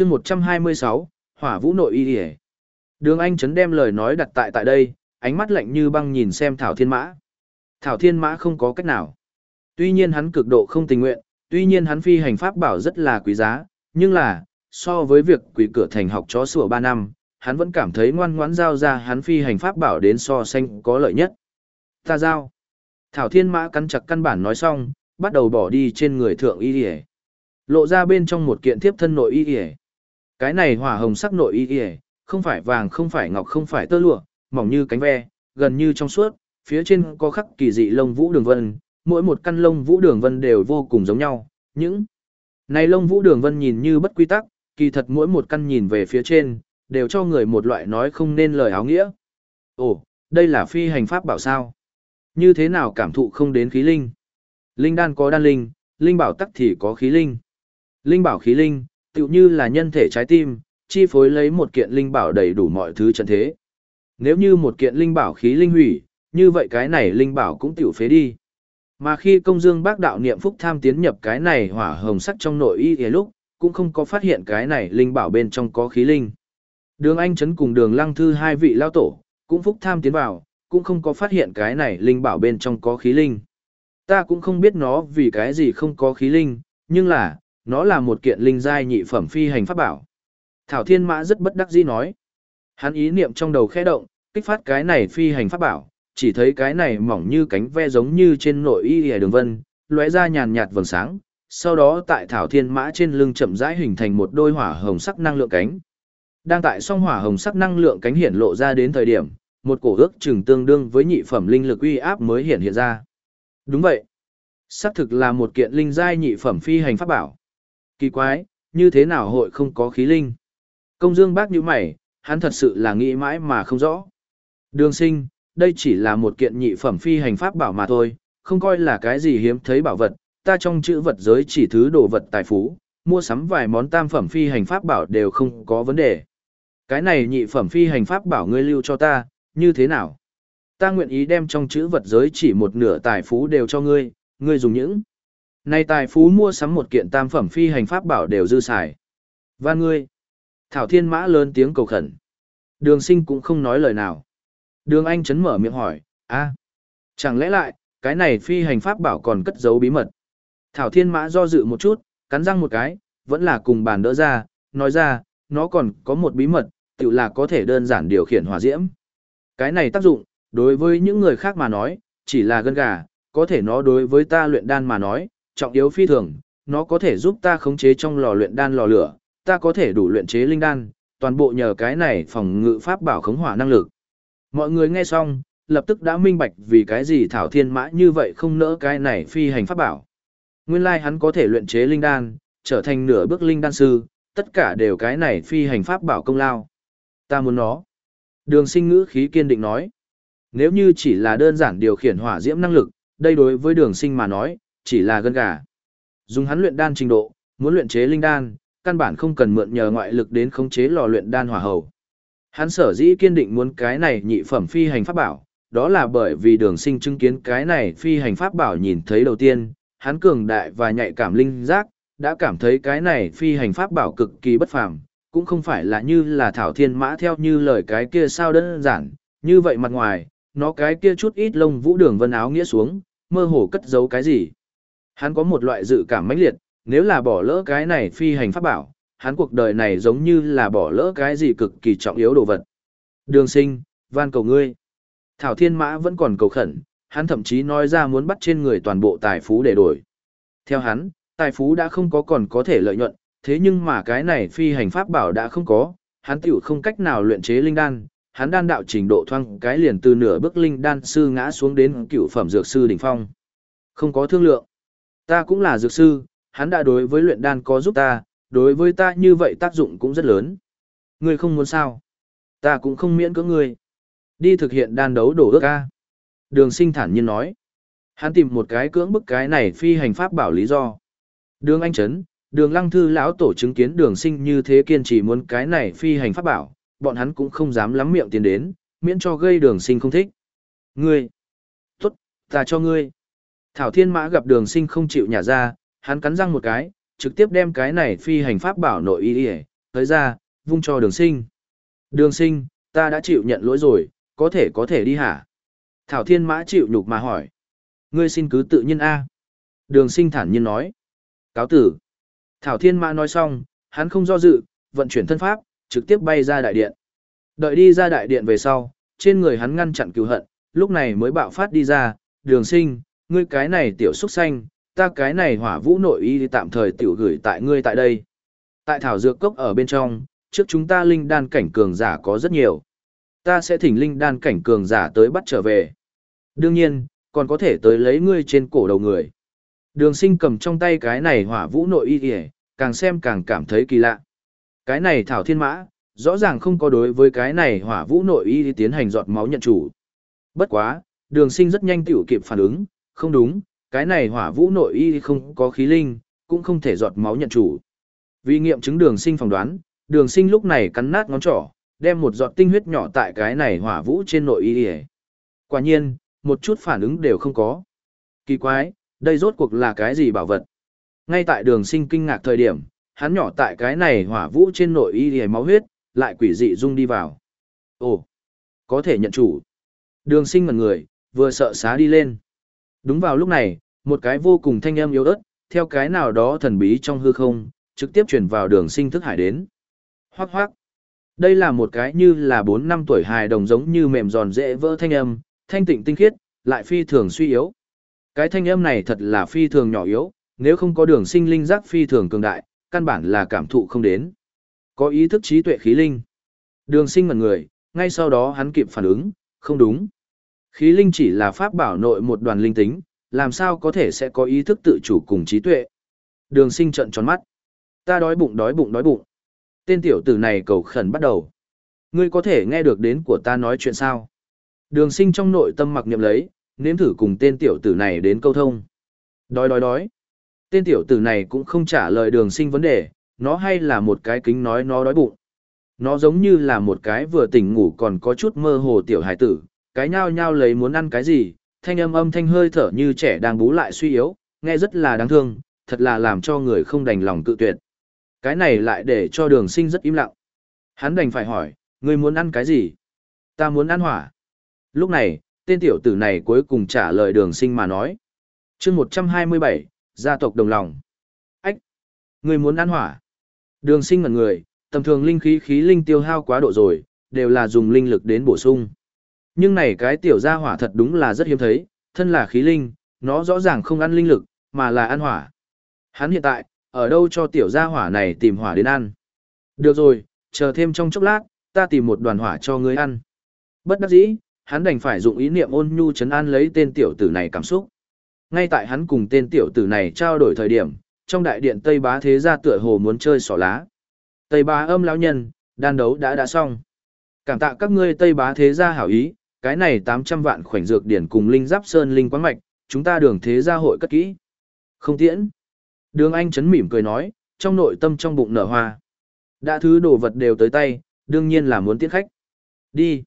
chương 126, hỏa vũ nội y hề. Đường Anh Trấn đem lời nói đặt tại tại đây, ánh mắt lạnh như băng nhìn xem Thảo Thiên Mã. Thảo Thiên Mã không có cách nào. Tuy nhiên hắn cực độ không tình nguyện, tuy nhiên hắn phi hành pháp bảo rất là quý giá, nhưng là, so với việc quỷ cửa thành học chó sủa 3 năm, hắn vẫn cảm thấy ngoan ngoãn giao ra hắn phi hành pháp bảo đến so sánh có lợi nhất. Ta giao. Thảo Thiên Mã cắn chặt căn bản nói xong, bắt đầu bỏ đi trên người thượng y hề. Lộ ra bên trong một kiện thiếp thân nội y hề. Cái này hỏa hồng sắc nội y y, không phải vàng không phải ngọc không phải tơ lụa, mỏng như cánh ve, gần như trong suốt, phía trên có khắc kỳ dị lông vũ đường vân, mỗi một căn lông vũ đường vân đều vô cùng giống nhau. Những này lông vũ đường vân nhìn như bất quy tắc, kỳ thật mỗi một căn nhìn về phía trên, đều cho người một loại nói không nên lời áo nghĩa. Ồ, đây là phi hành pháp bảo sao? Như thế nào cảm thụ không đến khí linh? Linh đan có đan linh, linh bảo tắc thì có khí linh. Linh bảo khí linh, tựu như là nhân thể trái tim, chi phối lấy một kiện linh bảo đầy đủ mọi thứ trận thế. Nếu như một kiện linh bảo khí linh hủy, như vậy cái này linh bảo cũng tiểu phế đi. Mà khi công dương bác đạo niệm phúc tham tiến nhập cái này hỏa hồng sắc trong nội y thì lúc, cũng không có phát hiện cái này linh bảo bên trong có khí linh. Đường Anh Trấn cùng đường Lăng Thư hai vị lao tổ, cũng phúc tham tiến vào, cũng không có phát hiện cái này linh bảo bên trong có khí linh. Ta cũng không biết nó vì cái gì không có khí linh, nhưng là, nó là một kiện linh giai nhị phẩm phi hành pháp bảo. Thảo Thiên Mã rất bất đắc dĩ nói. Hắn ý niệm trong đầu khẽ động, kích phát cái này phi hành pháp bảo, chỉ thấy cái này mỏng như cánh ve giống như trên nội y hề đường vân, lóe ra nhàn nhạt vầng sáng, sau đó tại Thảo Thiên Mã trên lưng chậm rãi hình thành một đôi hỏa hồng sắc năng lượng cánh. Đang tại song hỏa hồng sắc năng lượng cánh hiển lộ ra đến thời điểm, một cổ ước chừng tương đương với nhị phẩm linh lực uy áp mới hiện hiện ra. Đúng vậy. Xác thực là một kiện linh giai nhị phẩm phi hành pháp bảo. Kỳ quái, như thế nào hội không có khí linh? Công dương bác như mày, hắn thật sự là nghĩ mãi mà không rõ. Đường sinh, đây chỉ là một kiện nhị phẩm phi hành pháp bảo mà thôi, không coi là cái gì hiếm thấy bảo vật, ta trong chữ vật giới chỉ thứ đồ vật tài phú, mua sắm vài món tam phẩm phi hành pháp bảo đều không có vấn đề. Cái này nhị phẩm phi hành pháp bảo ngươi lưu cho ta, như thế nào? Ta nguyện ý đem trong chữ vật giới chỉ một nửa tài phú đều cho ngươi, ngươi dùng những này tài phú mua sắm một kiện tam phẩm phi hành pháp bảo đều dư xài. Van ngươi. Thảo Thiên Mã lớn tiếng cầu khẩn. Đường sinh cũng không nói lời nào. Đường Anh chấn mở miệng hỏi, a chẳng lẽ lại, cái này phi hành pháp bảo còn cất giấu bí mật. Thảo Thiên Mã do dự một chút, cắn răng một cái, vẫn là cùng bàn đỡ ra, nói ra, nó còn có một bí mật, tự là có thể đơn giản điều khiển hỏa diễm. Cái này tác dụng, đối với những người khác mà nói, chỉ là gân gà, có thể nó đối với ta luyện đan mà nói, trọng yếu phi thường, nó có thể giúp ta khống chế trong lò luyện đan lò lửa, ta có thể đủ luyện chế linh đan, toàn bộ nhờ cái này phòng ngự pháp bảo khống hỏa năng lực. Mọi người nghe xong, lập tức đã minh bạch vì cái gì Thảo Thiên Mã như vậy không nỡ cái này phi hành pháp bảo. Nguyên lai like hắn có thể luyện chế linh đan, trở thành nửa bước linh đan sư, tất cả đều cái này phi hành pháp bảo công lao. Ta muốn nó. Đường sinh ngữ khí kiên định nói. Nếu như chỉ là đơn giản điều khiển hỏa diễm năng lực, đây đối với đường sinh mà nói, chỉ là gân gà. Dùng hắn luyện đan trình độ, muốn luyện chế linh đan, căn bản không cần mượn nhờ ngoại lực đến khống chế lò luyện đan hỏa hầu. Hắn sở dĩ kiên định muốn cái này nhị phẩm phi hành pháp bảo, đó là bởi vì đường sinh chứng kiến cái này phi hành pháp bảo nhìn thấy đầu tiên, hắn cường đại và nhạy cảm linh giác, đã cảm thấy cái này phi hành pháp bảo cực kỳ bất phàm, cũng không phải là như là thảo thiên mã theo như lời cái kia sao đơn giản, như vậy mặt ngoài, nó cái kia chút ít lông vũ đường vân áo nghĩa xuống, mơ hồ cất giấu cái gì. Hắn có một loại dự cảm mãnh liệt, nếu là bỏ lỡ cái này phi hành pháp bảo, hắn cuộc đời này giống như là bỏ lỡ cái gì cực kỳ trọng yếu đồ vật. Đường sinh, van cầu ngươi. Thảo Thiên Mã vẫn còn cầu khẩn, hắn thậm chí nói ra muốn bắt trên người toàn bộ tài phú để đổi. Theo hắn, tài phú đã không có còn có thể lợi nhuận, thế nhưng mà cái này phi hành pháp bảo đã không có, hắn tiểu không cách nào luyện chế linh đan, hắn đan đạo trình độ thoang cái liền từ nửa bước linh đan sư ngã xuống đến cựu phẩm dược sư đỉnh phong. Không có thương lượng. Ta cũng là dược sư, hắn đã đối với luyện đan có giúp ta, đối với ta như vậy tác dụng cũng rất lớn. Ngươi không muốn sao? Ta cũng không miễn cưỡng ngươi. Đi thực hiện đan đấu đổ ước ca. Đường sinh thản nhiên nói. Hắn tìm một cái cưỡng bức cái này phi hành pháp bảo lý do. Đường anh chấn, đường lăng thư lão tổ chứng kiến đường sinh như thế kiên trì muốn cái này phi hành pháp bảo, bọn hắn cũng không dám lắm miệng tiền đến, miễn cho gây đường sinh không thích. Ngươi! Tốt, ta cho ngươi. Thảo Thiên Mã gặp đường sinh không chịu nhả ra, hắn cắn răng một cái, trực tiếp đem cái này phi hành pháp bảo nội y đi tới ra, vung cho đường sinh. Đường sinh, ta đã chịu nhận lỗi rồi, có thể có thể đi hả? Thảo Thiên Mã chịu nhục mà hỏi. Ngươi xin cứ tự nhiên A. Đường sinh thản nhiên nói. Cáo tử. Thảo Thiên Mã nói xong, hắn không do dự, vận chuyển thân pháp, trực tiếp bay ra đại điện. Đợi đi ra đại điện về sau, trên người hắn ngăn chặn cứu hận, lúc này mới bạo phát đi ra, đường sinh, ngươi cái này tiểu xúc xanh, ta cái này hỏa vũ nội y tạm thời tiểu gửi tại ngươi tại đây. Tại thảo dược cốc ở bên trong, trước chúng ta linh đan cảnh cường giả có rất nhiều. Ta sẽ thỉnh linh đan cảnh cường giả tới bắt trở về. Đương nhiên, còn có thể tới lấy ngươi trên cổ đầu người. Đường sinh cầm trong tay cái này hỏa vũ nội y kìa, càng xem càng cảm thấy kỳ lạ. Cái này thảo thiên mã, rõ ràng không có đối với cái này hỏa vũ nội y tiến hành giọt máu nhận chủ. Bất quá, đường sinh rất nhanh tiểu kịp phản ứng, không đúng, cái này hỏa vũ nội y không có khí linh, cũng không thể giọt máu nhận chủ. Vì nghiệm chứng đường sinh phỏng đoán, đường sinh lúc này cắn nát ngón trỏ, đem một giọt tinh huyết nhỏ tại cái này hỏa vũ trên nội y Quả nhiên, một chút phản ứng đều không có. Kỳ quái, đây rốt cuộc là cái gì bảo vật? Ngay tại đường sinh kinh ngạc thời điểm, hắn nhỏ tại cái này hỏa vũ trên nội y hề máu huyết, lại quỷ dị rung đi vào. Ồ, có thể nhận chủ. Đường sinh ngần người, vừa sợ xá đi lên. Đúng vào lúc này, một cái vô cùng thanh âm yếu ớt, theo cái nào đó thần bí trong hư không, trực tiếp chuyển vào đường sinh thức hải đến. Hoác hoác. Đây là một cái như là 4 năm tuổi hài đồng giống như mềm giòn dễ vỡ thanh âm, thanh tịnh tinh khiết, lại phi thường suy yếu. Cái thanh âm này thật là phi thường nhỏ yếu, nếu không có đường sinh linh giác phi thường cường đại, căn bản là cảm thụ không đến. Có ý thức trí tuệ khí linh. Đường sinh ngần người, ngay sau đó hắn kịp phản ứng, không đúng. Khí linh chỉ là pháp bảo nội một đoàn linh tính, làm sao có thể sẽ có ý thức tự chủ cùng trí tuệ. Đường sinh trận tròn mắt. Ta đói bụng đói bụng đói bụng. Tên tiểu tử này cầu khẩn bắt đầu. Ngươi có thể nghe được đến của ta nói chuyện sao? Đường sinh trong nội tâm mặc niệm lấy, nếm thử cùng tên tiểu tử này đến câu thông. Đói đói đói. Tên tiểu tử này cũng không trả lời đường sinh vấn đề, nó hay là một cái kính nói nó đói bụng. Nó giống như là một cái vừa tỉnh ngủ còn có chút mơ hồ tiểu hải tử, cái nhao nhao lấy muốn ăn cái gì, thanh âm âm thanh hơi thở như trẻ đang bú lại suy yếu, nghe rất là đáng thương, thật là làm cho người không đành lòng cự tuyệt. Cái này lại để cho đường sinh rất im lặng. Hắn đành phải hỏi, người muốn ăn cái gì? Ta muốn ăn hỏa. Lúc này, tên tiểu tử này cuối cùng trả lời đường sinh mà nói. chương 127, gia tộc đồng lòng. Ách! Người muốn ăn hỏa. Đường sinh ngần người, tầm thường linh khí khí linh tiêu hao quá độ rồi, đều là dùng linh lực đến bổ sung. Nhưng này cái tiểu gia hỏa thật đúng là rất hiếm thấy, thân là khí linh, nó rõ ràng không ăn linh lực, mà là ăn hỏa. Hắn hiện tại, ở đâu cho tiểu gia hỏa này tìm hỏa đến ăn. Được rồi, chờ thêm trong chốc lát, ta tìm một đoàn hỏa cho ngươi ăn. Bất đắc dĩ, hắn đành phải dụng ý niệm ôn nhu chấn an lấy tên tiểu tử này cảm xúc. Ngay tại hắn cùng tên tiểu tử này trao đổi thời điểm, trong đại điện Tây Bá Thế gia tựa hồ muốn chơi xỏ lá. Tây Bá âm lão nhân, đan đấu đã đã xong. Cảm tạ các ngươi Tây Bá Thế gia hảo ý, cái này 800 vạn khoảnh dược điển cùng linh giáp sơn linh quán mạch, chúng ta đường thế gia hội cất kỹ. Không tiễn. Đường Anh chấn mỉm cười nói, trong nội tâm trong bụng nở hoa. Đã thứ đồ vật đều tới tay, đương nhiên là muốn tiễn khách. Đi.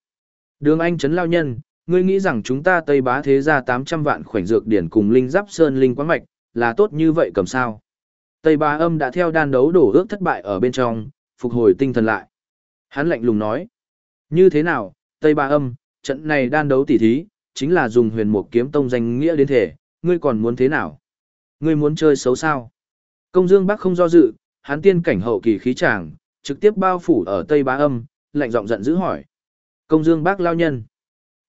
Đường Anh chấn lao nhân, ngươi nghĩ rằng chúng ta Tây Bá thế gia 800 vạn khoảnh dược điển cùng linh giáp sơn linh quán mạch, là tốt như vậy cầm sao. Tây Bá âm đã theo đan đấu đổ ước thất bại ở bên trong, phục hồi tinh thần lại. Hắn lạnh lùng nói. Như thế nào, Tây Bá âm, trận này đan đấu tỉ thí, chính là dùng huyền mục kiếm tông danh nghĩa đến thể, ngươi còn muốn thế nào? Ngươi muốn chơi xấu sao? Công Dương Bắc không do dự, hắn tiên cảnh hậu kỳ khí tràng, trực tiếp bao phủ ở Tây Bá Âm, lạnh giọng giận dữ hỏi. Công Dương Bắc lao nhân.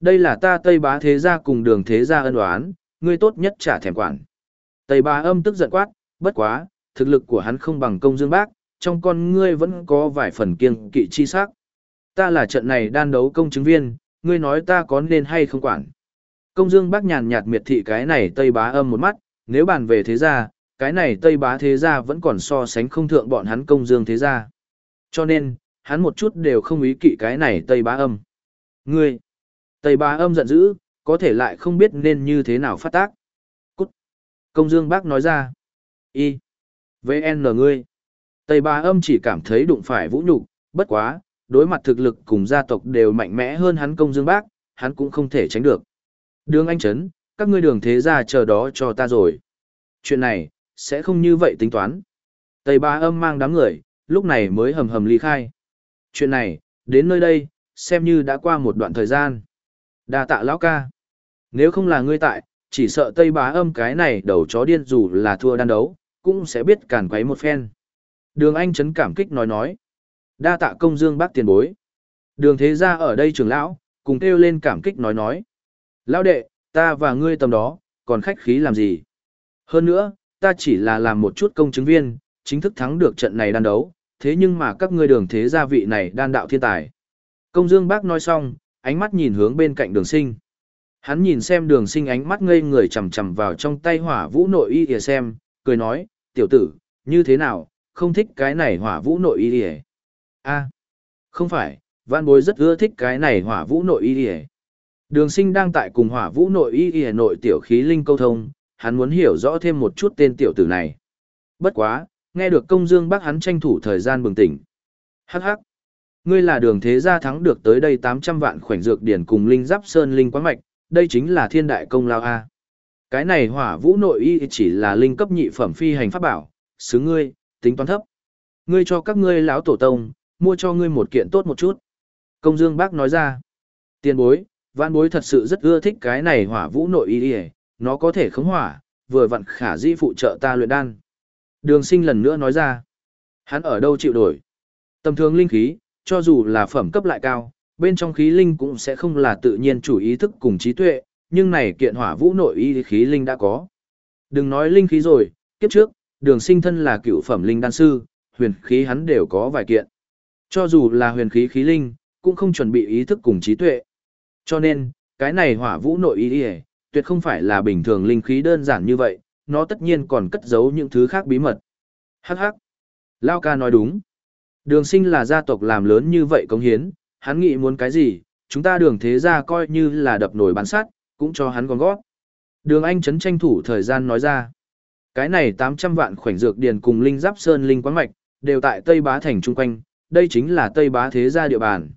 Đây là ta Tây Bá Thế Gia cùng đường Thế Gia ân oán, ngươi tốt nhất trả thèm quản. Tây Bá Âm tức giận quát, bất quá, thực lực của hắn không bằng Công Dương Bắc, trong con ngươi vẫn có vài phần kiêng kỵ chi sắc. Ta là trận này đan đấu công chứng viên, ngươi nói ta có nên hay không quản. Công Dương Bác nhàn nhạt miệt thị cái này Tây Bá Âm một mắt, nếu bàn về thế gia, cái này Tây Bá thế gia vẫn còn so sánh không thượng bọn hắn công dương thế gia. Cho nên, hắn một chút đều không ý kỵ cái này Tây Bá âm. Ngươi, Tây Bá âm giận dữ, có thể lại không biết nên như thế nào phát tác. Cút. Công dương bác nói ra. Y. VN ngươi. Tây Bá âm chỉ cảm thấy đụng phải vũ nhục, bất quá, đối mặt thực lực cùng gia tộc đều mạnh mẽ hơn hắn công dương bác, hắn cũng không thể tránh được. Đường anh chấn, các ngươi đường thế gia chờ đó cho ta rồi. Chuyện này, sẽ không như vậy tính toán. Tây ba âm mang đám người, lúc này mới hầm hầm ly khai. Chuyện này, đến nơi đây, xem như đã qua một đoạn thời gian. đa tạ lão ca. Nếu không là ngươi tại, chỉ sợ Tây Bá âm cái này đầu chó điên dù là thua đan đấu, cũng sẽ biết cản quấy một phen. Đường Anh chấn cảm kích nói nói. Đa tạ công dương bác tiền bối. Đường thế gia ở đây trưởng lão, cùng kêu lên cảm kích nói nói. Lão đệ, ta và ngươi tầm đó, còn khách khí làm gì? Hơn nữa, ta chỉ là làm một chút công chứng viên, chính thức thắng được trận này đan đấu, thế nhưng mà các ngươi đường thế gia vị này đan đạo thiên tài. Công dương bác nói xong, ánh mắt nhìn hướng bên cạnh đường sinh. Hắn nhìn xem đường sinh ánh mắt ngây người chầm chầm vào trong tay hỏa vũ nội y kìa xem, cười nói, tiểu tử, như thế nào, không thích cái này hỏa vũ nội y kìa a không phải, văn bối rất ưa thích cái này hỏa vũ nội y ỉa. Đường sinh đang tại cùng hỏa vũ nội y ỉa nội tiểu khí linh câu thông, hắn muốn hiểu rõ thêm một chút tên tiểu tử này. Bất quá, nghe được công dương bác hắn tranh thủ thời gian bừng tỉnh. Hắc hắc. Ngươi là đường thế gia thắng được tới đây 800 vạn khoảnh dược điển cùng linh giáp sơn linh quán mạch, đây chính là thiên đại công lao A. Cái này hỏa vũ nội y chỉ là linh cấp nhị phẩm phi hành pháp bảo, xứ ngươi, tính toán thấp. Ngươi cho các ngươi lão tổ tông, mua cho ngươi một kiện tốt một chút. Công dương bác nói ra, tiền bối, vạn bối thật sự rất ưa thích cái này hỏa vũ nội y nó có thể khống hỏa, vừa vặn khả di phụ trợ ta luyện đan. Đường sinh lần nữa nói ra, hắn ở đâu chịu đổi. Tầm thường linh khí, cho dù là phẩm cấp lại cao, bên trong khí linh cũng sẽ không là tự nhiên chủ ý thức cùng trí tuệ, nhưng này kiện hỏa vũ nội y khí linh đã có. Đừng nói linh khí rồi, kiếp trước, đường sinh thân là cựu phẩm linh đan sư, huyền khí hắn đều có vài kiện. Cho dù là huyền khí khí linh, cũng không chuẩn bị ý thức cùng trí tuệ. Cho nên, cái này hỏa vũ nội ý ý, tuyệt không phải là bình thường linh khí đơn giản như vậy, nó tất nhiên còn cất giấu những thứ khác bí mật. Hắc hắc. Lao ca nói đúng. Đường sinh là gia tộc làm lớn như vậy công hiến, hắn nghĩ muốn cái gì, chúng ta đường thế ra coi như là đập nổi bán sát, cũng cho hắn còn gót. Đường Anh chấn tranh thủ thời gian nói ra. Cái này 800 vạn khoảnh dược điền cùng linh giáp sơn linh quán mạch, đều tại Tây Bá Thành chung quanh, đây chính là Tây Bá thế gia địa bàn.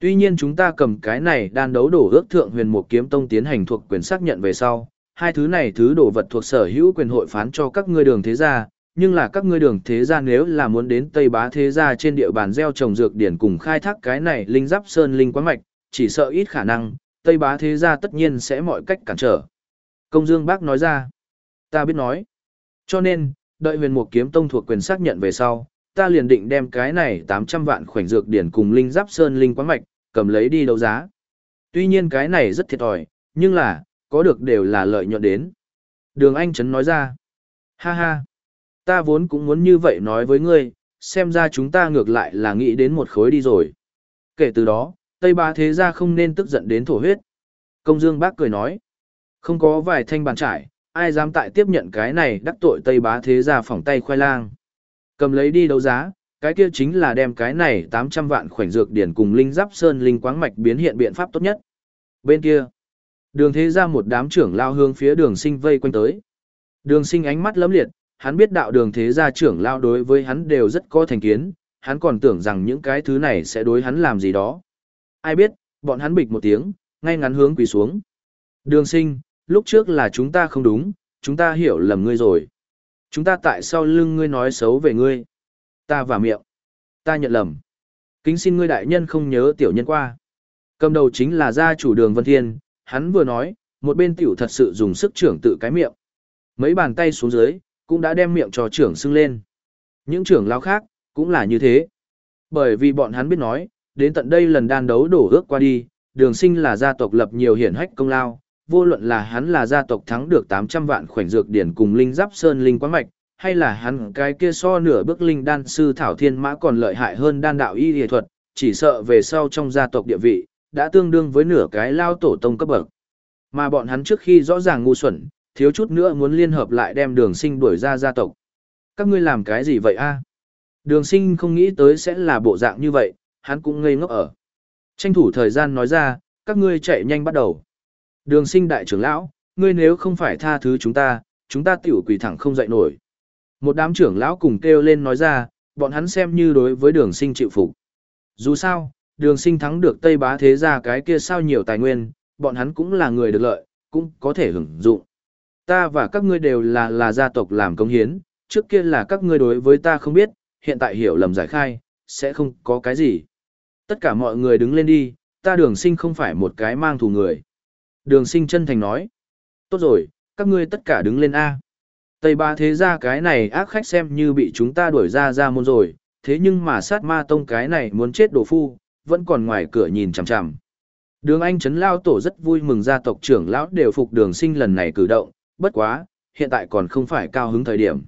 Tuy nhiên chúng ta cầm cái này đan đấu đổ ước thượng huyền một kiếm tông tiến hành thuộc quyền xác nhận về sau, hai thứ này thứ đồ vật thuộc sở hữu quyền hội phán cho các ngươi đường thế gia, nhưng là các ngươi đường thế gia nếu là muốn đến Tây Bá thế gia trên địa bàn gieo trồng dược điển cùng khai thác cái này linh giáp sơn linh quán mạch, chỉ sợ ít khả năng, Tây Bá thế gia tất nhiên sẽ mọi cách cản trở. Công Dương Bác nói ra, ta biết nói. Cho nên, đợi huyền mục kiếm tông thuộc quyền xác nhận về sau, ta liền định đem cái này 800 vạn khoảnh dược điển cùng linh giáp sơn linh quán mạch, cầm lấy đi đấu giá. Tuy nhiên cái này rất thiệt thòi, nhưng là, có được đều là lợi nhuận đến. Đường Anh Trấn nói ra, ha ha, ta vốn cũng muốn như vậy nói với ngươi, xem ra chúng ta ngược lại là nghĩ đến một khối đi rồi. Kể từ đó, Tây Ba Thế Gia không nên tức giận đến thổ huyết. Công Dương Bác cười nói, không có vài thanh bàn trải, ai dám tại tiếp nhận cái này đắc tội Tây Bá Thế Gia phỏng tay khoai lang. Cầm lấy đi đấu giá, cái kia chính là đem cái này 800 vạn khoảnh dược điển cùng linh giáp sơn linh quáng mạch biến hiện biện pháp tốt nhất. Bên kia, đường thế ra một đám trưởng lao hướng phía đường sinh vây quanh tới. Đường sinh ánh mắt lấm liệt, hắn biết đạo đường thế gia trưởng lao đối với hắn đều rất có thành kiến, hắn còn tưởng rằng những cái thứ này sẽ đối hắn làm gì đó. Ai biết, bọn hắn bịch một tiếng, ngay ngắn hướng quỳ xuống. Đường sinh, lúc trước là chúng ta không đúng, chúng ta hiểu lầm ngươi rồi. Chúng ta tại sao lưng ngươi nói xấu về ngươi? Ta và miệng. Ta nhận lầm. Kính xin ngươi đại nhân không nhớ tiểu nhân qua. Cầm đầu chính là gia chủ đường Vân Thiên, hắn vừa nói, một bên tiểu thật sự dùng sức trưởng tự cái miệng. Mấy bàn tay xuống dưới, cũng đã đem miệng cho trưởng sưng lên. Những trưởng lao khác, cũng là như thế. Bởi vì bọn hắn biết nói, đến tận đây lần đan đấu đổ ước qua đi, đường sinh là gia tộc lập nhiều hiển hách công lao, vô luận là hắn là gia tộc thắng được 800 vạn khoảnh dược điển cùng linh giáp sơn linh quán mạch, hay là hắn cái kia so nửa bước linh đan sư Thảo Thiên Mã còn lợi hại hơn đan đạo y y thuật, chỉ sợ về sau trong gia tộc địa vị, đã tương đương với nửa cái lao tổ tông cấp bậc. Mà bọn hắn trước khi rõ ràng ngu xuẩn, thiếu chút nữa muốn liên hợp lại đem đường sinh đuổi ra gia tộc. Các ngươi làm cái gì vậy a Đường sinh không nghĩ tới sẽ là bộ dạng như vậy, hắn cũng ngây ngốc ở. Tranh thủ thời gian nói ra, các ngươi chạy nhanh bắt đầu. Đường sinh đại trưởng lão, ngươi nếu không phải tha thứ chúng ta, chúng ta tiểu quỷ thẳng không dậy nổi. Một đám trưởng lão cùng kêu lên nói ra, bọn hắn xem như đối với đường sinh chịu phục. Dù sao, đường sinh thắng được Tây Bá Thế ra cái kia sao nhiều tài nguyên, bọn hắn cũng là người được lợi, cũng có thể hưởng dụng. Ta và các ngươi đều là là gia tộc làm công hiến, trước kia là các ngươi đối với ta không biết, hiện tại hiểu lầm giải khai, sẽ không có cái gì. Tất cả mọi người đứng lên đi, ta đường sinh không phải một cái mang thù người. Đường sinh chân thành nói. Tốt rồi, các ngươi tất cả đứng lên A. Tây ba thế ra cái này ác khách xem như bị chúng ta đuổi ra ra môn rồi, thế nhưng mà sát ma tông cái này muốn chết đổ phu, vẫn còn ngoài cửa nhìn chằm chằm. Đường Anh Trấn Lao Tổ rất vui mừng gia tộc trưởng lão đều phục đường sinh lần này cử động, bất quá, hiện tại còn không phải cao hứng thời điểm.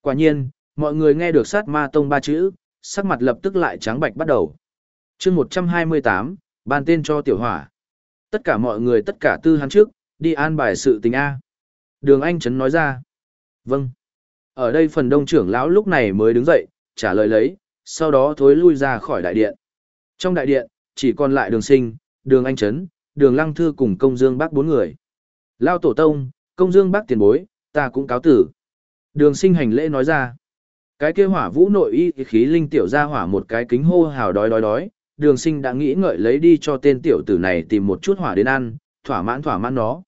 Quả nhiên, mọi người nghe được sát ma tông ba chữ, sắc mặt lập tức lại trắng bạch bắt đầu. chương 128, ban tên cho tiểu hỏa. Tất cả mọi người tất cả tư hắn trước, đi an bài sự tình A. Đường Anh Trấn nói ra. Vâng. Ở đây phần đông trưởng lão lúc này mới đứng dậy, trả lời lấy, sau đó thối lui ra khỏi đại điện. Trong đại điện, chỉ còn lại đường sinh, đường anh trấn, đường lăng thư cùng công dương bác bốn người. Lao tổ tông, công dương bác tiền bối, ta cũng cáo tử. Đường sinh hành lễ nói ra. Cái kia hỏa vũ nội y khí linh tiểu ra hỏa một cái kính hô hào đói đói đói, đường sinh đã nghĩ ngợi lấy đi cho tên tiểu tử này tìm một chút hỏa đến ăn, thỏa mãn thỏa mãn nó.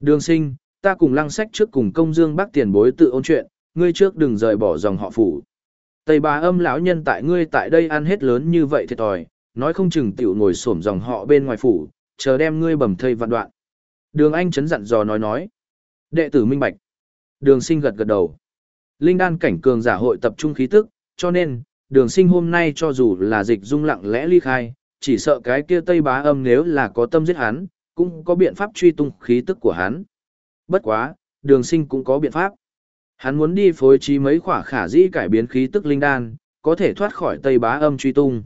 Đường sinh, ta cùng lăng sách trước cùng công dương bác tiền bối tự ôn chuyện, ngươi trước đừng rời bỏ dòng họ phủ. Tây bà âm lão nhân tại ngươi tại đây ăn hết lớn như vậy thiệt thòi, nói không chừng tiểu ngồi xổm dòng họ bên ngoài phủ, chờ đem ngươi bầm thây vạn đoạn. Đường Anh chấn dặn dò nói nói. Đệ tử minh bạch. Đường sinh gật gật đầu. Linh đan cảnh cường giả hội tập trung khí tức, cho nên, đường sinh hôm nay cho dù là dịch dung lặng lẽ ly khai, chỉ sợ cái kia tây bá âm nếu là có tâm giết hắn, cũng có biện pháp truy tung khí tức của hắn. Bất quá, đường sinh cũng có biện pháp. Hắn muốn đi phối trí mấy khỏa khả dĩ cải biến khí tức linh đan, có thể thoát khỏi tây bá âm truy tung.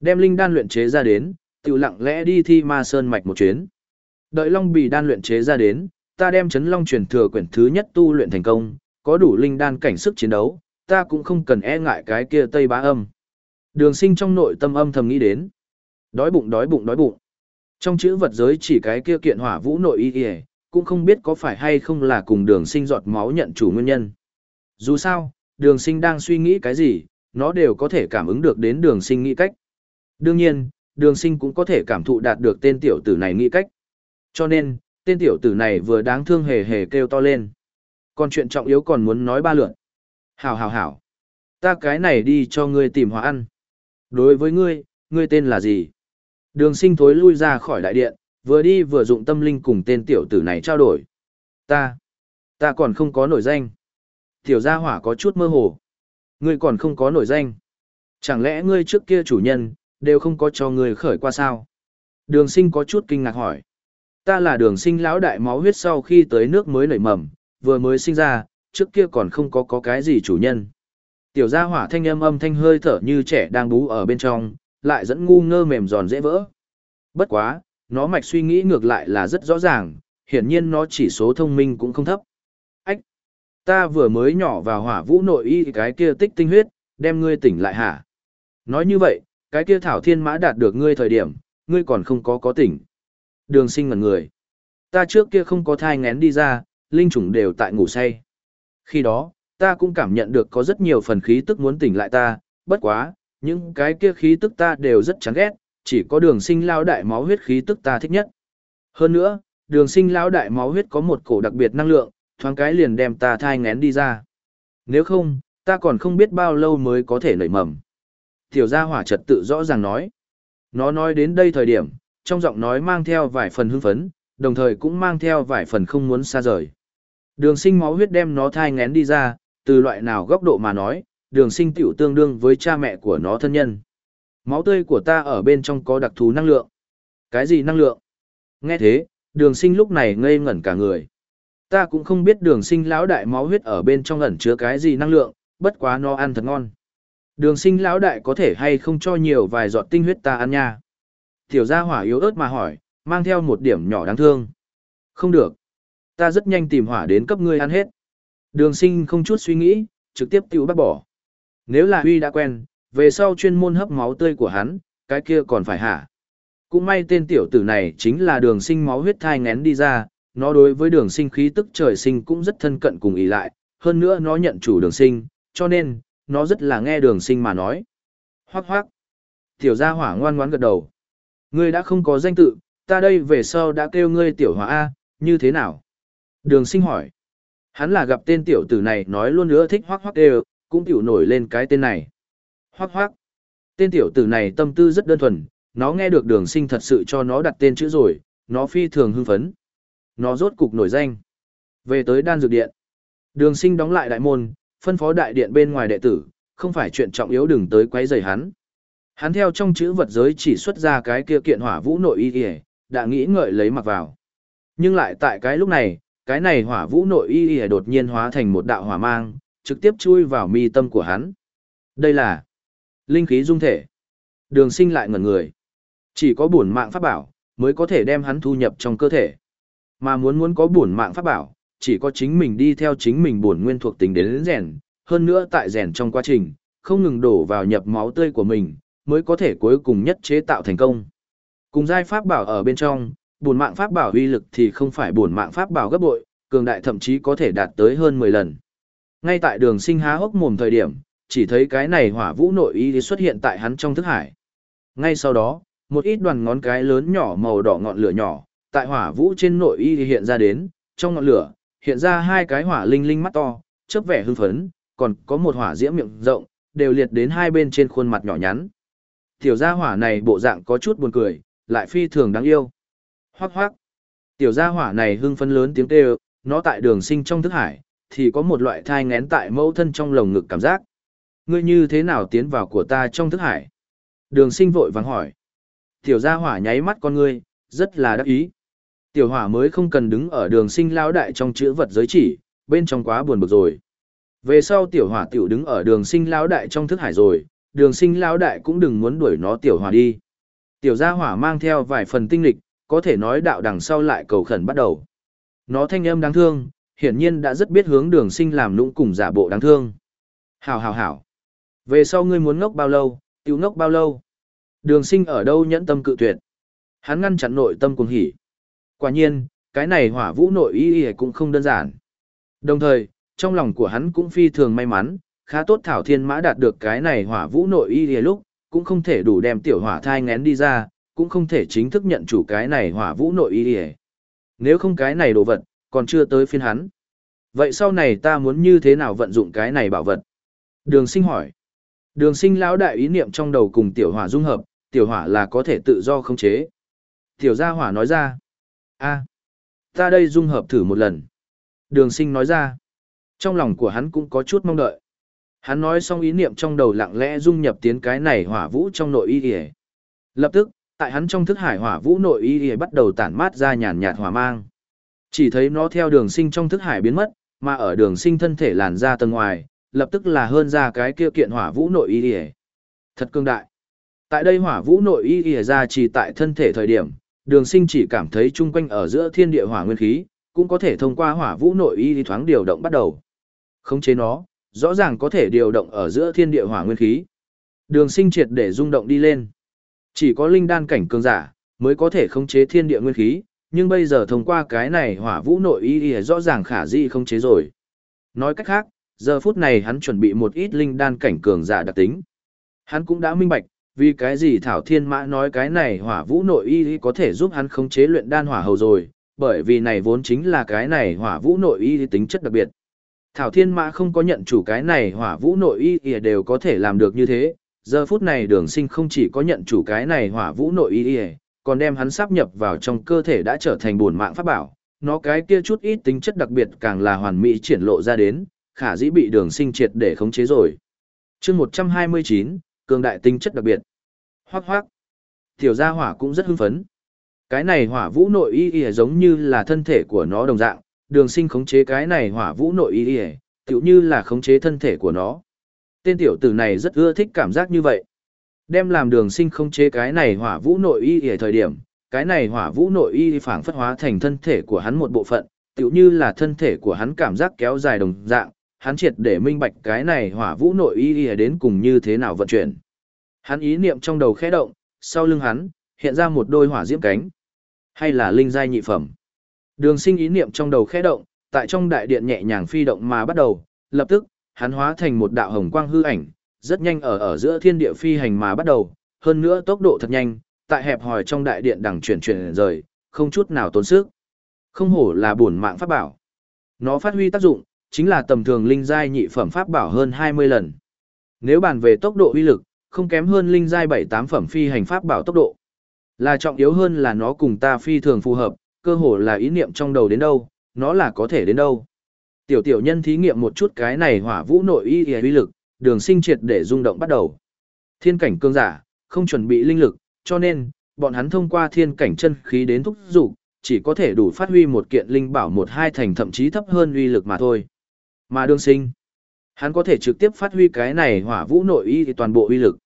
Đem linh đan luyện chế ra đến, tự lặng lẽ đi thi ma sơn mạch một chuyến. Đợi long bì đan luyện chế ra đến, ta đem chấn long truyền thừa quyển thứ nhất tu luyện thành công, có đủ linh đan cảnh sức chiến đấu, ta cũng không cần e ngại cái kia tây bá âm. Đường sinh trong nội tâm âm thầm nghĩ đến. Đói bụng đói bụng đói bụng. Trong chữ vật giới chỉ cái kia kiện hỏa vũ nội y y, cũng không biết có phải hay không là cùng đường sinh giọt máu nhận chủ nguyên nhân. Dù sao, đường sinh đang suy nghĩ cái gì, nó đều có thể cảm ứng được đến đường sinh nghĩ cách. Đương nhiên, đường sinh cũng có thể cảm thụ đạt được tên tiểu tử này nghĩ cách. Cho nên, tên tiểu tử này vừa đáng thương hề hề kêu to lên. Còn chuyện trọng yếu còn muốn nói ba lượn. Hảo hảo hảo. Ta cái này đi cho ngươi tìm hóa ăn. Đối với ngươi, ngươi tên là gì? Đường sinh thối lui ra khỏi đại điện, vừa đi vừa dụng tâm linh cùng tên tiểu tử này trao đổi. Ta, ta còn không có nổi danh. Tiểu gia hỏa có chút mơ hồ. Ngươi còn không có nổi danh. Chẳng lẽ ngươi trước kia chủ nhân, đều không có cho ngươi khởi qua sao? Đường sinh có chút kinh ngạc hỏi. Ta là đường sinh lão đại máu huyết sau khi tới nước mới nảy mầm, vừa mới sinh ra, trước kia còn không có có cái gì chủ nhân. Tiểu gia hỏa thanh âm âm thanh hơi thở như trẻ đang bú ở bên trong, lại dẫn ngu ngơ mềm giòn dễ vỡ. Bất quá, nó mạch suy nghĩ ngược lại là rất rõ ràng, hiển nhiên nó chỉ số thông minh cũng không thấp. Ách! Ta vừa mới nhỏ vào hỏa vũ nội y cái kia tích tinh huyết, đem ngươi tỉnh lại hả? Nói như vậy, cái kia thảo thiên mã đạt được ngươi thời điểm, ngươi còn không có có tỉnh. Đường sinh ngần người. Ta trước kia không có thai ngén đi ra, linh chủng đều tại ngủ say. Khi đó, ta cũng cảm nhận được có rất nhiều phần khí tức muốn tỉnh lại ta, bất quá, những cái kia khí tức ta đều rất chán ghét, chỉ có đường sinh lao đại máu huyết khí tức ta thích nhất. Hơn nữa, đường sinh lao đại máu huyết có một cổ đặc biệt năng lượng, thoáng cái liền đem ta thai ngén đi ra. Nếu không, ta còn không biết bao lâu mới có thể nảy mầm. Tiểu gia hỏa trật tự rõ ràng nói. Nó nói đến đây thời điểm, trong giọng nói mang theo vài phần hưng phấn, đồng thời cũng mang theo vài phần không muốn xa rời. Đường sinh máu huyết đem nó thai ngén đi ra, từ loại nào góc độ mà nói, đường sinh tiểu tương đương với cha mẹ của nó thân nhân. Máu tươi của ta ở bên trong có đặc thù năng lượng. Cái gì năng lượng? Nghe thế, đường sinh lúc này ngây ngẩn cả người. Ta cũng không biết đường sinh lão đại máu huyết ở bên trong ẩn chứa cái gì năng lượng, bất quá nó ăn thật ngon. Đường sinh lão đại có thể hay không cho nhiều vài giọt tinh huyết ta ăn nha. Tiểu gia hỏa yếu ớt mà hỏi, mang theo một điểm nhỏ đáng thương. Không được. Ta rất nhanh tìm hỏa đến cấp ngươi ăn hết. Đường sinh không chút suy nghĩ, trực tiếp tiêu bác bỏ. Nếu là Huy đã quen, về sau chuyên môn hấp máu tươi của hắn, cái kia còn phải hả. Cũng may tên tiểu tử này chính là đường sinh máu huyết thai ngén đi ra, nó đối với đường sinh khí tức trời sinh cũng rất thân cận cùng ý lại, hơn nữa nó nhận chủ đường sinh, cho nên, nó rất là nghe đường sinh mà nói. Hoác hoác. Tiểu gia hỏa ngoan ngoãn gật đầu. Ngươi đã không có danh tự, ta đây về sau đã kêu ngươi tiểu hỏa A, như thế nào? Đường sinh hỏi. Hắn là gặp tên tiểu tử này nói luôn nữa thích hoác hoác đều, cũng tiểu nổi lên cái tên này. Hoác hoác. Tên tiểu tử này tâm tư rất đơn thuần, nó nghe được đường sinh thật sự cho nó đặt tên chữ rồi, nó phi thường hưng phấn. Nó rốt cục nổi danh. Về tới đan dược điện. Đường sinh đóng lại đại môn, phân phó đại điện bên ngoài đệ tử, không phải chuyện trọng yếu đừng tới quấy rầy hắn. Hắn theo trong chữ vật giới chỉ xuất ra cái kia kiện hỏa vũ nội y y, đã nghĩ ngợi lấy mặc vào. Nhưng lại tại cái lúc này, cái này hỏa vũ nội y y đột nhiên hóa thành một đạo hỏa mang, trực tiếp chui vào mi tâm của hắn. Đây là linh khí dung thể. Đường sinh lại ngẩn người. Chỉ có bổn mạng pháp bảo, mới có thể đem hắn thu nhập trong cơ thể. Mà muốn muốn có bổn mạng pháp bảo, chỉ có chính mình đi theo chính mình bổn nguyên thuộc tính đến rèn, hơn nữa tại rèn trong quá trình, không ngừng đổ vào nhập máu tươi của mình, mới có thể cuối cùng nhất chế tạo thành công. Cùng giai pháp bảo ở bên trong, bổn mạng pháp bảo uy lực thì không phải bổn mạng pháp bảo gấp bội, cường đại thậm chí có thể đạt tới hơn 10 lần. Ngay tại đường sinh há hốc mồm thời điểm, chỉ thấy cái này hỏa vũ nội y xuất hiện tại hắn trong thức hải. Ngay sau đó, một ít đoàn ngón cái lớn nhỏ màu đỏ ngọn lửa nhỏ, tại hỏa vũ trên nội y hiện ra đến, trong ngọn lửa, hiện ra hai cái hỏa linh linh mắt to, chớp vẻ hưng phấn, còn có một hỏa diễm miệng rộng, đều liệt đến hai bên trên khuôn mặt nhỏ nhắn. Tiểu gia hỏa này bộ dạng có chút buồn cười, lại phi thường đáng yêu. Hoác hoác. Tiểu gia hỏa này hưng phấn lớn tiếng kêu, nó tại đường sinh trong thức hải, thì có một loại thai ngén tại mẫu thân trong lồng ngực cảm giác. Ngươi như thế nào tiến vào của ta trong thức hải? Đường sinh vội vàng hỏi. Tiểu gia hỏa nháy mắt con ngươi, rất là đắc ý. Tiểu hỏa mới không cần đứng ở đường sinh lao đại trong chữ vật giới chỉ, bên trong quá buồn bực rồi. Về sau tiểu hỏa tiểu đứng ở đường sinh lao đại trong thức hải rồi, đường sinh lao đại cũng đừng muốn đuổi nó tiểu hỏa đi. Tiểu gia hỏa mang theo vài phần tinh lịch, có thể nói đạo đằng sau lại cầu khẩn bắt đầu. Nó thanh âm đáng thương, hiển nhiên đã rất biết hướng đường sinh làm nũng cùng giả bộ đáng thương. Hảo hảo hảo. Về sau ngươi muốn ngốc bao lâu, tiêu ngốc bao lâu. Đường sinh ở đâu nhẫn tâm cự tuyệt. Hắn ngăn chặn nội tâm cùng hỉ. Quả nhiên, cái này hỏa vũ nội y y cũng không đơn giản. Đồng thời, trong lòng của hắn cũng phi thường may mắn, khá tốt thảo thiên mã đạt được cái này hỏa vũ nội y y lúc, cũng không thể đủ đem tiểu hỏa thai ngén đi ra, cũng không thể chính thức nhận chủ cái này hỏa vũ nội y ỉa Nếu không cái này đồ vật, còn chưa tới phiên hắn. Vậy sau này ta muốn như thế nào vận dụng cái này bảo vật? Đường sinh hỏi. Đường sinh lão đại ý niệm trong đầu cùng tiểu hỏa dung hợp, tiểu hỏa là có thể tự do khống chế. Tiểu gia hỏa nói ra. a ta đây dung hợp thử một lần. Đường sinh nói ra. Trong lòng của hắn cũng có chút mong đợi. Hắn nói xong ý niệm trong đầu lặng lẽ dung nhập tiến cái này hỏa vũ trong nội y ỉa Lập tức, tại hắn trong thức hải hỏa vũ nội y y bắt đầu tản mát ra nhàn nhạt hỏa mang. Chỉ thấy nó theo đường sinh trong thức hải biến mất, mà ở đường sinh thân thể làn ra tầng ngoài, lập tức là hơn ra cái kia kiện hỏa vũ nội y y. Thật cương đại. Tại đây hỏa vũ nội y y ra chỉ tại thân thể thời điểm, đường sinh chỉ cảm thấy chung quanh ở giữa thiên địa hỏa nguyên khí, cũng có thể thông qua hỏa vũ nội y thoáng điều động bắt đầu. Không chế nó, rõ ràng có thể điều động ở giữa thiên địa hỏa nguyên khí. Đường sinh triệt để rung động đi lên. Chỉ có linh đan cảnh cường giả, mới có thể khống chế thiên địa nguyên khí, nhưng bây giờ thông qua cái này hỏa vũ nội y y rõ ràng khả di không chế rồi. Nói cách khác, giờ phút này hắn chuẩn bị một ít linh đan cảnh cường giả đặc tính. Hắn cũng đã minh bạch, vì cái gì Thảo Thiên Mã nói cái này hỏa vũ nội y có thể giúp hắn khống chế luyện đan hỏa hầu rồi, bởi vì này vốn chính là cái này hỏa vũ nội y tính chất đặc biệt. Thảo Thiên Mã không có nhận chủ cái này hỏa vũ nội y đều có thể làm được như thế, giờ phút này đường sinh không chỉ có nhận chủ cái này hỏa vũ nội y còn đem hắn sắp nhập vào trong cơ thể đã trở thành buồn mạng pháp bảo, nó cái kia chút ít tính chất đặc biệt càng là hoàn mỹ triển lộ ra đến, khả dĩ bị đường sinh triệt để khống chế rồi. chương 129, cường đại tính chất đặc biệt. Hoác hoác. Tiểu gia hỏa cũng rất hưng phấn. Cái này hỏa vũ nội y y giống như là thân thể của nó đồng dạng, đường sinh khống chế cái này hỏa vũ nội y y, tiểu như là khống chế thân thể của nó. Tên tiểu tử này rất ưa thích cảm giác như vậy. Đem làm đường sinh không chế cái này hỏa vũ nội y ở thời điểm, cái này hỏa vũ nội y phản phất hóa thành thân thể của hắn một bộ phận, tiểu như là thân thể của hắn cảm giác kéo dài đồng dạng, hắn triệt để minh bạch cái này hỏa vũ nội y y đến cùng như thế nào vận chuyển. Hắn ý niệm trong đầu khẽ động, sau lưng hắn, hiện ra một đôi hỏa diễm cánh. Hay là linh giai nhị phẩm. Đường sinh ý niệm trong đầu khẽ động, tại trong đại điện nhẹ nhàng phi động mà bắt đầu, lập tức, hắn hóa thành một đạo hồng quang hư ảnh, rất nhanh ở ở giữa thiên địa phi hành mà bắt đầu, hơn nữa tốc độ thật nhanh, tại hẹp hòi trong đại điện đằng chuyển chuyển rời, không chút nào tốn sức. Không hổ là bổn mạng pháp bảo. Nó phát huy tác dụng, chính là tầm thường linh giai nhị phẩm pháp bảo hơn 20 lần. Nếu bàn về tốc độ uy lực, không kém hơn linh giai 7-8 phẩm phi hành pháp bảo tốc độ. Là trọng yếu hơn là nó cùng ta phi thường phù hợp, cơ hồ là ý niệm trong đầu đến đâu, nó là có thể đến đâu. Tiểu tiểu nhân thí nghiệm một chút cái này hỏa vũ nội y y uy lực, đường sinh triệt để rung động bắt đầu. Thiên cảnh cương giả, không chuẩn bị linh lực, cho nên, bọn hắn thông qua thiên cảnh chân khí đến thúc dục chỉ có thể đủ phát huy một kiện linh bảo một hai thành thậm chí thấp hơn uy lực mà thôi. Mà đường sinh, hắn có thể trực tiếp phát huy cái này hỏa vũ nội y thì toàn bộ uy lực.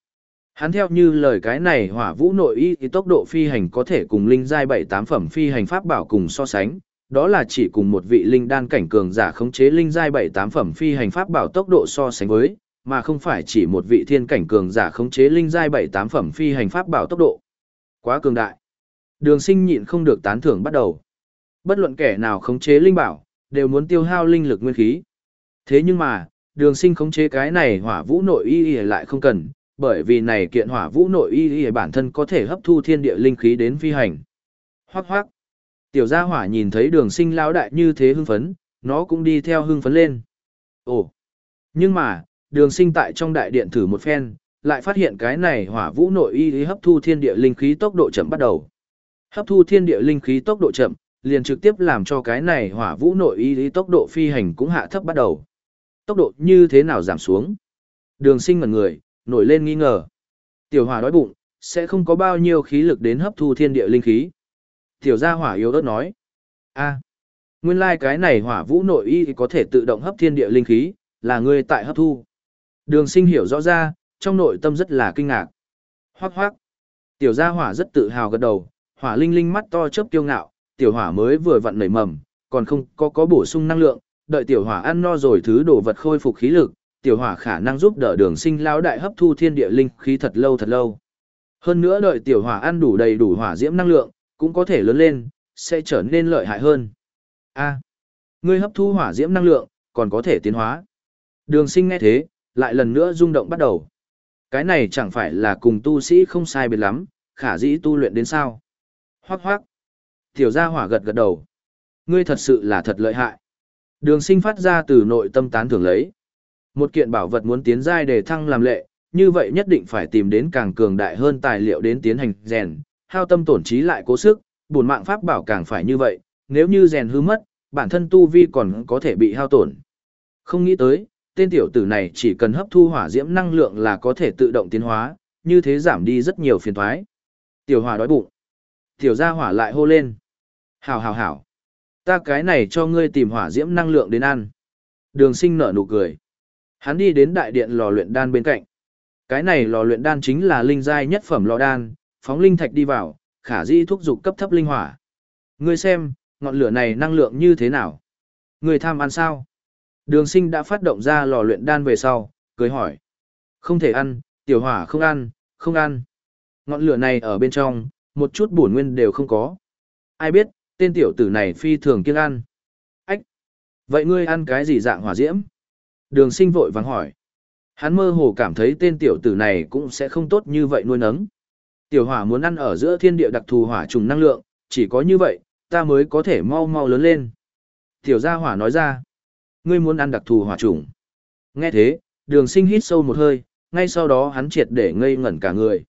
Hắn theo như lời cái này hỏa vũ nội y thì tốc độ phi hành có thể cùng linh giai 7-8 phẩm phi hành pháp bảo cùng so sánh, đó là chỉ cùng một vị linh đan cảnh cường giả khống chế linh giai 7-8 phẩm phi hành pháp bảo tốc độ so sánh với, mà không phải chỉ một vị thiên cảnh cường giả khống chế linh giai 7-8 phẩm phi hành pháp bảo tốc độ. Quá cường đại. Đường sinh nhịn không được tán thưởng bắt đầu. Bất luận kẻ nào khống chế linh bảo, đều muốn tiêu hao linh lực nguyên khí. Thế nhưng mà, đường sinh khống chế cái này hỏa vũ nội y y lại không cần, bởi vì này kiện hỏa vũ nội y y bản thân có thể hấp thu thiên địa linh khí đến phi hành. hoắc hoắc Tiểu gia hỏa nhìn thấy đường sinh lão đại như thế hưng phấn, nó cũng đi theo hưng phấn lên. Ồ! Nhưng mà, đường sinh tại trong đại điện thử một phen, lại phát hiện cái này hỏa vũ nội y hấp thu thiên địa linh khí tốc độ chậm bắt đầu. Hấp thu thiên địa linh khí tốc độ chậm, liền trực tiếp làm cho cái này hỏa vũ nội y tốc độ phi hành cũng hạ thấp bắt đầu. Tốc độ như thế nào giảm xuống? Đường sinh ngần người, nổi lên nghi ngờ. Tiểu hỏa đói bụng, sẽ không có bao nhiêu khí lực đến hấp thu thiên địa linh khí. Tiểu gia hỏa yếu ớt nói. a nguyên lai like cái này hỏa vũ nội y có thể tự động hấp thiên địa linh khí, là ngươi tại hấp thu. Đường sinh hiểu rõ ra, trong nội tâm rất là kinh ngạc. Hoác hoác. Tiểu gia hỏa rất tự hào gật đầu, hỏa linh linh mắt to chớp kiêu ngạo, tiểu hỏa mới vừa vặn nảy mầm, còn không có có bổ sung năng lượng, đợi tiểu hỏa ăn no rồi thứ đồ vật khôi phục khí lực, tiểu hỏa khả năng giúp đỡ đường sinh lão đại hấp thu thiên địa linh khí thật lâu thật lâu. Hơn nữa đợi tiểu hỏa ăn đủ đầy đủ hỏa diễm năng lượng, cũng có thể lớn lên, sẽ trở nên lợi hại hơn. A, ngươi hấp thu hỏa diễm năng lượng, còn có thể tiến hóa. Đường sinh nghe thế, lại lần nữa rung động bắt đầu. Cái này chẳng phải là cùng tu sĩ không sai biệt lắm, khả dĩ tu luyện đến sao. Hoác hoác. Tiểu gia hỏa gật gật đầu. Ngươi thật sự là thật lợi hại. Đường sinh phát ra từ nội tâm tán thưởng lấy. Một kiện bảo vật muốn tiến giai để thăng làm lệ, như vậy nhất định phải tìm đến càng cường đại hơn tài liệu đến tiến hành rèn, hao tâm tổn trí lại cố sức, buồn mạng pháp bảo càng phải như vậy, nếu như rèn hư mất, bản thân tu vi còn có thể bị hao tổn. Không nghĩ tới, tên tiểu tử này chỉ cần hấp thu hỏa diễm năng lượng là có thể tự động tiến hóa, như thế giảm đi rất nhiều phiền toái. Tiểu hỏa đói bụng. Tiểu gia hỏa lại hô lên. Hảo hảo hảo. Ta cái này cho ngươi tìm hỏa diễm năng lượng đến ăn. Đường sinh nở nụ cười. Hắn đi đến đại điện lò luyện đan bên cạnh. Cái này lò luyện đan chính là linh giai nhất phẩm lò đan, phóng linh thạch đi vào, khả di thúc dục cấp thấp linh hỏa. Ngươi xem, ngọn lửa này năng lượng như thế nào? Ngươi tham ăn sao? Đường sinh đã phát động ra lò luyện đan về sau, cười hỏi. Không thể ăn, tiểu hỏa không ăn, không ăn. Ngọn lửa này ở bên trong, một chút bổn nguyên đều không có. Ai biết, tên tiểu tử này phi thường kiêng ăn. Ách! Vậy ngươi ăn cái gì dạng hỏa diễm? Đường sinh vội vắng hỏi. Hắn mơ hồ cảm thấy tên tiểu tử này cũng sẽ không tốt như vậy nuôi nấng. Tiểu hỏa muốn ăn ở giữa thiên địa đặc thù hỏa trùng năng lượng, chỉ có như vậy, ta mới có thể mau mau lớn lên. Tiểu gia hỏa nói ra, ngươi muốn ăn đặc thù hỏa trùng. Nghe thế, đường sinh hít sâu một hơi, ngay sau đó hắn triệt để ngây ngẩn cả người.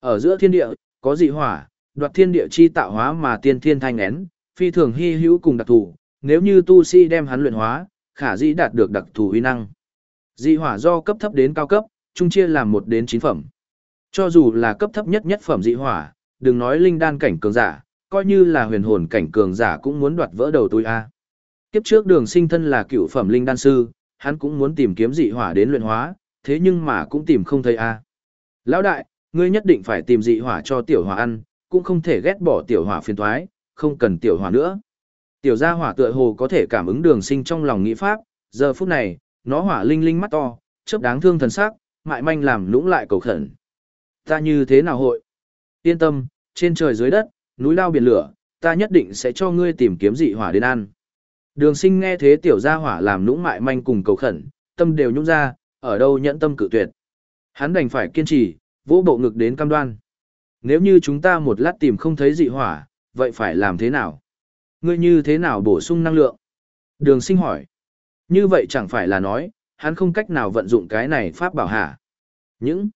Ở giữa thiên địa, có dị hỏa, đoạt thiên địa chi tạo hóa mà tiên thiên thanh én, phi thường hy hữu cùng đặc thù, nếu như tu sĩ đem hắn luyện hóa, khả dĩ đạt được đặc thù uy năng. Dị hỏa do cấp thấp đến cao cấp, chung chia làm 1 đến 9 phẩm. Cho dù là cấp thấp nhất nhất phẩm dị hỏa, đừng nói linh đan cảnh cường giả, coi như là huyền hồn cảnh cường giả cũng muốn đoạt vỡ đầu tôi a. Kiếp trước Đường Sinh thân là cựu phẩm linh đan sư, hắn cũng muốn tìm kiếm dị hỏa đến luyện hóa, thế nhưng mà cũng tìm không thấy a. Lão đại, ngươi nhất định phải tìm dị hỏa cho tiểu hỏa ăn, cũng không thể ghét bỏ tiểu hỏa phiền toái, không cần tiểu hỏa nữa. Tiểu gia hỏa tựa hồ có thể cảm ứng Đường Sinh trong lòng nghĩ pháp, giờ phút này, nó hỏa linh linh mắt to, chớp đáng thương thần sắc, mại manh làm lũng lại cầu khẩn. Ta như thế nào hội? Yên tâm, trên trời dưới đất, núi lao biển lửa, ta nhất định sẽ cho ngươi tìm kiếm dị hỏa đến ăn. Đường sinh nghe thế tiểu gia hỏa làm nũng mại manh cùng cầu khẩn, tâm đều nhũng ra, ở đâu nhẫn tâm cự tuyệt. Hắn đành phải kiên trì, vỗ bộ ngực đến cam đoan. Nếu như chúng ta một lát tìm không thấy dị hỏa, vậy phải làm thế nào? Ngươi như thế nào bổ sung năng lượng? Đường sinh hỏi. Như vậy chẳng phải là nói, hắn không cách nào vận dụng cái này pháp bảo hả. Những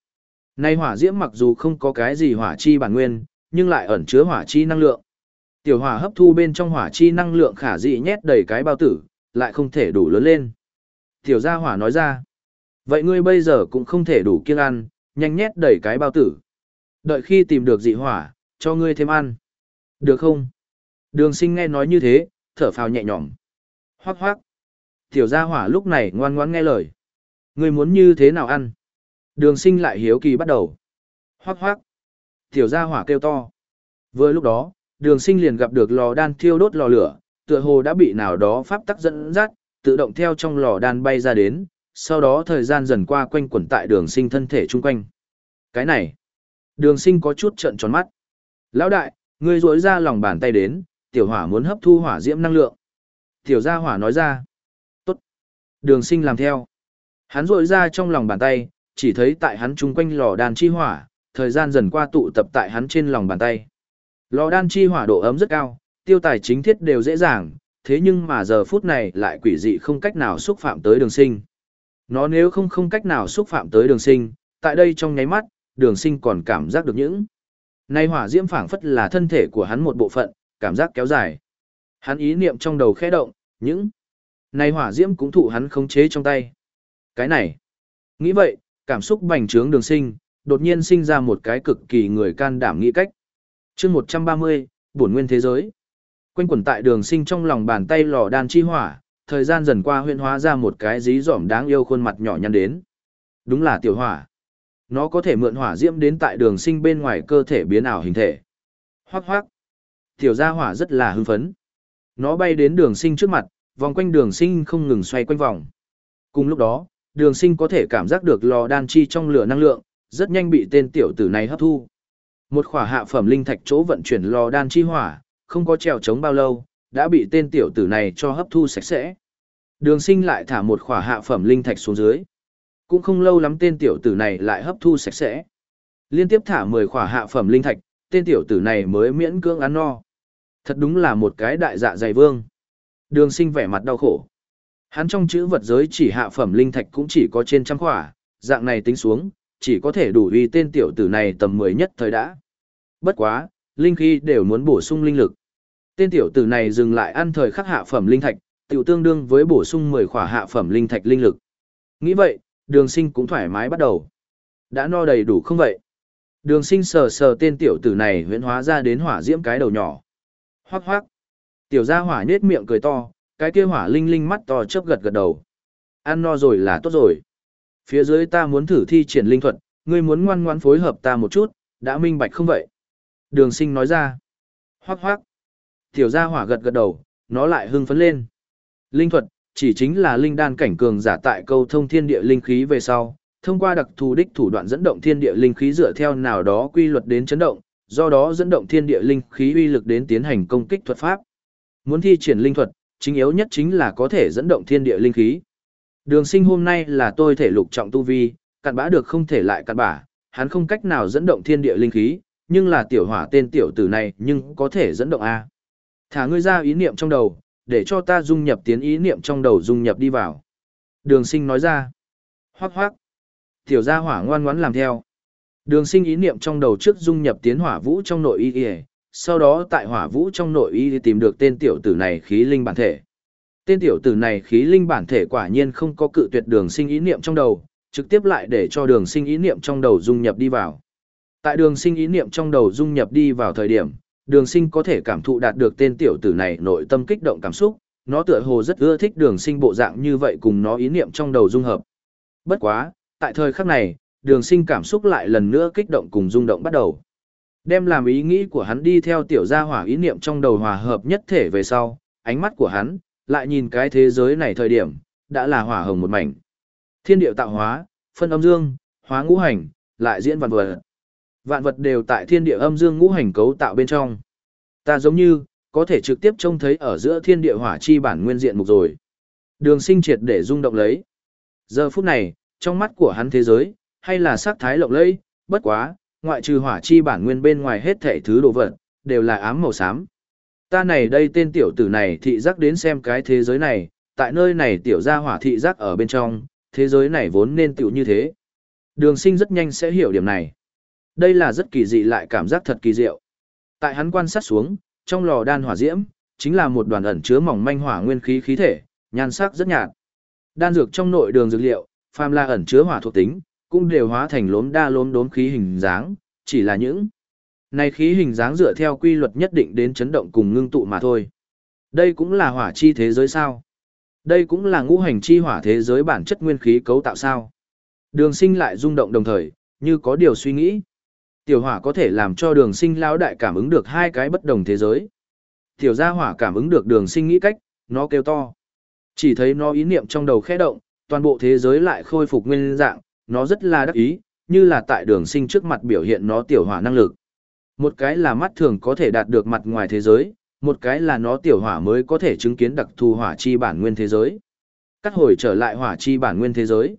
này hỏa diễm mặc dù không có cái gì hỏa chi bản nguyên, nhưng lại ẩn chứa hỏa chi năng lượng. Tiểu hỏa hấp thu bên trong hỏa chi năng lượng khả dị nhét đầy cái bao tử, lại không thể đủ lớn lên. Tiểu gia hỏa nói ra, vậy ngươi bây giờ cũng không thể đủ kiêng ăn, nhanh nhét đầy cái bao tử. Đợi khi tìm được dị hỏa, cho ngươi thêm ăn. Được không? Đường sinh nghe nói như thế, thở phào nhẹ nhõm. Hoác hoác. Tiểu gia hỏa lúc này ngoan ngoãn nghe lời. Ngươi muốn như thế nào ăn? Đường sinh lại hiếu kỳ bắt đầu. Hoác hoác. Tiểu gia hỏa kêu to. Vừa lúc đó, đường sinh liền gặp được lò đan thiêu đốt lò lửa, tựa hồ đã bị nào đó pháp tắc dẫn dắt, tự động theo trong lò đan bay ra đến, sau đó thời gian dần qua quanh quẩn tại đường sinh thân thể chung quanh. Cái này, đường sinh có chút trận tròn mắt. Lão đại, ngươi rối ra lòng bàn tay đến, tiểu hỏa muốn hấp thu hỏa diễm năng lượng. Tiểu gia hỏa nói ra. Tốt. Đường sinh làm theo. Hắn rối ra trong lòng bàn tay, chỉ thấy tại hắn chung quanh lò đan chi hỏa, thời gian dần qua tụ tập tại hắn trên lòng bàn tay. Lò đan chi hỏa độ ấm rất cao, tiêu tài chính thiết đều dễ dàng, thế nhưng mà giờ phút này lại quỷ dị không cách nào xúc phạm tới đường sinh. Nó nếu không không cách nào xúc phạm tới đường sinh, tại đây trong nháy mắt, đường sinh còn cảm giác được những. Nay hỏa diễm phảng phất là thân thể của hắn một bộ phận, cảm giác kéo dài. Hắn ý niệm trong đầu khẽ động, những. Nay hỏa diễm cũng thụ hắn khống chế trong tay. Cái này. Nghĩ vậy, cảm xúc bành trướng đường sinh, đột nhiên sinh ra một cái cực kỳ người can đảm nghĩ cách. chương 130, bổn nguyên thế giới. Quanh quẩn tại đường sinh trong lòng bàn tay lò đan chi hỏa, thời gian dần qua huyện hóa ra một cái dí dỏm đáng yêu khuôn mặt nhỏ nhăn đến. Đúng là tiểu hỏa. Nó có thể mượn hỏa diễm đến tại đường sinh bên ngoài cơ thể biến ảo hình thể. Hoác hoác. Tiểu gia hỏa rất là hưng phấn. Nó bay đến đường sinh trước mặt, vòng quanh đường sinh không ngừng xoay quanh vòng. Cùng lúc đó, đường sinh có thể cảm giác được lò đan chi trong lửa năng lượng, rất nhanh bị tên tiểu tử này hấp thu. Một khỏa hạ phẩm linh thạch chỗ vận chuyển lò đan chi hỏa, không có trèo trống bao lâu, đã bị tên tiểu tử này cho hấp thu sạch sẽ. Đường sinh lại thả một khỏa hạ phẩm linh thạch xuống dưới. Cũng không lâu lắm tên tiểu tử này lại hấp thu sạch sẽ. Liên tiếp thả 10 khỏa hạ phẩm linh thạch, tên tiểu tử này mới miễn cưỡng ăn no. Thật đúng là một cái đại dạ dày vương. Đường sinh vẻ mặt đau khổ. Hắn trong chữ vật giới chỉ hạ phẩm linh thạch cũng chỉ có trên trăm khỏa, dạng này tính xuống, chỉ có thể đủ uy tên tiểu tử này tầm 10 nhất thời đã. Bất quá, linh khí đều muốn bổ sung linh lực. Tên tiểu tử này dừng lại ăn thời khắc hạ phẩm linh thạch, tiểu tương đương với bổ sung 10 khỏa hạ phẩm linh thạch linh lực. Nghĩ vậy, đường sinh cũng thoải mái bắt đầu. Đã no đầy đủ không vậy? Đường sinh sờ sờ tên tiểu tử này huyễn hóa ra đến hỏa diễm cái đầu nhỏ. Hoác hoác. Tiểu gia hỏa nết miệng cười to, cái kia hỏa linh linh mắt to chớp gật gật đầu. Ăn no rồi là tốt rồi. Phía dưới ta muốn thử thi triển linh thuật, ngươi muốn ngoan ngoan phối hợp ta một chút, đã minh bạch không vậy? Đường sinh nói ra. Hoác hoác. Tiểu gia hỏa gật gật đầu, nó lại hưng phấn lên. Linh thuật, chỉ chính là linh đan cảnh cường giả tại câu thông thiên địa linh khí về sau, thông qua đặc thù đích thủ đoạn dẫn động thiên địa linh khí dựa theo nào đó quy luật đến chấn động, do đó dẫn động thiên địa linh khí uy lực đến tiến hành công kích thuật pháp. Muốn thi triển linh thuật, chính yếu nhất chính là có thể dẫn động thiên địa linh khí. Đường sinh hôm nay là tôi thể lục trọng tu vi, cặn bã được không thể lại cặn bã, hắn không cách nào dẫn động thiên địa linh khí, nhưng là tiểu hỏa tên tiểu tử này nhưng có thể dẫn động A. Thả ngươi ra ý niệm trong đầu, để cho ta dung nhập tiến ý niệm trong đầu dung nhập đi vào. Đường sinh nói ra. Hoác hoác. Tiểu gia hỏa ngoan ngoãn làm theo. Đường sinh ý niệm trong đầu trước dung nhập tiến hỏa vũ trong nội y y, sau đó tại hỏa vũ trong nội y tìm được tên tiểu tử này khí linh bản thể. Tên tiểu tử này khí linh bản thể quả nhiên không có cự tuyệt đường sinh ý niệm trong đầu, trực tiếp lại để cho đường sinh ý niệm trong đầu dung nhập đi vào. Tại đường sinh ý niệm trong đầu dung nhập đi vào thời điểm, đường sinh có thể cảm thụ đạt được tên tiểu tử này nội tâm kích động cảm xúc, nó tựa hồ rất ưa thích đường sinh bộ dạng như vậy cùng nó ý niệm trong đầu dung hợp. Bất quá, tại thời khắc này, đường sinh cảm xúc lại lần nữa kích động cùng rung động bắt đầu. Đem làm ý nghĩ của hắn đi theo tiểu gia hỏa ý niệm trong đầu hòa hợp nhất thể về sau, ánh mắt của hắn, lại nhìn cái thế giới này thời điểm, đã là hỏa hồng một mảnh. Thiên điệu tạo hóa, phân âm dương, hóa ngũ hành, lại diễn vạn vật. Vạn vật đều tại thiên địa âm dương ngũ hành cấu tạo bên trong. Ta giống như, có thể trực tiếp trông thấy ở giữa thiên địa hỏa chi bản nguyên diện mục rồi. Đường sinh triệt để rung động lấy. Giờ phút này, trong mắt của hắn thế giới, hay là sắc thái lộng lẫy, bất quá, ngoại trừ hỏa chi bản nguyên bên ngoài hết thể thứ đồ vật, đều là ám màu xám. Ta này đây tên tiểu tử này thị giác đến xem cái thế giới này, tại nơi này tiểu gia hỏa thị giác ở bên trong, thế giới này vốn nên tiểu như thế. Đường sinh rất nhanh sẽ hiểu điểm này. Đây là rất kỳ dị lại cảm giác thật kỳ diệu. Tại hắn quan sát xuống, trong lò đan hỏa diễm, chính là một đoàn ẩn chứa mỏng manh hỏa nguyên khí khí thể, nhan sắc rất nhạt. Đan dược trong nội đường dược liệu, phàm là ẩn chứa hỏa thuộc tính, cũng đều hóa thành lốm đa lốm đốm khí hình dáng, chỉ là những này khí hình dáng dựa theo quy luật nhất định đến chấn động cùng ngưng tụ mà thôi. Đây cũng là hỏa chi thế giới sao? Đây cũng là ngũ hành chi hỏa thế giới bản chất nguyên khí cấu tạo sao? Đường sinh lại rung động đồng thời, như có điều suy nghĩ. Tiểu hỏa có thể làm cho đường sinh lão đại cảm ứng được hai cái bất đồng thế giới. Tiểu gia hỏa cảm ứng được đường sinh nghĩ cách, nó kêu to. Chỉ thấy nó ý niệm trong đầu khẽ động, toàn bộ thế giới lại khôi phục nguyên dạng, nó rất là đắc ý, như là tại đường sinh trước mặt biểu hiện nó tiểu hỏa năng lực. Một cái là mắt thường có thể đạt được mặt ngoài thế giới, một cái là nó tiểu hỏa mới có thể chứng kiến đặc thù hỏa chi bản nguyên thế giới. Cắt hồi trở lại hỏa chi bản nguyên thế giới.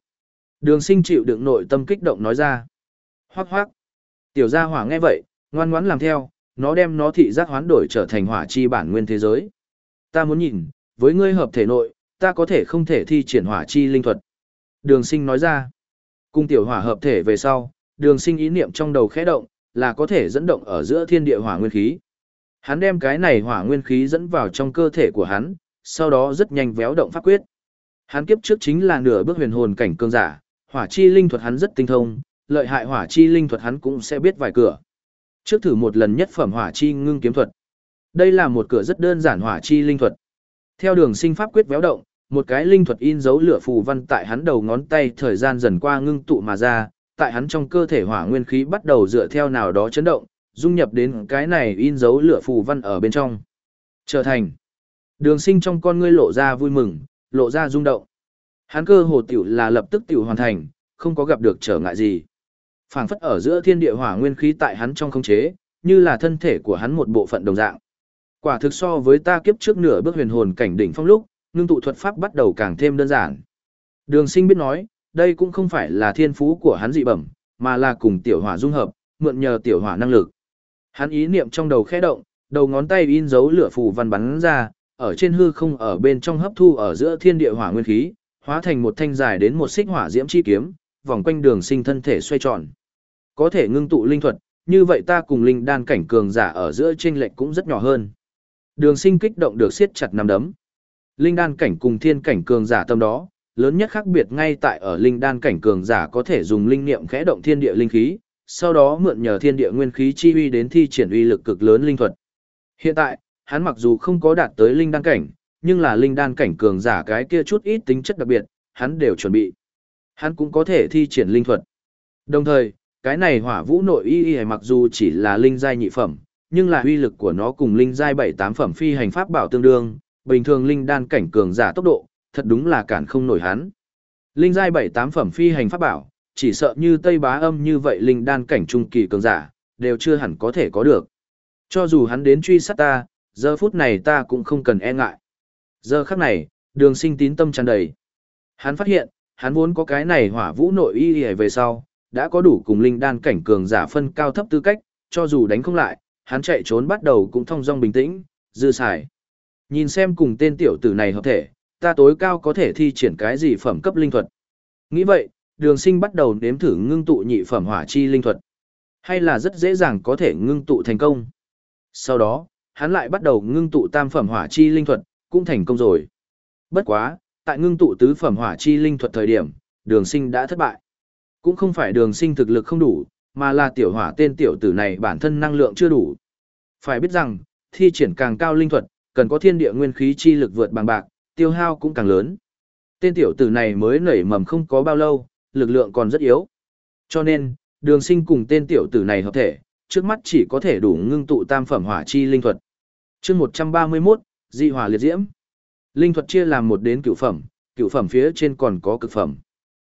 Đường sinh chịu đựng nội tâm kích động nói ra. Hoác hoác. Tiểu gia hỏa nghe vậy, ngoan ngoãn làm theo, nó đem nó thị giác hoán đổi trở thành hỏa chi bản nguyên thế giới. Ta muốn nhìn, với ngươi hợp thể nội, ta có thể không thể thi triển hỏa chi linh thuật. Đường sinh nói ra. Cung tiểu hỏa hợp thể về sau, đường sinh ý niệm trong đầu khẽ động, là có thể dẫn động ở giữa thiên địa hỏa nguyên khí. Hắn đem cái này hỏa nguyên khí dẫn vào trong cơ thể của hắn, sau đó rất nhanh véo động pháp quyết. Hắn kiếp trước chính là nửa bước huyền hồn cảnh cương giả, hỏa chi linh thuật hắn rất tinh thông, lợi hại hỏa chi linh thuật hắn cũng sẽ biết vài cửa. Trước thử một lần nhất phẩm hỏa chi ngưng kiếm thuật. Đây là một cửa rất đơn giản hỏa chi linh thuật. Theo đường sinh pháp quyết véo động, một cái linh thuật in dấu lửa phù văn tại hắn đầu ngón tay thời gian dần qua ngưng tụ mà ra, tại hắn trong cơ thể hỏa nguyên khí bắt đầu dựa theo nào đó chấn động, dung nhập đến cái này in dấu lửa phù văn ở bên trong. Trở thành. Đường sinh trong con ngươi lộ ra vui mừng, lộ ra rung động. Hắn cơ hồ tiểu là lập tức tiểu hoàn thành, không có gặp được trở ngại gì. phảng phất ở giữa thiên địa hỏa nguyên khí tại hắn trong không chế, như là thân thể của hắn một bộ phận đồng dạng. Quả thực so với ta kiếp trước nửa bước huyền hồn cảnh đỉnh phong lúc, ngưng tụ thuật pháp bắt đầu càng thêm đơn giản. Đường sinh biết nói, đây cũng không phải là thiên phú của hắn dị bẩm, mà là cùng tiểu hỏa dung hợp, mượn nhờ tiểu hỏa năng lực. Hắn ý niệm trong đầu khẽ động, đầu ngón tay in dấu lửa phù văn bắn ra, ở trên hư không ở bên trong hấp thu ở giữa thiên địa hỏa nguyên khí, hóa thành một thanh dài đến một xích hỏa diễm chi kiếm, vòng quanh đường sinh thân thể xoay tròn. Có thể ngưng tụ linh thuật, như vậy ta cùng linh đan cảnh cường giả ở giữa chênh lệch cũng rất nhỏ hơn. Đường sinh kích động được siết chặt nắm đấm. Linh đan cảnh cùng thiên cảnh cường giả tâm đó, lớn nhất khác biệt ngay tại ở linh đan cảnh cường giả có thể dùng linh niệm khẽ động thiên địa linh khí, sau đó mượn nhờ thiên địa nguyên khí chi uy đến thi triển uy lực cực lớn linh thuật. Hiện tại, hắn mặc dù không có đạt tới linh đan cảnh, nhưng là linh đan cảnh cường giả cái kia chút ít tính chất đặc biệt, hắn đều chuẩn bị. Hắn cũng có thể thi triển linh thuật. Đồng thời, cái này hỏa vũ nội y y mặc dù chỉ là linh giai nhị phẩm, nhưng là uy lực của nó cùng linh giai bảy tám phẩm phi hành pháp bảo tương đương, bình thường linh đan cảnh cường giả tốc độ, thật đúng là cản không nổi hắn. Linh giai bảy tám phẩm phi hành pháp bảo, chỉ sợ như Tây Bá Âm như vậy linh đan cảnh trung kỳ cường giả, đều chưa hẳn có thể có được. Cho dù hắn đến truy sát ta, giờ phút này ta cũng không cần e ngại. Giờ khắc này, đường sinh tín tâm tràn đầy. Hắn phát hiện, hắn vốn có cái này hỏa vũ nội y y về sau, đã có đủ cùng linh đan cảnh cường giả phân cao thấp tư cách, cho dù đánh không lại, hắn chạy trốn bắt đầu cũng thông dong bình tĩnh, dư xài. Nhìn xem cùng tên tiểu tử này hợp thể, ta tối cao có thể thi triển cái gì phẩm cấp linh thuật. Nghĩ vậy, đường sinh bắt đầu nếm thử ngưng tụ nhị phẩm hỏa chi linh thuật. Hay là rất dễ dàng có thể ngưng tụ thành công. Sau đó, hắn lại bắt đầu ngưng tụ tam phẩm hỏa chi linh thuật, cũng thành công rồi. Bất quá, tại ngưng tụ tứ phẩm hỏa chi linh thuật thời điểm, đường sinh đã thất bại. Cũng không phải đường sinh thực lực không đủ, mà là tiểu hỏa tên tiểu tử này bản thân năng lượng chưa đủ. Phải biết rằng, thi triển càng cao linh thuật, cần có thiên địa nguyên khí chi lực vượt bằng bạc, tiêu hao cũng càng lớn. Tên tiểu tử này mới nảy mầm không có bao lâu, lực lượng còn rất yếu. Cho nên, đường sinh cùng tên tiểu tử này hợp thể, trước mắt chỉ có thể đủ ngưng tụ tam phẩm hỏa chi linh thuật. chương 131, dị hỏa liệt diễm. Linh thuật chia làm một đến cửu phẩm, cửu phẩm phía trên còn có cực phẩm.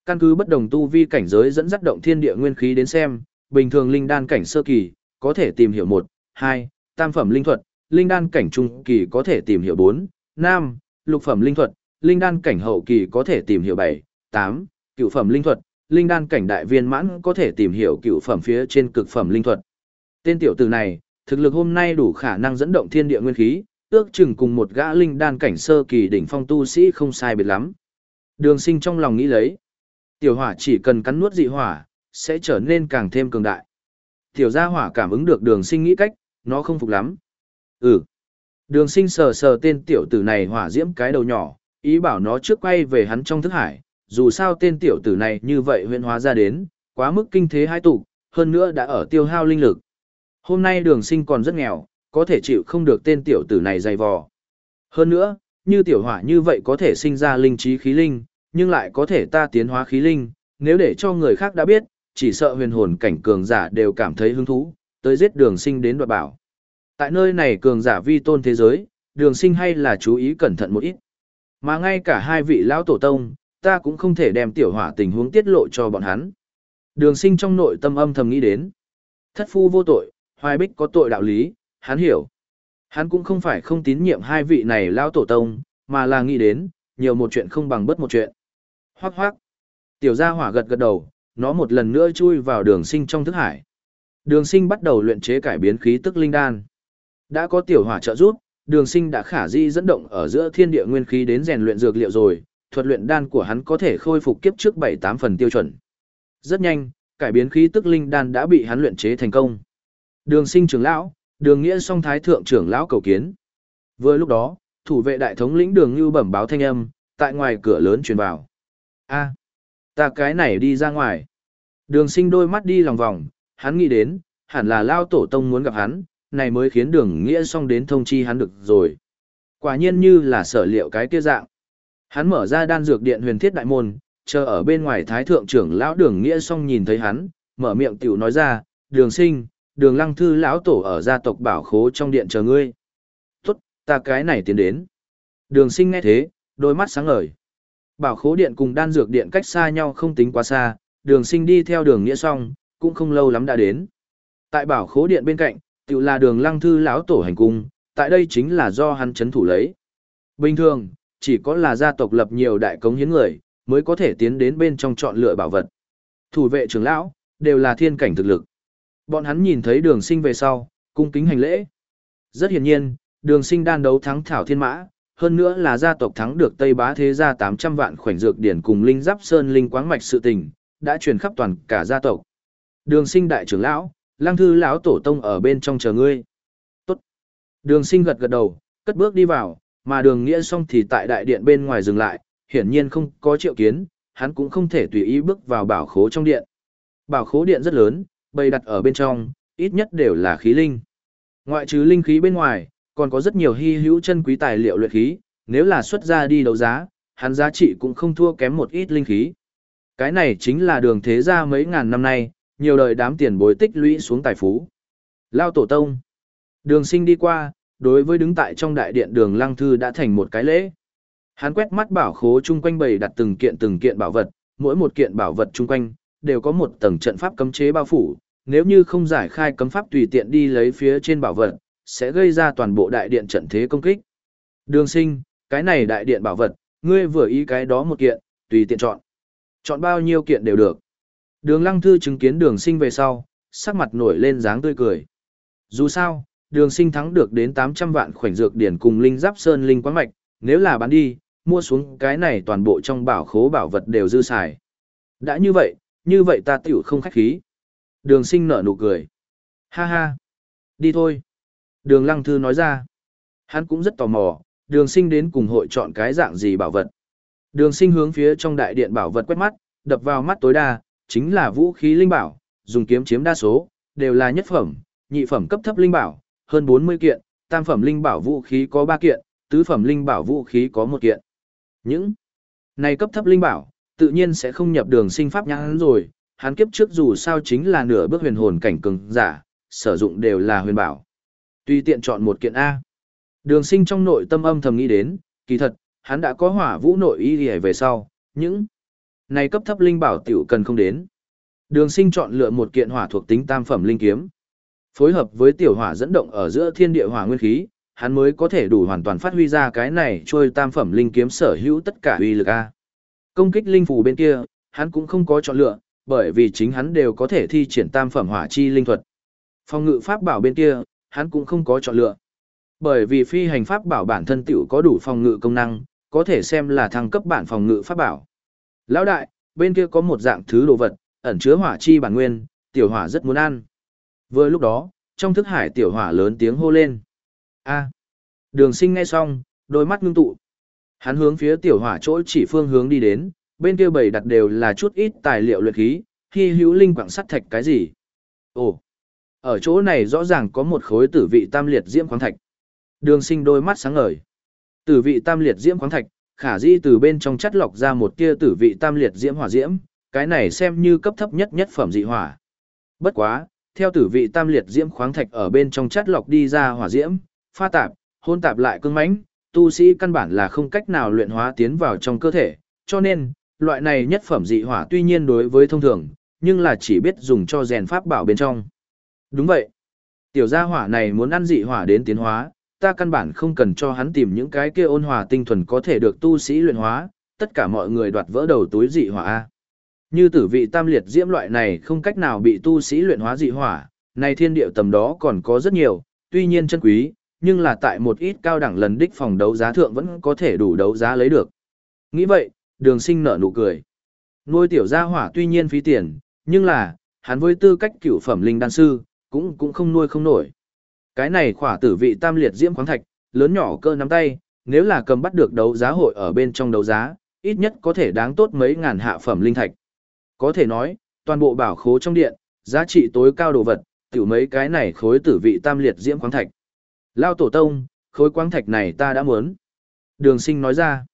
Căn cứ bất đồng tu vi cảnh giới dẫn dắt động thiên địa nguyên khí đến xem, bình thường linh đan cảnh sơ kỳ, có thể tìm hiểu một, hai, tam phẩm linh thuật, linh đan cảnh trung kỳ có thể tìm hiểu 4, 5, lục phẩm linh thuật, linh đan cảnh hậu kỳ có thể tìm hiểu 7, 8, cựu phẩm linh thuật, linh đan cảnh đại viên mãn có thể tìm hiểu cựu phẩm phía trên cực phẩm linh thuật. Tên tiểu tử này, thực lực hôm nay đủ khả năng dẫn động thiên địa nguyên khí, ước chừng cùng một gã linh đan cảnh sơ kỳ đỉnh phong tu sĩ không sai biệt lắm. Đường sinh trong lòng nghĩ lấy. Tiểu hỏa chỉ cần cắn nuốt dị hỏa, sẽ trở nên càng thêm cường đại. Tiểu gia hỏa cảm ứng được đường sinh nghĩ cách, nó không phục lắm. Ừ. Đường sinh sờ sờ tên tiểu tử này hỏa diễm cái đầu nhỏ, ý bảo nó trước quay về hắn trong thức hải. Dù sao tên tiểu tử này như vậy huyện hóa ra đến, quá mức kinh thế hai tụ, hơn nữa đã ở tiêu hao linh lực. Hôm nay đường sinh còn rất nghèo, có thể chịu không được tên tiểu tử này dày vò. Hơn nữa, như tiểu hỏa như vậy có thể sinh ra linh trí khí linh, nhưng lại có thể ta tiến hóa khí linh, nếu để cho người khác đã biết, chỉ sợ huyền hồn cảnh cường giả đều cảm thấy hứng thú, tới giết đường sinh đến đoạt bảo. Tại nơi này cường giả vi tôn thế giới, đường sinh hay là chú ý cẩn thận một ít. Mà ngay cả hai vị lão tổ tông, ta cũng không thể đem tiểu hỏa tình huống tiết lộ cho bọn hắn. Đường sinh trong nội tâm âm thầm nghĩ đến. Thất phu vô tội, hoài bích có tội đạo lý, hắn hiểu. Hắn cũng không phải không tín nhiệm hai vị này lão tổ tông, mà là nghĩ đến, nhiều một chuyện không bằng bất một chuyện. Hoác hoác. Tiểu gia hỏa gật gật đầu, nó một lần nữa chui vào đường sinh trong thức hải. Đường sinh bắt đầu luyện chế cải biến khí tức linh đan. Đã có tiểu hỏa trợ giúp, đường sinh đã khả di dẫn động ở giữa thiên địa nguyên khí đến rèn luyện dược liệu rồi, thuật luyện đan của hắn có thể khôi phục kiếp trước 7-8 phần tiêu chuẩn. Rất nhanh, cải biến khí tức linh đan đã bị hắn luyện chế thành công. Đường sinh trưởng lão, đường nghĩa song thái thượng trưởng lão cầu kiến. Vừa lúc đó, thủ vệ đại thống lĩnh đường như bẩm báo thanh âm, tại ngoài cửa lớn truyền vào. a ta cái này đi ra ngoài. Đường sinh đôi mắt đi lòng vòng, hắn nghĩ đến, hẳn là lao tổ tông muốn gặp hắn, này mới khiến đường nghĩa xong đến thông chi hắn được rồi. Quả nhiên như là sở liệu cái kia dạng. Hắn mở ra đan dược điện huyền thiết đại môn, chờ ở bên ngoài thái thượng trưởng lão đường nghĩa xong nhìn thấy hắn, mở miệng tiểu nói ra, đường sinh, đường lăng thư lão tổ ở gia tộc bảo khố trong điện chờ ngươi. Tốt, ta cái này tiến đến. Đường sinh nghe thế, đôi mắt sáng ngời. Bảo khố điện cùng đan dược điện cách xa nhau không tính quá xa, đường sinh đi theo đường nghĩa xong, cũng không lâu lắm đã đến. Tại bảo khố điện bên cạnh, tự là đường lăng thư lão tổ hành cung, tại đây chính là do hắn chấn thủ lấy. Bình thường, chỉ có là gia tộc lập nhiều đại cống hiến người, mới có thể tiến đến bên trong chọn lựa bảo vật. Thủ vệ trưởng lão, đều là thiên cảnh thực lực. Bọn hắn nhìn thấy đường sinh về sau, cung kính hành lễ. Rất hiển nhiên, đường sinh đan đấu thắng Thảo Thiên Mã, hơn nữa là gia tộc thắng được Tây Bá Thế gia 800 vạn khoảnh dược điển cùng Linh Giáp Sơn Linh Quáng Mạch sự tình, đã truyền khắp toàn cả gia tộc. Đường sinh đại trưởng lão, lang thư lão tổ tông ở bên trong chờ ngươi. Tốt. Đường sinh gật gật đầu, cất bước đi vào, mà đường nghĩa xong thì tại đại điện bên ngoài dừng lại, hiển nhiên không có triệu kiến, hắn cũng không thể tùy ý bước vào bảo khố trong điện. Bảo khố điện rất lớn, bày đặt ở bên trong, ít nhất đều là khí linh. Ngoại trừ linh khí bên ngoài, còn có rất nhiều hy hữu chân quý tài liệu luyện khí, nếu là xuất ra đi đấu giá, hắn giá trị cũng không thua kém một ít linh khí. Cái này chính là đường thế gia mấy ngàn năm nay, nhiều đời đám tiền bối tích lũy xuống tài phú. Lao tổ tông. Đường sinh đi qua, đối với đứng tại trong đại điện đường lăng thư đã thành một cái lễ. Hắn quét mắt bảo khố chung quanh bày đặt từng kiện từng kiện bảo vật, mỗi một kiện bảo vật chung quanh, đều có một tầng trận pháp cấm chế bao phủ, nếu như không giải khai cấm pháp tùy tiện đi lấy phía trên bảo vật, sẽ gây ra toàn bộ đại điện trận thế công kích. Đường sinh, cái này đại điện bảo vật, ngươi vừa ý cái đó một kiện, tùy tiện chọn. Chọn bao nhiêu kiện đều được. Đường lăng thư chứng kiến đường sinh về sau, sắc mặt nổi lên dáng tươi cười. Dù sao, đường sinh thắng được đến 800 vạn khoảnh dược điển cùng linh giáp sơn linh quán mạch, nếu là bán đi, mua xuống cái này toàn bộ trong bảo khố bảo vật đều dư xài. Đã như vậy, như vậy ta tiểu không khách khí. Đường sinh nở nụ cười. Ha ha. Đi thôi. Đường lăng thư nói ra. Hắn cũng rất tò mò, đường sinh đến cùng hội chọn cái dạng gì bảo vật. Đường sinh hướng phía trong đại điện bảo vật quét mắt, đập vào mắt tối đa, chính là vũ khí linh bảo, dùng kiếm chiếm đa số, đều là nhất phẩm, nhị phẩm cấp thấp linh bảo, hơn 40 kiện, tam phẩm linh bảo vũ khí có 3 kiện, tứ phẩm linh bảo vũ khí có 1 kiện. Những này cấp thấp linh bảo, tự nhiên sẽ không nhập đường sinh pháp nhãn rồi, hắn kiếp trước dù sao chính là nửa bước huyền hồn cảnh cường giả, sử dụng đều là huyền bảo. Tùy tiện chọn một kiện A. Đường sinh trong nội tâm âm thầm nghĩ đến, kỳ thật, hắn đã có hỏa vũ nội y về sau, những này cấp thấp linh bảo tiểu cần không đến. Đường sinh chọn lựa một kiện hỏa thuộc tính tam phẩm linh kiếm. Phối hợp với tiểu hỏa dẫn động ở giữa thiên địa hỏa nguyên khí, hắn mới có thể đủ hoàn toàn phát huy ra cái này trôi tam phẩm linh kiếm sở hữu tất cả uy lực A. Công kích linh phù bên kia, hắn cũng không có chọn lựa, bởi vì chính hắn đều có thể thi triển tam phẩm hỏa chi linh thuật. Phòng ngự pháp bảo bên kia, hắn cũng không có chọn lựa. Bởi vì phi hành pháp bảo bản thân tiểu có đủ phòng ngự công năng, có thể xem là thăng cấp bản phòng ngự pháp bảo. Lão đại, bên kia có một dạng thứ đồ vật, ẩn chứa hỏa chi bản nguyên, tiểu hỏa rất muốn ăn. Vừa lúc đó, trong thức hải tiểu hỏa lớn tiếng hô lên. A. Đường sinh nghe xong, đôi mắt ngưng tụ. Hắn hướng phía tiểu hỏa chỗ chỉ phương hướng đi đến, bên kia bầy đặt đều là chút ít tài liệu luyện khí, hy hữu linh quảng sắt thạch cái gì. Ồ, ở chỗ này rõ ràng có một khối tử vị tam liệt diễm khoáng thạch. Đường sinh đôi mắt sáng ngời. Tử vị tam liệt diễm khoáng thạch, khả di từ bên trong chắt lọc ra một tia tử vị tam liệt diễm hỏa diễm, cái này xem như cấp thấp nhất nhất phẩm dị hỏa. Bất quá, theo tử vị tam liệt diễm khoáng thạch ở bên trong chắt lọc đi ra hỏa diễm, pha tạp, hôn tạp lại cương mãnh, tu sĩ căn bản là không cách nào luyện hóa tiến vào trong cơ thể, cho nên, loại này nhất phẩm dị hỏa tuy nhiên đối với thông thường, nhưng là chỉ biết dùng cho rèn pháp bảo bên trong. Đúng vậy. Tiểu gia hỏa này muốn ăn dị hỏa đến tiến hóa, ta căn bản không cần cho hắn tìm những cái kia ôn hòa tinh thuần có thể được tu sĩ luyện hóa, tất cả mọi người đoạt vỡ đầu túi dị hỏa a. Như tử vị tam liệt diễm loại này không cách nào bị tu sĩ luyện hóa dị hỏa, này thiên điệu tầm đó còn có rất nhiều, tuy nhiên chân quý, nhưng là tại một ít cao đẳng lần đích phòng đấu giá thượng vẫn có thể đủ đấu giá lấy được. Nghĩ vậy, đường sinh nở nụ cười. Nuôi tiểu gia hỏa tuy nhiên phí tiền, nhưng là, hắn với tư cách cửu phẩm linh đan sư, cũng cũng không nuôi không nổi. Cái này khỏa tử vị tam liệt diễm khoáng thạch, lớn nhỏ cơ nắm tay, nếu là cầm bắt được đấu giá hội ở bên trong đấu giá, ít nhất có thể đáng tốt mấy ngàn hạ phẩm linh thạch. Có thể nói, toàn bộ bảo khố trong điện, giá trị tối cao đồ vật, tiểu mấy cái này khối tử vị tam liệt diễm khoáng thạch. Lao tổ tông, khối khoáng thạch này ta đã muốn. Đường sinh nói ra.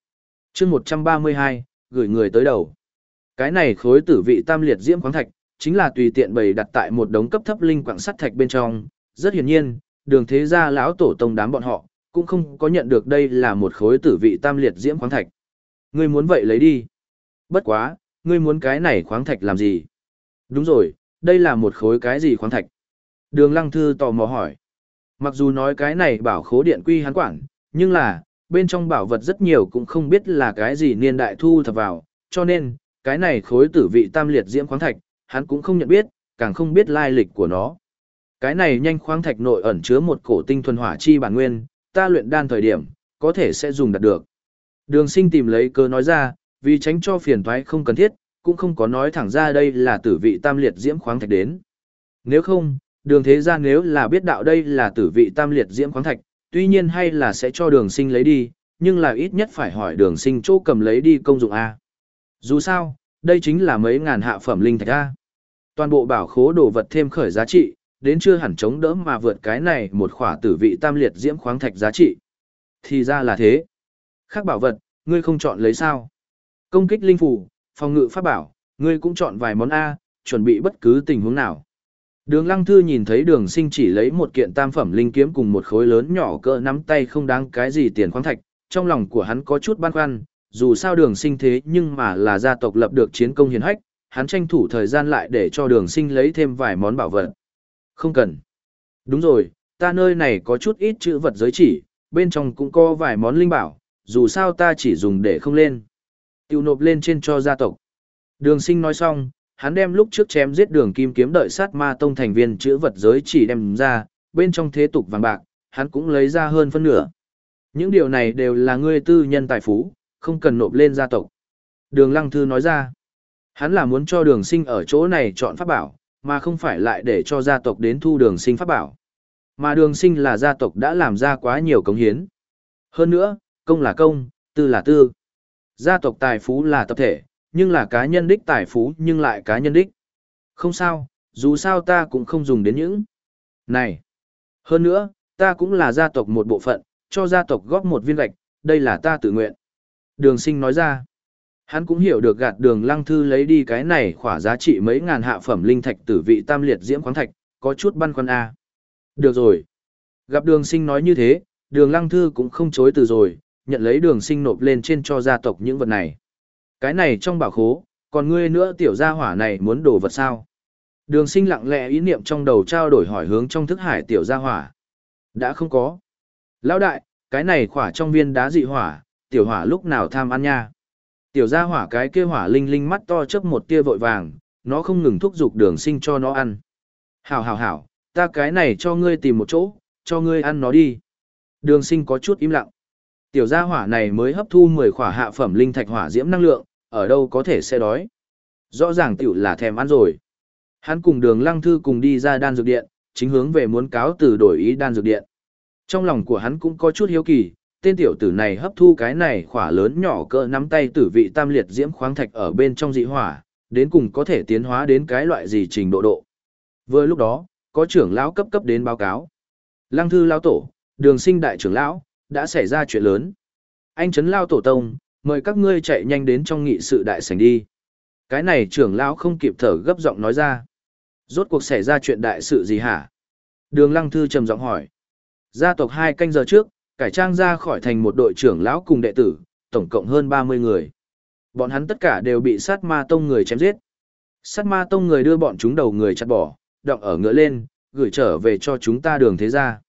chương 132, gửi người tới đầu. Cái này khối tử vị tam liệt diễm khoáng thạch, chính là tùy tiện bày đặt tại một đống cấp thấp linh quạng sắt thạch bên trong. Rất hiển nhiên, đường thế gia lão tổ tông đám bọn họ, cũng không có nhận được đây là một khối tử vị tam liệt diễm khoáng thạch. Ngươi muốn vậy lấy đi. Bất quá, ngươi muốn cái này khoáng thạch làm gì? Đúng rồi, đây là một khối cái gì khoáng thạch? Đường lăng thư tò mò hỏi. Mặc dù nói cái này bảo khố điện quy hắn quản, nhưng là, bên trong bảo vật rất nhiều cũng không biết là cái gì niên đại thu thập vào, cho nên, cái này khối tử vị tam liệt diễm khoáng thạch, hắn cũng không nhận biết, càng không biết lai lịch của nó. Cái này nhanh khoáng thạch nội ẩn chứa một cổ tinh thuần hỏa chi bản nguyên, ta luyện đan thời điểm, có thể sẽ dùng đạt được. Đường sinh tìm lấy cơ nói ra, vì tránh cho phiền toái không cần thiết, cũng không có nói thẳng ra đây là tử vị tam liệt diễm khoáng thạch đến. Nếu không, đường thế gian nếu là biết đạo đây là tử vị tam liệt diễm khoáng thạch, tuy nhiên hay là sẽ cho đường sinh lấy đi, nhưng là ít nhất phải hỏi đường sinh chỗ cầm lấy đi công dụng A. Dù sao, đây chính là mấy ngàn hạ phẩm linh thạch A. Toàn bộ bảo khố đồ vật thêm khởi giá trị, đến chưa hẳn chống đỡ mà vượt cái này một khỏa tử vị tam liệt diễm khoáng thạch giá trị. Thì ra là thế. Khác bảo vật, ngươi không chọn lấy sao. Công kích linh phủ, phòng ngự pháp bảo, ngươi cũng chọn vài món A, chuẩn bị bất cứ tình huống nào. Đường lăng thư nhìn thấy đường sinh chỉ lấy một kiện tam phẩm linh kiếm cùng một khối lớn nhỏ cỡ nắm tay không đáng cái gì tiền khoáng thạch, trong lòng của hắn có chút băn khoăn, dù sao đường sinh thế nhưng mà là gia tộc lập được chiến công hiền hách, hắn tranh thủ thời gian lại để cho đường sinh lấy thêm vài món bảo vật. Không cần. Đúng rồi, ta nơi này có chút ít chữ vật giới chỉ, bên trong cũng có vài món linh bảo, dù sao ta chỉ dùng để không lên. Tiêu nộp lên trên cho gia tộc. Đường sinh nói xong, hắn đem lúc trước chém giết đường kim kiếm đợi sát ma tông thành viên chữ vật giới chỉ đem ra, bên trong thế tục vàng bạc, hắn cũng lấy ra hơn phân nửa. Những điều này đều là ngươi tư nhân tài phú, không cần nộp lên gia tộc. Đường lăng thư nói ra, hắn là muốn cho đường sinh ở chỗ này chọn pháp bảo, mà không phải lại để cho gia tộc đến thu đường sinh pháp bảo. Mà đường sinh là gia tộc đã làm ra quá nhiều công hiến. Hơn nữa, công là công, tư là tư. Gia tộc tài phú là tập thể, nhưng là cá nhân đích tài phú nhưng lại cá nhân đích. Không sao, dù sao ta cũng không dùng đến những. Này! Hơn nữa, ta cũng là gia tộc một bộ phận, cho gia tộc góp một viên gạch, đây là ta tự nguyện. Đường sinh nói ra. Hắn cũng hiểu được gạt đường lăng thư lấy đi cái này khỏa giá trị mấy ngàn hạ phẩm linh thạch tử vị tam liệt diễm khoáng thạch, có chút băn khoăn a Được rồi. Gặp đường sinh nói như thế, đường lăng thư cũng không chối từ rồi, nhận lấy đường sinh nộp lên trên cho gia tộc những vật này. Cái này trong bảo khố, còn ngươi nữa tiểu gia hỏa này muốn đổ vật sao? Đường sinh lặng lẽ ý niệm trong đầu trao đổi hỏi hướng trong thức hải tiểu gia hỏa. Đã không có. Lão đại, cái này khỏa trong viên đá dị hỏa, tiểu hỏa lúc nào tham ăn nha. Tiểu gia hỏa cái kia hỏa linh linh mắt to chớp một tia vội vàng, nó không ngừng thúc giục đường sinh cho nó ăn. Hảo hảo hảo, ta cái này cho ngươi tìm một chỗ, cho ngươi ăn nó đi. Đường sinh có chút im lặng. Tiểu gia hỏa này mới hấp thu 10 khỏa hạ phẩm linh thạch hỏa diễm năng lượng, ở đâu có thể sẽ đói. Rõ ràng tiểu là thèm ăn rồi. Hắn cùng đường lăng thư cùng đi ra đan dược điện, chính hướng về muốn cáo từ đổi ý đan dược điện. Trong lòng của hắn cũng có chút hiếu kỳ, tên tiểu tử này hấp thu cái này khỏa lớn nhỏ cỡ nắm tay tử vị tam liệt diễm khoáng thạch ở bên trong dị hỏa, đến cùng có thể tiến hóa đến cái loại gì trình độ độ. Vừa lúc đó, có trưởng lão cấp cấp đến báo cáo. Lăng thư lão tổ, đường sinh đại trưởng lão, đã xảy ra chuyện lớn. Anh Trấn Lao Tổ Tông, mời các ngươi chạy nhanh đến trong nghị sự đại sảnh đi. Cái này trưởng lão không kịp thở gấp giọng nói ra. Rốt cuộc xảy ra chuyện đại sự gì hả? Đường Lăng Thư trầm giọng hỏi. Gia tộc hai canh giờ trước, cải trang ra khỏi thành một đội trưởng lão cùng đệ tử, tổng cộng hơn 30 người. Bọn hắn tất cả đều bị sát ma tông người chém giết. Sát ma tông người đưa bọn chúng đầu người chặt bỏ, động ở ngựa lên, gửi trở về cho chúng ta đường thế gia.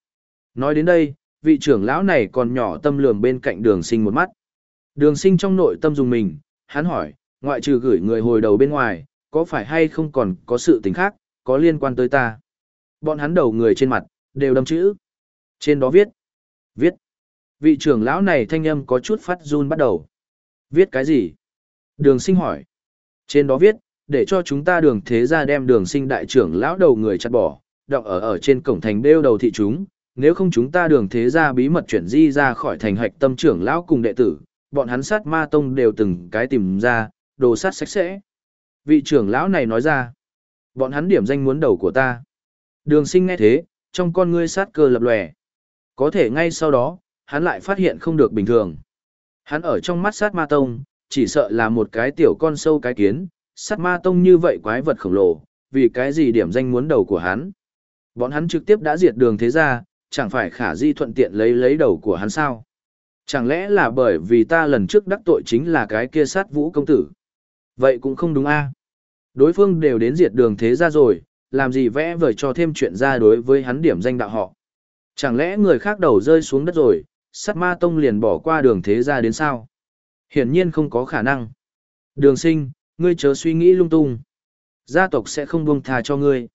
Nói đến đây, vị trưởng lão này còn nhỏ tâm lường bên cạnh đường sinh một mắt. Đường sinh trong nội tâm dùng mình, hắn hỏi, ngoại trừ gửi người hồi đầu bên ngoài, có phải hay không còn có sự tình khác, có liên quan tới ta. Bọn hắn đầu người trên mặt, đều đâm chữ. Trên đó viết, viết. Vị trưởng lão này thanh âm có chút phát run bắt đầu. Viết cái gì? Đường sinh hỏi. Trên đó viết, để cho chúng ta đường thế ra đem đường sinh đại trưởng lão đầu người chặt bỏ, đọng ở ở trên cổng thành đêu đầu thị chúng, nếu không chúng ta đường thế ra bí mật chuyển di ra khỏi thành hạch tâm trưởng lão cùng đệ tử, bọn hắn sát ma tông đều từng cái tìm ra, đồ sát sạch sẽ. Vị trưởng lão này nói ra, bọn hắn điểm danh muốn đầu của ta. Đường sinh nghe thế, trong con ngươi sát cơ lập lòe. Có thể ngay sau đó, hắn lại phát hiện không được bình thường. Hắn ở trong mắt sát ma tông, chỉ sợ là một cái tiểu con sâu cái kiến, sát ma tông như vậy quái vật khổng lồ, vì cái gì điểm danh muốn đầu của hắn. Bọn hắn trực tiếp đã diệt đường thế ra, chẳng phải khả di thuận tiện lấy lấy đầu của hắn sao. Chẳng lẽ là bởi vì ta lần trước đắc tội chính là cái kia sát vũ công tử. Vậy cũng không đúng a Đối phương đều đến diệt đường thế ra rồi, làm gì vẽ vời cho thêm chuyện ra đối với hắn điểm danh đạo họ. Chẳng lẽ người khác đầu rơi xuống đất rồi, sát ma tông liền bỏ qua đường thế ra đến sao? Hiển nhiên không có khả năng. Đường sinh, ngươi chớ suy nghĩ lung tung. Gia tộc sẽ không buông tha cho ngươi.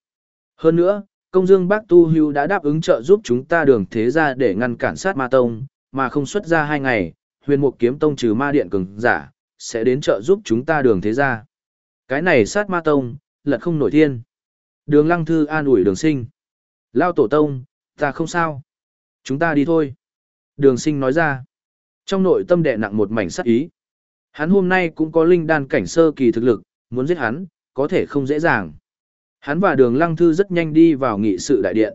Hơn nữa, công dương bác tu hưu đã đáp ứng trợ giúp chúng ta đường thế ra để ngăn cản sát ma tông, mà không xuất ra hai ngày, huyền mục kiếm tông trừ ma điện cường giả, sẽ đến trợ giúp chúng ta đường thế ra. Cái này sát ma tông, lật không nổi thiên. Đường lăng thư an ủi đường sinh. Lao tổ tông, ta không sao. Chúng ta đi thôi. Đường sinh nói ra. Trong nội tâm đệ nặng một mảnh sát ý. Hắn hôm nay cũng có linh đan cảnh sơ kỳ thực lực, muốn giết hắn, có thể không dễ dàng. Hắn và đường lăng thư rất nhanh đi vào nghị sự đại điện.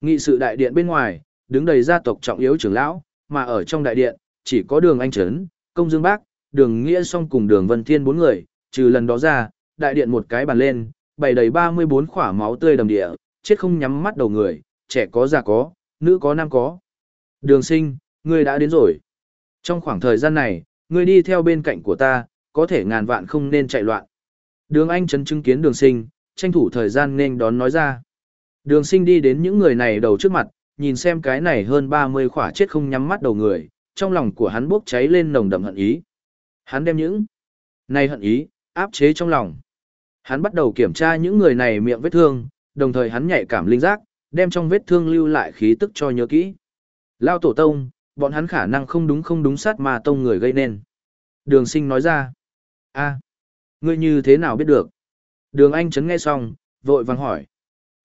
Nghị sự đại điện bên ngoài, đứng đầy gia tộc trọng yếu trưởng lão, mà ở trong đại điện, chỉ có đường anh trấn, công dương bác, đường nghĩa song cùng đường vân thiên bốn người, trừ lần đó ra, đại điện một cái bàn lên, bày đầy 34 khỏa máu tươi đầm địa, chết không nhắm mắt đầu người, trẻ có già có, nữ có nam có. Đường sinh, ngươi đã đến rồi. Trong khoảng thời gian này, ngươi đi theo bên cạnh của ta, có thể ngàn vạn không nên chạy loạn. Đường Anh chấn chứng kiến đường sinh, tranh thủ thời gian nên đón nói ra. Đường sinh đi đến những người này đầu trước mặt, nhìn xem cái này hơn 30 khỏa chết không nhắm mắt đầu người, trong lòng của hắn bốc cháy lên nồng đậm hận ý. Hắn đem những này hận ý, áp chế trong lòng. Hắn bắt đầu kiểm tra những người này miệng vết thương, đồng thời hắn nhạy cảm linh giác, đem trong vết thương lưu lại khí tức cho nhớ kỹ. Lao tổ tông, bọn hắn khả năng không đúng không đúng sát mà tông người gây nên. Đường sinh nói ra. a ngươi như thế nào biết được? Đường Anh chấn nghe xong, vội vàng hỏi.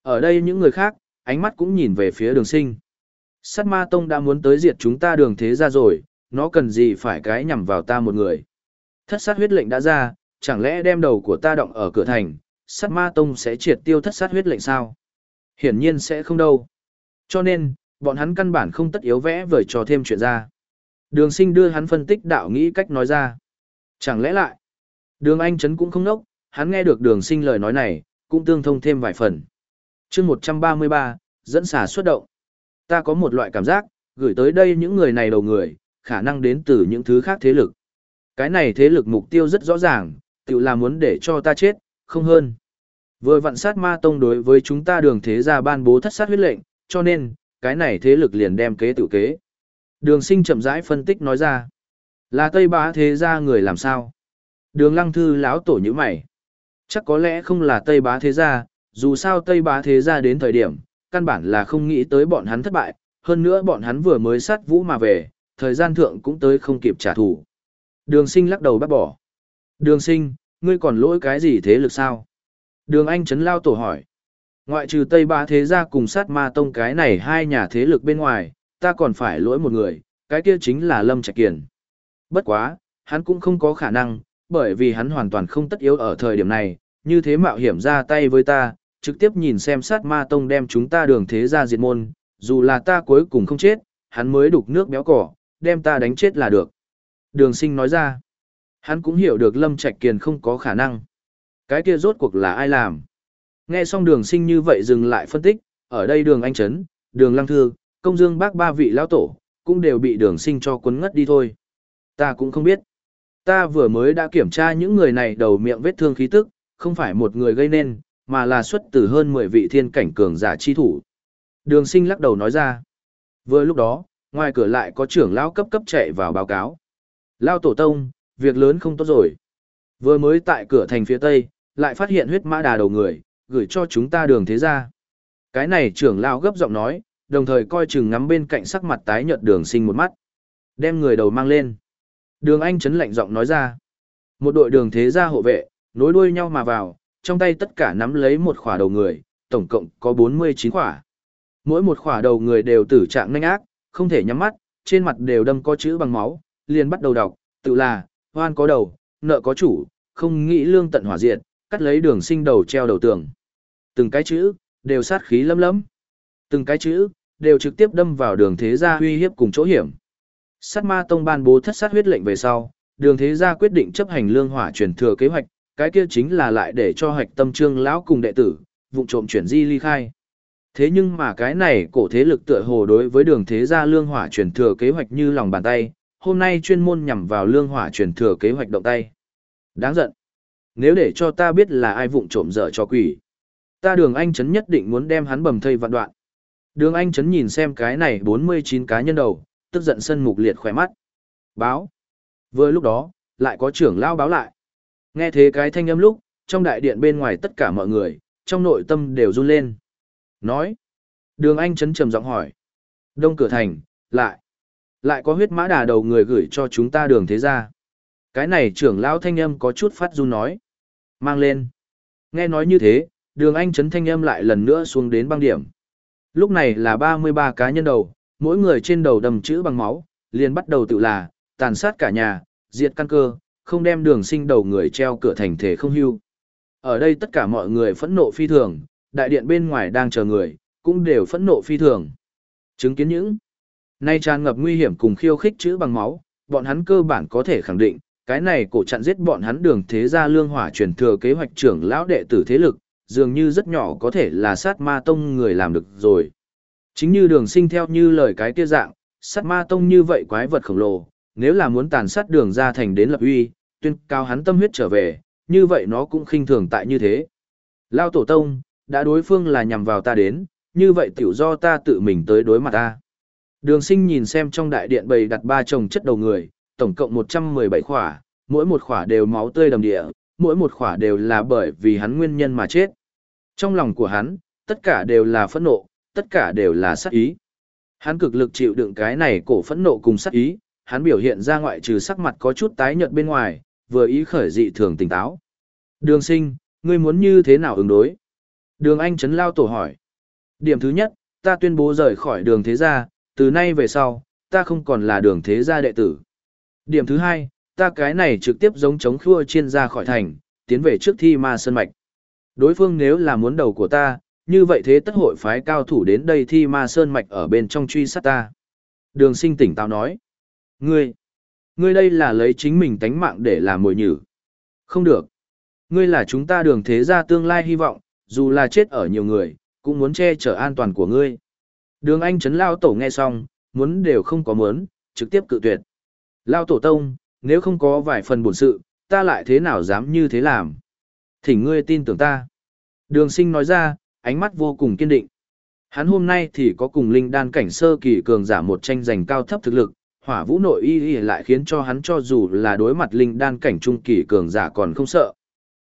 Ở đây những người khác, ánh mắt cũng nhìn về phía đường sinh. Sát ma tông đã muốn tới diệt chúng ta đường thế ra rồi, nó cần gì phải cái nhằm vào ta một người. Thất sát huyết lệnh đã ra, chẳng lẽ đem đầu của ta động ở cửa thành, sát ma tông sẽ triệt tiêu thất sát huyết lệnh sao? Hiển nhiên sẽ không đâu. Cho nên, bọn hắn căn bản không tất yếu vẽ vời cho thêm chuyện ra. Đường sinh đưa hắn phân tích đạo nghĩ cách nói ra. Chẳng lẽ lại, đường anh chấn cũng không nốc, hắn nghe được đường sinh lời nói này, cũng tương thông thêm vài phần. chương 133, dẫn xả xuất động. Ta có một loại cảm giác, gửi tới đây những người này đầu người, khả năng đến từ những thứ khác thế lực. Cái này thế lực mục tiêu rất rõ ràng, tự là muốn để cho ta chết, không hơn. Vừa vặn sát ma tông đối với chúng ta đường thế gia ban bố thất sát huyết lệnh, cho nên, cái này thế lực liền đem kế tự kế. Đường sinh chậm rãi phân tích nói ra. Là Tây Bá thế gia người làm sao? Đường lăng thư lão tổ như mày. Chắc có lẽ không là Tây Bá thế gia, dù sao Tây Bá thế gia đến thời điểm, căn bản là không nghĩ tới bọn hắn thất bại, hơn nữa bọn hắn vừa mới sát vũ mà về, thời gian thượng cũng tới không kịp trả thù. Đường sinh lắc đầu bác bỏ. Đường sinh, ngươi còn lỗi cái gì thế lực sao? Đường Anh chấn lao tổ hỏi. Ngoại trừ Tây Ba Thế Gia cùng sát ma tông cái này hai nhà thế lực bên ngoài, ta còn phải lỗi một người, cái kia chính là Lâm Trạch Kiền. Bất quá, hắn cũng không có khả năng, bởi vì hắn hoàn toàn không tất yếu ở thời điểm này, như thế mạo hiểm ra tay với ta, trực tiếp nhìn xem sát ma tông đem chúng ta đường thế ra diệt môn, dù là ta cuối cùng không chết, hắn mới đục nước béo cỏ, đem ta đánh chết là được. Đường sinh nói ra, hắn cũng hiểu được Lâm Trạch Kiền không có khả năng. Cái kia rốt cuộc là ai làm? Nghe xong đường sinh như vậy dừng lại phân tích, ở đây đường anh Trấn, đường lăng thư, công dương bác ba vị lão tổ, cũng đều bị đường sinh cho cuốn ngất đi thôi. Ta cũng không biết. Ta vừa mới đã kiểm tra những người này đầu miệng vết thương khí tức, không phải một người gây nên, mà là xuất từ hơn 10 vị thiên cảnh cường giả chi thủ. Đường sinh lắc đầu nói ra. Vừa lúc đó, ngoài cửa lại có trưởng lão cấp cấp chạy vào báo cáo. Lao tổ tông, việc lớn không tốt rồi. Vừa mới tại cửa thành phía tây, lại phát hiện huyết mã đà đầu người, gửi cho chúng ta đường thế ra. Cái này trưởng lão gấp giọng nói, đồng thời coi chừng ngắm bên cạnh sắc mặt tái nhợt đường sinh một mắt. Đem người đầu mang lên. Đường Anh chấn lạnh giọng nói ra. Một đội đường thế gia hộ vệ, nối đuôi nhau mà vào, trong tay tất cả nắm lấy một khỏa đầu người, tổng cộng có 49 khỏa. Mỗi một khỏa đầu người đều tử trạng nhanh ác, không thể nhắm mắt, trên mặt đều đâm có chữ bằng máu, liền bắt đầu đọc, tự là, hoan có đầu, nợ có chủ, không nghĩ lương tận hỏa diệt, cắt lấy đường sinh đầu treo đầu tường. Từng cái chữ, đều sát khí lâm lâm. Từng cái chữ, đều trực tiếp đâm vào đường thế gia uy hiếp cùng chỗ hiểm. Sát ma tông ban bố thất sát huyết lệnh về sau, đường thế gia quyết định chấp hành lương hỏa truyền thừa kế hoạch, cái kia chính là lại để cho hoạch tâm trương lão cùng đệ tử, vụ trộm chuyển di ly khai. Thế nhưng mà cái này cổ thế lực tựa hồ đối với đường thế gia lương hỏa truyền thừa kế hoạch như lòng bàn tay, hôm nay chuyên môn nhằm vào lương hỏa truyền thừa kế hoạch động tay. Đáng giận. Nếu để cho ta biết là ai vụng trộm dở cho quỷ, ta đường anh chấn nhất định muốn đem hắn bầm thây vạn đoạn. Đường anh chấn nhìn xem cái này 49 cá nhân đầu, tức giận sân mục liệt khỏe mắt. Báo. Vừa lúc đó, lại có trưởng lao báo lại. Nghe thế cái thanh âm lúc, trong đại điện bên ngoài tất cả mọi người, trong nội tâm đều run lên. Nói. Đường Anh chấn trầm giọng hỏi. Đông cửa thành, lại. Lại có huyết mã đà đầu người gửi cho chúng ta đường thế ra. Cái này trưởng lao thanh âm có chút phát run nói. Mang lên. Nghe nói như thế, đường Anh chấn thanh âm lại lần nữa xuống đến băng điểm. Lúc này là 33 cá nhân đầu, mỗi người trên đầu đầm chữ bằng máu, liền bắt đầu tự là, tàn sát cả nhà, diệt căn cơ, không đem đường sinh đầu người treo cửa thành thể không hưu. Ở đây tất cả mọi người phẫn nộ phi thường, đại điện bên ngoài đang chờ người, cũng đều phẫn nộ phi thường. Chứng kiến những nay tràn ngập nguy hiểm cùng khiêu khích chữ bằng máu, bọn hắn cơ bản có thể khẳng định, cái này cổ chặn giết bọn hắn đường thế gia lương hỏa truyền thừa kế hoạch trưởng lão đệ tử thế lực, dường như rất nhỏ có thể là sát ma tông người làm được rồi. Chính như đường sinh theo như lời cái kia dạng, sát ma tông như vậy quái vật khổng lồ, nếu là muốn tàn sát đường ra thành đến lập uy, tuyên cao hắn tâm huyết trở về, như vậy nó cũng khinh thường tại như thế. Lao tổ tông, đã đối phương là nhằm vào ta đến, như vậy tiểu do ta tự mình tới đối mặt ta. Đường sinh nhìn xem trong đại điện bày đặt ba chồng chất đầu người, tổng cộng 117 khỏa, mỗi một khỏa đều máu tươi đầm địa, mỗi một khỏa đều là bởi vì hắn nguyên nhân mà chết. Trong lòng của hắn, tất cả đều là phẫn nộ, tất cả đều là sát ý. Hắn cực lực chịu đựng cái này cổ phẫn nộ cùng sát ý, hắn biểu hiện ra ngoại trừ sắc mặt có chút tái nhợt bên ngoài, vừa ý khởi dị thường tỉnh táo. Đường sinh, ngươi muốn như thế nào ứng đối? Đường Anh Trấn Lao Tổ hỏi. Điểm thứ nhất, ta tuyên bố rời khỏi đường thế gia, từ nay về sau, ta không còn là đường thế gia đệ tử. Điểm thứ hai, ta cái này trực tiếp giống chống khua chiên ra khỏi thành, tiến về trước thi ma sơn mạch. Đối phương nếu là muốn đầu của ta, như vậy thế tất hội phái cao thủ đến đây thi ma sơn mạch ở bên trong truy sát ta. Đường sinh tỉnh táo nói. Ngươi, ngươi đây là lấy chính mình tánh mạng để làm mồi nhử. Không được. Ngươi là chúng ta đường thế gia tương lai hy vọng, dù là chết ở nhiều người, cũng muốn che chở an toàn của ngươi. Đường Anh Trấn Lao Tổ nghe xong, muốn đều không có muốn, trực tiếp cự tuyệt. Lao Tổ Tông, nếu không có vài phần bổn sự, ta lại thế nào dám như thế làm? Thỉnh ngươi tin tưởng ta. Đường sinh nói ra, ánh mắt vô cùng kiên định. Hắn hôm nay thì có cùng linh đan cảnh sơ kỳ cường giả một tranh giành cao thấp thực lực, hỏa vũ nội y y lại khiến cho hắn cho dù là đối mặt linh đan cảnh trung kỳ cường giả còn không sợ.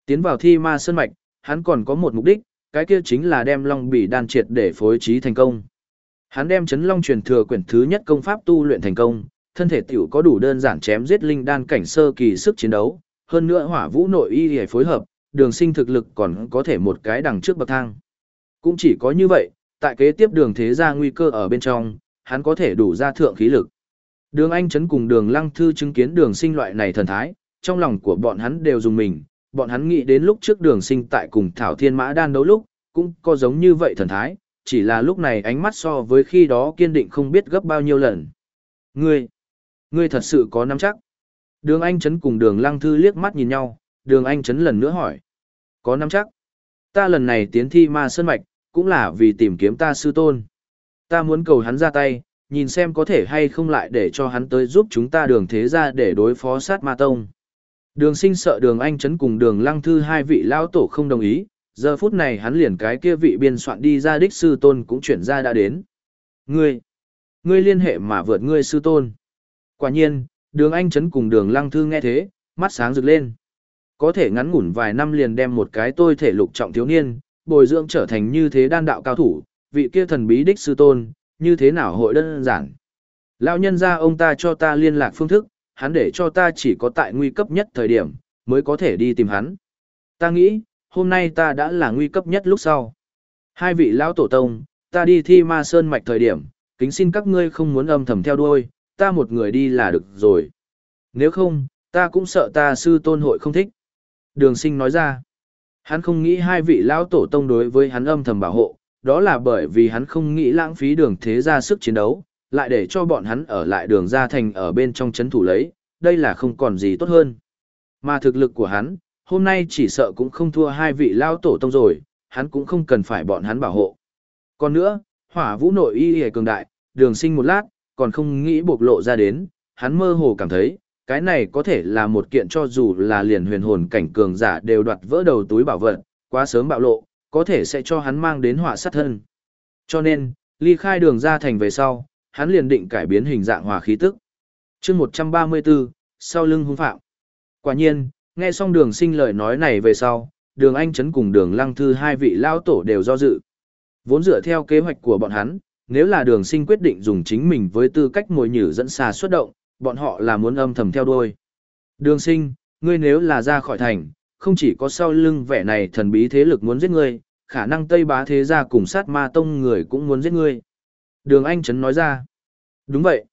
Tiến vào thi ma sơn mạch, hắn còn có một mục đích, cái kia chính là đem long bỉ đan triệt để phối trí thành công. Hắn đem chấn long truyền thừa quyển thứ nhất công pháp tu luyện thành công, thân thể tiểu có đủ đơn giản chém giết linh đan cảnh sơ kỳ sức chiến đấu, hơn nữa hỏa vũ nội y để phối hợp, đường sinh thực lực còn có thể một cái đằng trước bậc thang. Cũng chỉ có như vậy, tại kế tiếp đường thế ra nguy cơ ở bên trong, hắn có thể đủ ra thượng khí lực. Đường Anh Trấn cùng đường Lăng Thư chứng kiến đường sinh loại này thần thái, trong lòng của bọn hắn đều dùng mình, bọn hắn nghĩ đến lúc trước đường sinh tại cùng Thảo Thiên Mã đan đấu lúc, cũng có giống như vậy thần thái, chỉ là lúc này ánh mắt so với khi đó kiên định không biết gấp bao nhiêu lần. Ngươi, ngươi thật sự có nắm chắc. Đường Anh Trấn cùng đường Lăng Thư liếc mắt nhìn nhau, đường Anh Trấn lần nữa hỏi. Có nắm chắc. Ta lần này tiến thi ma sơn mạch, cũng là vì tìm kiếm ta sư tôn. Ta muốn cầu hắn ra tay, nhìn xem có thể hay không lại để cho hắn tới giúp chúng ta đường thế ra để đối phó sát ma tông. Đường sinh sợ đường anh chấn cùng đường lăng thư hai vị lao tổ không đồng ý, giờ phút này hắn liền cái kia vị biên soạn đi ra đích sư tôn cũng chuyển ra đã đến. Ngươi, ngươi liên hệ mà vượt ngươi sư tôn. Quả nhiên, đường anh chấn cùng đường lăng thư nghe thế, mắt sáng rực lên. Có thể ngắn ngủn vài năm liền đem một cái tôi thể lục trọng thiếu niên, bồi dưỡng trở thành như thế đan đạo cao thủ, vị kia thần bí đích sư tôn, như thế nào hội đơn giản. Lão nhân ra ông ta cho ta liên lạc phương thức, hắn để cho ta chỉ có tại nguy cấp nhất thời điểm, mới có thể đi tìm hắn. Ta nghĩ, hôm nay ta đã là nguy cấp nhất lúc sau. Hai vị lão tổ tông, ta đi thi ma sơn mạch thời điểm, kính xin các ngươi không muốn âm thầm theo đuôi, ta một người đi là được rồi. Nếu không, ta cũng sợ ta sư tôn hội không thích. Đường sinh nói ra, hắn không nghĩ hai vị lão tổ tông đối với hắn âm thầm bảo hộ, đó là bởi vì hắn không nghĩ lãng phí đường thế ra sức chiến đấu, lại để cho bọn hắn ở lại đường ra thành ở bên trong chấn thủ lấy, đây là không còn gì tốt hơn. Mà thực lực của hắn, hôm nay chỉ sợ cũng không thua hai vị lao tổ tông rồi, hắn cũng không cần phải bọn hắn bảo hộ. Còn nữa, hỏa vũ nội y hề cường đại, đường sinh một lát, còn không nghĩ bộc lộ ra đến, hắn mơ hồ cảm thấy, cái này có thể là một kiện cho dù là liền huyền hồn cảnh cường giả đều đoạt vỡ đầu túi bảo vật, quá sớm bạo lộ, có thể sẽ cho hắn mang đến họa sát thân. Cho nên, ly khai đường ra thành về sau, hắn liền định cải biến hình dạng hòa khí tức. chương 134, sau lưng hung phạm. Quả nhiên, nghe xong đường sinh lời nói này về sau, đường anh chấn cùng đường lăng thư hai vị lao tổ đều do dự. Vốn dựa theo kế hoạch của bọn hắn, nếu là đường sinh quyết định dùng chính mình với tư cách mồi nhử dẫn xa xuất động, bọn họ là muốn âm thầm theo đuôi. Đường sinh, ngươi nếu là ra khỏi thành, không chỉ có sau lưng vẻ này thần bí thế lực muốn giết ngươi, khả năng Tây Bá Thế Gia cùng sát ma tông người cũng muốn giết ngươi. Đường Anh Trấn nói ra. Đúng vậy.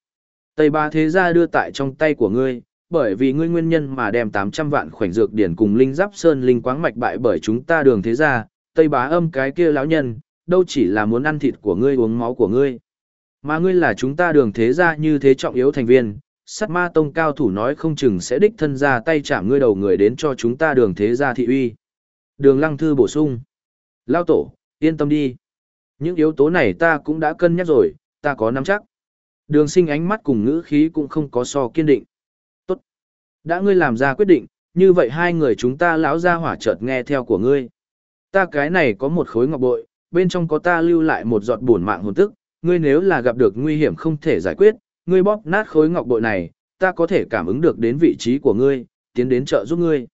Tây Bá Thế Gia đưa tại trong tay của ngươi, bởi vì ngươi nguyên nhân mà đem 800 vạn khoảnh dược điển cùng linh giáp sơn linh quáng mạch bại bởi chúng ta đường Thế Gia, Tây Bá âm cái kia lão nhân, đâu chỉ là muốn ăn thịt của ngươi uống máu của ngươi. Mà ngươi là chúng ta đường Thế Gia như thế trọng yếu thành viên, sát ma tông cao thủ nói không chừng sẽ đích thân ra tay chạm ngươi đầu người đến cho chúng ta đường thế gia thị uy. Đường lăng thư bổ sung. Lao tổ, yên tâm đi. Những yếu tố này ta cũng đã cân nhắc rồi, ta có nắm chắc. Đường sinh ánh mắt cùng ngữ khí cũng không có so kiên định. Tốt. Đã ngươi làm ra quyết định, như vậy hai người chúng ta lão ra hỏa chợt nghe theo của ngươi. Ta cái này có một khối ngọc bội, bên trong có ta lưu lại một giọt bổn mạng hồn tức, ngươi nếu là gặp được nguy hiểm không thể giải quyết, ngươi bóp nát khối ngọc bội này, ta có thể cảm ứng được đến vị trí của ngươi, tiến đến trợ giúp ngươi.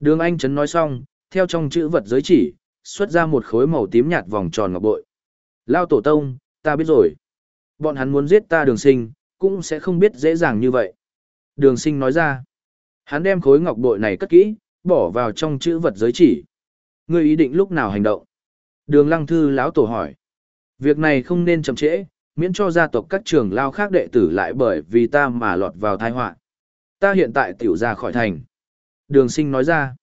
Đường Anh Trấn nói xong, theo trong chữ vật giới chỉ, xuất ra một khối màu tím nhạt vòng tròn ngọc bội. Lao tổ tông, ta biết rồi. Bọn hắn muốn giết ta đường sinh, cũng sẽ không biết dễ dàng như vậy. Đường sinh nói ra. Hắn đem khối ngọc bội này cất kỹ, bỏ vào trong chữ vật giới chỉ. Ngươi ý định lúc nào hành động? Đường lăng thư lão tổ hỏi. Việc này không nên chậm trễ, miễn cho gia tộc các trường lao khác đệ tử lại bởi vì ta mà lọt vào tai họa. Ta hiện tại tiểu ra khỏi thành. Đường sinh nói ra.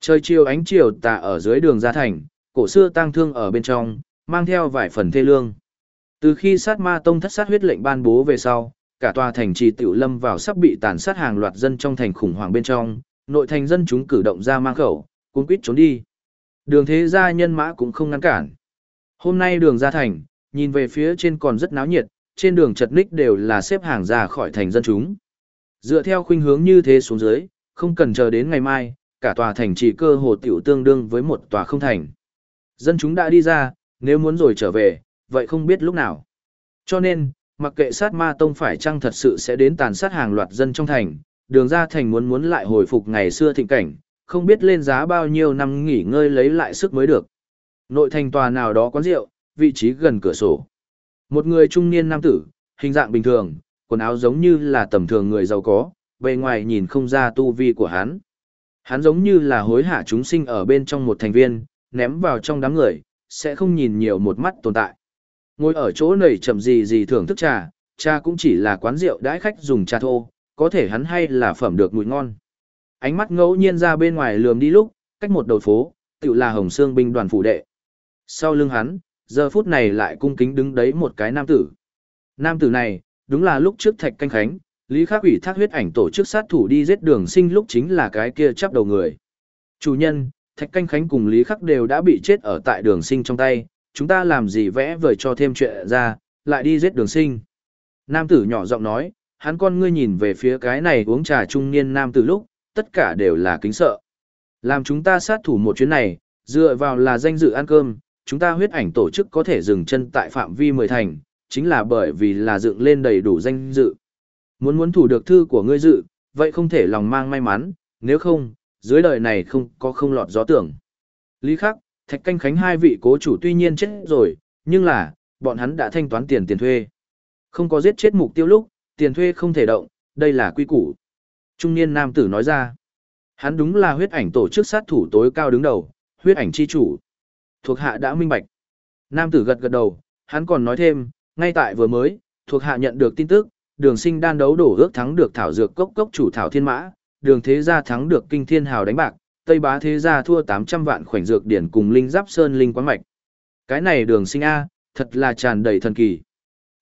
Trời chiều ánh chiều tà ở dưới đường ra thành, cổ xưa tang thương ở bên trong, mang theo vài phần thê lương. Từ khi sát ma tông thất sát huyết lệnh ban bố về sau, cả tòa thành trì tiểu lâm vào sắp bị tàn sát hàng loạt dân trong thành khủng hoảng bên trong, nội thành dân chúng cử động ra mang khẩu, cuốn quýt trốn đi. Đường thế gia nhân mã cũng không ngăn cản. Hôm nay đường ra thành, nhìn về phía trên còn rất náo nhiệt, trên đường chật ních đều là xếp hàng ra khỏi thành dân chúng. Dựa theo khuynh hướng như thế xuống dưới, không cần chờ đến ngày mai, cả tòa thành chỉ cơ hồ tiểu tương đương với một tòa không thành. Dân chúng đã đi ra, nếu muốn rồi trở về, vậy không biết lúc nào. Cho nên, mặc kệ sát ma tông phải chăng thật sự sẽ đến tàn sát hàng loạt dân trong thành, đường ra thành muốn muốn lại hồi phục ngày xưa thịnh cảnh, không biết lên giá bao nhiêu năm nghỉ ngơi lấy lại sức mới được. Nội thành tòa nào đó quán rượu, vị trí gần cửa sổ. Một người trung niên nam tử, hình dạng bình thường, quần áo giống như là tầm thường người giàu có, bề ngoài nhìn không ra tu vi của hắn. Hắn giống như là hối hạ chúng sinh ở bên trong một thành viên, ném vào trong đám người, sẽ không nhìn nhiều một mắt tồn tại. Ngồi ở chỗ này chậm gì gì thưởng thức trà, trà cũng chỉ là quán rượu đãi khách dùng trà thô, có thể hắn hay là phẩm được mùi ngon. Ánh mắt ngẫu nhiên ra bên ngoài lườm đi lúc, cách một đầu phố, tự là Hồng Sương binh đoàn phủ đệ. Sau lưng hắn, giờ phút này lại cung kính đứng đấy một cái nam tử. Nam tử này, đúng là lúc trước Thạch Canh Khánh, Lý Khắc ủy thác huyết ảnh tổ chức sát thủ đi giết đường sinh lúc chính là cái kia chắp đầu người. Chủ nhân, Thạch Canh Khánh cùng Lý Khắc đều đã bị chết ở tại đường sinh trong tay, chúng ta làm gì vẽ vời cho thêm chuyện ra, lại đi giết đường sinh. Nam tử nhỏ giọng nói, hắn con ngươi nhìn về phía cái này uống trà trung niên nam tử lúc, tất cả đều là kính sợ. Làm chúng ta sát thủ một chuyến này, dựa vào là danh dự ăn cơm, chúng ta huyết ảnh tổ chức có thể dừng chân tại phạm vi mười thành, chính là bởi vì là dựng lên đầy đủ danh dự. Muốn muốn thủ được thư của ngươi dự, vậy không thể lòng mang may mắn, nếu không, dưới đời này không có không lọt gió tưởng. Lý Khắc, Thạch Canh Khánh hai vị cố chủ tuy nhiên chết rồi, nhưng là, bọn hắn đã thanh toán tiền tiền thuê. Không có giết chết mục tiêu lúc, tiền thuê không thể động, đây là quy củ. Trung niên nam tử nói ra, hắn đúng là huyết ảnh tổ chức sát thủ tối cao đứng đầu, huyết ảnh chi chủ. Thuộc hạ đã minh bạch. Nam tử gật gật đầu, hắn còn nói thêm, ngay tại vừa mới, thuộc hạ nhận được tin tức, đường sinh đan đấu đổ ước thắng được thảo dược cốc cốc chủ thảo thiên mã, đường thế gia thắng được kinh thiên hào đánh bạc, tây bá thế gia thua 800 vạn khoảnh dược điển cùng linh giáp sơn linh quán mạch. Cái này đường sinh A, thật là tràn đầy thần kỳ.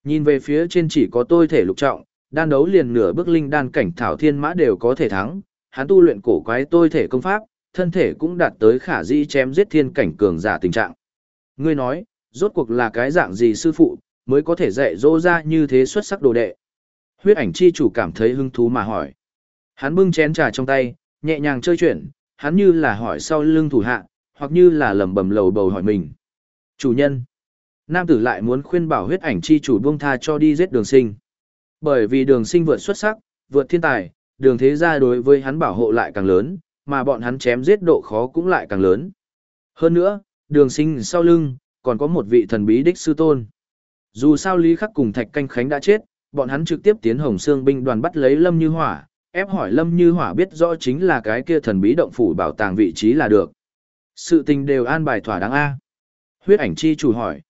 Nhìn về phía trên chỉ có tôi thể lục trọng, đan đấu liền nửa bước linh đan cảnh thảo thiên mã đều có thể thắng, hắn tu luyện cổ quái tôi thể công pháp, thân thể cũng đạt tới khả di chém giết thiên cảnh cường giả tình trạng. Ngươi nói, rốt cuộc là cái dạng gì sư phụ, mới có thể dạy dỗ ra như thế xuất sắc đồ đệ. Huyết ảnh chi chủ cảm thấy hứng thú mà hỏi. Hắn bưng chén trà trong tay, nhẹ nhàng chơi chuyển, hắn như là hỏi sau lưng thủ hạ, hoặc như là lẩm bẩm lầu bầu hỏi mình. Chủ nhân. Nam tử lại muốn khuyên bảo huyết ảnh chi chủ buông tha cho đi giết đường sinh. Bởi vì đường sinh vượt xuất sắc, vượt thiên tài, đường thế gia đối với hắn bảo hộ lại càng lớn, mà bọn hắn chém giết độ khó cũng lại càng lớn. Hơn nữa, đường sinh sau lưng, còn có một vị thần bí đích sư tôn. Dù sao Lý Khắc cùng Thạch Canh Khánh đã chết, bọn hắn trực tiếp tiến Hồng Sương binh đoàn bắt lấy Lâm Như Hỏa, ép hỏi Lâm Như Hỏa biết rõ chính là cái kia thần bí động phủ bảo tàng vị trí là được. Sự tình đều an bài thỏa đáng A. Huyết ảnh chi chủ hỏi.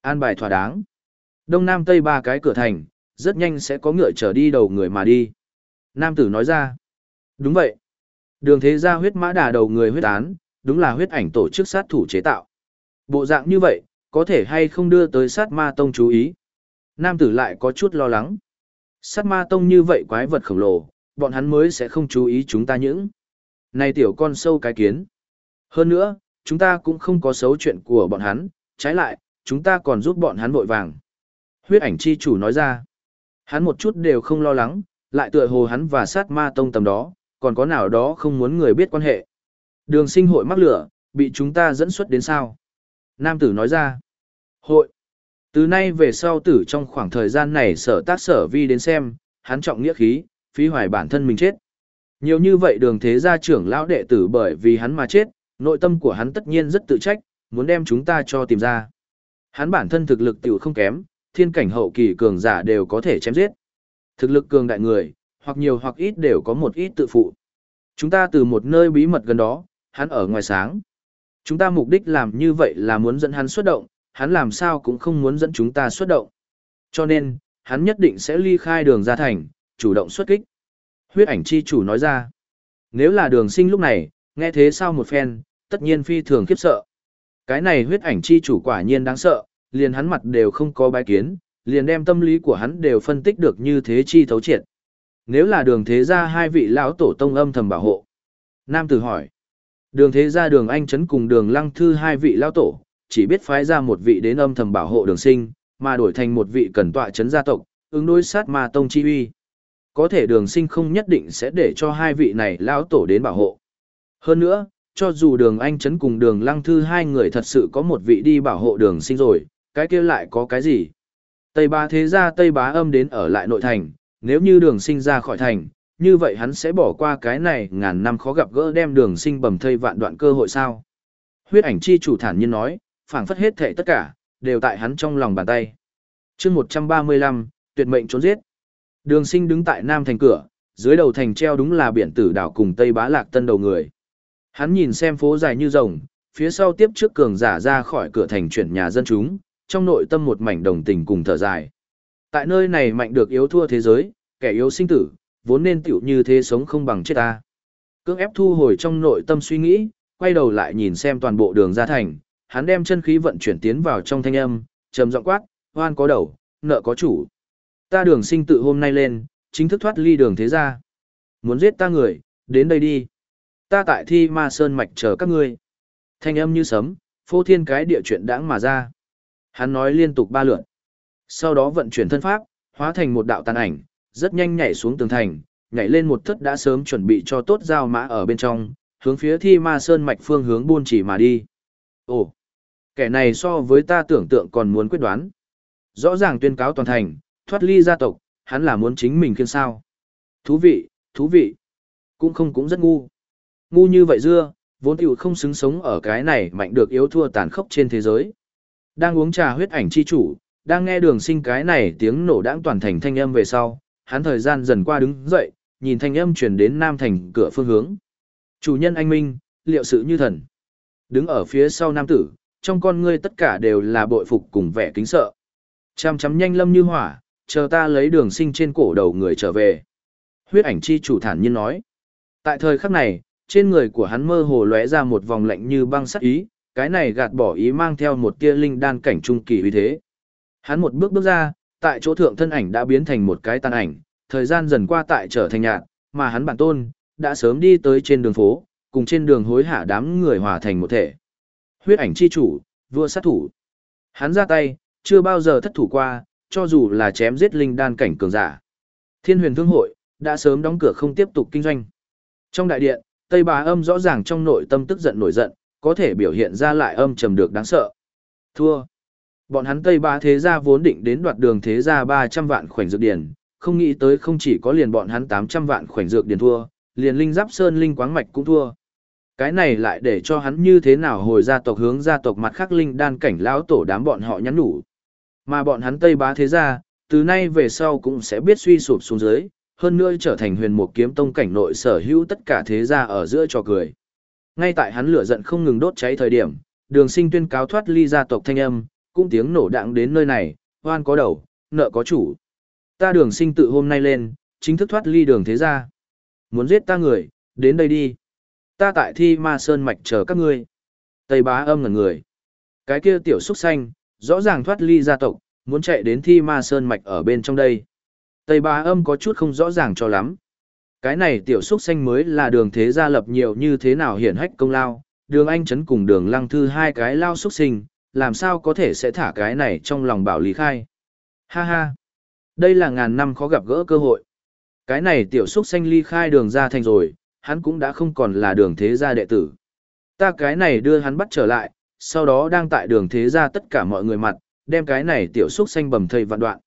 An bài thỏa đáng. Đông Nam Tây ba cái cửa thành, rất nhanh sẽ có ngựa trở đi đầu người mà đi. Nam tử nói ra. Đúng vậy. Đường thế gia huyết mã đà đầu người huyết án, đúng là huyết ảnh tổ chức sát thủ chế tạo. Bộ dạng như vậy, có thể hay không đưa tới sát ma tông chú ý. Nam tử lại có chút lo lắng. Sát ma tông như vậy quái vật khổng lồ, bọn hắn mới sẽ không chú ý chúng ta những. Này tiểu con sâu cái kiến. Hơn nữa, chúng ta cũng không có xấu chuyện của bọn hắn, trái lại, chúng ta còn giúp bọn hắn vội vàng. Huyết ảnh chi chủ nói ra. Hắn một chút đều không lo lắng, lại tựa hồ hắn và sát ma tông tầm đó, còn có nào đó không muốn người biết quan hệ. Đường sinh hội mắc lửa, bị chúng ta dẫn xuất đến sao? Nam tử nói ra. Hội. Từ nay về sau tử trong khoảng thời gian này sở tác sở vi đến xem, hắn trọng nghĩa khí, phí hoài bản thân mình chết. Nhiều như vậy đường thế gia trưởng lão đệ tử bởi vì hắn mà chết, nội tâm của hắn tất nhiên rất tự trách, muốn đem chúng ta cho tìm ra. Hắn bản thân thực lực tiểu không kém, thiên cảnh hậu kỳ cường giả đều có thể chém giết. Thực lực cường đại người, hoặc nhiều hoặc ít đều có một ít tự phụ. Chúng ta từ một nơi bí mật gần đó, hắn ở ngoài sáng. Chúng ta mục đích làm như vậy là muốn dẫn hắn xuất động, hắn làm sao cũng không muốn dẫn chúng ta xuất động. Cho nên, hắn nhất định sẽ ly khai đường ra thành, chủ động xuất kích. Huyết ảnh chi chủ nói ra. Nếu là đường sinh lúc này, nghe thế sao một phen, tất nhiên phi thường khiếp sợ. Cái này huyết ảnh chi chủ quả nhiên đáng sợ, liền hắn mặt đều không có bái kiến, liền đem tâm lý của hắn đều phân tích được như thế chi thấu triệt. Nếu là đường thế gia hai vị lão tổ tông âm thầm bảo hộ. Nam tử hỏi. Đường thế gia đường anh chấn cùng đường lăng thư hai vị lão tổ, chỉ biết phái ra một vị đến âm thầm bảo hộ đường sinh, mà đổi thành một vị cần tọa chấn gia tộc, ứng đối sát ma tông chi uy. Có thể đường sinh không nhất định sẽ để cho hai vị này lão tổ đến bảo hộ. Hơn nữa, cho dù đường anh chấn cùng đường lăng thư hai người thật sự có một vị đi bảo hộ đường sinh rồi, cái kia lại có cái gì? Tây bá thế gia Tây bá âm đến ở lại nội thành, nếu như đường sinh ra khỏi thành, như vậy hắn sẽ bỏ qua cái này ngàn năm khó gặp gỡ đem đường sinh bầm thây vạn đoạn cơ hội sao. Huyết ảnh chi chủ thản nhiên nói, phảng phất hết thệ tất cả, đều tại hắn trong lòng bàn tay. chương 135, tuyệt mệnh trốn giết. Đường sinh đứng tại Nam thành cửa, dưới đầu thành treo đúng là biển tử đảo cùng Tây Bá Lạc Tân đầu người. Hắn nhìn xem phố dài như rồng, phía sau tiếp trước cường giả ra khỏi cửa thành chuyển nhà dân chúng, trong nội tâm một mảnh đồng tình cùng thở dài. Tại nơi này mạnh được yếu thua thế giới, kẻ yếu sinh tử, vốn nên tiểu như thế sống không bằng chết ta. Cưỡng ép thu hồi trong nội tâm suy nghĩ, quay đầu lại nhìn xem toàn bộ đường ra thành, hắn đem chân khí vận chuyển tiến vào trong thanh âm, trầm giọng quát, hoan có đầu, nợ có chủ. Ta đường sinh tự hôm nay lên, chính thức thoát ly đường thế gia. Muốn giết ta người, đến đây đi. Ta tại thi ma sơn mạch chờ các ngươi. Thanh âm như sấm, phô thiên cái địa chuyện đãng mà ra. Hắn nói liên tục ba lượt. Sau đó vận chuyển thân pháp, hóa thành một đạo tàn ảnh, rất nhanh nhảy xuống tường thành, nhảy lên một thất đã sớm chuẩn bị cho tốt giao mã ở bên trong, hướng phía thi ma sơn mạch phương hướng buôn chỉ mà đi. Ồ, kẻ này so với ta tưởng tượng còn muốn quyết đoán. Rõ ràng tuyên cáo toàn thành, thoát ly gia tộc, hắn là muốn chính mình kiên sao. Thú vị, thú vị. Cũng không cũng rất ngu. Ngu như vậy dưa, vốn tiểu không xứng sống ở cái này mạnh được yếu thua tàn khốc trên thế giới. Đang uống trà huyết ảnh chi chủ, đang nghe đường sinh cái này tiếng nổ đãng toàn thành thanh âm về sau, hắn thời gian dần qua đứng dậy, nhìn thanh âm chuyển đến nam thành cửa phương hướng. Chủ nhân anh Minh, liệu sự như thần. Đứng ở phía sau nam tử, trong con ngươi tất cả đều là bội phục cùng vẻ kính sợ. Chăm chắm nhanh lâm như hỏa, chờ ta lấy đường sinh trên cổ đầu người trở về. Huyết ảnh chi chủ thản nhiên nói. Tại thời khắc này, trên người của hắn mơ hồ lóe ra một vòng lạnh như băng sắc ý, cái này gạt bỏ ý mang theo một tia linh đan cảnh trung kỳ uy thế. Hắn một bước bước ra, tại chỗ thượng thân ảnh đã biến thành một cái tàn ảnh, thời gian dần qua tại trở thành nhạt, mà hắn bản tôn, đã sớm đi tới trên đường phố, cùng trên đường hối hả đám người hòa thành một thể. Huyết ảnh chi chủ, vua sát thủ. Hắn ra tay, chưa bao giờ thất thủ qua, cho dù là chém giết linh đan cảnh cường giả. Thiên huyền thương hội, đã sớm đóng cửa không tiếp tục kinh doanh. Trong đại điện, Tây bà Âm rõ ràng trong nội tâm tức giận nổi giận, có thể biểu hiện ra lại âm trầm được đáng sợ. Thua. Bọn hắn Tây Bá thế gia vốn định đến đoạt đường thế gia 300 vạn khoảnh dược điển, không nghĩ tới không chỉ có liền bọn hắn 800 vạn khoảnh dược điển thua, liền linh giáp sơn linh quáng mạch cũng thua. Cái này lại để cho hắn như thế nào hồi gia tộc hướng gia tộc mặt khác linh đan cảnh lão tổ đám bọn họ nhắn nhủ. Mà bọn hắn Tây Bá thế gia, từ nay về sau cũng sẽ biết suy sụp xuống dưới, hơn nữa trở thành huyền mục kiếm tông cảnh nội sở hữu tất cả thế gia ở giữa trò cười. Ngay tại hắn lửa giận không ngừng đốt cháy thời điểm, đường sinh tuyên cáo thoát ly gia tộc thanh âm, cũng tiếng nổ đặng đến nơi này, hoan có đầu, nợ có chủ. Ta đường sinh tự hôm nay lên, chính thức thoát ly đường thế gia. Muốn giết ta người, đến đây đi. Ta tại thi ma sơn mạch chờ các ngươi. Tây bá âm ngần người. Cái kia tiểu xúc xanh, rõ ràng thoát ly gia tộc, muốn chạy đến thi ma sơn mạch ở bên trong đây. Tây bá âm có chút không rõ ràng cho lắm. Cái này tiểu xúc xanh mới là đường thế gia lập nhiều như thế nào hiển hách công lao, đường anh chấn cùng đường lăng thư hai cái lao xúc sinh, làm sao có thể sẽ thả cái này trong lòng bảo lý khai. Ha ha, đây là ngàn năm khó gặp gỡ cơ hội. Cái này tiểu xúc xanh ly khai đường ra thành rồi, hắn cũng đã không còn là đường thế gia đệ tử. Ta cái này đưa hắn bắt trở lại, sau đó đang tại đường thế gia tất cả mọi người mặt, đem cái này tiểu xúc xanh bầm thây vạn đoạn.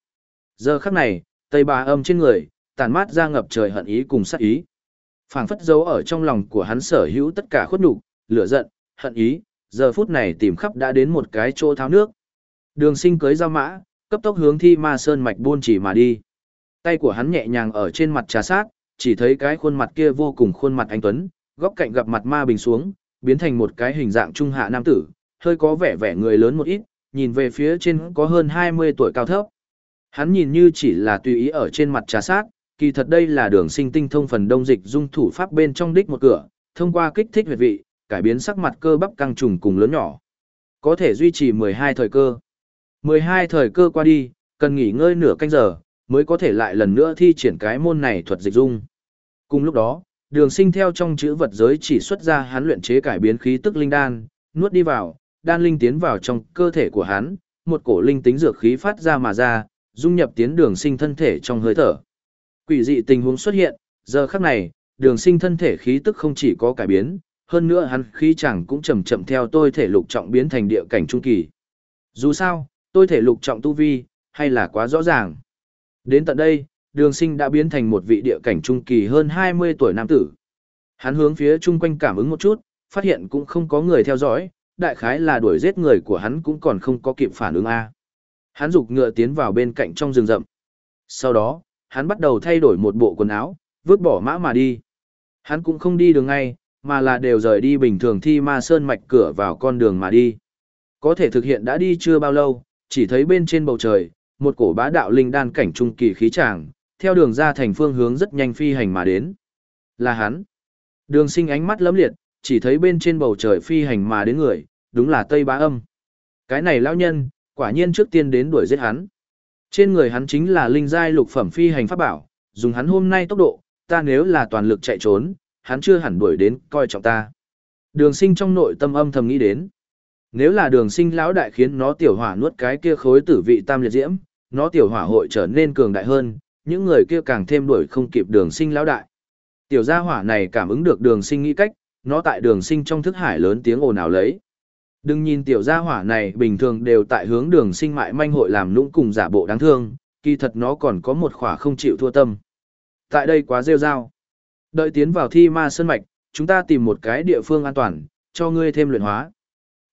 Giờ khắc này, tây bà âm trên người, tàn mát ra ngập trời hận ý cùng sát ý. phảng phất dấu ở trong lòng của hắn sở hữu tất cả khuất nhục, lửa giận, hận ý, giờ phút này tìm khắp đã đến một cái chỗ tháo nước. Đường sinh cưới ra mã, cấp tốc hướng thi ma sơn mạch buôn chỉ mà đi. Tay của hắn nhẹ nhàng ở trên mặt trà sát, chỉ thấy cái khuôn mặt kia vô cùng khuôn mặt anh Tuấn, góc cạnh gặp mặt ma bình xuống, biến thành một cái hình dạng trung hạ nam tử, hơi có vẻ vẻ người lớn một ít, nhìn về phía trên có hơn 20 tuổi cao thấp. Hắn nhìn như chỉ là tùy ý ở trên mặt trà sát, kỳ thật đây là đường sinh tinh thông phần đông dịch dung thủ pháp bên trong đích một cửa, thông qua kích thích huyệt vị, cải biến sắc mặt cơ bắp căng trùng cùng lớn nhỏ. Có thể duy trì 12 thời cơ. 12 thời cơ qua đi, cần nghỉ ngơi nửa canh giờ, mới có thể lại lần nữa thi triển cái môn này thuật dịch dung. Cùng lúc đó, đường sinh theo trong chữ vật giới chỉ xuất ra hắn luyện chế cải biến khí tức linh đan, nuốt đi vào, đan linh tiến vào trong cơ thể của hắn, một cổ linh tính dược khí phát ra mà ra, dung nhập tiến đường sinh thân thể trong hơi thở. Quỷ dị tình huống xuất hiện, giờ khắc này, đường sinh thân thể khí tức không chỉ có cải biến, hơn nữa hắn khí chẳng cũng chậm chậm theo tôi thể lục trọng biến thành địa cảnh trung kỳ. Dù sao, tôi thể lục trọng tu vi, hay là quá rõ ràng. Đến tận đây, đường sinh đã biến thành một vị địa cảnh trung kỳ hơn 20 tuổi nam tử. Hắn hướng phía chung quanh cảm ứng một chút, phát hiện cũng không có người theo dõi, đại khái là đuổi giết người của hắn cũng còn không có kịp phản ứng A. Hắn dục ngựa tiến vào bên cạnh trong rừng rậm. Sau đó, hắn bắt đầu thay đổi một bộ quần áo, vứt bỏ mã mà đi. Hắn cũng không đi đường ngay, mà là đều rời đi bình thường thi ma sơn mạch cửa vào con đường mà đi. Có thể thực hiện đã đi chưa bao lâu, chỉ thấy bên trên bầu trời, một cổ bá đạo linh đan cảnh trung kỳ khí tràng, theo đường ra thành phương hướng rất nhanh phi hành mà đến. Là hắn. Đường sinh ánh mắt lấm liệt, chỉ thấy bên trên bầu trời phi hành mà đến người, đúng là Tây Bá Âm. Cái này lão nhân, quả nhiên trước tiên đến đuổi giết hắn. Trên người hắn chính là linh giai lục phẩm phi hành pháp bảo, dùng hắn hôm nay tốc độ, ta nếu là toàn lực chạy trốn, hắn chưa hẳn đuổi đến coi trọng ta. Đường sinh trong nội tâm âm thầm nghĩ đến. Nếu là đường sinh lão đại khiến nó tiểu hỏa nuốt cái kia khối tử vị tam liệt diễm, nó tiểu hỏa hội trở nên cường đại hơn, những người kia càng thêm đuổi không kịp đường sinh lão đại. Tiểu gia hỏa này cảm ứng được đường sinh nghĩ cách, nó tại đường sinh trong thức hải lớn tiếng ồn ào lấy. Đừng nhìn tiểu gia hỏa này bình thường đều tại hướng đường sinh mại manh hội làm lũng cùng giả bộ đáng thương, kỳ thật nó còn có một khỏa không chịu thua tâm. Tại đây quá rêu rao. Đợi tiến vào thi ma sơn mạch, chúng ta tìm một cái địa phương an toàn, cho ngươi thêm luyện hóa.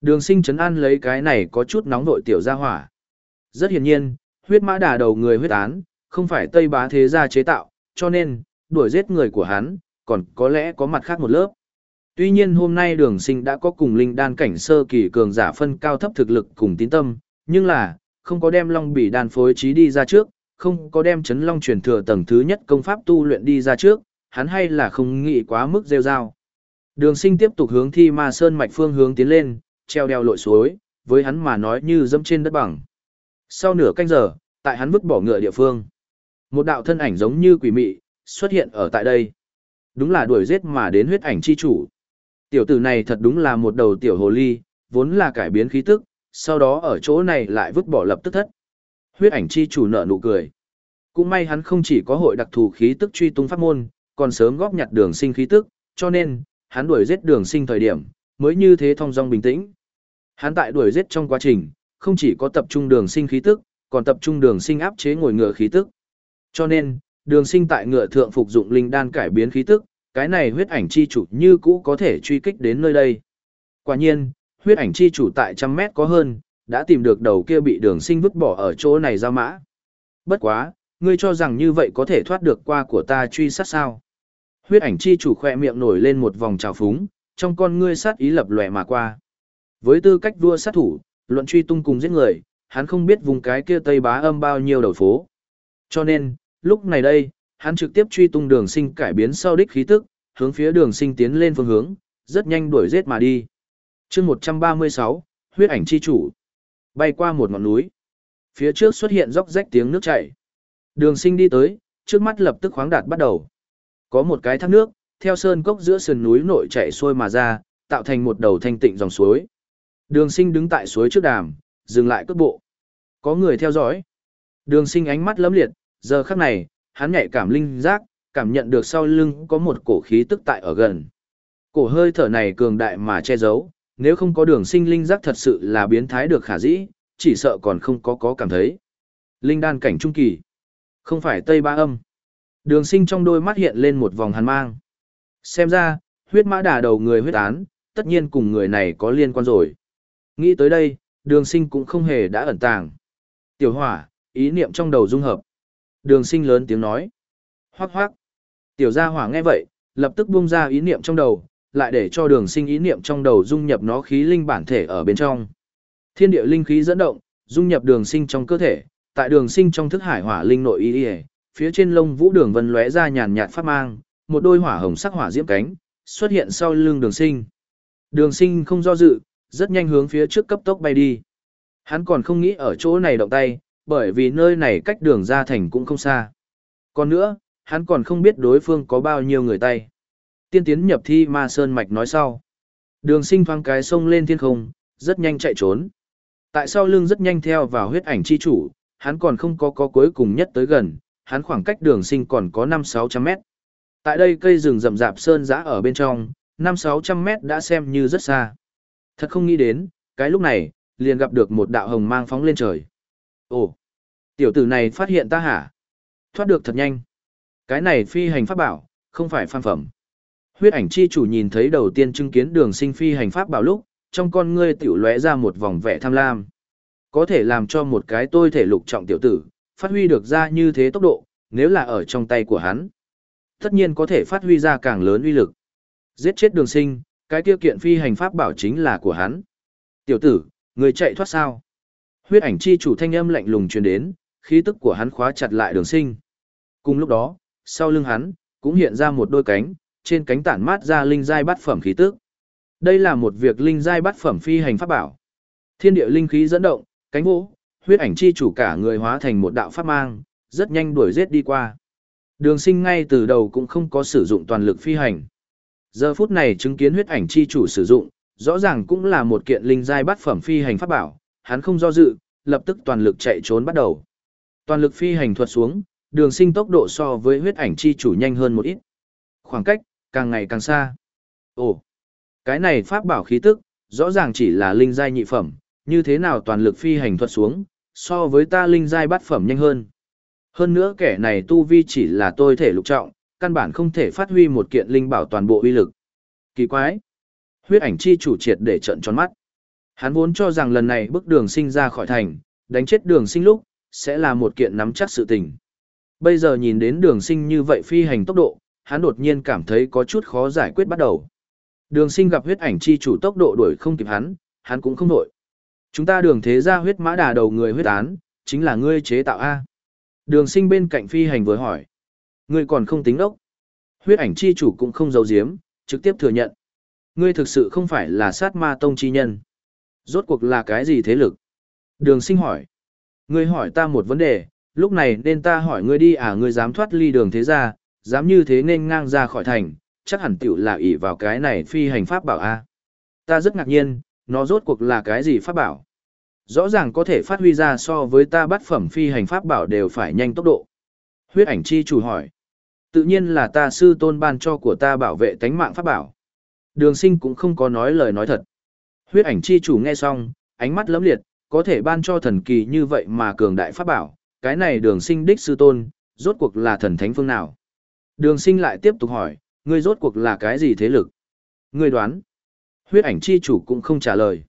Đường sinh chấn an lấy cái này có chút nóng nội tiểu gia hỏa. Rất hiển nhiên, huyết mã đà đầu người huyết án, không phải Tây bá thế gia chế tạo, cho nên, đuổi giết người của hắn, còn có lẽ có mặt khác một lớp. Tuy nhiên hôm nay đường sinh đã có cùng linh đan cảnh sơ kỳ cường giả phân cao thấp thực lực cùng tín tâm, nhưng là, không có đem long bỉ đan phối trí đi ra trước, không có đem chấn long truyền thừa tầng thứ nhất công pháp tu luyện đi ra trước, hắn hay là không nghĩ quá mức rêu rao. Đường sinh tiếp tục hướng thi ma sơn mạch phương hướng tiến lên, treo đeo lội suối, với hắn mà nói như dâm trên đất bằng. Sau nửa canh giờ, tại hắn vứt bỏ ngựa địa phương. Một đạo thân ảnh giống như quỷ mị, xuất hiện ở tại đây. Đúng là đuổi giết mà đến huyết ảnh chi chủ. Tiểu tử này thật đúng là một đầu tiểu hồ ly, vốn là cải biến khí tức, sau đó ở chỗ này lại vứt bỏ lập tức thất. Huyết ảnh chi chủ nợ nụ cười. Cũng may hắn không chỉ có hội đặc thù khí tức truy tung pháp môn, còn sớm góp nhặt đường sinh khí tức, cho nên, hắn đuổi giết đường sinh thời điểm, mới như thế thong dong bình tĩnh. Hắn tại đuổi giết trong quá trình, không chỉ có tập trung đường sinh khí tức, còn tập trung đường sinh áp chế ngồi ngựa khí tức. Cho nên, đường sinh tại ngựa thượng phục dụng linh đan cải biến khí tức, cái này huyết ảnh chi chủ như cũ có thể truy kích đến nơi đây. Quả nhiên, huyết ảnh chi chủ tại trăm mét có hơn, đã tìm được đầu kia bị đường sinh vứt bỏ ở chỗ này ra mã. Bất quá, ngươi cho rằng như vậy có thể thoát được qua của ta truy sát sao. Huyết ảnh chi chủ khỏe miệng nổi lên một vòng trào phúng, trong con ngươi sát ý lập lòe mà qua. Với tư cách vua sát thủ, luận truy tung cùng giết người, hắn không biết vùng cái kia tây bá âm bao nhiêu đầu phố. Cho nên, lúc này đây, hắn trực tiếp truy tung đường sinh cải biến sau đích khí tức, hướng phía đường sinh tiến lên phương hướng, rất nhanh đuổi giết mà đi. chương 136, huyết ảnh chi chủ. Bay qua một ngọn núi. Phía trước xuất hiện dốc rách tiếng nước chảy. Đường sinh đi tới, trước mắt lập tức khoáng đạt bắt đầu. Có một cái thác nước, theo sơn cốc giữa sườn núi nội chảy xuôi mà ra, tạo thành một đầu thanh tịnh dòng suối. Đường sinh đứng tại suối trước đàm, dừng lại cước bộ. Có người theo dõi. Đường sinh ánh mắt lấm liệt, giờ khắc này, hắn nhạy cảm linh giác, cảm nhận được sau lưng có một cổ khí tức tại ở gần. Cổ hơi thở này cường đại mà che giấu, nếu không có đường sinh linh giác thật sự là biến thái được khả dĩ, chỉ sợ còn không có có cảm thấy. Linh đan cảnh trung kỳ. Không phải Tây Ba Âm. Đường sinh trong đôi mắt hiện lên một vòng hàn mang. Xem ra, huyết mã đà đầu người huyết án, tất nhiên cùng người này có liên quan rồi. Nghĩ tới đây, đường sinh cũng không hề đã ẩn tàng. Tiểu hỏa, ý niệm trong đầu dung hợp. Đường sinh lớn tiếng nói. Hoác hoác. Tiểu gia hỏa nghe vậy, lập tức buông ra ý niệm trong đầu, lại để cho đường sinh ý niệm trong đầu dung nhập nó khí linh bản thể ở bên trong. Thiên địa linh khí dẫn động, dung nhập đường sinh trong cơ thể, tại đường sinh trong thức hải hỏa linh nội y phía trên lông vũ đường vân lóe ra nhàn nhạt phát mang, một đôi hỏa hồng sắc hỏa diễm cánh, xuất hiện sau lưng đường sinh. Đường sinh không do dự, rất nhanh hướng phía trước cấp tốc bay đi. Hắn còn không nghĩ ở chỗ này động tay, bởi vì nơi này cách đường ra thành cũng không xa. Còn nữa, hắn còn không biết đối phương có bao nhiêu người tay. Tiên tiến nhập thi ma sơn mạch nói sau. Đường sinh thoáng cái sông lên thiên không, rất nhanh chạy trốn. Tại sao lưng rất nhanh theo vào huyết ảnh chi chủ, hắn còn không có có cuối cùng nhất tới gần, hắn khoảng cách đường sinh còn có 5-600 mét. Tại đây cây rừng rậm rạp sơn giã ở bên trong, 5-600 mét đã xem như rất xa. Thật không nghĩ đến, cái lúc này, liền gặp được một đạo hồng mang phóng lên trời. Ồ, tiểu tử này phát hiện ta hả? Thoát được thật nhanh. Cái này phi hành pháp bảo, không phải phan phẩm. Huyết ảnh chi chủ nhìn thấy đầu tiên chứng kiến đường sinh phi hành pháp bảo lúc, trong con ngươi tiểu lóe ra một vòng vẻ tham lam. Có thể làm cho một cái tôi thể lục trọng tiểu tử, phát huy được ra như thế tốc độ, nếu là ở trong tay của hắn. Tất nhiên có thể phát huy ra càng lớn uy lực. Giết chết đường sinh, cái tiêu kiện phi hành pháp bảo chính là của hắn. Tiểu tử, người chạy thoát sao? Huyết ảnh chi chủ thanh âm lạnh lùng truyền đến, khí tức của hắn khóa chặt lại đường sinh. Cùng lúc đó, sau lưng hắn, cũng hiện ra một đôi cánh, trên cánh tản mát ra linh giai bát phẩm khí tức. Đây là một việc linh giai bát phẩm phi hành pháp bảo. Thiên địa linh khí dẫn động, cánh vỗ, huyết ảnh chi chủ cả người hóa thành một đạo pháp mang, rất nhanh đuổi giết đi qua. Đường sinh ngay từ đầu cũng không có sử dụng toàn lực phi hành. Giờ phút này chứng kiến huyết ảnh chi chủ sử dụng, rõ ràng cũng là một kiện linh giai bát phẩm phi hành pháp bảo, hắn không do dự, lập tức toàn lực chạy trốn bắt đầu. Toàn lực phi hành thuật xuống, đường sinh tốc độ so với huyết ảnh chi chủ nhanh hơn một ít. Khoảng cách, càng ngày càng xa. Ồ, cái này pháp bảo khí tức, rõ ràng chỉ là linh giai nhị phẩm, như thế nào toàn lực phi hành thuật xuống, so với ta linh giai bát phẩm nhanh hơn. Hơn nữa kẻ này tu vi chỉ là tôi thể lục trọng, căn bản không thể phát huy một kiện linh bảo toàn bộ uy lực. Kỳ quái! Huyết ảnh chi chủ triệt để trận tròn mắt. Hắn vốn cho rằng lần này bước đường sinh ra khỏi thành, đánh chết đường sinh lúc, sẽ là một kiện nắm chắc sự tình. Bây giờ nhìn đến đường sinh như vậy phi hành tốc độ, hắn đột nhiên cảm thấy có chút khó giải quyết bắt đầu. Đường sinh gặp huyết ảnh chi chủ tốc độ đuổi không kịp hắn, hắn cũng không đuổi. Chúng ta đường thế ra huyết mã đà đầu người huyết án, chính là ngươi chế tạo A. Đường sinh bên cạnh phi hành vừa hỏi. Ngươi còn không tính đốc. Huyết ảnh chi chủ cũng không giấu giếm, trực tiếp thừa nhận. Ngươi thực sự không phải là sát ma tông chi nhân. Rốt cuộc là cái gì thế lực? Đường sinh hỏi. Ngươi hỏi ta một vấn đề, lúc này nên ta hỏi ngươi đi à ngươi dám thoát ly đường thế ra, dám như thế nên ngang ra khỏi thành, chắc hẳn tiểu là ỷ vào cái này phi hành pháp bảo a. Ta rất ngạc nhiên, nó rốt cuộc là cái gì pháp bảo? Rõ ràng có thể phát huy ra so với ta bắt phẩm phi hành pháp bảo đều phải nhanh tốc độ. Huyết ảnh chi chủ hỏi. Tự nhiên là ta sư tôn ban cho của ta bảo vệ tánh mạng pháp bảo. Đường sinh cũng không có nói lời nói thật. Huyết ảnh chi chủ nghe xong, ánh mắt lấm liệt, có thể ban cho thần kỳ như vậy mà cường đại pháp bảo. Cái này đường sinh đích sư tôn, rốt cuộc là thần thánh phương nào? Đường sinh lại tiếp tục hỏi, ngươi rốt cuộc là cái gì thế lực? Ngươi đoán. Huyết ảnh chi chủ cũng không trả lời.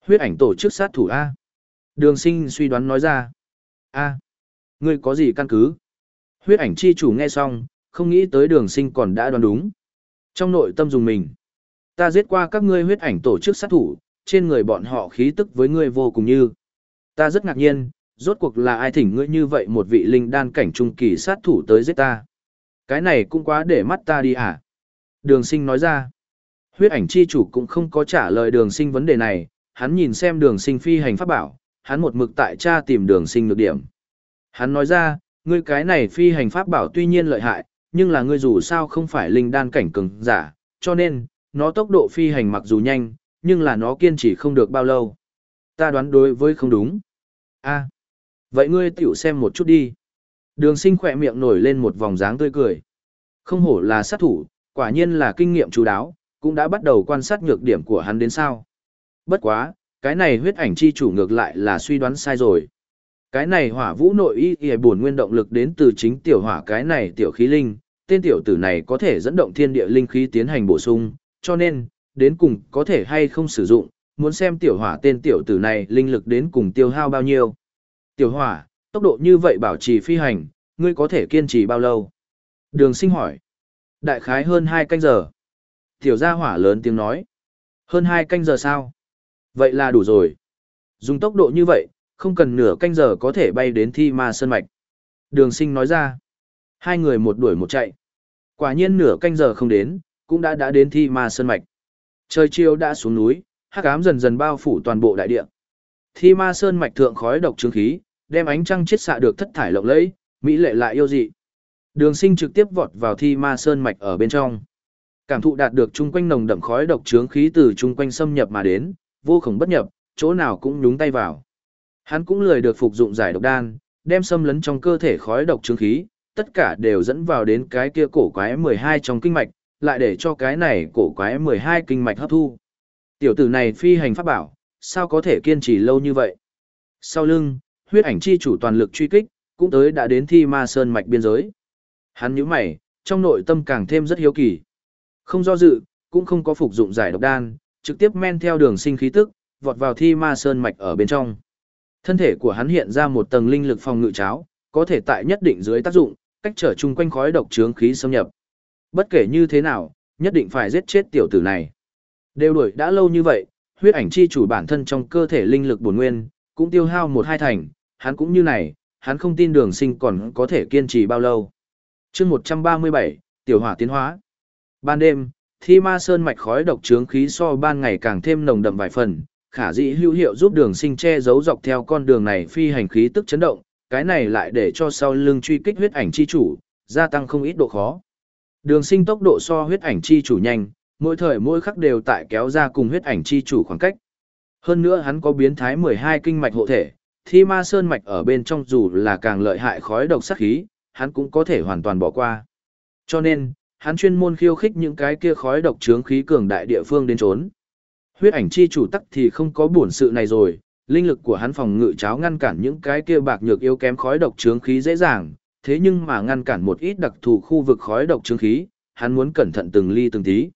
Huyết ảnh tổ chức sát thủ A. Đường sinh suy đoán nói ra. A. Ngươi có gì căn cứ? Huyết ảnh chi chủ nghe xong, không nghĩ tới đường sinh còn đã đoán đúng. Trong nội tâm dùng mình. Ta giết qua các ngươi huyết ảnh tổ chức sát thủ, trên người bọn họ khí tức với ngươi vô cùng như. Ta rất ngạc nhiên, rốt cuộc là ai thỉnh ngươi như vậy một vị linh đan cảnh trung kỳ sát thủ tới giết ta. Cái này cũng quá để mắt ta đi à? Đường sinh nói ra. Huyết ảnh chi chủ cũng không có trả lời đường sinh vấn đề này, hắn nhìn xem đường sinh phi hành pháp bảo, hắn một mực tại cha tìm đường sinh lược điểm. Hắn nói ra, ngươi cái này phi hành pháp bảo tuy nhiên lợi hại, nhưng là ngươi dù sao không phải linh đan cảnh cường giả, cho nên, nó tốc độ phi hành mặc dù nhanh, nhưng là nó kiên trì không được bao lâu. Ta đoán đối với không đúng. a vậy ngươi tiểu xem một chút đi. Đường sinh khỏe miệng nổi lên một vòng dáng tươi cười. Không hổ là sát thủ, quả nhiên là kinh nghiệm chú đáo, cũng đã bắt đầu quan sát nhược điểm của hắn đến sao. Bất quá, cái này huyết ảnh chi chủ ngược lại là suy đoán sai rồi. Cái này hỏa vũ nội y y buồn nguyên động lực đến từ chính tiểu hỏa cái này tiểu khí linh, tên tiểu tử này có thể dẫn động thiên địa linh khí tiến hành bổ sung, cho nên, đến cùng có thể hay không sử dụng, muốn xem tiểu hỏa tên tiểu tử này linh lực đến cùng tiêu hao bao nhiêu. Tiểu hỏa, tốc độ như vậy bảo trì phi hành, ngươi có thể kiên trì bao lâu? Đường sinh hỏi. Đại khái hơn 2 canh giờ. Tiểu gia hỏa lớn tiếng nói. Hơn 2 canh giờ sao? Vậy là đủ rồi. Dùng tốc độ như vậy, không cần nửa canh giờ có thể bay đến thi ma sơn mạch. Đường sinh nói ra. Hai người một đuổi một chạy. Quả nhiên nửa canh giờ không đến, cũng đã đã đến thi ma sơn mạch. Trời chiều đã xuống núi, hắc ám dần dần bao phủ toàn bộ đại địa. Thi ma sơn mạch thượng khói độc trướng khí, đem ánh trăng chiết xạ được thất thải lộng lẫy, mỹ lệ lại yêu dị. Đường Sinh trực tiếp vọt vào thi ma sơn mạch ở bên trong. Cảm thụ đạt được chung quanh nồng đậm khói độc trướng khí từ chung quanh xâm nhập mà đến, vô cùng bất nhập, chỗ nào cũng nhúng tay vào. Hắn cũng lười được phục dụng giải độc đan, đem xâm lấn trong cơ thể khói độc trướng khí, tất cả đều dẫn vào đến cái kia cổ quái 12 trong kinh mạch, lại để cho cái này cổ quái 12 kinh mạch hấp thu. Tiểu tử này phi hành pháp bảo, sao có thể kiên trì lâu như vậy? Sau lưng, huyết ảnh chi chủ toàn lực truy kích, cũng tới đã đến thi ma sơn mạch biên giới. Hắn nhíu mày, trong nội tâm càng thêm rất hiếu kỳ. Không do dự, cũng không có phục dụng giải độc đan, trực tiếp men theo đường sinh khí tức, vọt vào thi ma sơn mạch ở bên trong. Thân thể của hắn hiện ra một tầng linh lực phòng ngự cháo, có thể tại nhất định dưới tác dụng, cách trở chung quanh khói độc chướng khí xâm nhập. Bất kể như thế nào, nhất định phải giết chết tiểu tử này. Đều đuổi đã lâu như vậy, huyết ảnh chi chủ bản thân trong cơ thể linh lực bổn nguyên, cũng tiêu hao một hai thành, hắn cũng như này, hắn không tin đường sinh còn có thể kiên trì bao lâu. chương 137, tiểu hỏa tiến hóa. Ban đêm, thi ma sơn mạch khói độc trướng khí so ban ngày càng thêm nồng đậm vài phần, khả dĩ hữu hiệu giúp đường sinh che giấu dọc theo con đường này phi hành khí tức chấn động, cái này lại để cho sau lưng truy kích huyết ảnh chi chủ, gia tăng không ít độ khó. Đường sinh tốc độ so huyết ảnh chi chủ nhanh, mỗi thời mỗi khắc đều tại kéo ra cùng huyết ảnh chi chủ khoảng cách. Hơn nữa hắn có biến thái 12 kinh mạch hộ thể, thi ma sơn mạch ở bên trong dù là càng lợi hại khói độc sát khí, hắn cũng có thể hoàn toàn bỏ qua. Cho nên, hắn chuyên môn khiêu khích những cái kia khói độc trướng khí cường đại địa phương đến trốn. Huyết ảnh chi chủ tắc thì không có buồn sự này rồi, linh lực của hắn phòng ngự cháo ngăn cản những cái kia bạc nhược yếu kém khói độc trướng khí dễ dàng, thế nhưng mà ngăn cản một ít đặc thù khu vực khói độc trướng khí, hắn muốn cẩn thận từng ly từng tí.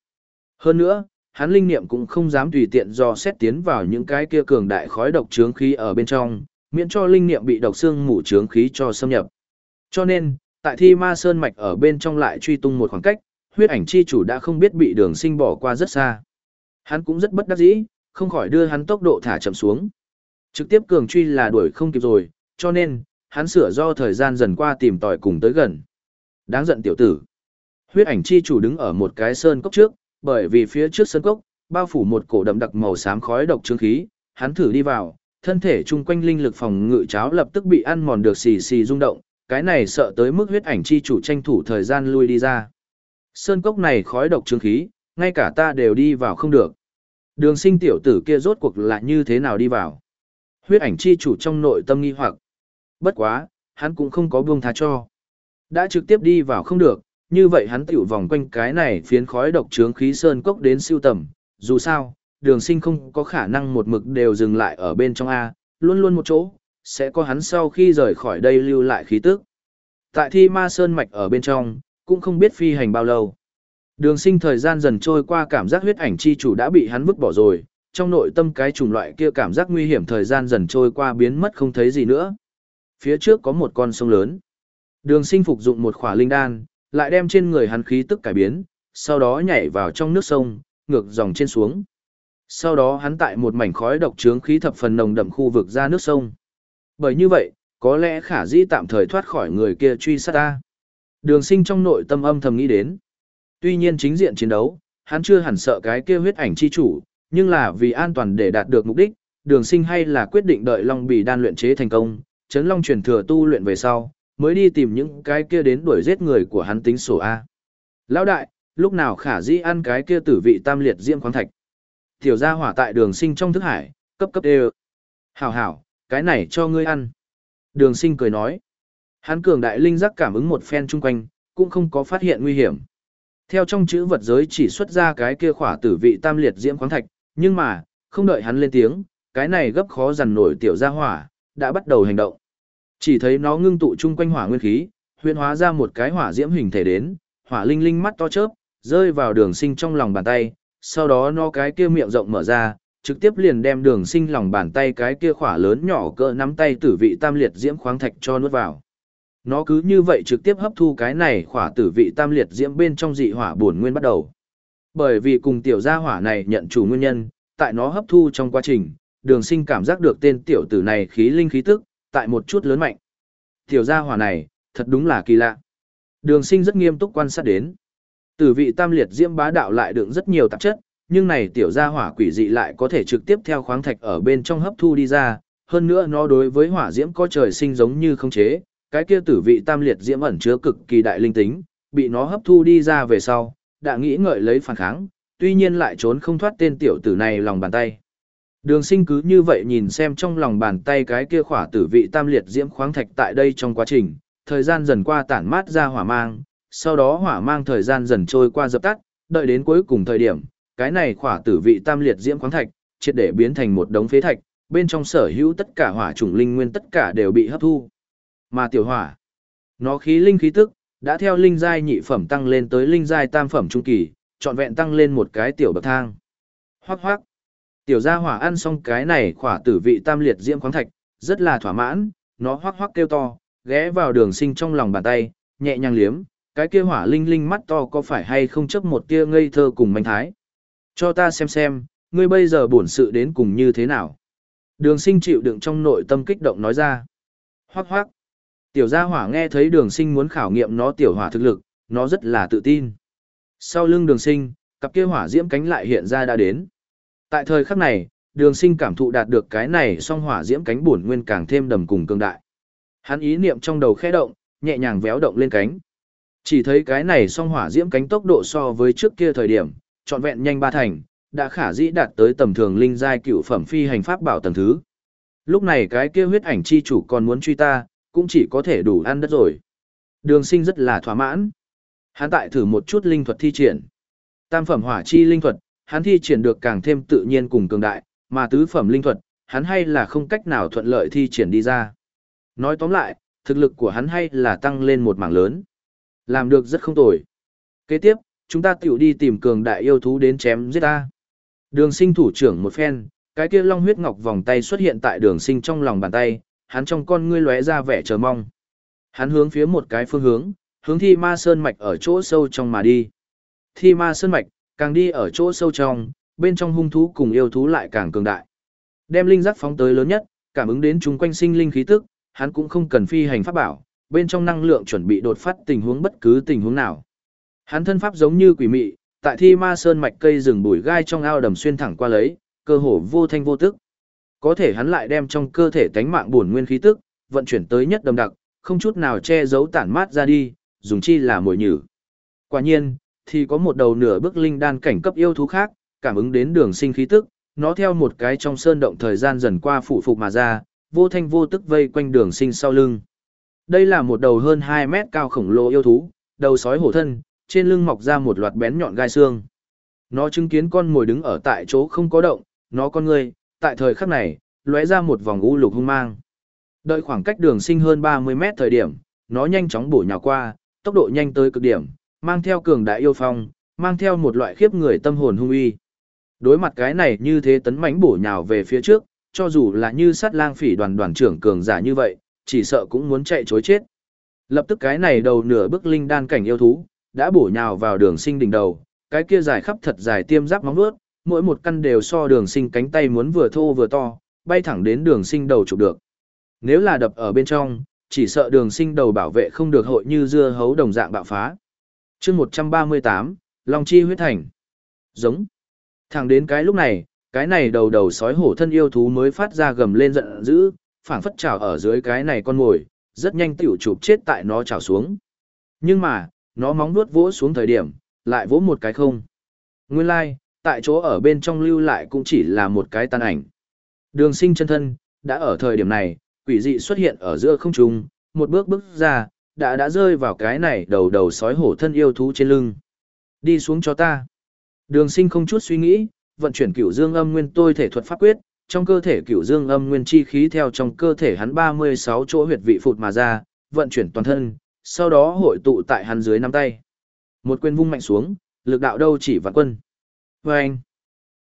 Hơn nữa, hắn linh niệm cũng không dám tùy tiện do xét tiến vào những cái kia cường đại khói độc trướng khí ở bên trong, miễn cho linh niệm bị độc xương mù trướng khí cho xâm nhập. Cho nên, tại thi ma sơn mạch ở bên trong lại truy tung một khoảng cách, huyết ảnh chi chủ đã không biết bị đường sinh bỏ qua rất xa. Hắn cũng rất bất đắc dĩ, không khỏi đưa hắn tốc độ thả chậm xuống. Trực tiếp cường truy là đuổi không kịp rồi, cho nên, hắn sửa do thời gian dần qua tìm tòi cùng tới gần. Đáng giận tiểu tử. Huyết ảnh chi chủ đứng ở một cái sơn cốc trước, bởi vì phía trước sơn cốc, bao phủ một cổ đậm đặc màu xám khói độc trướng khí, hắn thử đi vào, thân thể chung quanh linh lực phòng ngự cháo lập tức bị ăn mòn được xì xì rung động, cái này sợ tới mức huyết ảnh chi chủ tranh thủ thời gian lui đi ra. Sơn cốc này khói độc trướng khí, ngay cả ta đều đi vào không được. Đường sinh tiểu tử kia rốt cuộc là như thế nào đi vào. Huyết ảnh chi chủ trong nội tâm nghi hoặc. Bất quá, hắn cũng không có buông tha cho. Đã trực tiếp đi vào không được, như vậy hắn tiểu vòng quanh cái này phiến khói độc trướng khí sơn cốc đến siêu tầm. Dù sao, đường sinh không có khả năng một mực đều dừng lại ở bên trong A, luôn luôn một chỗ, sẽ có hắn sau khi rời khỏi đây lưu lại khí tức. Tại thi ma sơn mạch ở bên trong, cũng không biết phi hành bao lâu. Đường sinh thời gian dần trôi qua cảm giác huyết ảnh chi chủ đã bị hắn vứt bỏ rồi, trong nội tâm cái chủng loại kia cảm giác nguy hiểm thời gian dần trôi qua biến mất không thấy gì nữa. Phía trước có một con sông lớn. Đường sinh phục dụng một khỏa linh đan, lại đem trên người hắn khí tức cải biến, sau đó nhảy vào trong nước sông, ngược dòng trên xuống. Sau đó hắn tại một mảnh khói độc trướng khí thập phần nồng đậm khu vực ra nước sông. Bởi như vậy, có lẽ khả dĩ tạm thời thoát khỏi người kia truy sát ta. Đường sinh trong nội tâm âm thầm nghĩ đến. Tuy nhiên chính diện chiến đấu, hắn chưa hẳn sợ cái kia huyết ảnh chi chủ, nhưng là vì an toàn để đạt được mục đích, đường sinh hay là quyết định đợi Long Bì đan luyện chế thành công, chấn Long truyền thừa tu luyện về sau, mới đi tìm những cái kia đến đuổi giết người của hắn tính sổ A. Lão đại, lúc nào khả dĩ ăn cái kia tử vị tam liệt diễm khoáng thạch. Tiểu gia hỏa tại đường sinh trong thức hải, cấp cấp đều Hảo hảo, cái này cho ngươi ăn. Đường sinh cười nói. Hắn cường đại linh giác cảm ứng một phen chung quanh, cũng không có phát hiện nguy hiểm. Theo trong chữ vật giới chỉ xuất ra cái kia khỏa tử vị tam liệt diễm khoáng thạch, nhưng mà, không đợi hắn lên tiếng, cái này gấp khó dằn nổi tiểu gia hỏa, đã bắt đầu hành động. Chỉ thấy nó ngưng tụ chung quanh hỏa nguyên khí, huyễn hóa ra một cái hỏa diễm hình thể đến, hỏa linh linh mắt to chớp, rơi vào đường sinh trong lòng bàn tay, sau đó nó cái kia miệng rộng mở ra, trực tiếp liền đem đường sinh lòng bàn tay cái kia khỏa lớn nhỏ cỡ nắm tay tử vị tam liệt diễm khoáng thạch cho nuốt vào. Nó cứ như vậy trực tiếp hấp thu cái này khỏa tử vị tam liệt diễm bên trong dị hỏa bổn nguyên bắt đầu. Bởi vì cùng tiểu gia hỏa này nhận chủ nguyên nhân, tại nó hấp thu trong quá trình, đường sinh cảm giác được tên tiểu tử này khí linh khí tức, tại một chút lớn mạnh. Tiểu gia hỏa này, thật đúng là kỳ lạ. Đường sinh rất nghiêm túc quan sát đến. Tử vị tam liệt diễm bá đạo lại đựng rất nhiều tạp chất, nhưng này tiểu gia hỏa quỷ dị lại có thể trực tiếp theo khoáng thạch ở bên trong hấp thu đi ra, hơn nữa nó đối với hỏa diễm có trời sinh giống như không chế, cái kia tử vị tam liệt diễm ẩn chứa cực kỳ đại linh tính, bị nó hấp thu đi ra về sau, đã nghĩ ngợi lấy phản kháng, tuy nhiên lại trốn không thoát tên tiểu tử này lòng bàn tay. Đường sinh cứ như vậy nhìn xem trong lòng bàn tay cái kia khỏa tử vị tam liệt diễm khoáng thạch tại đây trong quá trình, thời gian dần qua tản mát ra hỏa mang, sau đó hỏa mang thời gian dần trôi qua dập tắt, đợi đến cuối cùng thời điểm, cái này khỏa tử vị tam liệt diễm khoáng thạch, triệt để biến thành một đống phế thạch, bên trong sở hữu tất cả hỏa chủng linh nguyên tất cả đều bị hấp thu. Mà tiểu hỏa, nó khí linh khí tức, đã theo linh giai nhị phẩm tăng lên tới linh giai tam phẩm trung kỳ, trọn vẹn tăng lên một cái tiểu bậc thang. Hoác hoác, Tiểu gia hỏa ăn xong cái này khỏa tử vị tam liệt diễm khoáng thạch, rất là thỏa mãn, nó hoắc hoắc kêu to, ghé vào đường sinh trong lòng bàn tay, nhẹ nhàng liếm, cái kia hỏa linh linh mắt to có phải hay không chấp một tia ngây thơ cùng manh thái. Cho ta xem xem, ngươi bây giờ bổn sự đến cùng như thế nào. Đường sinh chịu đựng trong nội tâm kích động nói ra. Hoác hoác. Tiểu gia hỏa nghe thấy đường sinh muốn khảo nghiệm nó tiểu hỏa thực lực, nó rất là tự tin. Sau lưng đường sinh, cặp kia hỏa diễm cánh lại hiện ra đã đến. Tại thời khắc này, đường sinh cảm thụ đạt được cái này song hỏa diễm cánh bổn nguyên càng thêm đầm cùng cương đại. Hắn ý niệm trong đầu khẽ động, nhẹ nhàng véo động lên cánh. Chỉ thấy cái này song hỏa diễm cánh tốc độ so với trước kia thời điểm, trọn vẹn nhanh ba thành, đã khả dĩ đạt tới tầm thường linh giai cựu phẩm phi hành pháp bảo tầng thứ. Lúc này cái kia huyết ảnh chi chủ còn muốn truy ta, cũng chỉ có thể đủ ăn đất rồi. Đường sinh rất là thỏa mãn. Hắn tại thử một chút linh thuật thi triển. Tam phẩm hỏa chi linh thuật, hắn thi triển được càng thêm tự nhiên cùng cường đại, mà tứ phẩm linh thuật, hắn hay là không cách nào thuận lợi thi triển đi ra. Nói tóm lại, thực lực của hắn hay là tăng lên một mảng lớn. Làm được rất không tồi. Kế tiếp, chúng ta tiểu đi tìm cường đại yêu thú đến chém giết ta. Đường sinh thủ trưởng một phen, cái kia long huyết ngọc vòng tay xuất hiện tại đường sinh trong lòng bàn tay, hắn trong con ngươi lóe ra vẻ chờ mong. Hắn hướng phía một cái phương hướng, hướng thi ma sơn mạch ở chỗ sâu trong mà đi. Thi ma sơn mạch, càng đi ở chỗ sâu trong, bên trong hung thú cùng yêu thú lại càng cường đại. Đem linh giác phóng tới lớn nhất, cảm ứng đến chúng quanh sinh linh khí tức, hắn cũng không cần phi hành pháp bảo, bên trong năng lượng chuẩn bị đột phát tình huống bất cứ tình huống nào. Hắn thân pháp giống như quỷ mị, tại thi ma sơn mạch cây rừng bùi gai trong ao đầm xuyên thẳng qua lấy, cơ hồ vô thanh vô tức. Có thể hắn lại đem trong cơ thể tánh mạng bổn nguyên khí tức, vận chuyển tới nhất đầm đặc, không chút nào che giấu tản mát ra đi, dùng chi là mồi nhử. Quả nhiên, thì có một đầu nửa bước linh đan cảnh cấp yêu thú khác, cảm ứng đến đường sinh khí tức, nó theo một cái trong sơn động thời gian dần qua phụ phục mà ra, vô thanh vô tức vây quanh đường sinh sau lưng. Đây là một đầu hơn 2 mét cao khổng lồ yêu thú, đầu sói hổ thân, trên lưng mọc ra một loạt bén nhọn gai xương. Nó chứng kiến con mồi đứng ở tại chỗ không có động, nó con người, tại thời khắc này, lóe ra một vòng u lục hung mang. Đợi khoảng cách đường sinh hơn 30 mét thời điểm, nó nhanh chóng bổ nhào qua, tốc độ nhanh tới cực điểm, mang theo cường đại yêu phong, mang theo một loại khiếp người tâm hồn hung uy. Đối mặt cái này như thế tấn mãnh bổ nhào về phía trước, cho dù là như sát lang phỉ đoàn đoàn trưởng cường giả như vậy, chỉ sợ cũng muốn chạy chối chết. Lập tức cái này đầu nửa bức linh đan cảnh yêu thú, đã bổ nhào vào đường sinh đỉnh đầu, cái kia dài khắp thật dài tiêm giáp móng vuốt, mỗi một căn đều so đường sinh cánh tay muốn vừa thô vừa to, bay thẳng đến đường sinh đầu chụp được. Nếu là đập ở bên trong, chỉ sợ đường sinh đầu bảo vệ không được hội như dưa hấu đồng dạng bạo phá chương 138, Long Chi huyết thành. Giống. Thẳng đến cái lúc này, cái này đầu đầu sói hổ thân yêu thú mới phát ra gầm lên giận dữ, phảng phất trào ở dưới cái này con ngồi, rất nhanh tiểu chụp chết tại nó trào xuống. Nhưng mà, nó móng nuốt vỗ xuống thời điểm, lại vỗ một cái không. Nguyên lai、like, tại chỗ ở bên trong lưu lại cũng chỉ là một cái tan ảnh. Đường sinh chân thân, đã ở thời điểm này, quỷ dị xuất hiện ở giữa không trung, một bước bước ra, đã đã rơi vào cái này đầu đầu sói hổ thân yêu thú trên lưng. Đi xuống cho ta. Đường sinh không chút suy nghĩ, vận chuyển cửu dương âm nguyên tôi thể thuật pháp quyết, trong cơ thể cửu dương âm nguyên chi khí theo trong cơ thể hắn 36 chỗ huyệt vị phụt mà ra, vận chuyển toàn thân, sau đó hội tụ tại hắn dưới nắm tay. Một quyền vung mạnh xuống, lực đạo đâu chỉ vạn quân. Và anh,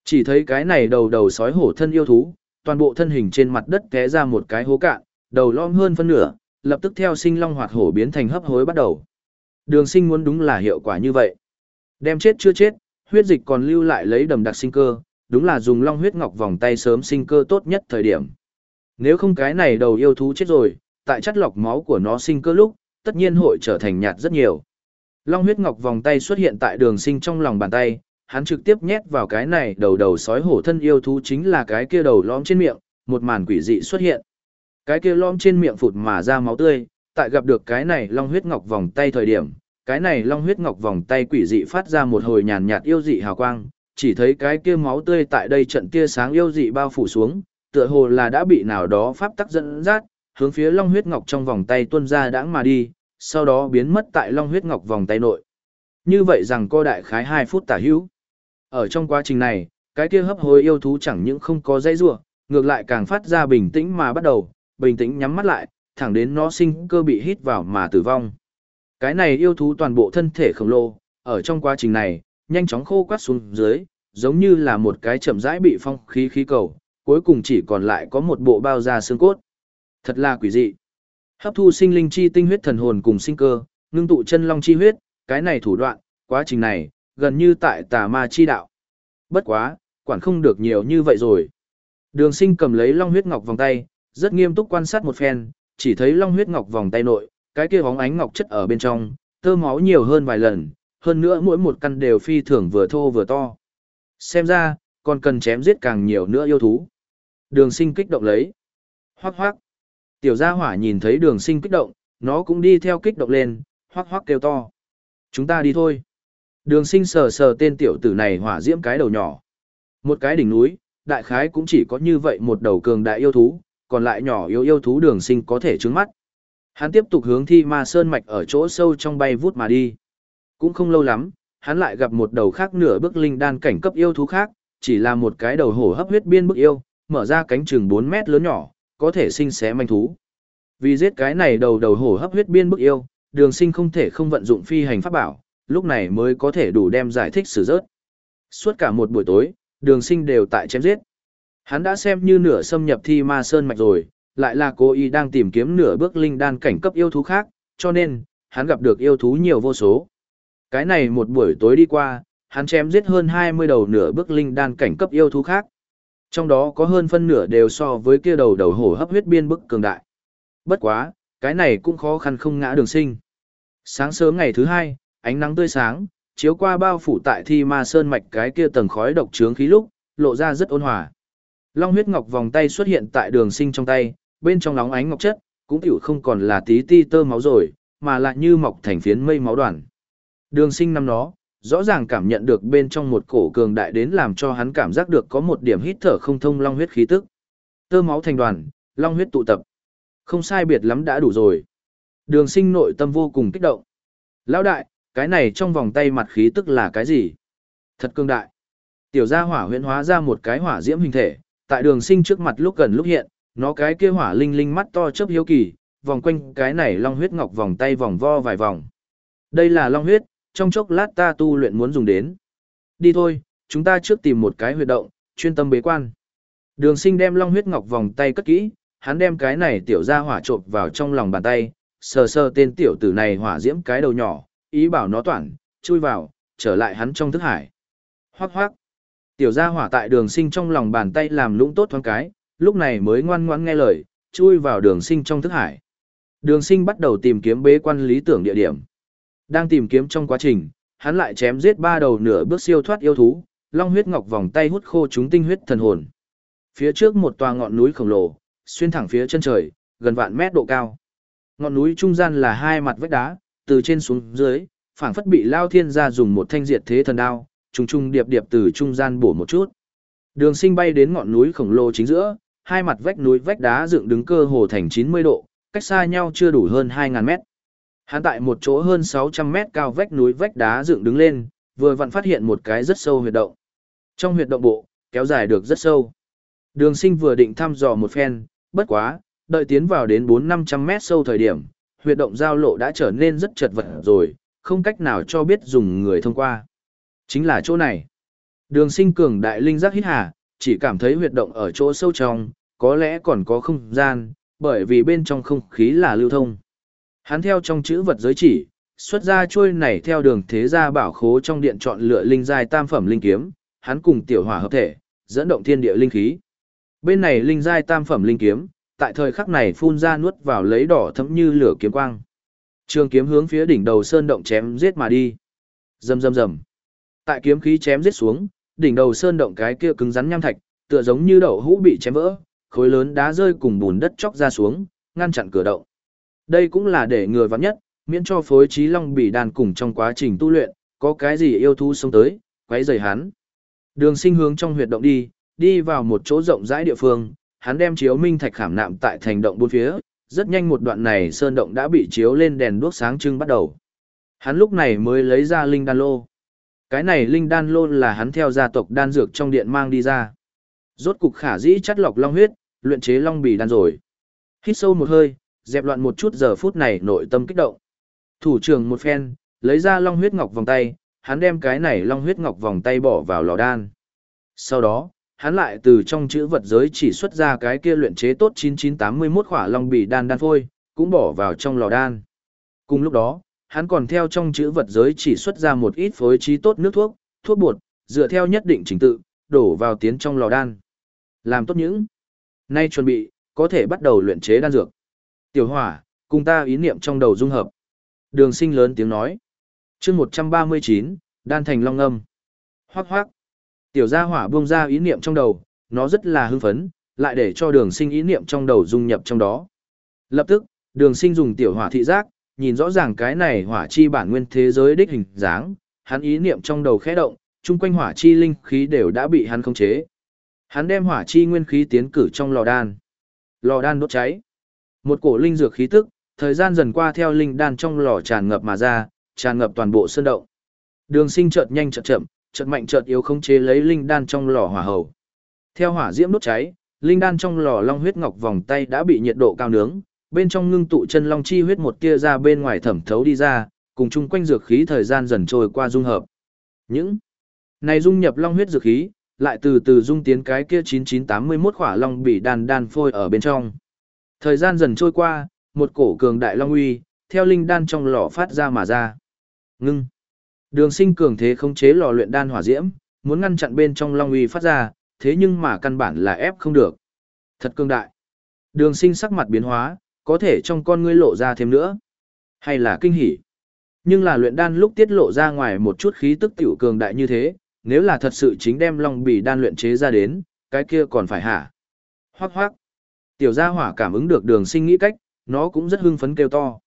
chỉ thấy cái này đầu đầu sói hổ thân yêu thú, toàn bộ thân hình trên mặt đất té ra một cái hố cạn, đầu lõm hơn phân nửa, lập tức theo sinh long hoạt hổ biến thành hấp hối bắt đầu. Đường sinh muốn đúng là hiệu quả như vậy. Đem chết chưa chết, huyết dịch còn lưu lại lấy đầm đặc sinh cơ, đúng là dùng long huyết ngọc vòng tay sớm sinh cơ tốt nhất thời điểm. Nếu không cái này đầu yêu thú chết rồi, tại chất lọc máu của nó sinh cơ lúc, tất nhiên hội trở thành nhạt rất nhiều. Long huyết ngọc vòng tay xuất hiện tại đường sinh trong lòng bàn tay, hắn trực tiếp nhét vào cái này đầu đầu sói hổ thân yêu thú chính là cái kia đầu lõm trên miệng, một màn quỷ dị xuất hiện. Cái kia lõm trên miệng phụt mà ra máu tươi, tại gặp được cái này long huyết ngọc vòng tay thời điểm, cái này long huyết ngọc vòng tay quỷ dị phát ra một hồi nhàn nhạt yêu dị hào quang, chỉ thấy cái kia máu tươi tại đây trận tia sáng yêu dị bao phủ xuống, tựa hồ là đã bị nào đó pháp tắc dẫn dắt, hướng phía long huyết ngọc trong vòng tay tuôn ra đãng mà đi, sau đó biến mất tại long huyết ngọc vòng tay nội. Như vậy rằng co đại khái 2 phút tả hữu. Ở trong quá trình này, cái kia hấp hối yêu thú chẳng những không có dây rủa, ngược lại càng phát ra bình tĩnh mà bắt đầu, bình tĩnh nhắm mắt lại, thẳng đến nó sinh cơ bị hít vào mà tử vong. Cái này yêu thú toàn bộ thân thể khổng lồ, ở trong quá trình này, nhanh chóng khô quát xuống dưới, giống như là một cái chậm rãi bị phong khí khí cầu, cuối cùng chỉ còn lại có một bộ bao da xương cốt. Thật là quỷ dị. Hấp thu sinh linh chi tinh huyết thần hồn cùng sinh cơ, ngưng tụ chân long chi huyết, cái này thủ đoạn, quá trình này, gần như tại tà ma chi đạo. Bất quá, quản không được nhiều như vậy rồi. Đường sinh cầm lấy long huyết ngọc vòng tay, rất nghiêm túc quan sát một phen, chỉ thấy long huyết ngọc vòng tay nội, cái kia bóng ánh ngọc chất ở bên trong, tơ máu nhiều hơn vài lần, hơn nữa mỗi một căn đều phi thường vừa thô vừa to. Xem ra, còn cần chém giết càng nhiều nữa yêu thú. Đường sinh kích động lấy. Hoác hoác. Tiểu gia hỏa nhìn thấy đường sinh kích động, nó cũng đi theo kích động lên, hoác hoác kêu to. Chúng ta đi thôi. Đường sinh sờ sờ tên tiểu tử này hỏa diễm cái đầu nhỏ. Một cái đỉnh núi, đại khái cũng chỉ có như vậy một đầu cường đại yêu thú, còn lại nhỏ yếu yêu thú đường sinh có thể trứng mắt. Hắn tiếp tục hướng thi ma sơn mạch ở chỗ sâu trong bay vút mà đi. Cũng không lâu lắm, hắn lại gặp một đầu khác nửa bước linh đan cảnh cấp yêu thú khác, chỉ là một cái đầu hổ hấp huyết biên bức yêu, mở ra cánh chừng 4 mét lớn nhỏ, có thể sinh xé manh thú. Vì giết cái này đầu đầu hổ hấp huyết biên bức yêu, đường sinh không thể không vận dụng phi hành pháp bảo, lúc này mới có thể đủ đem giải thích sử rớt. Suốt cả một buổi tối, đường sinh đều tại chém giết. Hắn đã xem như nửa xâm nhập thi ma sơn mạch rồi, lại là cô y đang tìm kiếm nửa bước linh đan cảnh cấp yêu thú khác, cho nên, hắn gặp được yêu thú nhiều vô số. Cái này một buổi tối đi qua, hắn chém giết hơn 20 đầu nửa bước linh đan cảnh cấp yêu thú khác. Trong đó có hơn phân nửa đều so với kia đầu đầu hổ hấp huyết biên bức cường đại. Bất quá, cái này cũng khó khăn không ngã đường sinh. Sáng sớm ngày thứ hai, ánh nắng tươi sáng, chiếu qua bao phủ tại thi ma sơn mạch cái kia tầng khói độc trướng khí lúc, lộ ra rất ôn hòa. Long huyết ngọc vòng tay xuất hiện tại đường sinh trong tay, bên trong nóng ánh ngọc chất, cũng tiểu không còn là tí ti tơ máu rồi, mà lại như mọc thành phiến mây máu đoàn. Đường sinh năm nó, rõ ràng cảm nhận được bên trong một cổ cường đại đến làm cho hắn cảm giác được có một điểm hít thở không thông long huyết khí tức. Tơ máu thành đoàn, long huyết tụ tập. Không sai biệt lắm đã đủ rồi. Đường sinh nội tâm vô cùng kích động. Lão đại, cái này trong vòng tay mặt khí tức là cái gì? Thật cương đại. Tiểu gia hỏa huyễn hóa ra một cái hỏa diễm hình thể, tại đường sinh trước mặt lúc gần lúc hiện, nó cái kia hỏa linh linh mắt to chớp hiếu kỳ, vòng quanh cái này long huyết ngọc vòng tay vòng vo vài vòng. Đây là long huyết, trong chốc lát ta tu luyện muốn dùng đến. Đi thôi, chúng ta trước tìm một cái huyệt động, chuyên tâm bế quan. Đường sinh đem long huyết ngọc vòng tay cất kỹ, hắn đem cái này tiểu ra hỏa trộp vào trong lòng bàn tay, sờ sờ tên tiểu tử này hỏa diễm cái đầu nhỏ, ý bảo nó toản, chui vào, trở lại hắn trong thức hải. Hoác hoác. Tiểu gia hỏa tại đường sinh trong lòng bàn tay làm lũng tốt thoáng cái, lúc này mới ngoan ngoãn nghe lời, chui vào đường sinh trong thức hải. Đường sinh bắt đầu tìm kiếm bế quan lý tưởng địa điểm. Đang tìm kiếm trong quá trình, hắn lại chém giết ba đầu nửa bước siêu thoát yêu thú, long huyết ngọc vòng tay hút khô chúng tinh huyết thần hồn. Phía trước một tòa ngọn núi khổng lồ, xuyên thẳng phía chân trời, gần vạn mét độ cao. Ngọn núi trung gian là hai mặt vách đá, từ trên xuống dưới, phảng phất bị Lao Thiên gia dùng một thanh diệt thế thần đao, trùng trùng điệp điệp từ trung gian bổ một chút. Đường Sinh bay đến ngọn núi khổng lồ chính giữa, hai mặt vách núi vách đá dựng đứng cơ hồ thành 90 độ, cách xa nhau chưa đủ hơn 2000 mét. Hắn tại một chỗ hơn 600 mét cao vách núi vách đá dựng đứng lên, vừa vặn phát hiện một cái rất sâu huyệt động. Trong huyệt động bộ, kéo dài được rất sâu. Đường sinh vừa định thăm dò một phen, bất quá, đợi tiến vào đến 4-500 mét sâu thời điểm, huyệt động giao lộ đã trở nên rất chật vật rồi, không cách nào cho biết dùng người thông qua. Chính là chỗ này. Đường sinh cường đại linh giác hít hà, chỉ cảm thấy huyệt động ở chỗ sâu trong, có lẽ còn có không gian, bởi vì bên trong không khí là lưu thông. Hắn theo trong chữ vật giới chỉ, xuất ra chuôi này theo đường thế gia bảo khố trong điện chọn lựa linh giai tam phẩm linh kiếm, hắn cùng tiểu hỏa hợp thể, dẫn động thiên địa linh khí. Bên này linh giai tam phẩm linh kiếm, tại thời khắc này phun ra nuốt vào lấy đỏ thấm như lửa kiếm quang. Trường kiếm hướng phía đỉnh đầu sơn động chém giết mà đi. Rầm rầm rầm. Tại kiếm khí chém giết xuống, đỉnh đầu sơn động cái kia cứng rắn nham thạch, tựa giống như đậu hũ bị chém vỡ, khối lớn đá rơi cùng bùn đất chóc ra xuống, ngăn chặn cửa động. Đây cũng là để người vắng nhất, miễn cho phối trí long bị đàn cùng trong quá trình tu luyện, có cái gì yêu thú sống tới, quấy rầy hắn. Đường sinh hướng trong huyệt động đi, đi vào một chỗ rộng rãi địa phương, hắn đem chiếu minh thạch khảm nạm tại thành động bốn phía, rất nhanh một đoạn này sơn động đã bị chiếu lên đèn đuốc sáng trưng bắt đầu. Hắn lúc này mới lấy ra linh đan lô. Cái này linh đan lô là hắn theo gia tộc đan dược trong điện mang đi ra. Rốt cục khả dĩ chắt lọc long huyết, luyện chế long bì đan rồi. Hít sâu một hơi, dẹp loạn một chút giờ phút này nội tâm kích động. Thủ trưởng một phen, lấy ra long huyết ngọc vòng tay, hắn đem cái này long huyết ngọc vòng tay bỏ vào lò đan. Sau đó, hắn lại từ trong chữ vật giới chỉ xuất ra cái kia luyện chế tốt 9981 khỏa long bì đan đan phôi, cũng bỏ vào trong lò đan. Cùng lúc đó, hắn còn theo trong chữ vật giới chỉ xuất ra một ít phối trí tốt nước thuốc, thuốc bột, dựa theo nhất định trình tự, đổ vào tiến trong lò đan. Làm tốt những. Nay chuẩn bị, có thể bắt đầu luyện chế đan dược. Tiểu hỏa, cùng ta ý niệm trong đầu dung hợp. Đường sinh lớn tiếng nói. chương 139, đan thành long âm. Hoác hoác. Tiểu gia hỏa buông ra ý niệm trong đầu, nó rất là hưng phấn, lại để cho đường sinh ý niệm trong đầu dung nhập trong đó. Lập tức, đường sinh dùng tiểu hỏa thị giác, nhìn rõ ràng cái này hỏa chi bản nguyên thế giới đích hình dáng, hắn ý niệm trong đầu khẽ động, chung quanh hỏa chi linh khí đều đã bị hắn khống chế. Hắn đem hỏa chi nguyên khí tiến cử trong lò đan. Lò đan đốt cháy. Một cổ linh dược khí tức, thời gian dần qua theo linh đan trong lò tràn ngập mà ra, tràn ngập toàn bộ sơn động. Đường sinh chợt nhanh chợt chậm, chợt mạnh chợt yếu khống chế lấy linh đan trong lò hỏa hầu. Theo hỏa diễm đốt cháy, linh đan trong lò long huyết ngọc vòng tay đã bị nhiệt độ cao nướng, bên trong ngưng tụ chân long chi huyết một tia ra bên ngoài thẩm thấu đi ra, cùng chung quanh dược khí thời gian dần trôi qua dung hợp. Những này dung nhập long huyết dược khí, lại từ từ dung tiến cái kia 9981 khỏa long bị đan đan phôi ở bên trong. Thời gian dần trôi qua, một cổ cường đại long uy, theo linh đan trong lò phát ra mà ra. Ngưng. Đường sinh cường thế không chế lò luyện đan hỏa diễm, muốn ngăn chặn bên trong long uy phát ra, thế nhưng mà căn bản là ép không được. Thật cường đại. Đường sinh sắc mặt biến hóa, có thể trong con ngươi lộ ra thêm nữa. Hay là kinh hỉ. Nhưng là luyện đan lúc tiết lộ ra ngoài một chút khí tức tiểu cường đại như thế, nếu là thật sự chính đem long bì đan luyện chế ra đến, cái kia còn phải hả? Hoác hoác. Tiểu gia hỏa cảm ứng được đường sinh nghĩ cách, nó cũng rất hưng phấn kêu to.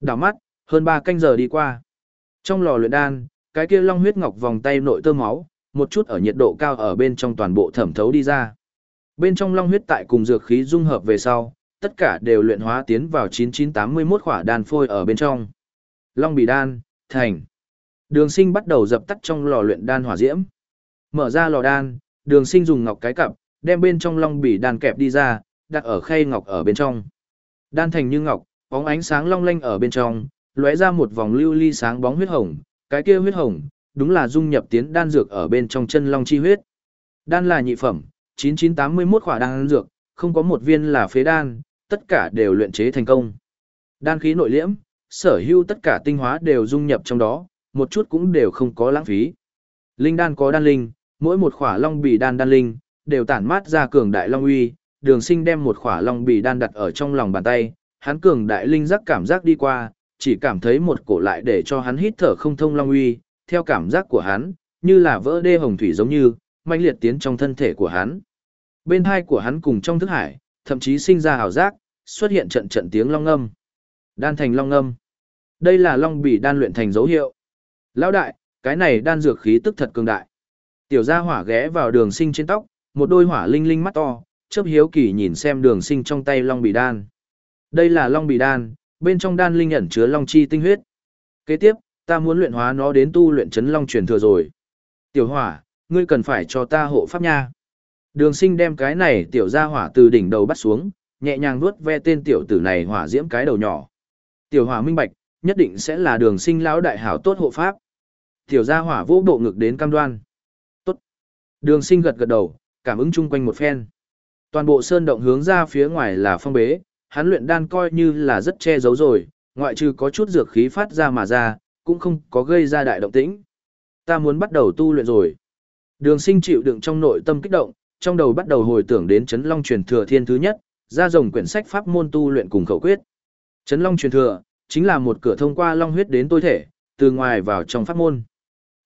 Đảo mắt, hơn 3 canh giờ đi qua. Trong lò luyện đan, cái kia long huyết ngọc vòng tay nội tơ máu, một chút ở nhiệt độ cao ở bên trong toàn bộ thẩm thấu đi ra. Bên trong long huyết tại cùng dược khí dung hợp về sau, tất cả đều luyện hóa tiến vào 9981 khỏa đan phôi ở bên trong. Long bì đan, thành. Đường sinh bắt đầu dập tắt trong lò luyện đan hỏa diễm. Mở ra lò đan, đường sinh dùng ngọc cái cặp, đem bên trong long bì đan kẹp đi ra, đặt ở khay ngọc ở bên trong. Đan thành như ngọc, bóng ánh sáng long lanh ở bên trong, lóe ra một vòng lưu ly sáng bóng huyết hồng, cái kia huyết hồng, đúng là dung nhập tiến đan dược ở bên trong chân long chi huyết. Đan là nhị phẩm, 9981 khỏa đan dược, không có một viên là phế đan, tất cả đều luyện chế thành công. Đan khí nội liễm, sở hữu tất cả tinh hóa đều dung nhập trong đó, một chút cũng đều không có lãng phí. Linh đan có đan linh, mỗi một khỏa long bì đan đan linh, đều tản mát ra cường đại long uy, đường sinh đem một khỏa long bì đan đặt ở trong lòng bàn tay, hắn cường đại linh giác cảm giác đi qua, chỉ cảm thấy một cổ lại để cho hắn hít thở không thông long uy, theo cảm giác của hắn, như là vỡ đê hồng thủy giống như, mạnh liệt tiến trong thân thể của hắn. Bên hai của hắn cùng trong thức hải, thậm chí sinh ra hào giác, xuất hiện trận trận tiếng long âm. Đan thành long âm. Đây là long bì đan luyện thành dấu hiệu. Lão đại, cái này đan dược khí tức thật cường đại. Tiểu gia hỏa ghé vào đường sinh trên tóc, một đôi hỏa linh linh mắt to, chớp hiếu kỳ nhìn xem đường sinh trong tay long bì đan. Đây là long bì đan, bên trong đan linh ẩn chứa long chi tinh huyết. Kế tiếp, ta muốn luyện hóa nó đến tu luyện chấn long truyền thừa rồi. Tiểu hỏa, ngươi cần phải cho ta hộ pháp nha. Đường sinh đem cái này tiểu gia hỏa từ đỉnh đầu bắt xuống, nhẹ nhàng nuốt ve tên tiểu tử này hỏa diễm cái đầu nhỏ. Tiểu hỏa minh bạch, nhất định sẽ là đường sinh lão đại hảo tốt hộ pháp. Tiểu gia hỏa vô bộ ngực đến cam đoan. Tốt. Đường sinh gật gật đầu, cảm ứng chung quanh một phen. Toàn bộ sơn động hướng ra phía ngoài là phong bế, hắn luyện đan coi như là rất che giấu rồi, ngoại trừ có chút dược khí phát ra mà ra, cũng không có gây ra đại động tĩnh. Ta muốn bắt đầu tu luyện rồi. Đường sinh chịu đựng trong nội tâm kích động, trong đầu bắt đầu hồi tưởng đến chấn long truyền thừa thiên thứ nhất, ra rồng quyển sách pháp môn tu luyện cùng khẩu quyết. Chấn long truyền thừa, chính là một cửa thông qua long huyết đến tôi thể, từ ngoài vào trong pháp môn.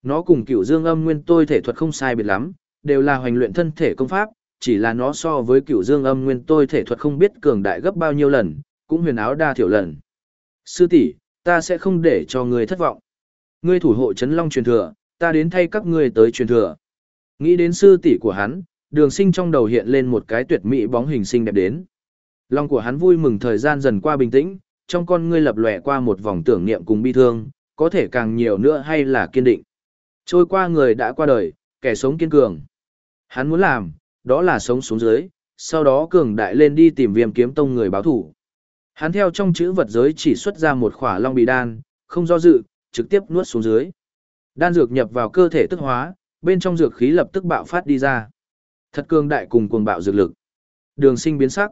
Nó cùng cửu dương âm nguyên tôi thể thuật không sai biệt lắm, đều là hoành luyện thân thể công pháp, chỉ là nó so với cửu dương âm nguyên tôi thể thuật không biết cường đại gấp bao nhiêu lần, cũng huyền áo đa thiểu lần. Sư tỷ, ta sẽ không để cho ngươi thất vọng. Ngươi thủ hộ chấn long truyền thừa, ta đến thay các ngươi tới truyền thừa. Nghĩ đến sư tỷ của hắn, đường sinh trong đầu hiện lên một cái tuyệt mỹ bóng hình xinh đẹp đến. Lòng của hắn vui mừng thời gian dần qua bình tĩnh, trong con ngươi lập lòe qua một vòng tưởng niệm cùng bi thương, có thể càng nhiều nữa hay là kiên định. Trôi qua người đã qua đời, kẻ sống kiên cường. Hắn muốn làm, đó là sống xuống dưới, sau đó cường đại lên đi tìm viêm kiếm tông người báo thủ. Hắn theo trong chữ vật giới chỉ xuất ra một khỏa long bì đan, không do dự, trực tiếp nuốt xuống dưới. Đan dược nhập vào cơ thể tức hóa, bên trong dược khí lập tức bạo phát đi ra. Thật cường đại cùng cuồng bạo dược lực. Đường sinh biến sắc.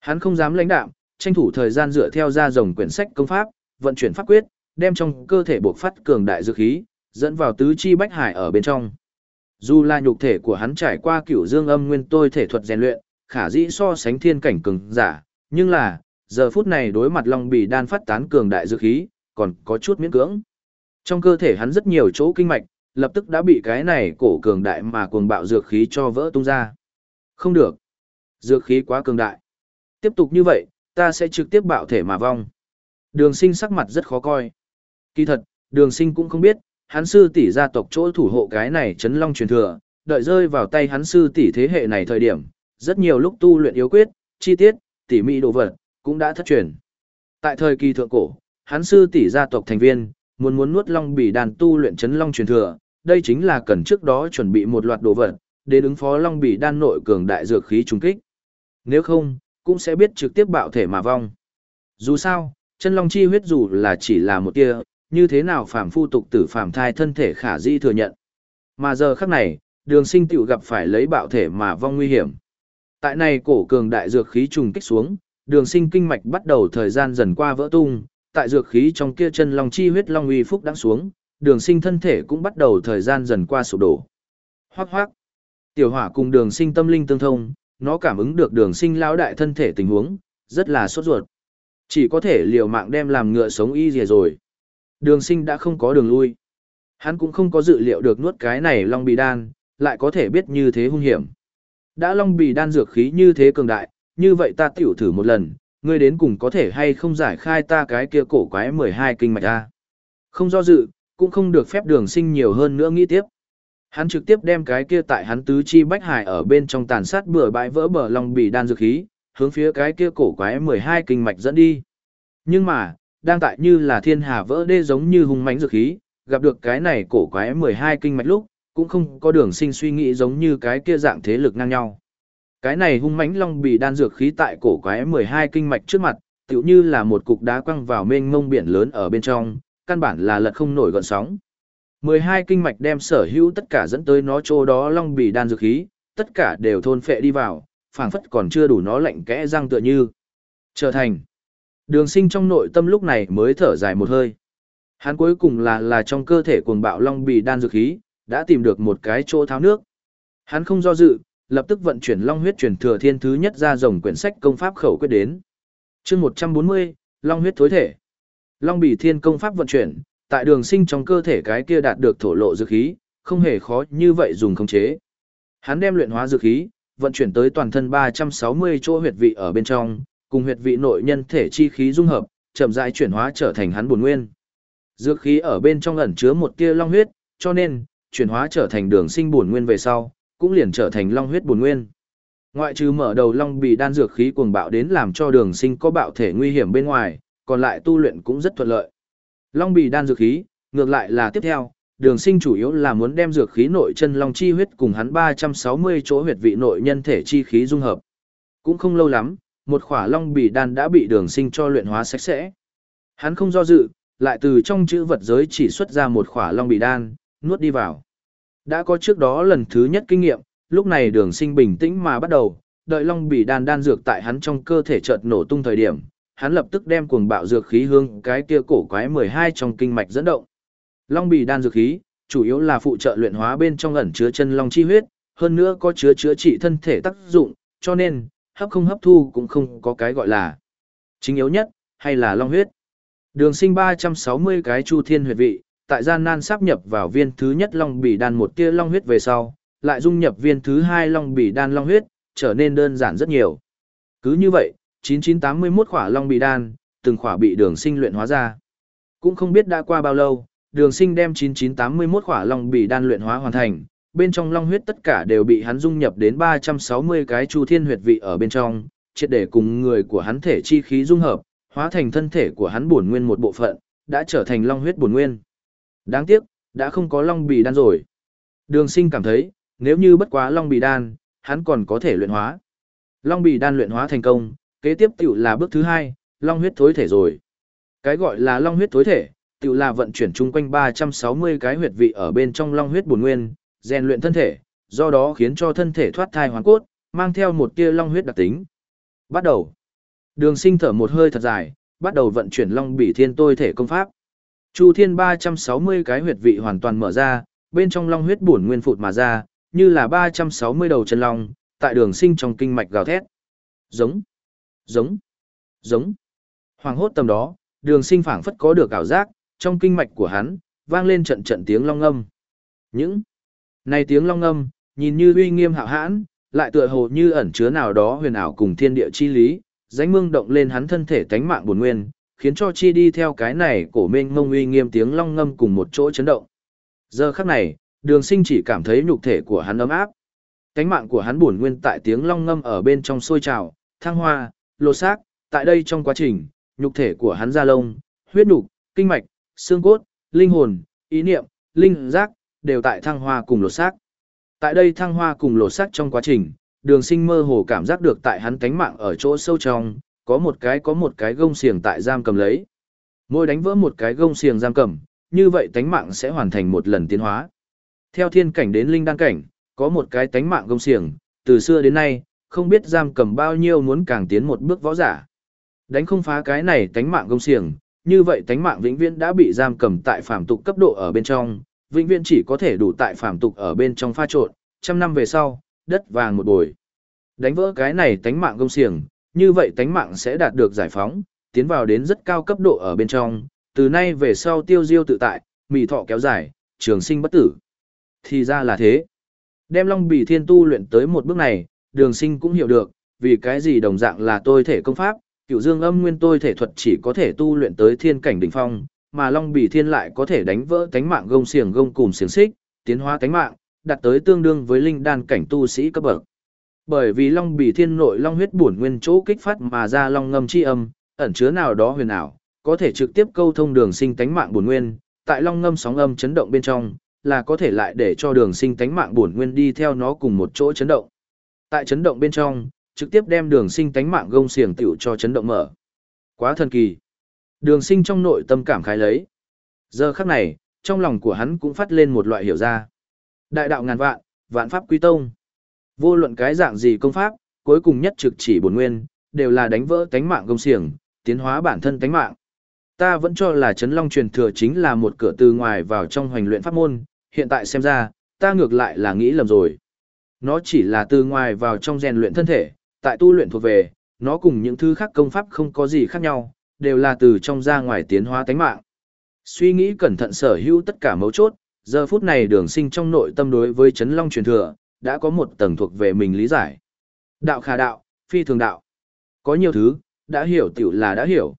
Hắn không dám lãnh đạm, tranh thủ thời gian dựa theo ra rồng quyển sách công pháp, vận chuyển pháp quyết, đem trong cơ thể bộc phát cường đại dược khí, dẫn vào tứ chi bách hải ở bên trong. Dù là nhục thể của hắn trải qua cửu dương âm nguyên tôi thể thuật rèn luyện, khả dĩ so sánh thiên cảnh cường giả, nhưng là, giờ phút này đối mặt Long Bì đan phát tán cường đại dược khí, còn có chút miễn cưỡng. Trong cơ thể hắn rất nhiều chỗ kinh mạch, lập tức đã bị cái này cổ cường đại mà cuồng bạo dược khí cho vỡ tung ra. Không được. Dược khí quá cường đại. Tiếp tục như vậy, ta sẽ trực tiếp bạo thể mà vong. Đường sinh sắc mặt rất khó coi. Kỳ thật, đường sinh cũng không biết, hắn sư tỷ gia tộc chỗ thủ hộ cái này chấn long truyền thừa, đợi rơi vào tay hắn sư tỷ thế hệ này thời điểm, rất nhiều lúc tu luyện yếu quyết, chi tiết, tỉ mỉ đồ vật, cũng đã thất truyền. Tại thời kỳ thượng cổ, hắn sư tỷ gia tộc thành viên, muốn muốn nuốt long bỉ đàn tu luyện chấn long truyền thừa, đây chính là cần trước đó chuẩn bị một loạt đồ vật, để ứng phó long bỉ đan nội cường đại dược khí trùng kích. Nếu không, cũng sẽ biết trực tiếp bạo thể mà vong. Dù sao, chân long chi huyết dù là chỉ là một tia, như thế nào phàm phu tục tử phàm thai thân thể khả di thừa nhận. Mà giờ khắc này, đường sinh tiểu gặp phải lấy bạo thể mà vong nguy hiểm. Tại này cổ cường đại dược khí trùng kích xuống, đường sinh kinh mạch bắt đầu thời gian dần qua vỡ tung, tại dược khí trong kia chân long chi huyết long uy phúc đang xuống, đường sinh thân thể cũng bắt đầu thời gian dần qua sụp đổ. Hoác hoác. Tiểu hỏa cùng đường sinh tâm linh tương thông, nó cảm ứng được đường sinh lão đại thân thể tình huống, rất là sốt ruột. Chỉ có thể liều mạng đem làm ngựa sống y dìa rồi. Đường sinh đã không có đường lui. Hắn cũng không có dự liệu được nuốt cái này long bì đan, lại có thể biết như thế hung hiểm. Đã long bì đan dược khí như thế cường đại, như vậy ta tiểu thử một lần, ngươi đến cùng có thể hay không giải khai ta cái kia cổ quái 12 kinh mạch ta. Không do dự, cũng không được phép đường sinh nhiều hơn nữa nghĩ tiếp. Hắn trực tiếp đem cái kia tại hắn tứ chi bách hải ở bên trong tàn sát bừa bãi vỡ bờ long bị đan dược khí, hướng phía cái kia cổ quái 12 kinh mạch dẫn đi. Nhưng mà, đang tại như là thiên hà vỡ đê giống như hung mãnh dược khí, gặp được cái này cổ quái 12 kinh mạch lúc, cũng không có đường sinh suy nghĩ giống như cái kia dạng thế lực ngang nhau. Cái này hung mãnh long bị đan dược khí tại cổ quái 12 kinh mạch trước mặt, tựu như là một cục đá quăng vào mênh mông biển lớn ở bên trong, căn bản là lật không nổi gọn sóng. 12 kinh mạch đem sở hữu tất cả dẫn tới nó chỗ đó long bì đan dược khí, tất cả đều thôn phệ đi vào, phảng phất còn chưa đủ nó lạnh kẽ răng tựa như. Trở thành. Đường sinh trong nội tâm lúc này mới thở dài một hơi. Hắn cuối cùng là là trong cơ thể cuồng bạo long bì đan dược khí, đã tìm được một cái chỗ tháo nước. Hắn không do dự, lập tức vận chuyển long huyết truyền thừa thiên thứ nhất ra dòng quyển sách công pháp khẩu quyết đến. chương 140, long huyết thối thể. Long bì thiên công pháp vận chuyển, tại đường sinh trong cơ thể cái kia đạt được thổ lộ dược khí, không hề khó như vậy dùng khống chế. Hắn đem luyện hóa dược khí, vận chuyển tới toàn thân 360 chỗ huyệt vị ở bên trong, cùng huyệt vị nội nhân thể chi khí dung hợp, chậm rãi chuyển hóa trở thành hắn bổn nguyên. Dược khí ở bên trong ẩn chứa một tia long huyết, cho nên chuyển hóa trở thành đường sinh bổn nguyên về sau, cũng liền trở thành long huyết bổn nguyên. Ngoại trừ mở đầu long bị đan dược khí cuồng bạo đến làm cho đường sinh có bạo thể nguy hiểm bên ngoài, còn lại tu luyện cũng rất thuận lợi. Long bì đan dược khí, ngược lại là tiếp theo, đường sinh chủ yếu là muốn đem dược khí nội chân long chi huyết cùng hắn 360 chỗ huyệt vị nội nhân thể chi khí dung hợp. Cũng không lâu lắm, một khỏa long bì đan đã bị đường sinh cho luyện hóa sạch sẽ. Hắn không do dự, lại từ trong chữ vật giới chỉ xuất ra một khỏa long bì đan, nuốt đi vào. Đã có trước đó lần thứ nhất kinh nghiệm, lúc này đường sinh bình tĩnh mà bắt đầu, đợi long bì đan đan dược tại hắn trong cơ thể chợt nổ tung thời điểm, hắn lập tức đem cuồng bạo dược khí hương cái kia cổ quái 12 trong kinh mạch dẫn động. Long bì đan dược khí, chủ yếu là phụ trợ luyện hóa bên trong ẩn chứa chân long chi huyết, hơn nữa có chứa chữa trị thân thể tác dụng, cho nên, hấp không hấp thu cũng không có cái gọi là chính yếu nhất, hay là long huyết. Đường sinh 360 cái chu thiên huyệt vị, tại gian nan sắp nhập vào viên thứ nhất long bỉ đan một tia long huyết về sau, lại dung nhập viên thứ hai long bỉ đan long huyết, trở nên đơn giản rất nhiều. Cứ như vậy, 9981 khỏa long Bì đan, từng khỏa bị đường sinh luyện hóa ra. Cũng không biết đã qua bao lâu, đường sinh đem 9981 khỏa long Bì đan luyện hóa hoàn thành, bên trong long huyết tất cả đều bị hắn dung nhập đến 360 cái chu thiên huyệt vị ở bên trong, triệt để cùng người của hắn thể chi khí dung hợp, hóa thành thân thể của hắn bổn nguyên một bộ phận, đã trở thành long huyết bổn nguyên. Đáng tiếc, đã không có long bì đan rồi. Đường sinh cảm thấy, nếu như bất quá long bì đan, hắn còn có thể luyện hóa. Long bì đan luyện hóa thành công, kế tiếp tiểu là bước thứ hai, long huyết thối thể rồi. Cái gọi là long huyết thối thể, tiểu là vận chuyển chung quanh 360 cái huyệt vị ở bên trong long huyết bổn nguyên, rèn luyện thân thể, do đó khiến cho thân thể thoát thai hoàn cốt, mang theo một tia long huyết đặc tính. Bắt đầu. Đường sinh thở một hơi thật dài, bắt đầu vận chuyển long bỉ thiên tôi thể công pháp. Chu thiên 360 cái huyệt vị hoàn toàn mở ra, bên trong long huyết bổn nguyên phụt mà ra, như là 360 đầu chân long, tại đường sinh trong kinh mạch gào thét. Giống, giống, giống. Hoàng hốt tầm đó, đường sinh phảng phất có được ảo giác, trong kinh mạch của hắn, vang lên trận trận tiếng long âm. Những này tiếng long âm, nhìn như uy nghiêm hạo hãn, lại tựa hồ như ẩn chứa nào đó huyền ảo cùng thiên địa chi lý, dánh mương động lên hắn thân thể tánh mạng buồn nguyên, khiến cho chi đi theo cái này cổ mênh mông uy nghiêm tiếng long ngâm cùng một chỗ chấn động. Giờ khắc này, đường sinh chỉ cảm thấy nhục thể của hắn ấm áp. cánh mạng của hắn buồn nguyên tại tiếng long ngâm ở bên trong sôi trào, thăng hoa, lột xác, tại đây trong quá trình, nhục thể của hắn da lông, huyết nhục, kinh mạch, xương cốt, linh hồn, ý niệm, linh giác, đều tại thăng hoa cùng lột xác. Tại đây thăng hoa cùng lột xác trong quá trình, đường sinh mơ hồ cảm giác được tại hắn cánh mạng ở chỗ sâu trong, có một cái có một cái gông xiềng tại giam cầm lấy. Mỗi đánh vỡ một cái gông xiềng giam cầm, như vậy tánh mạng sẽ hoàn thành một lần tiến hóa. Theo thiên cảnh đến linh đăng cảnh, có một cái tánh mạng gông xiềng, từ xưa đến nay, không biết giam cầm bao nhiêu muốn càng tiến một bước võ giả. Đánh không phá cái này tánh mạng gông xiềng, như vậy tánh mạng vĩnh viễn đã bị giam cầm tại phàm tục cấp độ ở bên trong, vĩnh viễn chỉ có thể đủ tại phàm tục ở bên trong pha trộn, trăm năm về sau, đất vàng một bồi. Đánh vỡ cái này tánh mạng gông xiềng, như vậy tánh mạng sẽ đạt được giải phóng, tiến vào đến rất cao cấp độ ở bên trong, từ nay về sau tiêu diêu tự tại, mì thọ kéo dài, trường sinh bất tử. Thì ra là thế. Đem Long Bì Thiên tu luyện tới một bước này, đường sinh cũng hiểu được, vì cái gì đồng dạng là tôi thể công pháp, cựu dương âm nguyên tôi thể thuật chỉ có thể tu luyện tới thiên cảnh đỉnh phong, mà Long Bỉ Thiên lại có thể đánh vỡ tánh mạng gông xiềng gông cùng xiềng xích, tiến hóa tánh mạng, đạt tới tương đương với linh đan cảnh tu sĩ cấp bậc. Bởi vì Long Bỉ Thiên nội long huyết bổn nguyên chỗ kích phát mà ra long ngâm chi âm, ẩn chứa nào đó huyền ảo, có thể trực tiếp câu thông đường sinh tánh mạng bổn nguyên, tại long ngâm sóng âm chấn động bên trong, là có thể lại để cho đường sinh tánh mạng bổn nguyên đi theo nó cùng một chỗ chấn động. Tại chấn động bên trong, trực tiếp đem đường sinh tánh mạng gông xiềng tiểu cho chấn động mở. Quá thần kỳ. Đường sinh trong nội tâm cảm khái lấy. Giờ khắc này, trong lòng của hắn cũng phát lên một loại hiểu ra. Đại đạo ngàn vạn, vạn pháp quy tông. Vô luận cái dạng gì công pháp, cuối cùng nhất trực chỉ bổn nguyên, đều là đánh vỡ tánh mạng gông xiềng, tiến hóa bản thân tánh mạng. Ta vẫn cho là chấn long truyền thừa chính là một cửa từ ngoài vào trong hoành luyện pháp môn, hiện tại xem ra, ta ngược lại là nghĩ lầm rồi. Nó chỉ là từ ngoài vào trong rèn luyện thân thể, tại tu luyện thuộc về, nó cùng những thứ khác công pháp không có gì khác nhau, đều là từ trong ra ngoài tiến hóa tánh mạng. Suy nghĩ cẩn thận sở hữu tất cả mấu chốt, giờ phút này đường sinh trong nội tâm đối với chấn long truyền thừa, đã có một tầng thuộc về mình lý giải. Đạo khả đạo, phi thường đạo. Có nhiều thứ, đã hiểu tiểu là đã hiểu.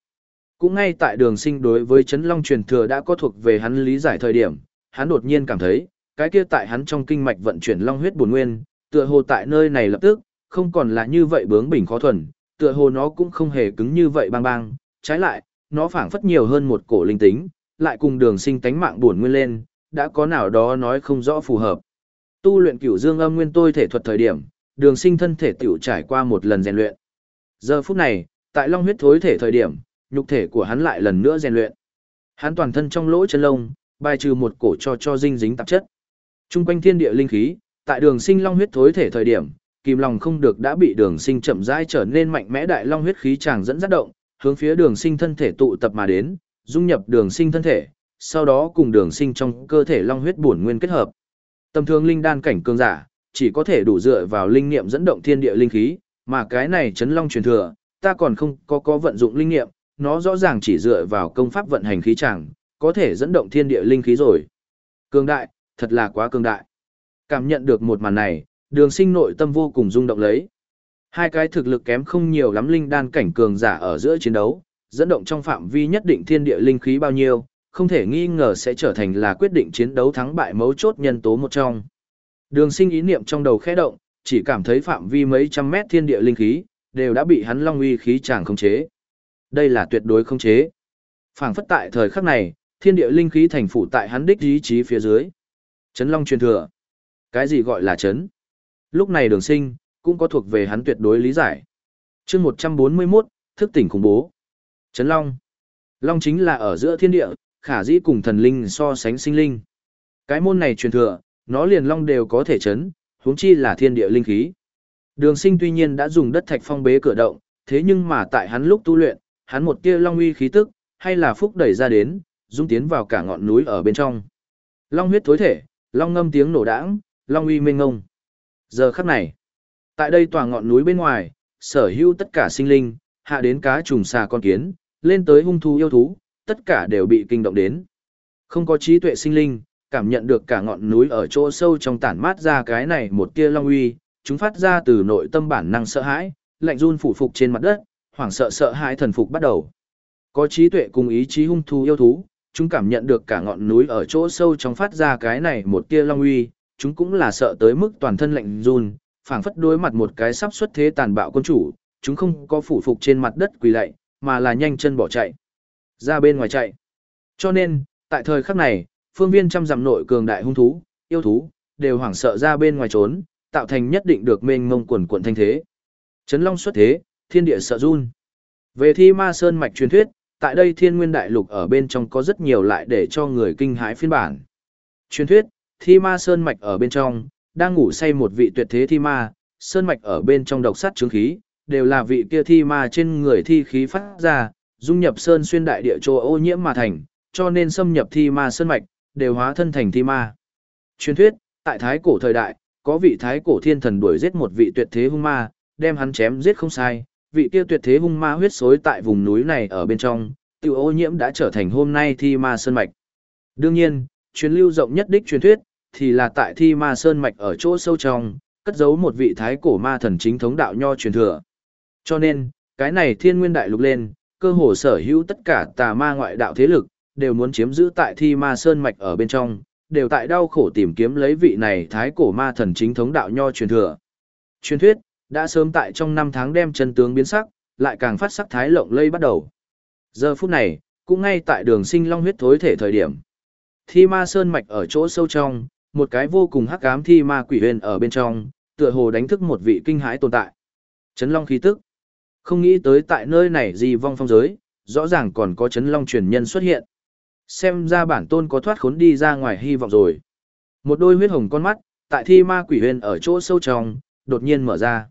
Cũng ngay tại đường sinh đối với chấn long truyền thừa đã có thuộc về hắn lý giải thời điểm, hắn đột nhiên cảm thấy, cái kia tại hắn trong kinh mạch vận chuyển long huyết buồn nguyên, tựa hồ tại nơi này lập tức, không còn là như vậy bướng bỉnh khó thuần, tựa hồ nó cũng không hề cứng như vậy bang bang, trái lại, nó phảng phất nhiều hơn một cổ linh tính, lại cùng đường sinh tánh mạng buồn nguyên lên, đã có nào đó nói không rõ phù hợp. Tu luyện cửu dương âm nguyên tôi thể thuật thời điểm, đường sinh thân thể tiểu trải qua một lần rèn luyện. Giờ phút này, tại long huyết thối thể thời điểm, nhục thể của hắn lại lần nữa rèn luyện. Hắn toàn thân trong lỗ chân lông, bài trừ một cổ cho cho dinh dính tạp chất. Trung quanh thiên địa linh khí, tại đường sinh long huyết thối thể thời điểm, kìm lòng không được đã bị đường sinh chậm rãi trở nên mạnh mẽ đại long huyết khí chàng dẫn dắt động, hướng phía đường sinh thân thể tụ tập mà đến, dung nhập đường sinh thân thể, sau đó cùng đường sinh trong cơ thể long huyết bổn nguyên kết hợp. Tầm thường linh đan cảnh cường giả, chỉ có thể đủ dựa vào linh niệm dẫn động thiên địa linh khí, mà cái này chấn long truyền thừa, ta còn không có có vận dụng linh niệm, nó rõ ràng chỉ dựa vào công pháp vận hành khí chẳng, có thể dẫn động thiên địa linh khí rồi. Cường đại, thật là quá cường đại. Cảm nhận được một màn này, đường sinh nội tâm vô cùng rung động lấy. Hai cái thực lực kém không nhiều lắm linh đan cảnh cường giả ở giữa chiến đấu, dẫn động trong phạm vi nhất định thiên địa linh khí bao nhiêu, không thể nghi ngờ sẽ trở thành là quyết định chiến đấu thắng bại mấu chốt nhân tố một trong. Đường sinh ý niệm trong đầu khẽ động, chỉ cảm thấy phạm vi mấy trăm mét thiên địa linh khí, đều đã bị hắn long uy khí chàng khống chế. Đây là tuyệt đối khống chế. phảng phất tại thời khắc này, thiên địa linh khí thành phủ tại hắn đích ý chí phía dưới. Chấn long truyền thừa. Cái gì gọi là chấn? Lúc này đường sinh, cũng có thuộc về hắn tuyệt đối lý giải. chương 141, thức tỉnh khủng bố. Chấn long. Long chính là ở giữa thiên địa, khả dĩ cùng thần linh so sánh sinh linh. Cái môn này truyền thừa, nó liền long đều có thể chấn, huống chi là thiên địa linh khí. Đường sinh tuy nhiên đã dùng đất thạch phong bế cửa động, thế nhưng mà tại hắn lúc tu luyện, hắn một tia long uy khí tức, hay là phúc đẩy ra đến, dung tiến vào cả ngọn núi ở bên trong. Long huyết thối thể, long ngâm tiếng nổ đãng, long uy mênh ngông. Giờ khắc này, tại đây tòa ngọn núi bên ngoài, sở hữu tất cả sinh linh, hạ đến cá trùng xà con kiến, lên tới hung thú yêu thú, tất cả đều bị kinh động đến. Không có trí tuệ sinh linh, cảm nhận được cả ngọn núi ở chỗ sâu trong tản mát ra cái này một tia long uy, chúng phát ra từ nội tâm bản năng sợ hãi, lạnh run phủ phục trên mặt đất, hoảng sợ sợ hãi thần phục bắt đầu. Có trí tuệ cùng ý chí hung thú yêu thú, chúng cảm nhận được cả ngọn núi ở chỗ sâu trong phát ra cái này một tia long uy, chúng cũng là sợ tới mức toàn thân lạnh run, phảng phất đối mặt một cái sắp xuất thế tàn bạo quân chủ, chúng không có phủ phục trên mặt đất quỳ lạy, mà là nhanh chân bỏ chạy. Ra bên ngoài chạy. Cho nên, tại thời khắc này, phương viên trăm dặm nội cường đại hung thú, yêu thú, đều hoảng sợ ra bên ngoài trốn, tạo thành nhất định được mênh mông quần quần thanh thế. Trấn Long xuất thế, thiên địa sợ run. Về thi ma sơn mạch truyền thuyết, tại đây thiên nguyên đại lục ở bên trong có rất nhiều lại để cho người kinh hãi phiên bản. Truyền thuyết, thi ma sơn mạch ở bên trong, đang ngủ say một vị tuyệt thế thi ma, sơn mạch ở bên trong độc sắt chứng khí, đều là vị kia thi ma trên người thi khí phát ra, dung nhập sơn xuyên đại địa chỗ ô nhiễm mà thành, cho nên xâm nhập thi ma sơn mạch, đều hóa thân thành thi ma. Truyền thuyết, tại thái cổ thời đại, có vị thái cổ thiên thần đuổi giết một vị tuyệt thế hung ma, đem hắn chém giết không sai, vị kia tuyệt thế hung ma huyết xối tại vùng núi này ở bên trong, tiêu ô nhiễm đã trở thành hôm nay thi ma sơn mạch. Đương nhiên, truyền lưu rộng nhất đích truyền thuyết, thì là tại thi ma sơn mạch ở chỗ sâu trong, cất giấu một vị thái cổ ma thần chính thống đạo nho truyền thừa. Cho nên, cái này thiên nguyên đại lục lên, cơ hồ sở hữu tất cả tà ma ngoại đạo thế lực, đều muốn chiếm giữ tại thi ma sơn mạch ở bên trong, đều tại đau khổ tìm kiếm lấy vị này thái cổ ma thần chính thống đạo nho truyền thừa. Truyền thuyết, đã sớm tại trong năm tháng đem chân tướng biến sắc, lại càng phát sắc thái lộng lây bắt đầu. Giờ phút này, cũng ngay tại đường sinh long huyết thối thể thời điểm. Thi ma sơn mạch ở chỗ sâu trong, một cái vô cùng hắc ám thi ma quỷ huyền ở bên trong, tựa hồ đánh thức một vị kinh hãi tồn tại. Chấn long khí tức. Không nghĩ tới tại nơi này gì vong phong giới, rõ ràng còn có chấn long truyền nhân xuất hiện. Xem ra bản tôn có thoát khốn đi ra ngoài hy vọng rồi. Một đôi huyết hồng con mắt, tại thi ma quỷ huyền ở chỗ sâu trong, đột nhiên mở ra.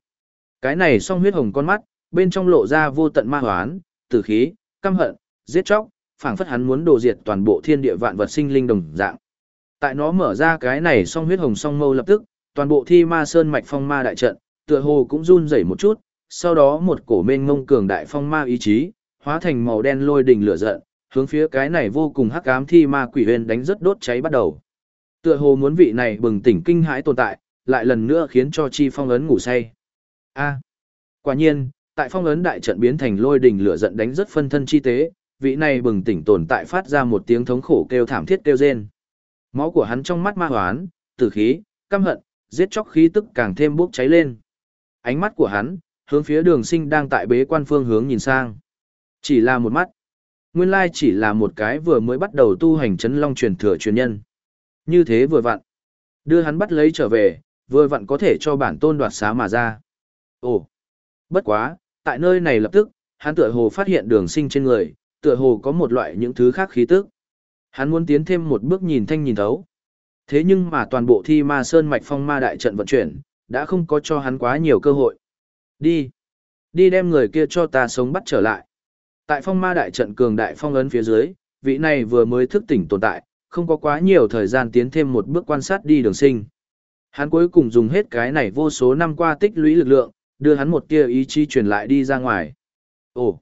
Cái này song huyết hồng con mắt, bên trong lộ ra vô tận ma hoán, tử khí, căm hận, giết chóc, phảng phất hắn muốn đồ diệt toàn bộ thiên địa vạn vật sinh linh đồng dạng. Tại nó mở ra cái này song huyết hồng song mâu lập tức, toàn bộ thi ma sơn mạch phong ma đại trận, tựa hồ cũng run rẩy một chút, sau đó một cổ mênh ngông cường đại phong ma ý chí, hóa thành màu đen lôi đỉnh lửa giận, hướng phía cái này vô cùng hắc ám thi ma quỷ huyền đánh rất đốt cháy bắt đầu. Tựa hồ muốn vị này bừng tỉnh kinh hãi tồn tại, lại lần nữa khiến cho chi phong ấn ngủ say. A. quả nhiên, tại phong ấn đại trận biến thành lôi đỉnh lửa giận đánh rất phân thân chi tế, vị này bừng tỉnh tồn tại phát ra một tiếng thống khổ kêu thảm thiết kêu rên. Máu của hắn trong mắt ma hoán, tử khí, căm hận, giết chóc khí tức càng thêm bốc cháy lên. Ánh mắt của hắn, hướng phía đường sinh đang tại bế quan phương hướng nhìn sang. Chỉ là một mắt. Nguyên lai chỉ là một cái vừa mới bắt đầu tu hành chấn long truyền thừa truyền nhân. Như thế vừa vặn. Đưa hắn bắt lấy trở về, vừa vặn có thể cho bản tôn đoạt xá mà ra. Ồ, bất quá, tại nơi này lập tức, hắn tựa hồ phát hiện đường sinh trên người, tựa hồ có một loại những thứ khác khí tức. Hắn muốn tiến thêm một bước nhìn thanh nhìn thấu. Thế nhưng mà toàn bộ thi ma sơn mạch phong ma đại trận vận chuyển, đã không có cho hắn quá nhiều cơ hội. Đi. Đi đem người kia cho ta sống bắt trở lại. Tại phong ma đại trận cường đại phong ấn phía dưới, vị này vừa mới thức tỉnh tồn tại, không có quá nhiều thời gian tiến thêm một bước quan sát đi đường sinh. Hắn cuối cùng dùng hết cái này vô số năm qua tích lũy lực lượng, đưa hắn một tia ý chí truyền lại đi ra ngoài. Ồ,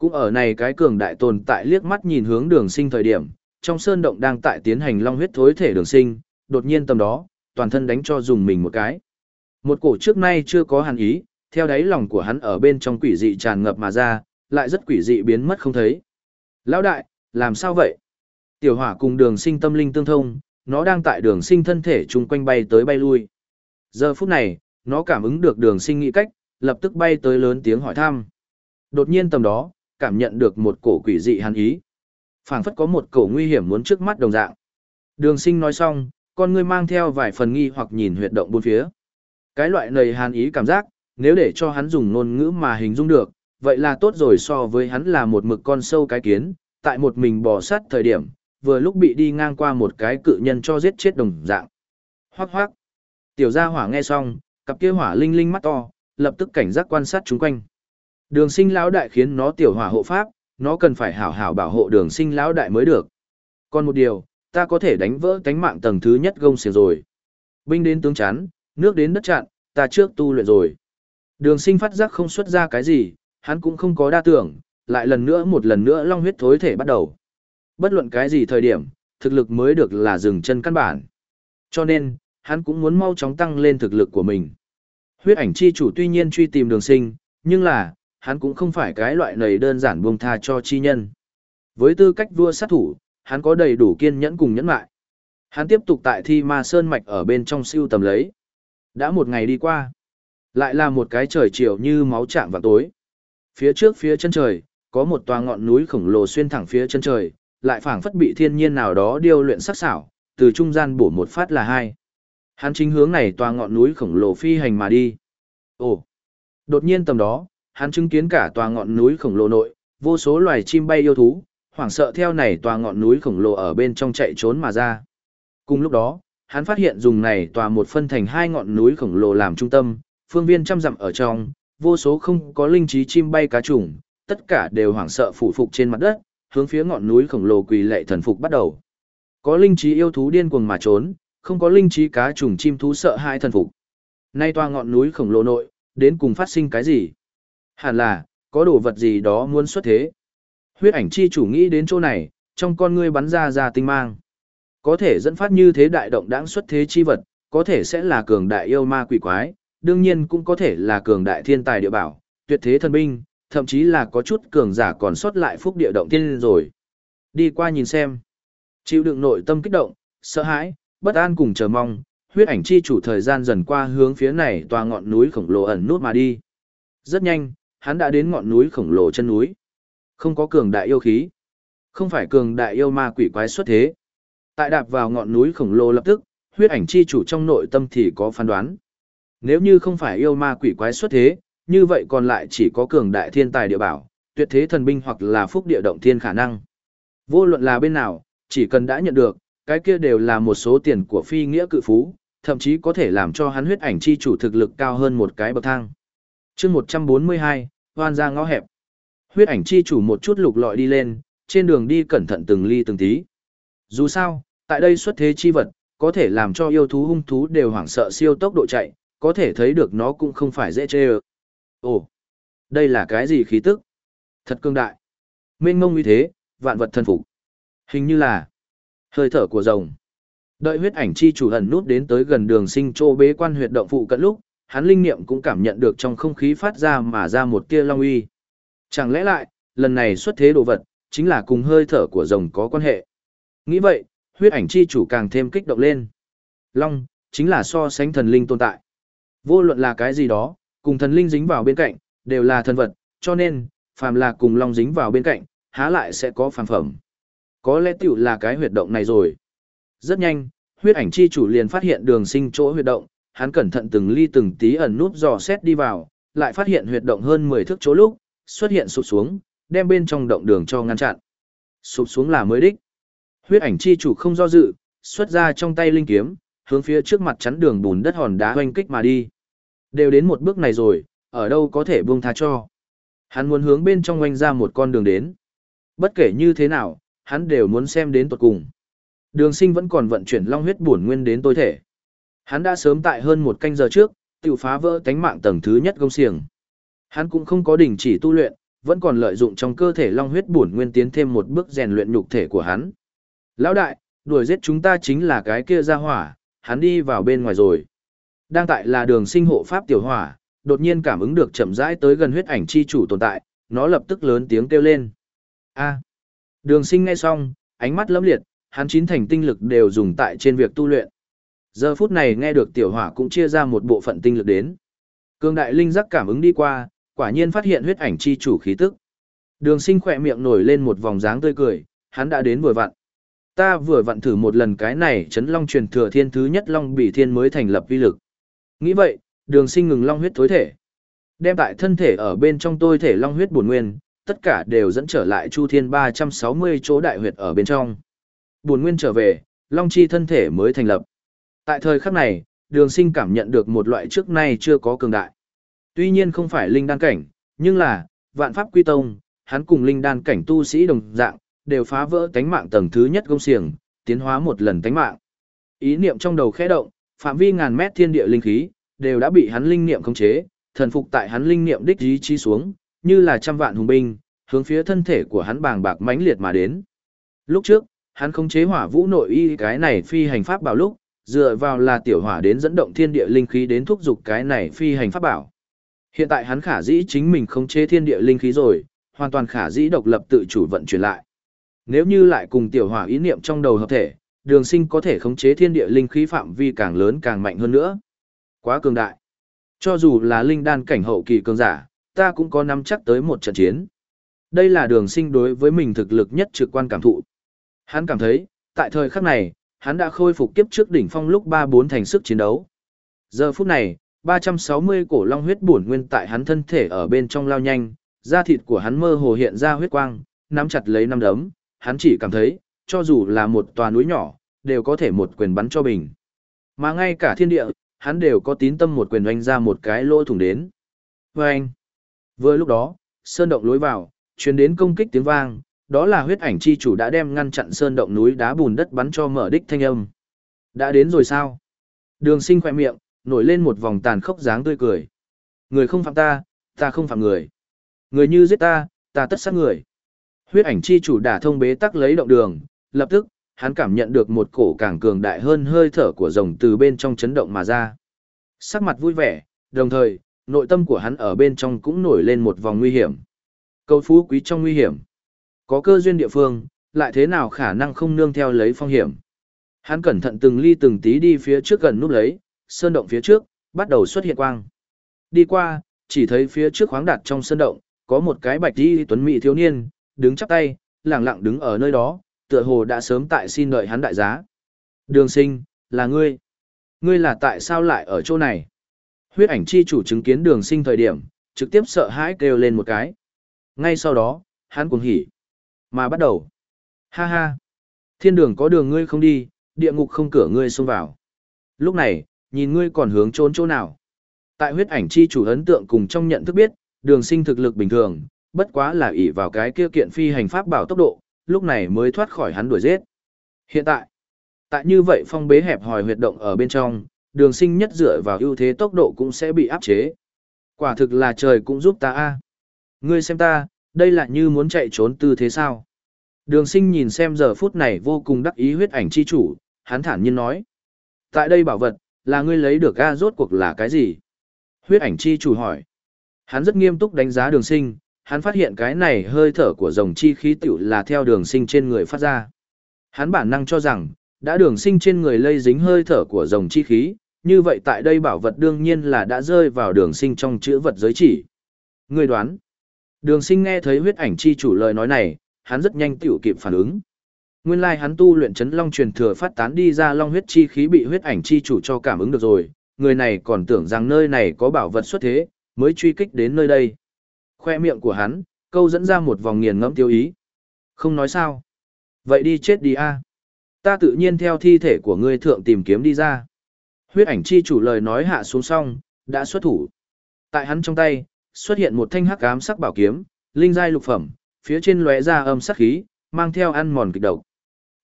cũng ở này cái cường đại tồn tại liếc mắt nhìn hướng đường sinh thời điểm, trong sơn động đang tại tiến hành long huyết thối thể đường sinh, đột nhiên tầm đó, toàn thân đánh cho dùng mình một cái. Một cổ trước nay chưa có hàn ý, theo đáy lòng của hắn ở bên trong quỷ dị tràn ngập mà ra, lại rất quỷ dị biến mất không thấy. Lão đại, làm sao vậy? Tiểu hỏa cùng đường sinh tâm linh tương thông, nó đang tại đường sinh thân thể chung quanh bay tới bay lui. Giờ phút này, nó cảm ứng được đường sinh nghĩ cách, lập tức bay tới lớn tiếng hỏi thăm. Đột nhiên tầm đó, cảm nhận được một cổ quỷ dị hàn ý phảng phất có một cổ nguy hiểm muốn trước mắt đồng dạng. Đường sinh nói xong, con ngươi mang theo vài phần nghi hoặc nhìn huyệt động bốn phía. Cái loại nầy hàn ý cảm giác, nếu để cho hắn dùng ngôn ngữ mà hình dung được, vậy là tốt rồi so với hắn là một mực con sâu cái kiến, tại một mình bò sát thời điểm, vừa lúc bị đi ngang qua một cái cự nhân cho giết chết đồng dạng. Hoác hoác. Tiểu gia hỏa nghe xong, cặp kia hỏa linh linh mắt to, lập tức cảnh giác quan sát chúng quanh. Đường sinh lão đại khiến nó tiểu hỏa hộ pháp, nó cần phải hảo hảo bảo hộ đường sinh lão đại mới được. Còn một điều, ta có thể đánh vỡ cánh mạng tầng thứ nhất gông xiềng rồi. Binh đến tướng chán, nước đến đất chặn, ta trước tu luyện rồi. Đường sinh phát giác không xuất ra cái gì, hắn cũng không có đa tưởng, lại lần nữa một lần nữa long huyết thối thể bắt đầu. Bất luận cái gì thời điểm, thực lực mới được là dừng chân căn bản. Cho nên, hắn cũng muốn mau chóng tăng lên thực lực của mình. Huyết ảnh chi chủ tuy nhiên truy tìm đường sinh, nhưng là, hắn cũng không phải cái loại này đơn giản buông tha cho chi nhân. Với tư cách vua sát thủ, hắn có đầy đủ kiên nhẫn cùng nhẫn lại. Hắn tiếp tục tại thi ma sơn mạch ở bên trong siêu tầm lấy. Đã một ngày đi qua. Lại là một cái trời chiều như máu chạm vào tối. Phía trước phía chân trời, có một tòa ngọn núi khổng lồ xuyên thẳng phía chân trời, lại phảng phất bị thiên nhiên nào đó điêu luyện sắc xảo, từ trung gian bổ một phát là hai. Hắn chính hướng này tòa ngọn núi khổng lồ phi hành mà đi. Ồ! Đột nhiên tầm đó, hắn chứng kiến cả tòa ngọn núi khổng lồ nội, vô số loài chim bay yêu thú, hoảng sợ theo này tòa ngọn núi khổng lồ ở bên trong chạy trốn mà ra. Cùng lúc đó, hắn phát hiện dùng này tòa một phân thành hai ngọn núi khổng lồ làm trung tâm, phương viên trăm dặm ở trong, vô số không có linh trí chim bay cá trùng, tất cả đều hoảng sợ phủ phục trên mặt đất, hướng phía ngọn núi khổng lồ quỳ lệ thần phục bắt đầu. Có linh trí yêu thú điên cuồng mà trốn, không có linh trí cá trùng chim thú sợ hai thần phục. Nay tòa ngọn núi khổng lồ nội, đến cùng phát sinh cái gì? Hẳn là, có đồ vật gì đó muốn xuất thế. Huyết ảnh chi chủ nghĩ đến chỗ này, trong con ngươi bắn ra ra tinh mang. Có thể dẫn phát như thế đại động đãng xuất thế chi vật, có thể sẽ là cường đại yêu ma quỷ quái, đương nhiên cũng có thể là cường đại thiên tài địa bảo, tuyệt thế thần binh, thậm chí là có chút cường giả còn sót lại phúc địa động tiên rồi. Đi qua nhìn xem. Chịu đựng nội tâm kích động, sợ hãi, bất an cùng chờ mong, huyết ảnh chi chủ thời gian dần qua hướng phía này tòa ngọn núi khổng lồ ẩn nút mà đi. Rất nhanh, hắn đã đến ngọn núi khổng lồ chân núi. Không có cường đại yêu khí. Không phải cường đại yêu ma quỷ quái xuất thế. Tại đạp vào ngọn núi khổng lồ lập tức, huyết ảnh chi chủ trong nội tâm thì có phán đoán. Nếu như không phải yêu ma quỷ quái xuất thế, như vậy còn lại chỉ có cường đại thiên tài địa bảo, tuyệt thế thần binh hoặc là phúc địa động thiên khả năng. Vô luận là bên nào, chỉ cần đã nhận được, cái kia đều là một số tiền của phi nghĩa cự phú, thậm chí có thể làm cho hắn huyết ảnh chi chủ thực lực cao hơn một cái bậc thang chương 142, hoan ra ngõ hẹp. Huyết ảnh chi chủ một chút lục lọi đi lên, trên đường đi cẩn thận từng ly từng tí. Dù sao, tại đây xuất thế chi vật, có thể làm cho yêu thú hung thú đều hoảng sợ siêu tốc độ chạy, có thể thấy được nó cũng không phải dễ chê ơ. Ồ, đây là cái gì khí tức? Thật cương đại. Mênh mông như thế, vạn vật thân phục. Hình như là hơi thở của rồng. Đợi huyết ảnh chi chủ ẩn nút đến tới gần đường sinh trô bế quan huyệt động phụ cận lúc, hắn linh niệm cũng cảm nhận được trong không khí phát ra mà ra một tia long uy. Chẳng lẽ lại, lần này xuất thế đồ vật, chính là cùng hơi thở của rồng có quan hệ. Nghĩ vậy, huyết ảnh chi chủ càng thêm kích động lên. Long, chính là so sánh thần linh tồn tại. Vô luận là cái gì đó, cùng thần linh dính vào bên cạnh, đều là thần vật, cho nên, phàm là cùng long dính vào bên cạnh, há lại sẽ có phàm phẩm. Có lẽ tiểu là cái huyệt động này rồi. Rất nhanh, huyết ảnh chi chủ liền phát hiện đường sinh chỗ huyệt động, hắn cẩn thận từng ly từng tí ẩn núp dò xét đi vào, lại phát hiện huyệt động hơn 10 thước chỗ lúc, xuất hiện sụp xuống, đem bên trong động đường cho ngăn chặn. Sụp xuống là mới đích. Huyết ảnh chi chủ không do dự, xuất ra trong tay linh kiếm, hướng phía trước mặt chắn đường bùn đất hòn đá hoanh kích mà đi. Đều đến một bước này rồi, ở đâu có thể buông tha cho. Hắn muốn hướng bên trong oanh ra một con đường đến. Bất kể như thế nào, hắn đều muốn xem đến tuột cùng. Đường sinh vẫn còn vận chuyển long huyết bổn nguyên đến tối thể. Hắn đã sớm tại hơn một canh giờ trước, tiểu phá vỡ tánh mạng tầng thứ nhất gông xiềng. Hắn cũng không có đình chỉ tu luyện, vẫn còn lợi dụng trong cơ thể long huyết bổn nguyên tiến thêm một bước rèn luyện nhục thể của hắn. Lão đại, đuổi giết chúng ta chính là cái kia ra hỏa, hắn đi vào bên ngoài rồi. Đang tại là đường sinh hộ pháp tiểu hỏa, đột nhiên cảm ứng được chậm rãi tới gần huyết ảnh chi chủ tồn tại, nó lập tức lớn tiếng kêu lên. A. Đường sinh ngay xong, ánh mắt lấm liệt, hắn chín thành tinh lực đều dùng tại trên việc tu luyện. Giờ phút này nghe được tiểu hỏa cũng chia ra một bộ phận tinh lực đến. Cương đại linh giác cảm ứng đi qua, quả nhiên phát hiện huyết ảnh chi chủ khí tức. Đường sinh khỏe miệng nổi lên một vòng dáng tươi cười, hắn đã đến vừa vặn. Ta vừa vặn thử một lần cái này chấn long truyền thừa thiên thứ nhất long bị thiên mới thành lập vi lực. Nghĩ vậy, đường sinh ngừng long huyết thối thể. Đem tại thân thể ở bên trong tôi thể long huyết bổn nguyên, tất cả đều dẫn trở lại chu thiên 360 chỗ đại huyệt ở bên trong. Bổn nguyên trở về, long chi thân thể mới thành lập. Tại thời khắc này, đường sinh cảm nhận được một loại trước nay chưa có cường đại. Tuy nhiên không phải linh đan cảnh, nhưng là, vạn pháp quy tông, hắn cùng linh đan cảnh tu sĩ đồng dạng, đều phá vỡ tánh mạng tầng thứ nhất gông xiềng, tiến hóa một lần tánh mạng. Ý niệm trong đầu khẽ động, phạm vi ngàn mét thiên địa linh khí, đều đã bị hắn linh niệm khống chế, thần phục tại hắn linh niệm đích ý chí xuống, như là trăm vạn hùng binh, hướng phía thân thể của hắn bàng bạc mãnh liệt mà đến. Lúc trước, hắn khống chế hỏa vũ nội y cái này phi hành pháp bảo lúc, dựa vào là tiểu hỏa đến dẫn động thiên địa linh khí đến thúc giục cái này phi hành pháp bảo. Hiện tại hắn khả dĩ chính mình khống chế thiên địa linh khí rồi, hoàn toàn khả dĩ độc lập tự chủ vận chuyển lại. Nếu như lại cùng tiểu hỏa ý niệm trong đầu hợp thể, đường sinh có thể khống chế thiên địa linh khí phạm vi càng lớn càng mạnh hơn nữa. Quá cường đại. Cho dù là linh đan cảnh hậu kỳ cường giả, ta cũng có nắm chắc tới một trận chiến. Đây là đường sinh đối với mình thực lực nhất trực quan cảm thụ. Hắn cảm thấy, tại thời khắc này, hắn đã khôi phục kiếp trước đỉnh phong lúc 3-4 thành sức chiến đấu. Giờ phút này, 360 cổ long huyết bổn nguyên tại hắn thân thể ở bên trong lao nhanh, da thịt của hắn mơ hồ hiện ra huyết quang, nắm chặt lấy năm đấm, hắn chỉ cảm thấy, cho dù là một tòa núi nhỏ, đều có thể một quyền bắn cho bình. Mà ngay cả thiên địa, hắn đều có tín tâm một quyền oanh ra một cái lỗ thủng đến. Và anh, vừa lúc đó, sơn động lối vào, truyền đến công kích tiếng vang, đó là huyết ảnh chi chủ đã đem ngăn chặn sơn động núi đá bùn đất bắn cho mở đích thanh âm. Đã đến rồi sao? Đường sinh khỏe miệng, nổi lên một vòng tàn khốc dáng tươi cười. Người không phạm ta, ta không phạm người. Người như giết ta, ta tất sát người. Huyết ảnh chi chủ đả thông bế tắc lấy động đường, lập tức, hắn cảm nhận được một cổ càng cường đại hơn hơi thở của rồng từ bên trong chấn động mà ra. Sắc mặt vui vẻ, đồng thời, nội tâm của hắn ở bên trong cũng nổi lên một vòng nguy hiểm. Câu phú quý trong nguy hiểm. Có cơ duyên địa phương, lại thế nào khả năng không nương theo lấy phong hiểm. Hắn cẩn thận từng ly từng tí đi phía trước gần núp lấy, sơn động phía trước, bắt đầu xuất hiện quang. Đi qua, chỉ thấy phía trước khoáng đạt trong sơn động, có một cái bạch đi tuấn mỹ thiếu niên, đứng chắp tay, lặng lặng đứng ở nơi đó, tựa hồ đã sớm tại xin đợi hắn đại giá. Đường sinh, là ngươi. Ngươi là tại sao lại ở chỗ này? Huyết ảnh chi chủ chứng kiến đường sinh thời điểm, trực tiếp sợ hãi kêu lên một cái. Ngay sau đó, hắn cuồng hỉ. Mà bắt đầu. Ha ha. Thiên đường có đường ngươi không đi, địa ngục không cửa ngươi xông vào. Lúc này, nhìn ngươi còn hướng trốn chỗ nào. Tại huyết ảnh chi chủ ấn tượng cùng trong nhận thức biết, đường sinh thực lực bình thường, bất quá là ỷ vào cái kia kiện phi hành pháp bảo tốc độ, lúc này mới thoát khỏi hắn đuổi giết. Hiện tại, tại như vậy phong bế hẹp hòi huyệt động ở bên trong, đường sinh nhất dựa vào ưu thế tốc độ cũng sẽ bị áp chế. Quả thực là trời cũng giúp ta a Ngươi xem ta, đây là như muốn chạy trốn tư thế sao? Đường sinh nhìn xem giờ phút này vô cùng đắc ý huyết ảnh chi chủ, hắn thản nhiên nói. Tại đây bảo vật, là ngươi lấy được ga rốt cuộc là cái gì? Huyết ảnh chi chủ hỏi. Hắn rất nghiêm túc đánh giá đường sinh, hắn phát hiện cái này hơi thở của dòng chi khí tiểu là theo đường sinh trên người phát ra. Hắn bản năng cho rằng, đã đường sinh trên người lây dính hơi thở của dòng chi khí, như vậy tại đây bảo vật đương nhiên là đã rơi vào đường sinh trong chữ vật giới chỉ. Người đoán, đường sinh nghe thấy huyết ảnh chi chủ lời nói này, hắn rất nhanh tiểu kịp phản ứng. Nguyên lai hắn tu luyện chấn long truyền thừa phát tán đi ra long huyết chi khí bị huyết ảnh chi chủ cho cảm ứng được rồi, người này còn tưởng rằng nơi này có bảo vật xuất thế, mới truy kích đến nơi đây. Khoe miệng của hắn, câu dẫn ra một vòng nghiền ngẫm tiêu ý. Không nói sao. Vậy đi chết đi a. Ta tự nhiên theo thi thể của ngươi thượng tìm kiếm đi ra. Huyết ảnh chi chủ lời nói hạ xuống xong, đã xuất thủ. Tại hắn trong tay, xuất hiện một thanh hắc ám sắc bảo kiếm, linh giai lục phẩm, phía trên lóe ra âm sắc khí, mang theo ăn mòn kịch độc.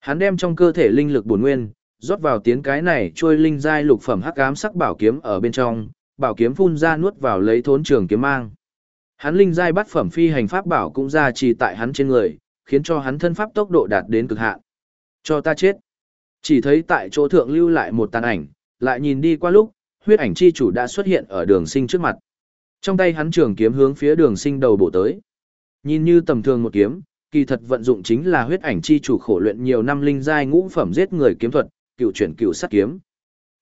Hắn đem trong cơ thể linh lực bổn nguyên, rót vào tiến cái này trôi linh giai lục phẩm hắc ám sắc bảo kiếm ở bên trong, bảo kiếm phun ra nuốt vào lấy thốn trường kiếm mang. Hắn linh giai bắt phẩm phi hành pháp bảo cũng ra trì tại hắn trên người, khiến cho hắn thân pháp tốc độ đạt đến cực hạn. Cho ta chết. Chỉ thấy tại chỗ thượng lưu lại một tàn ảnh, lại nhìn đi qua lúc, huyết ảnh chi chủ đã xuất hiện ở đường sinh trước mặt. Trong tay hắn trường kiếm hướng phía đường sinh đầu bổ tới. Nhìn như tầm thường một kiếm, kỳ thật vận dụng chính là huyết ảnh chi chủ khổ luyện nhiều năm linh giai ngũ phẩm giết người kiếm thuật, cựu chuyển cựu sát kiếm.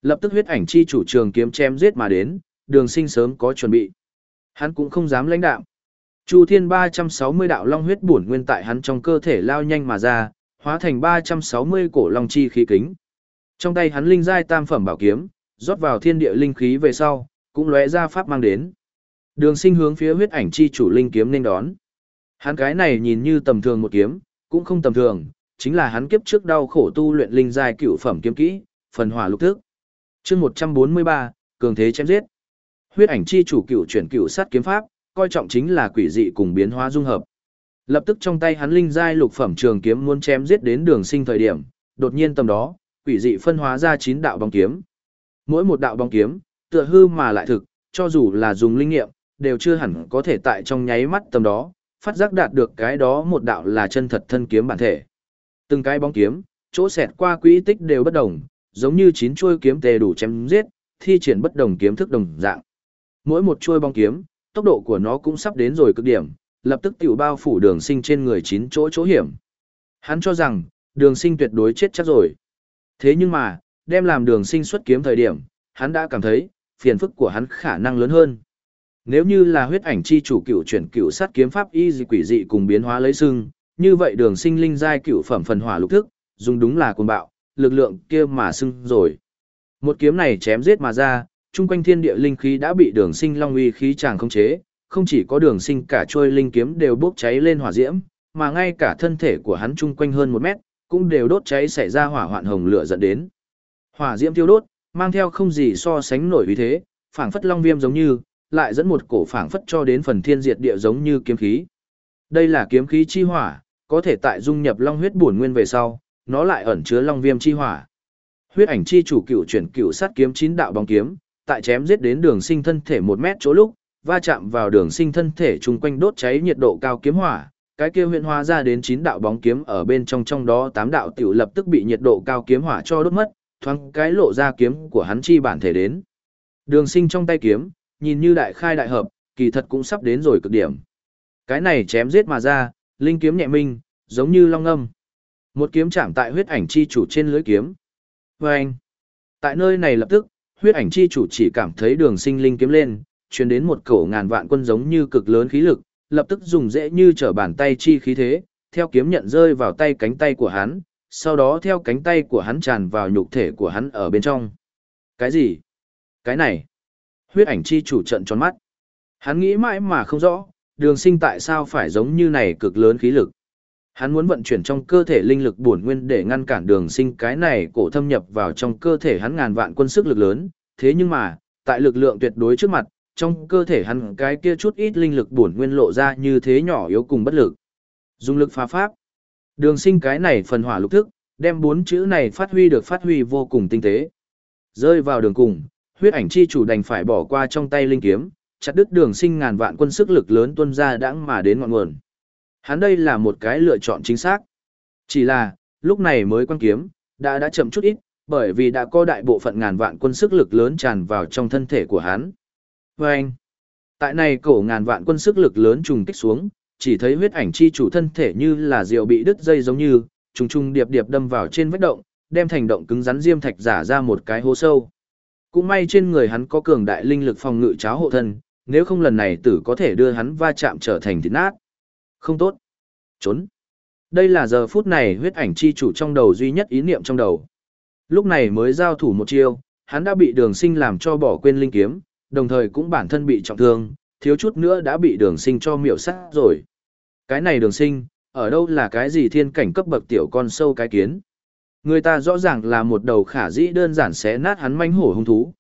Lập tức huyết ảnh chi chủ trường kiếm chém giết mà đến, đường sinh sớm có chuẩn bị. Hắn cũng không dám lãnh đạo. Chu Thiên 360 đạo long huyết bổn nguyên tại hắn trong cơ thể lao nhanh mà ra, hóa thành 360 cổ long chi khí kính. Trong tay hắn linh giai tam phẩm bảo kiếm, rót vào thiên địa linh khí về sau, cũng lóe ra pháp mang đến. Đường Sinh hướng phía huyết ảnh chi chủ linh kiếm nên đón. Hắn cái này nhìn như tầm thường một kiếm, cũng không tầm thường, chính là hắn kiếp trước đau khổ tu luyện linh giai cửu phẩm kiếm kỹ, phần hỏa lục thức. chương 143, cường thế chém giết. Huyết ảnh chi chủ cửu chuyển cửu sát kiếm pháp, coi trọng chính là quỷ dị cùng biến hóa dung hợp. Lập tức trong tay hắn linh giai lục phẩm trường kiếm muốn chém giết đến đường sinh thời điểm, đột nhiên tầm đó, quỷ dị phân hóa ra 9 đạo bóng kiếm. Mỗi một đạo bóng kiếm, tựa hư mà lại thực, cho dù là dùng linh nghiệm, đều chưa hẳn có thể tại trong nháy mắt tầm đó, phát giác đạt được cái đó một đạo là chân thật thân kiếm bản thể. Từng cái bóng kiếm, chỗ xẹt qua quỹ tích đều bất đồng, giống như chín chuôi kiếm tề đủ chém giết, thi triển bất đồng kiếm thức đồng dạng. Mỗi một chuôi bóng kiếm, tốc độ của nó cũng sắp đến rồi cực điểm, lập tức tiểu bao phủ đường sinh trên người chín chỗ chỗ hiểm. Hắn cho rằng, đường sinh tuyệt đối chết chắc rồi. Thế nhưng mà, đem làm đường sinh xuất kiếm thời điểm, hắn đã cảm thấy, phiền phức của hắn khả năng lớn hơn. Nếu như là huyết ảnh chi chủ cựu chuyển cựu sát kiếm pháp y dị quỷ dị cùng biến hóa lấy sưng, như vậy đường sinh linh giai cựu phẩm phần hỏa lục thức, dùng đúng là cuồng bạo, lực lượng kia mà sưng rồi. Một kiếm này chém giết mà ra, chung quanh thiên địa linh khí đã bị đường sinh long uy khí chàng không chế, không chỉ có đường sinh cả trôi linh kiếm đều bốc cháy lên hỏa diễm, mà ngay cả thân thể của hắn chung quanh hơn một mét, cũng đều đốt cháy xảy ra hỏa hoạn hồng lửa dẫn đến. Hỏa diễm tiêu đốt, mang theo không gì so sánh nổi uy thế, phảng phất long viêm giống như, lại dẫn một cổ phảng phất cho đến phần thiên diệt địa giống như kiếm khí. Đây là kiếm khí chi hỏa, có thể tại dung nhập long huyết bổn nguyên về sau, nó lại ẩn chứa long viêm chi hỏa. Huyết ảnh chi chủ cựu chuyển cựu sát kiếm chín đạo bóng kiếm, tại chém giết đến đường sinh thân thể một mét chỗ lúc, va chạm vào đường sinh thân thể chung quanh đốt cháy nhiệt độ cao kiếm hỏa, cái kia huyện hóa ra đến 9 đạo bóng kiếm ở bên trong trong đó 8 đạo tiểu lập tức bị nhiệt độ cao kiếm hỏa cho đốt mất, thoáng cái lộ ra kiếm của hắn chi bản thể đến. Đường sinh trong tay kiếm, nhìn như đại khai đại hợp, kỳ thật cũng sắp đến rồi cực điểm. Cái này chém giết mà ra, linh kiếm nhẹ minh, giống như long âm. Một kiếm chạm tại huyết ảnh chi chủ trên lưới kiếm. Và anh, tại nơi này lập tức, huyết ảnh chi chủ chỉ cảm thấy đường sinh linh kiếm lên, truyền đến một cổ ngàn vạn quân giống như cực lớn khí lực, lập tức dùng dễ như trở bàn tay chi khí thế, theo kiếm nhận rơi vào tay cánh tay của hắn, sau đó theo cánh tay của hắn tràn vào nhục thể của hắn ở bên trong. Cái gì? Cái này? Huyết ảnh chi chủ trận tròn mắt. Hắn nghĩ mãi mà không rõ, đường sinh tại sao phải giống như này cực lớn khí lực. Hắn muốn vận chuyển trong cơ thể linh lực bổn nguyên để ngăn cản đường sinh cái này cổ thâm nhập vào trong cơ thể hắn ngàn vạn quân sức lực lớn, thế nhưng mà, tại lực lượng tuyệt đối trước mặt, trong cơ thể hắn cái kia chút ít linh lực bổn nguyên lộ ra như thế nhỏ yếu cùng bất lực. Dùng lực phá pháp. Đường sinh cái này phần hỏa lục thức, đem bốn chữ này phát huy được phát huy vô cùng tinh tế. Rơi vào đường cùng, huyết ảnh chi chủ đành phải bỏ qua trong tay linh kiếm, chặt đứt đường sinh ngàn vạn quân sức lực lớn tuân ra đãng mà đến ngọn nguồn. Hắn đây là một cái lựa chọn chính xác. Chỉ là, lúc này mới quan kiếm, đã đã chậm chút ít, bởi vì đã có đại bộ phận ngàn vạn quân sức lực lớn tràn vào trong thân thể của hắn. Và anh, tại này cổ ngàn vạn quân sức lực lớn trùng kích xuống, chỉ thấy huyết ảnh chi chủ thân thể như là diệu bị đứt dây giống như, trùng trùng điệp điệp đâm vào trên vết động, đem thành động cứng rắn diêm thạch giả ra một cái hố sâu. Cũng may trên người hắn có cường đại linh lực phòng ngự cháo hộ thân, nếu không lần này tử có thể đưa hắn va chạm trở thành thịt nát. Không tốt. Trốn. Đây là giờ phút này huyết ảnh chi chủ trong đầu duy nhất ý niệm trong đầu. Lúc này mới giao thủ một chiêu, hắn đã bị đường sinh làm cho bỏ quên linh kiếm, đồng thời cũng bản thân bị trọng thương, thiếu chút nữa đã bị đường sinh cho miểu sát rồi. Cái này đường sinh, ở đâu là cái gì thiên cảnh cấp bậc tiểu con sâu cái kiến. Người ta rõ ràng là một đầu khả dĩ đơn giản xé nát hắn manh hổ hung thú.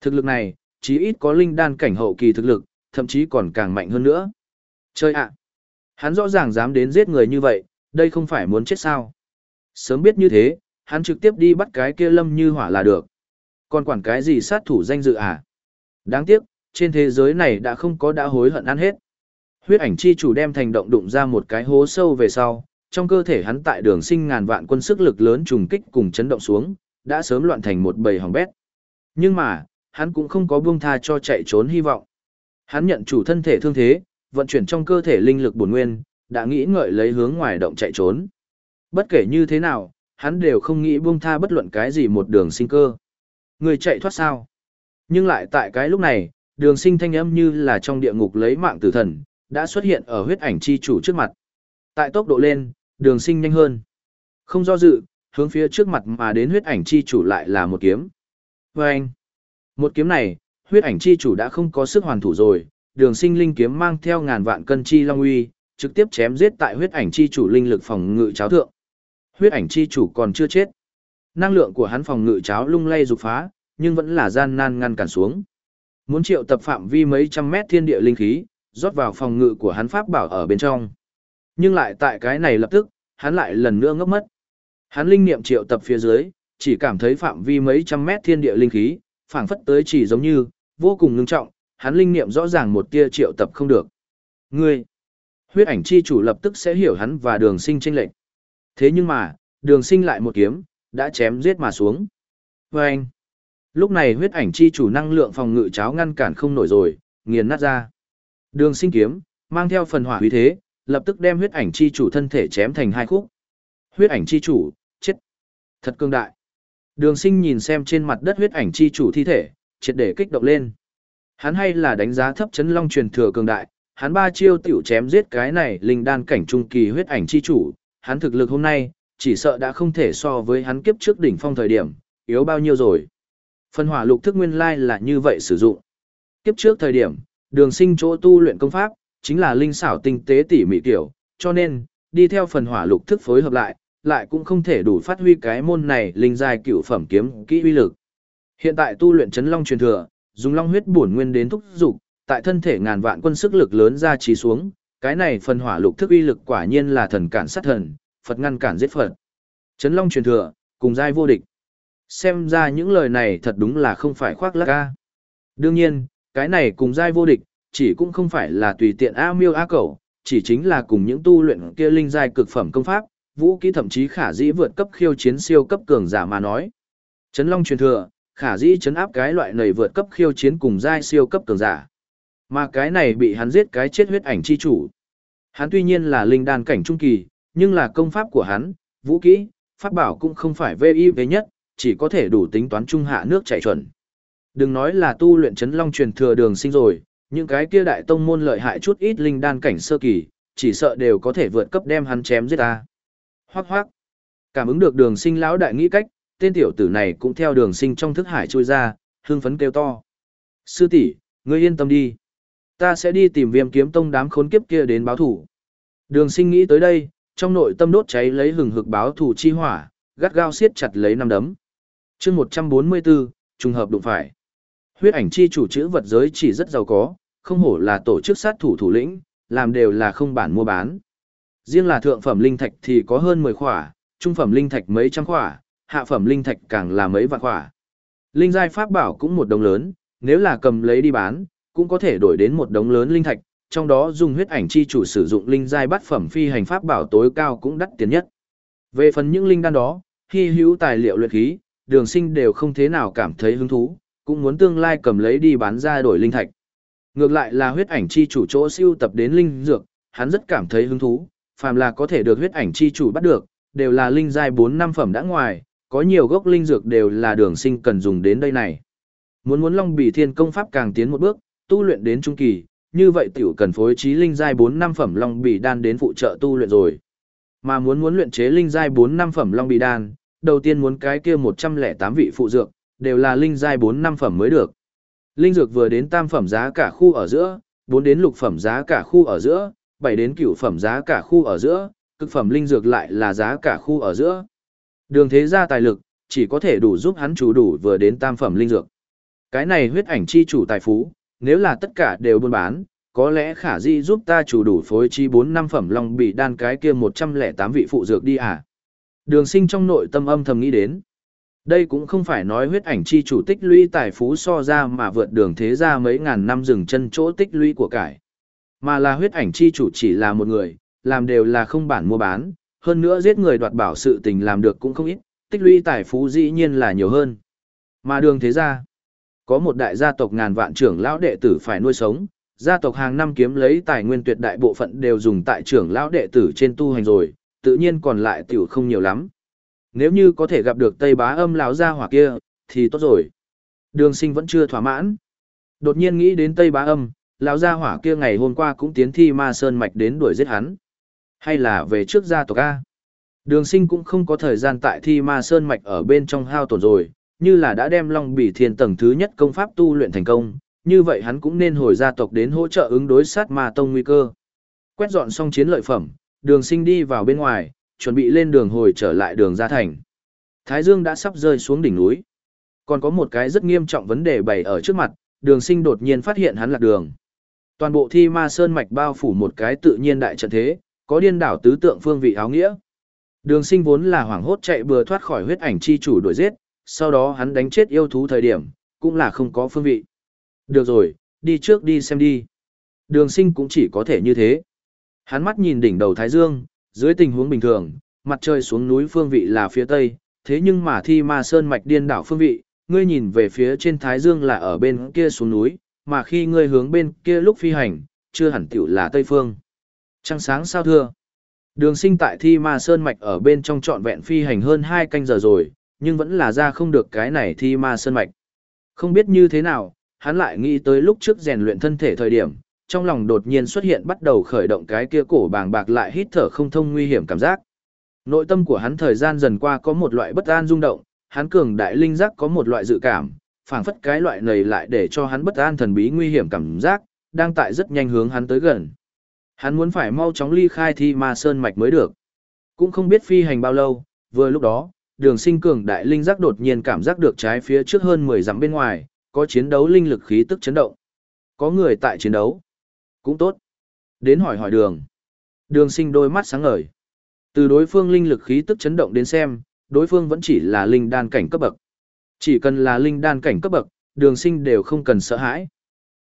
Thực lực này, chí ít có linh đan cảnh hậu kỳ thực lực, thậm chí còn càng mạnh hơn nữa. Chơi ạ! Hắn rõ ràng dám đến giết người như vậy, đây không phải muốn chết sao. Sớm biết như thế, hắn trực tiếp đi bắt cái kia lâm như hỏa là được. Còn quản cái gì sát thủ danh dự à? Đáng tiếc, trên thế giới này đã không có đã hối hận ăn hết. Huyết ảnh chi chủ đem thành động đụng ra một cái hố sâu về sau, trong cơ thể hắn tại đường sinh ngàn vạn quân sức lực lớn trùng kích cùng chấn động xuống, đã sớm loạn thành một bầy hỏng bét. Nhưng mà, hắn cũng không có buông tha cho chạy trốn hy vọng. Hắn nhận chủ thân thể thương thế, vận chuyển trong cơ thể linh lực bổn nguyên, đã nghĩ ngợi lấy hướng ngoài động chạy trốn. Bất kể như thế nào, hắn đều không nghĩ buông tha bất luận cái gì một đường sinh cơ. Người chạy thoát sao? Nhưng lại tại cái lúc này, đường sinh thanh âm như là trong địa ngục lấy mạng tử thần, đã xuất hiện ở huyết ảnh chi chủ trước mặt. Tại tốc độ lên, đường sinh nhanh hơn. Không do dự, hướng phía trước mặt mà đến huyết ảnh chi chủ lại là một kiếm. Và anh, một kiếm này, huyết ảnh chi chủ đã không có sức hoàn thủ rồi, đường sinh linh kiếm mang theo ngàn vạn cân chi long uy, trực tiếp chém giết tại huyết ảnh chi chủ linh lực phòng ngự cháo thượng. Huyết ảnh chi chủ còn chưa chết. Năng lượng của hắn phòng ngự cháo lung lay rục phá, nhưng vẫn là gian nan ngăn cản xuống. Muốn triệu tập phạm vi mấy trăm mét thiên địa linh khí, rót vào phòng ngự của hắn pháp bảo ở bên trong. Nhưng lại tại cái này lập tức, hắn lại lần nữa ngốc mất. Hắn linh niệm triệu tập phía dưới, chỉ cảm thấy phạm vi mấy trăm mét thiên địa linh khí, phảng phất tới chỉ giống như, vô cùng ngưng trọng, hắn linh niệm rõ ràng một tia triệu tập không được. Ngươi, huyết ảnh chi chủ lập tức sẽ hiểu hắn và đường sinh chênh lệnh. Thế nhưng mà, đường sinh lại một kiếm, đã chém giết mà xuống. Và anh, lúc này huyết ảnh chi chủ năng lượng phòng ngự cháo ngăn cản không nổi rồi, nghiền nát ra. Đường sinh kiếm, mang theo phần hỏa huy thế, lập tức đem huyết ảnh chi chủ thân thể chém thành hai khúc. Huyết ảnh chi chủ, chết. Thật cương đại. Đường sinh nhìn xem trên mặt đất huyết ảnh chi chủ thi thể, triệt để kích động lên. Hắn hay là đánh giá thấp chấn long truyền thừa cường đại, hắn ba chiêu tiểu chém giết cái này linh đan cảnh trung kỳ huyết ảnh chi chủ, hắn thực lực hôm nay, chỉ sợ đã không thể so với hắn kiếp trước đỉnh phong thời điểm, yếu bao nhiêu rồi. Phân hỏa lục thức nguyên lai là như vậy sử dụng. Kiếp trước thời điểm, đường sinh chỗ tu luyện công pháp, chính là linh xảo tinh tế tỉ mỉ kiểu, cho nên, đi theo phần hỏa lục thức phối hợp lại, lại cũng không thể đủ phát huy cái môn này linh giai cựu phẩm kiếm kỹ uy lực. Hiện tại tu luyện chấn long truyền thừa, dùng long huyết bổn nguyên đến thúc dục, tại thân thể ngàn vạn quân sức lực lớn ra trí xuống, cái này phần hỏa lục thức uy lực quả nhiên là thần cản sát thần, Phật ngăn cản giết Phật. Chấn long truyền thừa, cùng giai vô địch. Xem ra những lời này thật đúng là không phải khoác lác ca. Đương nhiên, cái này cùng giai vô địch, chỉ cũng không phải là tùy tiện A miêu A cẩu, chỉ chính là cùng những tu luyện kia linh giai cực phẩm công pháp, vũ kỹ thậm chí khả dĩ vượt cấp khiêu chiến siêu cấp cường giả mà nói. Chấn Long truyền thừa, khả dĩ chấn áp cái loại này vượt cấp khiêu chiến cùng giai siêu cấp cường giả. Mà cái này bị hắn giết cái chết huyết ảnh chi chủ. Hắn tuy nhiên là linh đan cảnh trung kỳ, nhưng là công pháp của hắn, vũ kỹ, pháp bảo cũng không phải VI về nhất, chỉ có thể đủ tính toán trung hạ nước chảy chuẩn. Đừng nói là tu luyện chấn long truyền thừa đường sinh rồi, những cái kia đại tông môn lợi hại chút ít linh đan cảnh sơ kỳ, chỉ sợ đều có thể vượt cấp đem hắn chém giết ta. Hoắc hoắc. Cảm ứng được đường sinh lão đại nghĩ cách, tên tiểu tử này cũng theo đường sinh trong thức hải trôi ra, hưng phấn kêu to. Sư tỷ ngươi yên tâm đi. Ta sẽ đi tìm viêm kiếm tông đám khốn kiếp kia đến báo thủ. Đường sinh nghĩ tới đây, trong nội tâm đốt cháy lấy hừng hực báo thủ chi hỏa, gắt gao siết chặt lấy năm đấm. chương 144, trùng hợp đụng phải. Huyết ảnh chi chủ chữ vật giới chỉ rất giàu có, không hổ là tổ chức sát thủ thủ lĩnh, làm đều là không bản mua bán. Riêng là thượng phẩm linh thạch thì có hơn 10 khỏa, trung phẩm linh thạch mấy trăm khỏa, hạ phẩm linh thạch càng là mấy vạn khỏa. Linh giai pháp bảo cũng một đồng lớn, nếu là cầm lấy đi bán, cũng có thể đổi đến một đống lớn linh thạch, trong đó dùng huyết ảnh chi chủ sử dụng linh giai bát phẩm phi hành pháp bảo tối cao cũng đắt tiền nhất. Về phần những linh đan đó, hy hữu tài liệu luyện khí, đường sinh đều không thế nào cảm thấy hứng thú, cũng muốn tương lai cầm lấy đi bán ra đổi linh thạch. Ngược lại là huyết ảnh chi chủ chỗ siêu tập đến linh dược, hắn rất cảm thấy hứng thú, phàm là có thể được huyết ảnh chi chủ bắt được, đều là linh giai 4 năm phẩm đã ngoài, có nhiều gốc linh dược đều là đường sinh cần dùng đến đây này. Muốn muốn Long Bì Thiên công pháp càng tiến một bước, tu luyện đến trung kỳ, như vậy tiểu cần phối trí linh giai 4 năm phẩm Long Bì đan đến phụ trợ tu luyện rồi. Mà muốn muốn luyện chế linh giai 4 năm phẩm Long Bì đan, đầu tiên muốn cái kia 108 vị phụ dược, đều là linh giai 4 năm phẩm mới được. Linh dược vừa đến tam phẩm giá cả khu ở giữa, 4 đến lục phẩm giá cả khu ở giữa, 7 đến cửu phẩm giá cả khu ở giữa, cực phẩm linh dược lại là giá cả khu ở giữa. Đường thế gia tài lực, chỉ có thể đủ giúp hắn chủ đủ vừa đến tam phẩm linh dược. Cái này huyết ảnh chi chủ tài phú, nếu là tất cả đều buôn bán, có lẽ khả di giúp ta chủ đủ phối chi 4 năm phẩm long bị đan cái kia 108 vị phụ dược đi à. Đường sinh trong nội tâm âm thầm nghĩ đến. Đây cũng không phải nói huyết ảnh chi chủ tích lũy tài phú so ra mà vượt đường thế ra mấy ngàn năm dừng chân chỗ tích lũy của cải. Mà là huyết ảnh chi chủ chỉ là một người, làm đều là không bản mua bán, hơn nữa giết người đoạt bảo sự tình làm được cũng không ít, tích lũy tài phú dĩ nhiên là nhiều hơn. Mà đường thế ra, có một đại gia tộc ngàn vạn trưởng lão đệ tử phải nuôi sống, gia tộc hàng năm kiếm lấy tài nguyên tuyệt đại bộ phận đều dùng tại trưởng lão đệ tử trên tu hành rồi, tự nhiên còn lại tiểu không nhiều lắm. Nếu như có thể gặp được Tây Bá Âm lão gia hỏa kia, thì tốt rồi. Đường Sinh vẫn chưa thỏa mãn. Đột nhiên nghĩ đến Tây Bá Âm, lão gia hỏa kia ngày hôm qua cũng tiến thi Ma Sơn mạch đến đuổi giết hắn. Hay là về trước gia tộc a? Đường Sinh cũng không có thời gian tại thi Ma Sơn mạch ở bên trong hao tổn rồi, như là đã đem Long Bỉ Thiên tầng thứ nhất công pháp tu luyện thành công, như vậy hắn cũng nên hồi gia tộc đến hỗ trợ ứng đối sát Ma tông nguy cơ. Quét dọn xong chiến lợi phẩm, Đường Sinh đi vào bên ngoài, chuẩn bị lên đường hồi trở lại đường ra thành. Thái Dương đã sắp rơi xuống đỉnh núi. Còn có một cái rất nghiêm trọng vấn đề bày ở trước mặt, đường sinh đột nhiên phát hiện hắn lạc đường. Toàn bộ thi ma sơn mạch bao phủ một cái tự nhiên đại trận thế, có điên đảo tứ tượng phương vị áo nghĩa. Đường sinh vốn là hoảng hốt chạy bừa thoát khỏi huyết ảnh chi chủ đuổi giết, sau đó hắn đánh chết yêu thú thời điểm, cũng là không có phương vị. Được rồi, đi trước đi xem đi. Đường sinh cũng chỉ có thể như thế. Hắn mắt nhìn đỉnh đầu Thái Dương, dưới tình huống bình thường, mặt trời xuống núi phương vị là phía tây, thế nhưng mà thi ma sơn mạch điên đảo phương vị, ngươi nhìn về phía trên Thái Dương là ở bên kia xuống núi, mà khi ngươi hướng bên kia lúc phi hành, chưa hẳn tiểu là tây phương. Trăng sáng sao thưa. Đường sinh tại thi ma sơn mạch ở bên trong trọn vẹn phi hành hơn 2 canh giờ rồi, nhưng vẫn là ra không được cái này thi ma sơn mạch. Không biết như thế nào, hắn lại nghĩ tới lúc trước rèn luyện thân thể thời điểm, trong lòng đột nhiên xuất hiện bắt đầu khởi động cái kia cổ bàng bạc lại hít thở không thông nguy hiểm cảm giác. Nội tâm của hắn thời gian dần qua có một loại bất an rung động, hắn cường đại linh giác có một loại dự cảm, phảng phất cái loại này lại để cho hắn bất an thần bí nguy hiểm cảm giác, đang tại rất nhanh hướng hắn tới gần. Hắn muốn phải mau chóng ly khai thi ma sơn mạch mới được. Cũng không biết phi hành bao lâu, vừa lúc đó, đường sinh cường đại linh giác đột nhiên cảm giác được trái phía trước hơn 10 dặm bên ngoài, có chiến đấu linh lực khí tức chấn động. Có người tại chiến đấu. Cũng tốt. Đến hỏi hỏi đường. Đường sinh đôi mắt sáng ngời. Từ đối phương linh lực khí tức chấn động đến xem, đối phương vẫn chỉ là linh đan cảnh cấp bậc. Chỉ cần là linh đan cảnh cấp bậc, đường sinh đều không cần sợ hãi.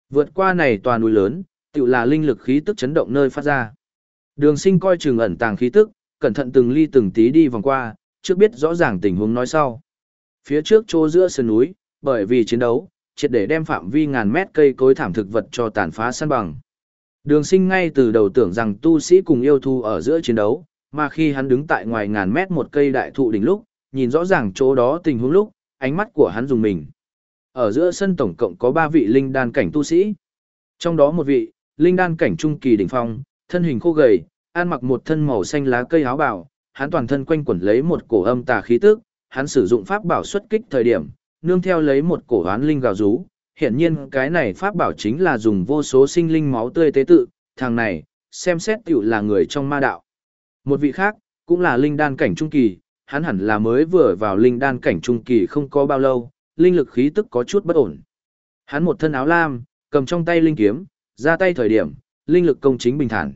Vượt qua này tòa núi lớn, tự là linh lực khí tức chấn động nơi phát ra. Đường sinh coi chừng ẩn tàng khí tức, cẩn thận từng ly từng tí đi vòng qua, trước biết rõ ràng tình huống nói sau. Phía trước chỗ giữa sườn núi, bởi vì chiến đấu, triệt để đem phạm vi ngàn mét cây cối thảm thực vật cho tàn phá săn bằng. Đường sinh ngay từ đầu tưởng rằng tu sĩ cùng yêu thú ở giữa chiến đấu, mà khi hắn đứng tại ngoài ngàn mét một cây đại thụ đỉnh lúc, nhìn rõ ràng chỗ đó tình huống lúc, ánh mắt của hắn dùng mình. Ở giữa sân tổng cộng có 3 vị linh đan cảnh tu sĩ. Trong đó một vị, linh đan cảnh trung kỳ đỉnh phong, thân hình khô gầy, ăn mặc một thân màu xanh lá cây áo bào, hắn toàn thân quanh quẩn lấy một cổ âm tà khí tức, hắn sử dụng pháp bảo xuất kích thời điểm, nương theo lấy một cổ hoán linh gào rú, hiển nhiên cái này pháp bảo chính là dùng vô số sinh linh máu tươi tế tự, thằng này, xem xét tiểu là người trong ma đạo. Một vị khác, cũng là linh đan cảnh trung kỳ, hắn hẳn là mới vừa vào linh đan cảnh trung kỳ không có bao lâu, linh lực khí tức có chút bất ổn. Hắn một thân áo lam, cầm trong tay linh kiếm, ra tay thời điểm, linh lực công chính bình thản.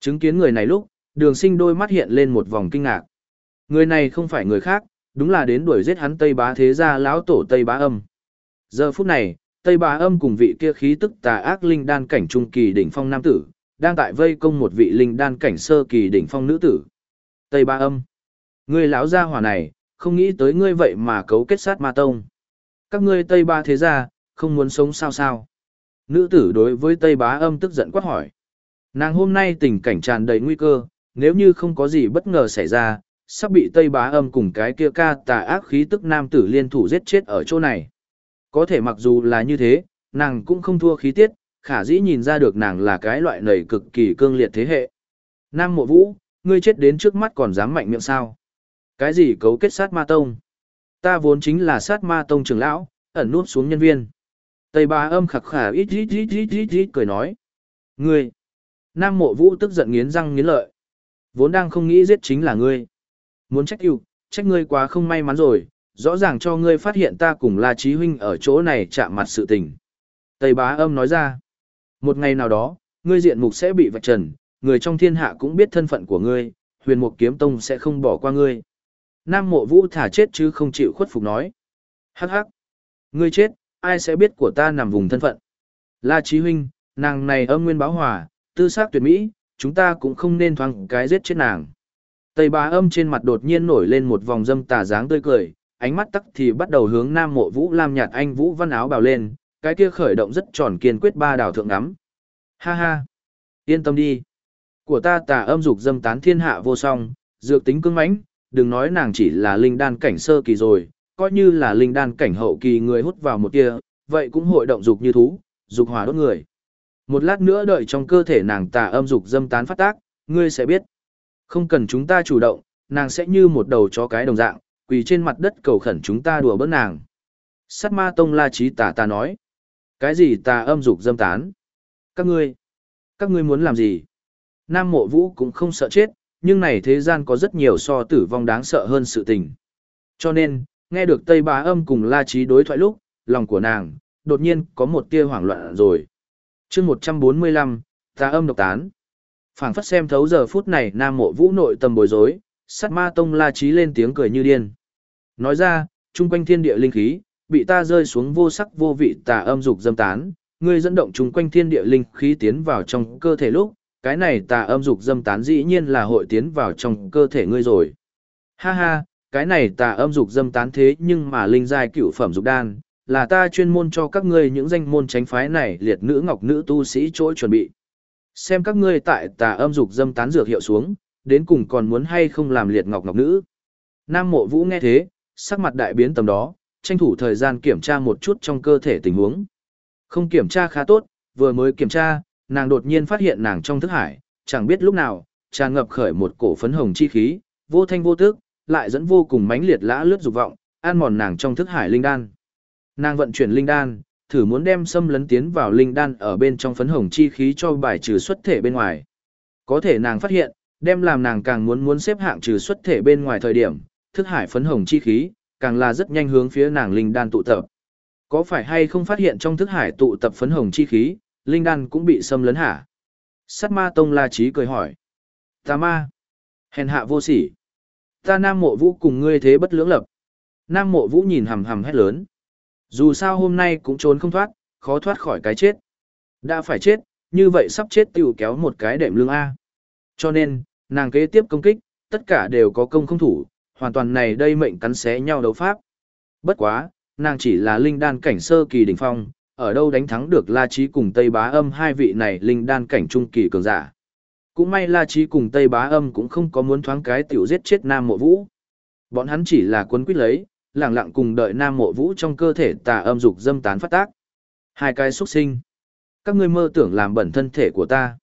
Chứng kiến người này lúc, đường sinh đôi mắt hiện lên một vòng kinh ngạc. Người này không phải người khác, đúng là đến đuổi giết hắn Tây Bá Thế Gia lão tổ Tây Bá Âm. Giờ phút này, Tây Bá Âm cùng vị kia khí tức tà ác linh đan cảnh trung kỳ đỉnh phong nam tử, đang tại vây công một vị linh đan cảnh sơ kỳ đỉnh phong nữ tử. Tây Bá Âm, ngươi lão gia hỏa này, không nghĩ tới ngươi vậy mà cấu kết sát ma tông. Các ngươi Tây Bá Thế Gia, không muốn sống sao sao? Nữ tử đối với Tây Bá Âm tức giận quát hỏi. Nàng hôm nay tình cảnh tràn đầy nguy cơ, nếu như không có gì bất ngờ xảy ra, sắp bị Tây Bá Âm cùng cái kia ca tà ác khí tức nam tử liên thủ giết chết ở chỗ này. Có thể mặc dù là như thế, nàng cũng không thua khí tiết, khả dĩ nhìn ra được nàng là cái loại nầy cực kỳ cương liệt thế hệ. Nam mộ vũ, ngươi chết đến trước mắt còn dám mạnh miệng sao? Cái gì cấu kết sát ma tông? Ta vốn chính là sát ma tông trưởng lão, ẩn nút xuống nhân viên. Tây ba Âm khặc khả ít ít ít ít ít ít cười nói. Ngươi! Nam mộ vũ tức giận nghiến răng nghiến lợi. Vốn đang không nghĩ giết chính là ngươi. Muốn trách yêu, trách ngươi quá không may mắn rồi, rõ ràng cho ngươi phát hiện ta cùng La Chí Huynh ở chỗ này chạm mặt sự tình. Tây bá âm nói ra, một ngày nào đó, ngươi diện mục sẽ bị vạch trần, người trong thiên hạ cũng biết thân phận của ngươi, huyền mục kiếm tông sẽ không bỏ qua ngươi. Nam mộ vũ thả chết chứ không chịu khuất phục nói. Hắc hắc, ngươi chết, ai sẽ biết của ta nằm vùng thân phận. La Chí Huynh, nàng này âm nguyên báo hòa, tư sắc tuyệt mỹ, chúng ta cũng không nên thoáng cái giết chết nàng. Tây bá âm trên mặt đột nhiên nổi lên một vòng dâm tà dáng tươi cười, ánh mắt tắc thì bắt đầu hướng nam mộ vũ lam nhạt anh vũ văn áo bào lên, cái kia khởi động rất tròn kiên quyết ba đảo thượng ngắm. Ha ha! Yên tâm đi! Của ta tà âm dục dâm tán thiên hạ vô song, dược tính cưng mãnh, đừng nói nàng chỉ là linh đan cảnh sơ kỳ rồi, coi như là linh đan cảnh hậu kỳ người hút vào một kia, vậy cũng hội động dục như thú, dục hỏa đốt người. Một lát nữa đợi trong cơ thể nàng tà âm dục dâm tán phát tác, ngươi sẽ biết. Không cần chúng ta chủ động, nàng sẽ như một đầu chó cái đồng dạng, quỳ trên mặt đất cầu khẩn chúng ta đùa bỡn nàng. Sát ma tông la trí tà ta nói. Cái gì ta âm dục dâm tán? Các ngươi, các ngươi muốn làm gì? Nam mộ vũ cũng không sợ chết, nhưng này thế gian có rất nhiều so tử vong đáng sợ hơn sự tình. Cho nên, nghe được Tây Bá Âm cùng La Chí đối thoại lúc, lòng của nàng, đột nhiên có một tia hoảng loạn rồi. chương 145, ta âm độc tán. phảng phất xem thấu giờ phút này Nam Mộ Vũ nội tâm bối rối, sát ma tông La Chí lên tiếng cười như điên. Nói ra, chung quanh thiên địa linh khí, bị ta rơi xuống vô sắc vô vị tà âm dục dâm tán, ngươi dẫn động chung quanh thiên địa linh khí tiến vào trong cơ thể lúc, cái này tà âm dục dâm tán dĩ nhiên là hội tiến vào trong cơ thể ngươi rồi. Ha ha, cái này tà âm dục dâm tán thế nhưng mà linh giai cựu phẩm dục đan, là ta chuyên môn cho các ngươi những danh môn tránh phái này liệt nữ ngọc nữ tu sĩ chỗ chuẩn bị. Xem các ngươi tại tà âm dục dâm tán dược hiệu xuống, đến cùng còn muốn hay không làm liệt ngọc ngọc nữ. Nam mộ vũ nghe thế, sắc mặt đại biến tầm đó, tranh thủ thời gian kiểm tra một chút trong cơ thể tình huống. Không kiểm tra khá tốt, vừa mới kiểm tra, nàng đột nhiên phát hiện nàng trong thức hải, chẳng biết lúc nào, tràn ngập khởi một cổ phấn hồng chi khí, vô thanh vô tức, lại dẫn vô cùng mãnh liệt lã lướt dục vọng, an mòn nàng trong thức hải linh đan. Nàng vận chuyển linh đan, thử muốn đem xâm lấn tiến vào linh đan ở bên trong phấn hồng chi khí cho bài trừ xuất thể bên ngoài. Có thể nàng phát hiện, đem làm nàng càng muốn muốn xếp hạng trừ xuất thể bên ngoài thời điểm, thức hải phấn hồng chi khí, càng là rất nhanh hướng phía nàng linh đan tụ tập. Có phải hay không phát hiện trong thức hải tụ tập phấn hồng chi khí, linh đan cũng bị xâm lấn hả? Sát ma tông la trí cười hỏi. Ta ma. Hèn hạ vô sỉ. Ta nam mộ vũ cùng ngươi thế bất lưỡng lập. Nam mộ vũ nhìn hầm hầm hét lớn. Dù sao hôm nay cũng trốn không thoát, khó thoát khỏi cái chết. Đã phải chết, như vậy sắp chết tiểu kéo một cái đệm lương A. Cho nên, nàng kế tiếp công kích, tất cả đều có công không thủ, hoàn toàn này đây mệnh cắn xé nhau đấu pháp. Bất quá, nàng chỉ là linh đan cảnh sơ kỳ đỉnh phong, ở đâu đánh thắng được La Chí cùng Tây Bá Âm hai vị này linh đan cảnh trung kỳ cường giả. Cũng may La Chí cùng Tây Bá Âm cũng không có muốn thoáng cái tiểu giết chết Nam Mộ Vũ. Bọn hắn chỉ là quân quyết lấy, lặng lặng cùng đợi Nam Mộ Vũ trong cơ thể tà âm dục dâm tán phát tác. Hai cái xuất sinh. Các ngươi mơ tưởng làm bẩn thân thể của ta.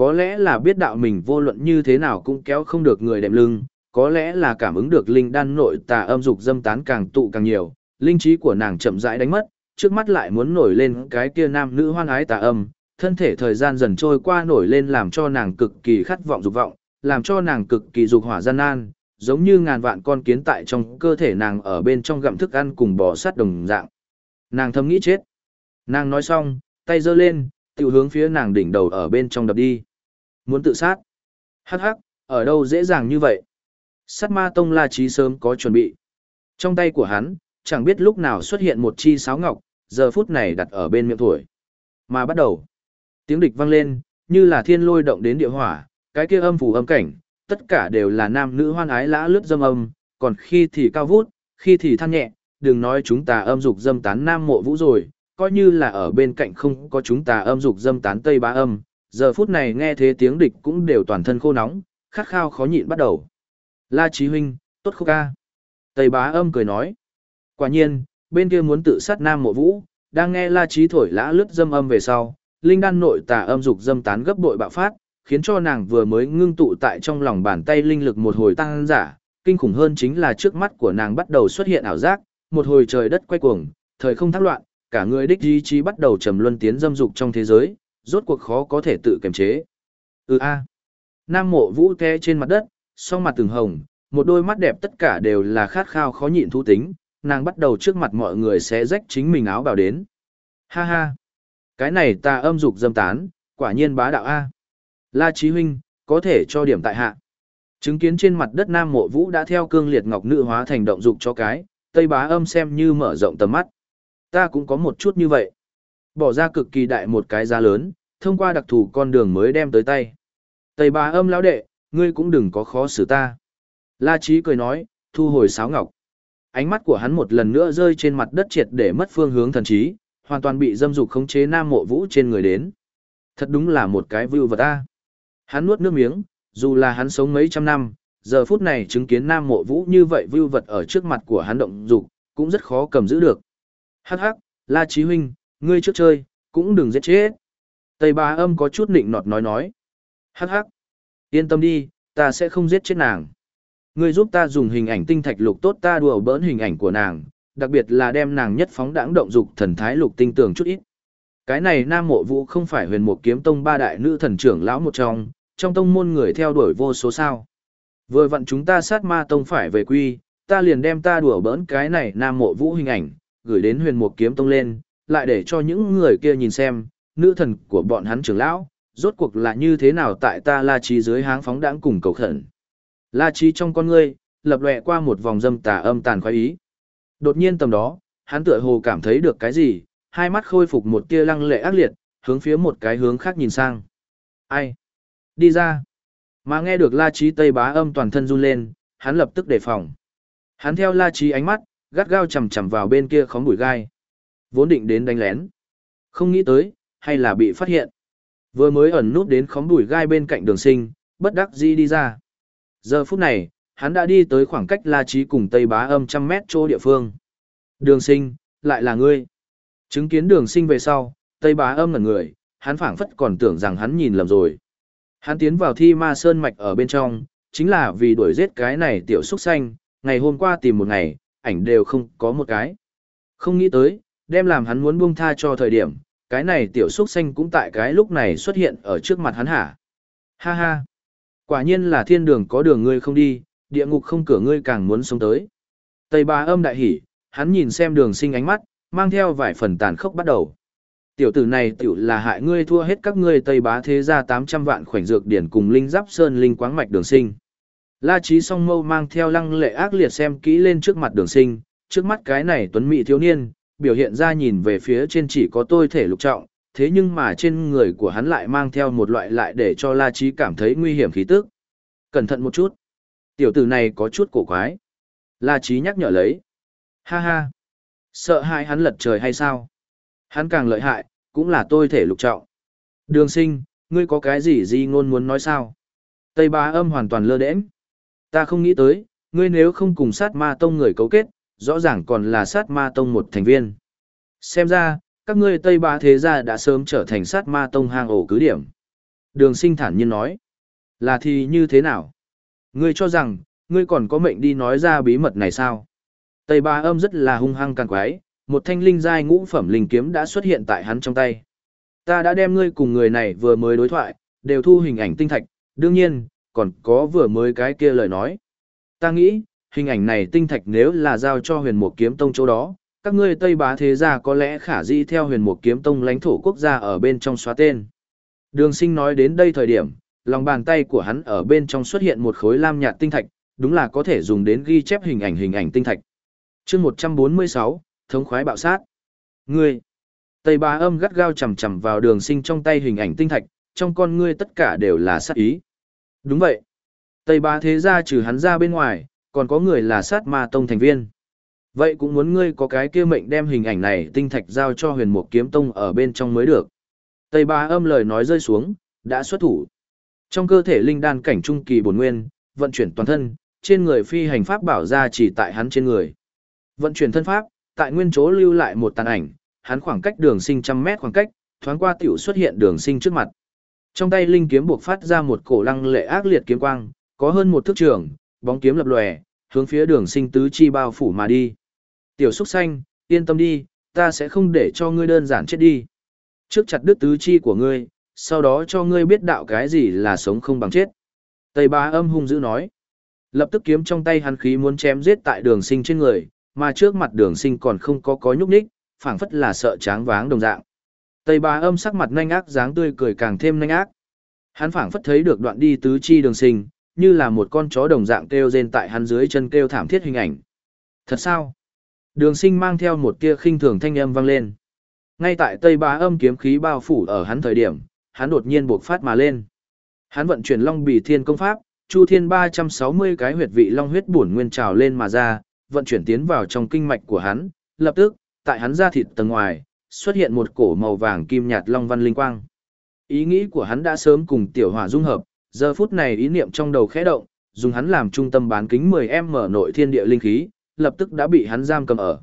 Có lẽ là biết đạo mình vô luận như thế nào cũng kéo không được người đệm lưng, có lẽ là cảm ứng được linh đan nội tà âm dục dâm tán càng tụ càng nhiều, linh trí của nàng chậm rãi đánh mất, trước mắt lại muốn nổi lên cái kia nam nữ hoan ái tà âm, thân thể thời gian dần trôi qua nổi lên làm cho nàng cực kỳ khát vọng dục vọng, làm cho nàng cực kỳ dục hỏa gian nan, giống như ngàn vạn con kiến tại trong cơ thể nàng ở bên trong gặm thức ăn cùng bò sát đồng dạng. Nàng thầm nghĩ chết. Nàng nói xong, tay giơ lên, tiểu hướng phía nàng đỉnh đầu ở bên trong đập đi. Muốn tự sát. Hắc hắc, ở đâu dễ dàng như vậy? Sát ma tông la trí sớm có chuẩn bị. Trong tay của hắn, chẳng biết lúc nào xuất hiện một chi sáo ngọc, giờ phút này đặt ở bên miệng tuổi. Mà bắt đầu, tiếng địch vang lên, như là thiên lôi động đến địa hỏa, cái kia âm phủ âm cảnh, tất cả đều là nam nữ hoan ái lã lướt dâm âm, còn khi thì cao vút, khi thì than nhẹ, đừng nói chúng ta âm dục dâm tán nam mộ vũ rồi, coi như là ở bên cạnh không có chúng ta âm dục dâm tán tây bá âm, giờ phút này nghe thế tiếng địch cũng đều toàn thân khô nóng, khát khao khó nhịn bắt đầu. La Chí Huynh, tốt khúc ca. Tây bá âm cười nói. Quả nhiên, bên kia muốn tự sát nam mộ vũ, đang nghe La Chí thổi lã lướt dâm âm về sau, linh đan nội tà âm dục dâm tán gấp bội bạo phát, khiến cho nàng vừa mới ngưng tụ tại trong lòng bàn tay linh lực một hồi tăng giả, kinh khủng hơn chính là trước mắt của nàng bắt đầu xuất hiện ảo giác, một hồi trời đất quay cuồng, thời không thác loạn, cả người đích ý chí bắt đầu trầm luân tiến dâm dục trong thế giới, rốt cuộc khó có thể tự kiềm chế. Ừ a. Nam Mộ Vũ té trên mặt đất, song mặt từng hồng, một đôi mắt đẹp tất cả đều là khát khao khó nhịn thú tính, nàng bắt đầu trước mặt mọi người sẽ rách chính mình áo bào đến. Ha ha. Cái này ta âm dục dâm tán, quả nhiên bá đạo a. La Chí huynh, có thể cho điểm tại hạ. Chứng kiến trên mặt đất Nam Mộ Vũ đã theo cương liệt ngọc nữ hóa thành động dục cho cái, Tây Bá Âm xem như mở rộng tầm mắt. Ta cũng có một chút như vậy. Bỏ ra cực kỳ đại một cái giá lớn, thông qua đặc thù con đường mới đem tới tay. Tây bà Âm lão đệ, ngươi cũng đừng có khó xử ta. La Chí cười nói, thu hồi sáo ngọc. Ánh mắt của hắn một lần nữa rơi trên mặt đất triệt để mất phương hướng thần trí, hoàn toàn bị dâm dục khống chế Nam Mộ Vũ trên người đến. Thật đúng là một cái view vật ta. Hắn nuốt nước miếng, dù là hắn sống mấy trăm năm, giờ phút này chứng kiến Nam Mộ Vũ như vậy view vật ở trước mặt của hắn động dục, cũng rất khó cầm giữ được. Hắc hắc, La Chí huynh, ngươi trước chơi, cũng đừng giết chết. Tây Ba Âm có chút nịnh nọt nói nói. Hắc hắc, yên tâm đi, ta sẽ không giết chết nàng. Ngươi giúp ta dùng hình ảnh tinh thạch lục tốt ta đùa bỡn hình ảnh của nàng, đặc biệt là đem nàng nhất phóng đãng động dục thần thái lục tinh tường chút ít. Cái này Nam Mộ Vũ không phải huyền mục kiếm tông ba đại nữ thần trưởng lão một trong, trong tông môn người theo đuổi vô số sao. Vừa vặn chúng ta sát ma tông phải về quy, ta liền đem ta đùa bỡn cái này nam mộ vũ hình ảnh, gửi đến huyền mục kiếm tông lên, lại để cho những người kia nhìn xem, nữ thần của bọn hắn trưởng lão, rốt cuộc là như thế nào tại ta la Chí dưới háng phóng đãng cùng cầu khẩn. La Chí trong con ngươi, lập lòe qua một vòng dâm tà âm tàn khoái ý. Đột nhiên tầm đó, hắn tựa hồ cảm thấy được cái gì, hai mắt khôi phục một tia lăng lệ ác liệt, hướng phía một cái hướng khác nhìn sang. Ai? Đi ra. Mà nghe được La Chí Tây bá âm toàn thân run lên, hắn lập tức đề phòng. Hắn theo La Chí ánh mắt, gắt gao chầm chầm vào bên kia khóm bụi gai. Vốn định đến đánh lén. Không nghĩ tới, hay là bị phát hiện. Vừa mới ẩn núp đến khóm đùi gai bên cạnh đường sinh, bất đắc dĩ đi ra. Giờ phút này, hắn đã đi tới khoảng cách La trí cùng Tây bá âm trăm mét chỗ địa phương. Đường sinh, lại là ngươi. Chứng kiến đường sinh về sau, Tây bá âm ngẩn người, hắn phảng phất còn tưởng rằng hắn nhìn lầm rồi. Hắn tiến vào thi ma sơn mạch ở bên trong, chính là vì đuổi giết cái này tiểu xúc xanh, ngày hôm qua tìm một ngày, ảnh đều không có một cái. Không nghĩ tới, đem làm hắn muốn buông tha cho thời điểm, cái này tiểu xúc xanh cũng tại cái lúc này xuất hiện ở trước mặt hắn hả. Ha ha! Quả nhiên là thiên đường có đường ngươi không đi, địa ngục không cửa ngươi càng muốn sống tới. Tây ba âm đại hỉ, hắn nhìn xem đường sinh ánh mắt, mang theo vài phần tàn khốc bắt đầu. Tiểu tử này tiểu là hại ngươi thua hết các ngươi Tây Bá thế gia 800 vạn khoảnh dược điển cùng linh giáp sơn linh quáng mạch đường sinh. La trí song mâu mang theo lăng lệ ác liệt xem kỹ lên trước mặt đường sinh, trước mắt cái này tuấn mỹ thiếu niên, biểu hiện ra nhìn về phía trên chỉ có tôi thể lục trọng, thế nhưng mà trên người của hắn lại mang theo một loại lại để cho La Chí cảm thấy nguy hiểm khí tức. Cẩn thận một chút. Tiểu tử này có chút cổ quái. La Chí nhắc nhở lấy. Ha ha. Sợ hai hắn lật trời hay sao? Hắn càng lợi hại, cũng là tôi thể lục trọng. Đường sinh, ngươi có cái gì gì ngôn muốn nói sao? Tây bá âm hoàn toàn lơ đễnh. Ta không nghĩ tới, ngươi nếu không cùng sát ma tông người cấu kết, rõ ràng còn là sát ma tông một thành viên. Xem ra, các ngươi Tây Ba thế gia đã sớm trở thành sát ma tông hang ổ cứ điểm. Đường sinh thản nhiên nói. Là thì như thế nào? Ngươi cho rằng, ngươi còn có mệnh đi nói ra bí mật này sao? Tây Ba âm rất là hung hăng càng quái, một thanh linh giai ngũ phẩm linh kiếm đã xuất hiện tại hắn trong tay. Ta đã đem ngươi cùng người này vừa mới đối thoại, đều thu hình ảnh tinh thạch, đương nhiên, còn có vừa mới cái kia lời nói. Ta nghĩ, hình ảnh này tinh thạch nếu là giao cho huyền mục kiếm tông chỗ đó, các ngươi Tây Bá thế gia có lẽ khả di theo huyền mục kiếm tông lãnh thổ quốc gia ở bên trong xóa tên. Đường sinh nói đến đây thời điểm, lòng bàn tay của hắn ở bên trong xuất hiện một khối lam nhạt tinh thạch, đúng là có thể dùng đến ghi chép hình ảnh hình ảnh tinh thạch. chương 146, thống khoái bạo sát. Ngươi! Tây bá âm gắt gao chầm chầm vào đường sinh trong tay hình ảnh tinh thạch, trong con ngươi tất cả đều là sát ý. Đúng vậy. Tây bá thế Gia trừ hắn ra bên ngoài, còn có người là sát ma tông thành viên. Vậy cũng muốn ngươi có cái kia mệnh đem hình ảnh này tinh thạch giao cho huyền mục kiếm tông ở bên trong mới được. Tây ba âm lời nói rơi xuống, đã xuất thủ. Trong cơ thể linh đan cảnh trung kỳ bổn nguyên, vận chuyển toàn thân, trên người phi hành pháp bảo ra chỉ tại hắn trên người. Vận chuyển thân pháp, tại nguyên chỗ lưu lại một tàn ảnh, hắn khoảng cách đường sinh trăm mét khoảng cách, thoáng qua tiểu xuất hiện đường sinh trước mặt. Trong tay linh kiếm buộc phát ra một cổ lăng lệ ác liệt kiếm quang, có hơn một thước trường, bóng kiếm lập lòe, hướng phía đường sinh tứ chi bao phủ mà đi. Tiểu xúc xanh, yên tâm đi, ta sẽ không để cho ngươi đơn giản chết đi. Trước chặt đứt tứ chi của ngươi, sau đó cho ngươi biết đạo cái gì là sống không bằng chết. Tây bá âm hung dữ nói. Lập tức kiếm trong tay hắn khí muốn chém giết tại đường sinh trên người, mà trước mặt đường sinh còn không có có nhúc nhích, phảng phất là sợ tráng váng đồng dạng. Tây bá âm sắc mặt nhanh ác dáng tươi cười càng thêm nhanh ác. Hắn phảng phất thấy được đoạn đi tứ chi đường sinh, như là một con chó đồng dạng kêu rên tại hắn dưới chân kêu thảm thiết hình ảnh. Thật sao? Đường sinh mang theo một tia khinh thường thanh âm vang lên. Ngay tại Tây bá âm kiếm khí bao phủ ở hắn thời điểm, hắn đột nhiên buộc phát mà lên. Hắn vận chuyển Long Bì Thiên công pháp, Chu Thiên 360 cái huyệt vị long huyết bổn nguyên trào lên mà ra, vận chuyển tiến vào trong kinh mạch của hắn, lập tức, tại hắn da thịt tầng ngoài, xuất hiện một cổ màu vàng kim nhạt long văn linh quang. Ý nghĩ của hắn đã sớm cùng tiểu hỏa dung hợp, giờ phút này ý niệm trong đầu khẽ động, dùng hắn làm trung tâm bán kính 10m mở nội thiên địa linh khí, lập tức đã bị hắn giam cầm ở.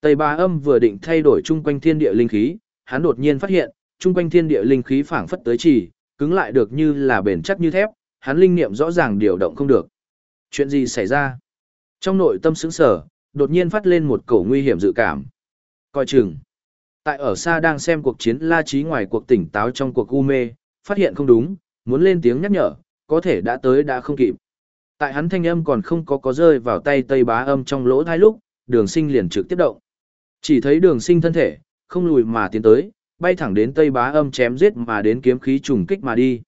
Tây Ba Âm vừa định thay đổi trung quanh thiên địa linh khí, hắn đột nhiên phát hiện, trung quanh thiên địa linh khí phảng phất tới chỉ, cứng lại được như là bền chắc như thép, hắn linh niệm rõ ràng điều động không được. Chuyện gì xảy ra? Trong nội tâm sững sở, đột nhiên phát lên một cổ nguy hiểm dự cảm. Coi chừng. Tại ở xa đang xem cuộc chiến la trí ngoài cuộc tỉnh táo trong cuộc u mê, phát hiện không đúng, muốn lên tiếng nhắc nhở, có thể đã tới đã không kịp. Tại hắn thanh âm còn không có có rơi vào tay Tây Bá Âm trong lỗ thai lúc, Đường Sinh liền trực tiếp động. Chỉ thấy Đường Sinh thân thể, không lùi mà tiến tới, bay thẳng đến Tây Bá Âm chém giết mà đến kiếm khí trùng kích mà đi.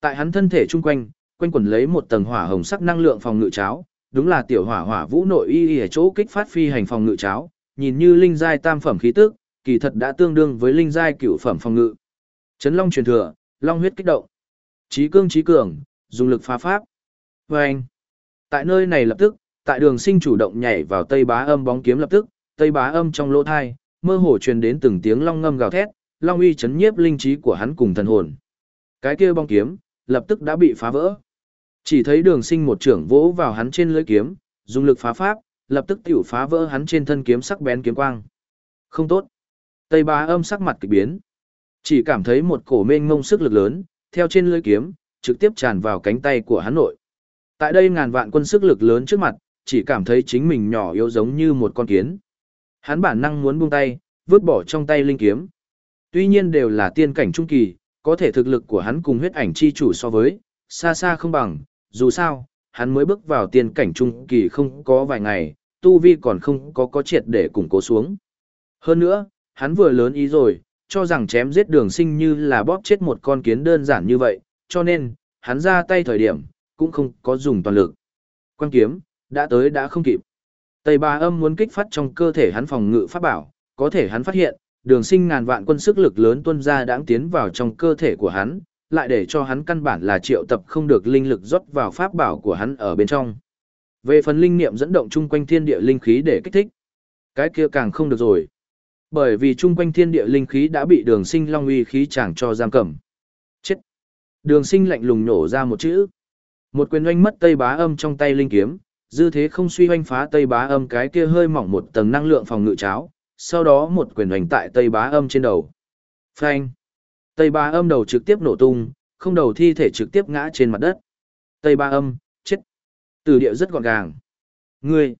Tại hắn thân thể chung quanh, quanh quẩn lấy một tầng hỏa hồng sắc năng lượng phòng ngự cháo, đúng là tiểu hỏa hỏa vũ nội y y ở chỗ kích phát phi hành phòng ngự cháo, nhìn như linh giai tam phẩm khí tức, kỳ thật đã tương đương với linh giai cửu phẩm phòng ngự. Chấn Long truyền thừa, Long huyết kích động. Chí cương chí cường, dùng lực phá pháp. Và anh. Tại nơi này lập tức, tại đường sinh chủ động nhảy vào tây bá âm bóng kiếm lập tức, tây bá âm trong lỗ thai, mơ hồ truyền đến từng tiếng long ngâm gào thét, long uy chấn nhiếp linh trí của hắn cùng thần hồn. Cái kia bóng kiếm, lập tức đã bị phá vỡ. Chỉ thấy đường sinh một trưởng vỗ vào hắn trên lưỡi kiếm, dùng lực phá pháp, lập tức tiểu phá vỡ hắn trên thân kiếm sắc bén kiếm quang. Không tốt. Tây bá âm sắc mặt kỳ biến. Chỉ cảm thấy một cổ mênh ngông sức lực lớn, theo trên lưỡi kiếm, trực tiếp tràn vào cánh tay của hắn nội. Tại đây ngàn vạn quân sức lực lớn trước mặt, chỉ cảm thấy chính mình nhỏ yếu giống như một con kiến. Hắn bản năng muốn buông tay, vứt bỏ trong tay linh kiếm. Tuy nhiên đều là tiên cảnh trung kỳ, có thể thực lực của hắn cùng huyết ảnh chi chủ so với, xa xa không bằng, dù sao, hắn mới bước vào tiên cảnh trung kỳ không có vài ngày, tu vi còn không có có triệt để củng cố xuống. Hơn nữa, hắn vừa lớn ý rồi, cho rằng chém giết đường sinh như là bóp chết một con kiến đơn giản như vậy, cho nên, hắn ra tay thời điểm, cũng không có dùng toàn lực. Quan kiếm, đã tới đã không kịp. Tây ba âm muốn kích phát trong cơ thể hắn phòng ngự pháp bảo, có thể hắn phát hiện, đường sinh ngàn vạn quân sức lực lớn tuân ra đãng tiến vào trong cơ thể của hắn, lại để cho hắn căn bản là triệu tập không được linh lực rót vào pháp bảo của hắn ở bên trong. Về phần linh niệm dẫn động chung quanh thiên địa linh khí để kích thích, cái kia càng không được rồi. Bởi vì chung quanh thiên địa linh khí đã bị đường sinh long uy khí chẳng cho giam cầm. Chết! Đường sinh lạnh lùng nổ ra một chữ. Một quyền oanh mất tây bá âm trong tay linh kiếm, dư thế không suy oanh phá tây bá âm cái kia hơi mỏng một tầng năng lượng phòng ngự cháo, sau đó một quyền oanh tại tây bá âm trên đầu. Phanh! Tây bá âm đầu trực tiếp nổ tung, không đầu thi thể trực tiếp ngã trên mặt đất. Tây bá âm, chết! Từ địa rất gọn gàng. Ngươi!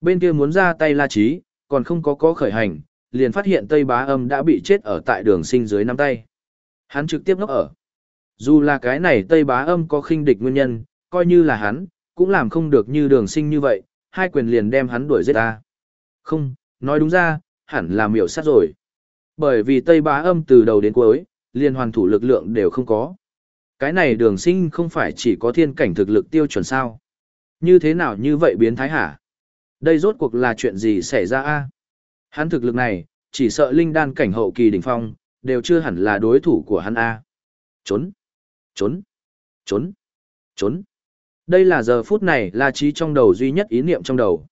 Bên kia muốn ra tay la trí, còn không có có khởi hành, liền phát hiện Tây Bá Âm đã bị chết ở tại đường sinh dưới nắm tay. Hắn trực tiếp ngốc ở. Dù là cái này Tây Bá Âm có khinh địch nguyên nhân, coi như là hắn, cũng làm không được như đường sinh như vậy, hai quyền liền đem hắn đuổi giết ta. Không, nói đúng ra, hẳn là miểu sát rồi. Bởi vì Tây Bá Âm từ đầu đến cuối, liền hoàn thủ lực lượng đều không có. Cái này đường sinh không phải chỉ có thiên cảnh thực lực tiêu chuẩn sao. Như thế nào như vậy biến thái hả? Đây rốt cuộc là chuyện gì xảy ra a Hắn thực lực này, chỉ sợ linh đan cảnh hậu kỳ đỉnh phong, đều chưa hẳn là đối thủ của hắn A. Trốn, trốn, trốn, trốn. Đây là giờ phút này là chí trong đầu duy nhất ý niệm trong đầu.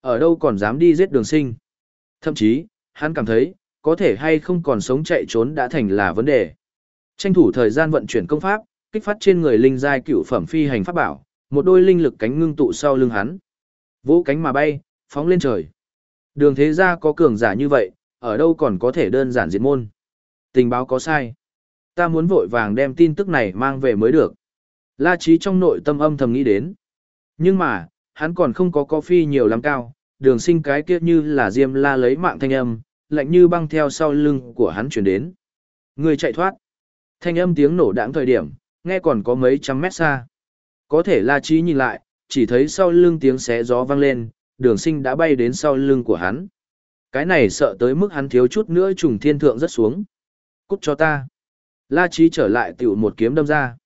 Ở đâu còn dám đi giết đường sinh. Thậm chí, hắn cảm thấy, có thể hay không còn sống chạy trốn đã thành là vấn đề. Tranh thủ thời gian vận chuyển công pháp, kích phát trên người linh giai cửu phẩm phi hành pháp bảo, một đôi linh lực cánh ngưng tụ sau lưng hắn. Vỗ cánh mà bay, phóng lên trời. Đường thế gia có cường giả như vậy, ở đâu còn có thể đơn giản diệt môn. Tình báo có sai. Ta muốn vội vàng đem tin tức này mang về mới được. La Chí trong nội tâm âm thầm nghĩ đến. Nhưng mà, hắn còn không có coffee phi nhiều lắm cao, đường sinh cái kia như là diêm la lấy mạng thanh âm, lạnh như băng theo sau lưng của hắn chuyển đến. Người chạy thoát. Thanh âm tiếng nổ đãng thời điểm, nghe còn có mấy trăm mét xa. Có thể La Chí nhìn lại, chỉ thấy sau lưng tiếng xé gió vang lên, đường sinh đã bay đến sau lưng của hắn. Cái này sợ tới mức hắn thiếu chút nữa trùng thiên thượng rất xuống. Cút cho ta. La Chí trở lại tiểu một kiếm đâm ra.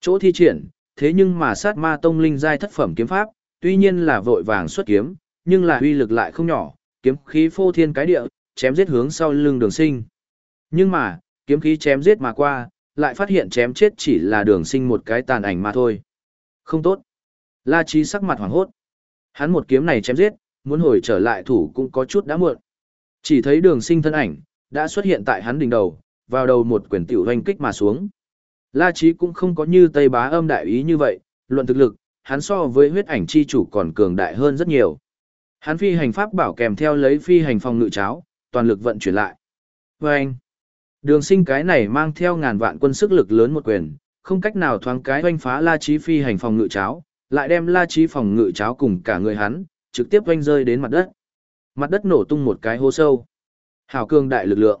Chỗ thi triển, thế nhưng mà sát ma tông linh giai thất phẩm kiếm pháp, tuy nhiên là vội vàng xuất kiếm, nhưng là uy lực lại không nhỏ, kiếm khí phô thiên cái địa, chém giết hướng sau lưng đường sinh. Nhưng mà, kiếm khí chém giết mà qua, lại phát hiện chém chết chỉ là đường sinh một cái tàn ảnh mà thôi. Không tốt. La Chí sắc mặt hoảng hốt. Hắn một kiếm này chém giết, muốn hồi trở lại thủ cũng có chút đã muộn. Chỉ thấy đường sinh thân ảnh, đã xuất hiện tại hắn đỉnh đầu, vào đầu một quyền tiểu hoành kích mà xuống. La Chí cũng không có như Tây Bá âm đại ý như vậy, luận thực lực, hắn so với huyết ảnh chi chủ còn cường đại hơn rất nhiều. Hắn phi hành pháp bảo kèm theo lấy phi hành phòng ngự cháo, toàn lực vận chuyển lại. Vâng! đường sinh cái này mang theo ngàn vạn quân sức lực lớn một quyền, không cách nào thoáng cái hoanh phá La Chí phi hành phòng ngự cháo, lại đem la trí phòng ngự cháo cùng cả người hắn, trực tiếp oanh rơi đến mặt đất. Mặt đất nổ tung một cái hố sâu. Hào cương đại lực lượng.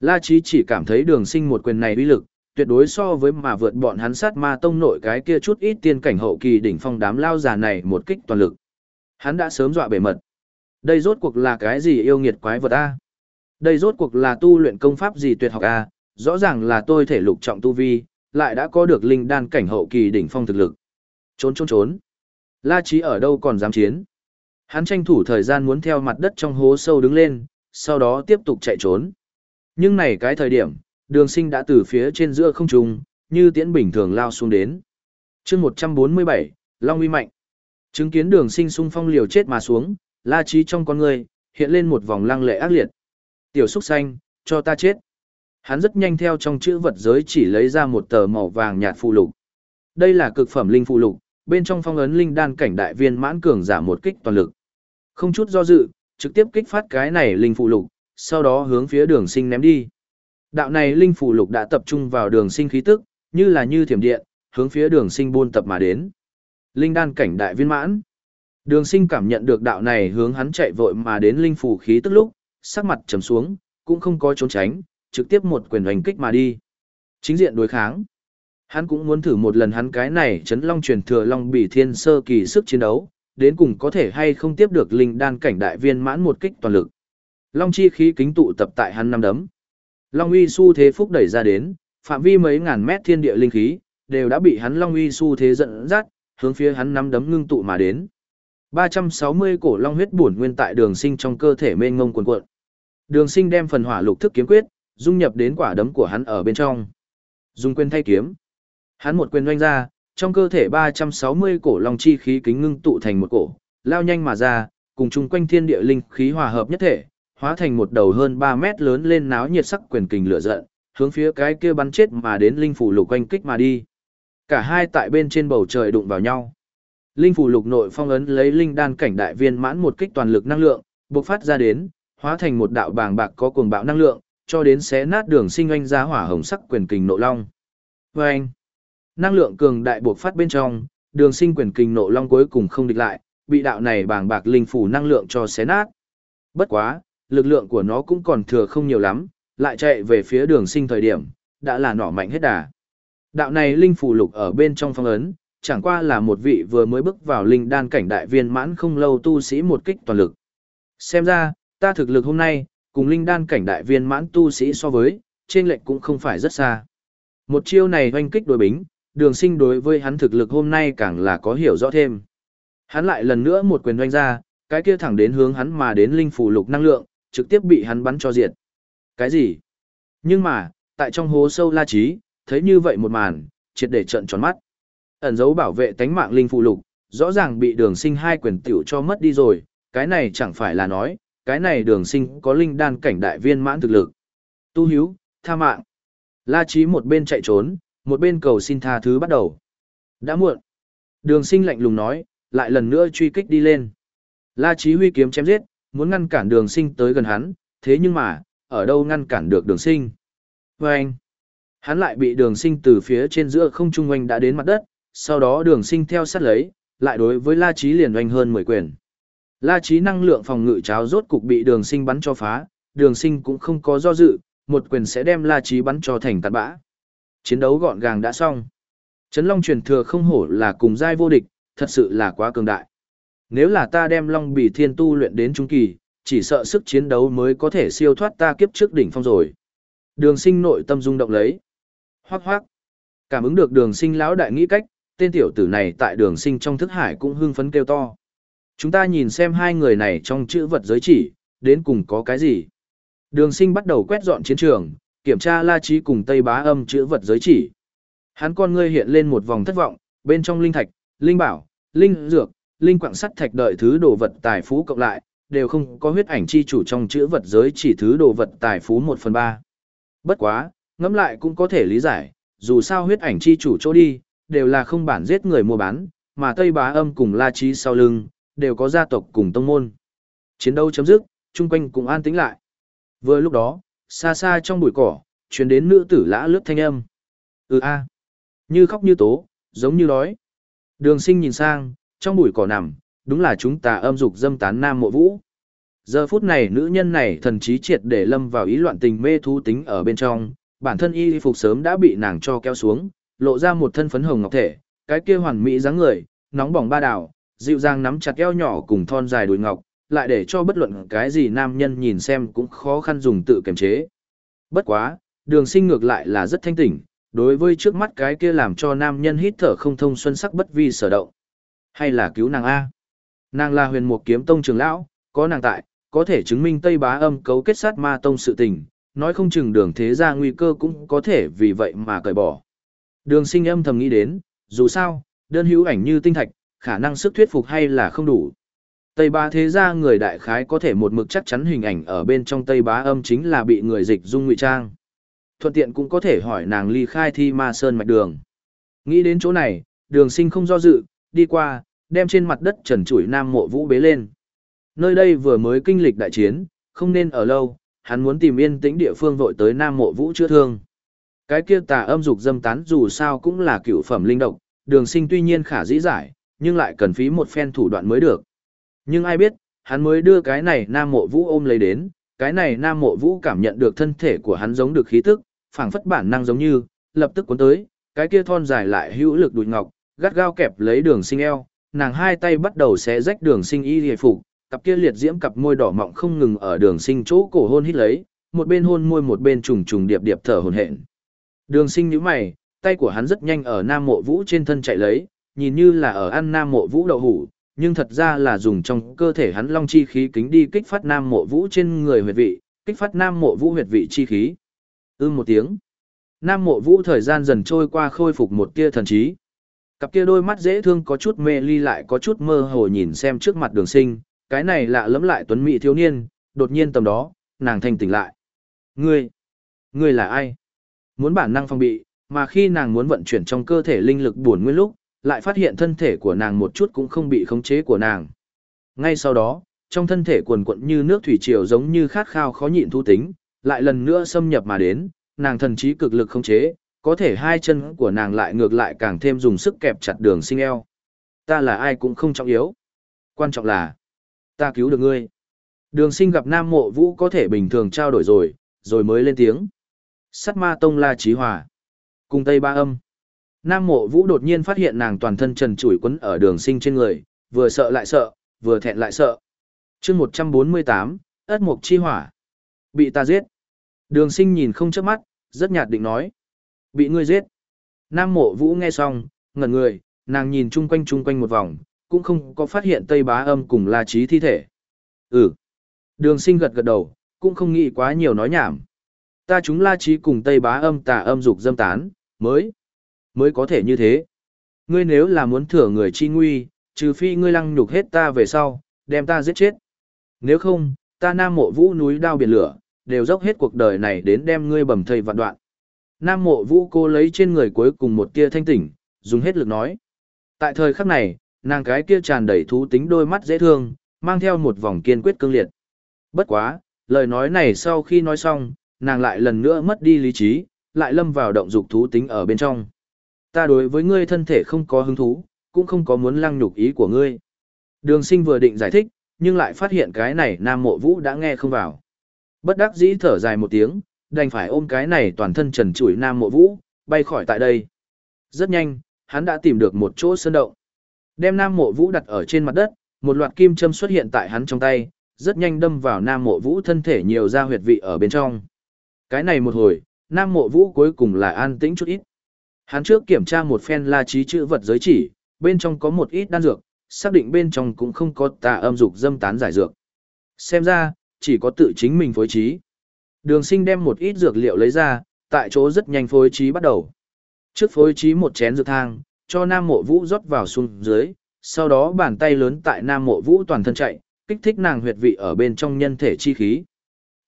La trí chỉ cảm thấy đường sinh một quyền này uy lực, tuyệt đối so với mà vượt bọn hắn sát ma tông nội cái kia chút ít tiên cảnh hậu kỳ đỉnh phong đám lao già này một kích toàn lực. Hắn đã sớm dọa bể mật. Đây rốt cuộc là cái gì yêu nghiệt quái vật a? Đây rốt cuộc là tu luyện công pháp gì tuyệt học a? Rõ ràng là tôi thể lục trọng tu vi, lại đã có được linh đan cảnh hậu kỳ đỉnh phong thực lực. Trốn trốn trốn. La Chí ở đâu còn dám chiến? Hắn tranh thủ thời gian muốn theo mặt đất trong hố sâu đứng lên, sau đó tiếp tục chạy trốn. Nhưng này cái thời điểm, đường sinh đã từ phía trên giữa không trung, như tiễn bình thường lao xuống đến. chương 147, Long uy mạnh. Chứng kiến đường sinh sung phong liều chết mà xuống, la trí trong con người, hiện lên một vòng lăng lệ ác liệt. Tiểu xúc xanh, cho ta chết. Hắn rất nhanh theo trong chữ vật giới chỉ lấy ra một tờ màu vàng nhạt phụ lục. Đây là cực phẩm linh phụ lục, bên trong phong ấn linh đan cảnh đại viên mãn cường giả một kích toàn lực. Không chút do dự, trực tiếp kích phát cái này linh phụ lục, sau đó hướng phía đường sinh ném đi. Đạo này linh phụ lục đã tập trung vào đường sinh khí tức, như là như thiểm điện, hướng phía đường sinh buôn tập mà đến. Linh đan cảnh đại viên mãn. Đường sinh cảm nhận được đạo này hướng hắn chạy vội mà đến linh phủ khí tức lúc, sắc mặt trầm xuống, cũng không có trốn tránh, trực tiếp một quyền hoành kích mà đi. Chính diện đối kháng. Hắn cũng muốn thử một lần hắn cái này chấn long truyền thừa long bỉ thiên sơ kỳ sức chiến đấu, đến cùng có thể hay không tiếp được linh đan cảnh đại viên mãn một kích toàn lực. Long chi khí kính tụ tập tại hắn năm đấm. Long uy su thế phúc đẩy ra đến, phạm vi mấy ngàn mét thiên địa linh khí, đều đã bị hắn long uy su thế dẫn dắt, hướng phía hắn năm đấm ngưng tụ mà đến. 360 cổ long huyết bổn nguyên tại đường sinh trong cơ thể mênh ngông cuồn cuộn. Đường sinh đem phần hỏa lục thức kiếm quyết, dung nhập đến quả đấm của hắn ở bên trong. Dùng quên thay kiếm. Hắn một quyền doanh ra, trong cơ thể 360 cổ long chi khí kính ngưng tụ thành một cổ, lao nhanh mà ra, cùng chung quanh thiên địa linh khí hòa hợp nhất thể, hóa thành một đầu hơn 3 mét lớn lên náo nhiệt sắc quyền kình lửa giận, hướng phía cái kia bắn chết mà đến linh phủ lục quanh kích mà đi. Cả hai tại bên trên bầu trời đụng vào nhau. Linh phủ lục nội phong ấn lấy linh đan cảnh đại viên mãn một kích toàn lực năng lượng, bộc phát ra đến, hóa thành một đạo bàng bạc có cuồng bạo năng lượng, cho đến xé nát đường sinh anh ra hỏa hồng sắc quyền kình nộ long. Và anh, năng lượng cường đại bộc phát bên trong, đường sinh quyền kinh nộ long cuối cùng không địch lại, bị đạo này bàng bạc linh phủ năng lượng cho xé nát. Bất quá, lực lượng của nó cũng còn thừa không nhiều lắm, lại chạy về phía đường sinh thời điểm, đã là nỏ mạnh hết đà. Đạo này linh phủ lục ở bên trong phong ấn, chẳng qua là một vị vừa mới bước vào linh đan cảnh đại viên mãn không lâu tu sĩ một kích toàn lực. Xem ra, ta thực lực hôm nay, cùng linh đan cảnh đại viên mãn tu sĩ so với, trên lệnh cũng không phải rất xa. Một chiêu này hoanh kích đối bính, đường sinh đối với hắn thực lực hôm nay càng là có hiểu rõ thêm. Hắn lại lần nữa một quyền doanh ra, cái kia thẳng đến hướng hắn mà đến linh phù lục năng lượng, trực tiếp bị hắn bắn cho diệt. Cái gì? Nhưng mà, tại trong hố sâu la trí, thấy như vậy một màn, triệt để trận tròn mắt. Ẩn dấu bảo vệ tánh mạng linh phụ lục, rõ ràng bị đường sinh hai quyền tiểu cho mất đi rồi, cái này chẳng phải là nói, cái này đường sinh có linh đan cảnh đại viên mãn thực lực. Tu hiếu, tha mạng. La trí một bên chạy trốn, một bên cầu xin tha thứ bắt đầu. Đã muộn. Đường sinh lạnh lùng nói, lại lần nữa truy kích đi lên. La Chí huy kiếm chém giết, muốn ngăn cản đường sinh tới gần hắn, thế nhưng mà, ở đâu ngăn cản được đường sinh. Vâng! anh, hắn lại bị đường sinh từ phía trên giữa không trung oanh đã đến mặt đất, sau đó đường sinh theo sát lấy, lại đối với La Chí liền oanh hơn 10 quyền. La Chí năng lượng phòng ngự cháo rốt cục bị đường sinh bắn cho phá, đường sinh cũng không có do dự, một quyền sẽ đem La Chí bắn cho thành tạt bã. Chiến đấu gọn gàng đã xong. Trấn Long truyền thừa không hổ là cùng giai vô địch, thật sự là quá cường đại. Nếu là ta đem Long Bỉ Thiên tu luyện đến trung kỳ, chỉ sợ sức chiến đấu mới có thể siêu thoát ta kiếp trước đỉnh phong rồi. Đường sinh nội tâm rung động lấy. Hoắc hoắc. Cảm ứng được đường sinh lão đại nghĩ cách, tên tiểu tử này tại đường sinh trong thức hải cũng hưng phấn kêu to. Chúng ta nhìn xem hai người này trong chữ vật giới chỉ, đến cùng có cái gì. Đường sinh bắt đầu quét dọn chiến trường, kiểm tra la trí cùng tây bá âm chữ vật giới chỉ. Hắn con ngươi hiện lên một vòng thất vọng, bên trong linh thạch, linh bảo, linh dược, linh quạng sắt thạch đợi thứ đồ vật tài phú cộng lại, đều không có huyết ảnh chi chủ trong chữ vật giới chỉ thứ đồ vật tài phú 1 phần 3. Bất quá, ngẫm lại cũng có thể lý giải, dù sao huyết ảnh chi chủ chỗ đi, đều là không bản giết người mua bán, mà Tây Bá Âm cùng La trí sau lưng, đều có gia tộc cùng tông môn. Chiến đấu chấm dứt, chung quanh cũng an tĩnh lại. Vừa lúc đó, xa xa trong bụi cỏ, truyền đến nữ tử lã lướt thanh âm. Ừ a, như khóc như tố, giống như đói. Đường sinh nhìn sang, trong bụi cỏ nằm, đúng là chúng ta âm dục dâm tán nam mộ vũ. Giờ phút này nữ nhân này thần trí triệt để lâm vào ý loạn tình mê thú tính ở bên trong, bản thân y phục sớm đã bị nàng cho kéo xuống, lộ ra một thân phấn hồng ngọc thể, cái kia hoàn mỹ dáng người, nóng bỏng ba đảo, dịu dàng nắm chặt eo nhỏ cùng thon dài đùi ngọc, lại để cho bất luận cái gì nam nhân nhìn xem cũng khó khăn dùng tự kiềm chế. Bất quá, đường sinh ngược lại là rất thanh tỉnh, đối với trước mắt cái kia làm cho nam nhân hít thở không thông xuân sắc bất vi sở động. Hay là cứu nàng A. Nàng là huyền mục kiếm tông trường lão, có nàng tại, có thể chứng minh Tây Bá âm cấu kết sát ma tông sự tình, nói không chừng đường thế ra nguy cơ cũng có thể vì vậy mà cởi bỏ. Đường sinh âm thầm nghĩ đến, dù sao, đơn hữu ảnh như tinh thạch, khả năng sức thuyết phục hay là không đủ. Tây Bá thế gia người đại khái có thể một mực chắc chắn hình ảnh ở bên trong Tây Bá âm chính là bị người dịch dung ngụy trang. Thuận tiện cũng có thể hỏi nàng ly khai thi ma sơn mạch đường. Nghĩ đến chỗ này, đường sinh không do dự, đi qua, đem trên mặt đất trần trụi nam mộ vũ bế lên. Nơi đây vừa mới kinh lịch đại chiến, không nên ở lâu, hắn muốn tìm yên tĩnh địa phương vội tới nam mộ vũ chữa thương. Cái kia tà âm dục dâm tán dù sao cũng là cựu phẩm linh độc, đường sinh tuy nhiên khả dĩ giải, nhưng lại cần phí một phen thủ đoạn mới được. Nhưng ai biết, hắn mới đưa cái này nam mộ vũ ôm lấy đến, cái này nam mộ vũ cảm nhận được thân thể của hắn giống được khí tức, phảng phất bản năng giống như, lập tức cuốn tới, cái kia thon dài lại hữu lực đùi ngọc, gắt gao kẹp lấy đường sinh eo, nàng hai tay bắt đầu xé rách đường sinh y hề phục, cặp kia liệt diễm cặp môi đỏ mọng không ngừng ở đường sinh chỗ cổ hôn hít lấy, một bên hôn môi một bên trùng trùng điệp điệp thở hồn hển. Đường sinh nhíu mày, tay của hắn rất nhanh ở nam mộ vũ trên thân chạy lấy, nhìn như là ở ăn nam mộ vũ đậu hủ, nhưng thật ra là dùng trong cơ thể hắn long chi khí kính đi kích phát nam mộ vũ trên người huyệt vị, kích phát nam mộ vũ huyệt vị chi khí. Ưm một tiếng. Nam mộ vũ thời gian dần trôi qua khôi phục một tia thần trí. Cặp kia đôi mắt dễ thương có chút mê ly lại có chút mơ hồ nhìn xem trước mặt đường sinh, cái này lạ lẫm lại tuấn mỹ thiếu niên, đột nhiên tầm đó, nàng thanh tỉnh lại. Ngươi, ngươi là ai? Muốn bản năng phong bị, mà khi nàng muốn vận chuyển trong cơ thể linh lực buồn nguyên lúc, lại phát hiện thân thể của nàng một chút cũng không bị khống chế của nàng. Ngay sau đó, trong thân thể cuồn cuộn như nước thủy triều giống như khát khao khó nhịn thu tính, lại lần nữa xâm nhập mà đến, nàng thần trí cực lực khống chế, có thể hai chân của nàng lại ngược lại càng thêm dùng sức kẹp chặt đường sinh eo. Ta là ai cũng không trọng yếu. Quan trọng là, ta cứu được ngươi. Đường sinh gặp Nam Mộ Vũ có thể bình thường trao đổi rồi, rồi mới lên tiếng. Sắt ma tông la trí hòa. Cùng Tây Ba âm. Nam Mộ Vũ đột nhiên phát hiện nàng toàn thân trần trụi quấn ở đường sinh trên người, vừa sợ lại sợ, vừa thẹn lại sợ. chương 148, ất mục chi hỏa. Bị ta giết. Đường sinh nhìn không chớp mắt, rất nhạt định nói. Bị ngươi giết. Nam mộ vũ nghe xong, ngẩn người, nàng nhìn chung quanh chung quanh một vòng, cũng không có phát hiện Tây Bá âm cùng La Trí thi thể. Ừ. Đường sinh gật gật đầu, cũng không nghĩ quá nhiều nói nhảm. Ta chúng La Trí cùng Tây Bá âm tà âm dục dâm tán, mới, mới có thể như thế. Ngươi nếu là muốn thừa người chi nguy, trừ phi ngươi lăng nhục hết ta về sau, đem ta giết chết. Nếu không, ta nam mộ vũ núi đao biển lửa, đều dốc hết cuộc đời này đến đem ngươi bầm thây vạn đoạn. Nam mộ vũ cô lấy trên người cuối cùng một tia thanh tỉnh, dùng hết lực nói. Tại thời khắc này, nàng cái kia tràn đầy thú tính đôi mắt dễ thương, mang theo một vòng kiên quyết cương liệt. Bất quá, lời nói này sau khi nói xong, nàng lại lần nữa mất đi lý trí, lại lâm vào động dục thú tính ở bên trong. Ta đối với ngươi thân thể không có hứng thú, cũng không có muốn lăng nhục ý của ngươi. Đường sinh vừa định giải thích, nhưng lại phát hiện cái này nam mộ vũ đã nghe không vào. Bất đắc dĩ thở dài một tiếng, đành phải ôm cái này toàn thân trần trụi nam mộ vũ, bay khỏi tại đây. Rất nhanh, hắn đã tìm được một chỗ sơn động. Đem nam mộ vũ đặt ở trên mặt đất, một loạt kim châm xuất hiện tại hắn trong tay, rất nhanh đâm vào nam mộ vũ thân thể nhiều ra huyệt vị ở bên trong. Cái này một hồi, nam mộ vũ cuối cùng là an tĩnh chút ít. Hắn trước kiểm tra một phen la trí chữ vật giới chỉ, bên trong có một ít đan dược, xác định bên trong cũng không có tà âm dục dâm tán giải dược. Xem ra, chỉ có tự chính mình phối trí. Đường sinh đem một ít dược liệu lấy ra, tại chỗ rất nhanh phối trí bắt đầu. Trước phối trí một chén dược thang, cho Nam Mộ Vũ rót vào xuống dưới, sau đó bàn tay lớn tại Nam Mộ Vũ toàn thân chạy, kích thích nàng huyệt vị ở bên trong nhân thể chi khí.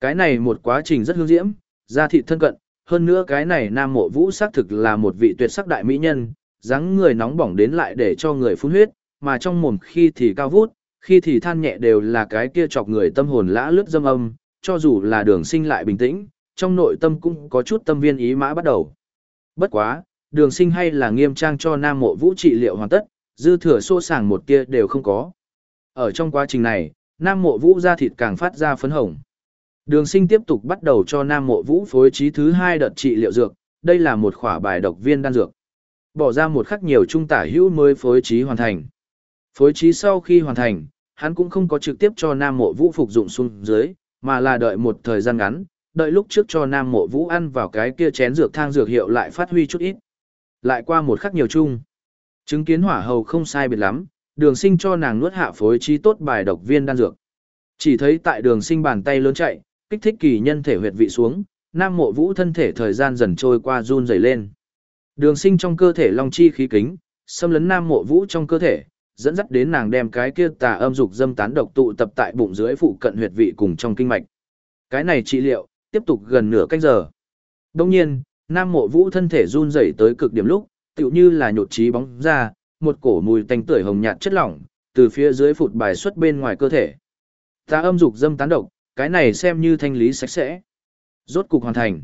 Cái này một quá trình rất hương diễm, da thịt thân cận, hơn nữa cái này Nam Mộ Vũ xác thực là một vị tuyệt sắc đại mỹ nhân, dáng người nóng bỏng đến lại để cho người phun huyết, mà trong mồm khi thì cao vút, khi thì than nhẹ đều là cái kia chọc người tâm hồn lã lướt dâm âm, cho dù là đường sinh lại bình tĩnh, trong nội tâm cũng có chút tâm viên ý mã bắt đầu. Bất quá, đường sinh hay là nghiêm trang cho nam mộ vũ trị liệu hoàn tất, dư thừa xô sàng một kia đều không có. Ở trong quá trình này, nam mộ vũ ra thịt càng phát ra phấn hồng. Đường sinh tiếp tục bắt đầu cho Nam Mộ Vũ phối trí thứ hai đợt trị liệu dược, đây là một khỏa bài độc viên đan dược. Bỏ ra một khắc nhiều trung tả hữu mới phối trí hoàn thành. Phối trí sau khi hoàn thành, hắn cũng không có trực tiếp cho Nam Mộ Vũ phục dụng xuống dưới, mà là đợi một thời gian ngắn, đợi lúc trước cho Nam Mộ Vũ ăn vào cái kia chén dược thang dược hiệu lại phát huy chút ít. Lại qua một khắc nhiều chung. Chứng kiến hỏa hầu không sai biệt lắm, đường sinh cho nàng nuốt hạ phối trí tốt bài độc viên đan dược. Chỉ thấy tại đường sinh bàn tay lớn chạy, kích thích kỳ nhân thể huyệt vị xuống, nam mộ vũ thân thể thời gian dần trôi qua run rẩy lên. Đường sinh trong cơ thể long chi khí kính, xâm lấn nam mộ vũ trong cơ thể, dẫn dắt đến nàng đem cái kia tà âm dục dâm tán độc tụ tập tại bụng dưới phụ cận huyệt vị cùng trong kinh mạch. Cái này trị liệu, tiếp tục gần nửa canh giờ. Đồng nhiên, nam mộ vũ thân thể run rẩy tới cực điểm lúc, tựu như là nhột trí bóng ra, một cổ mùi tanh tưởi hồng nhạt chất lỏng, từ phía dưới phụt bài xuất bên ngoài cơ thể. Tà âm dục dâm tán độc, cái này xem như thanh lý sạch sẽ. Rốt cục hoàn thành.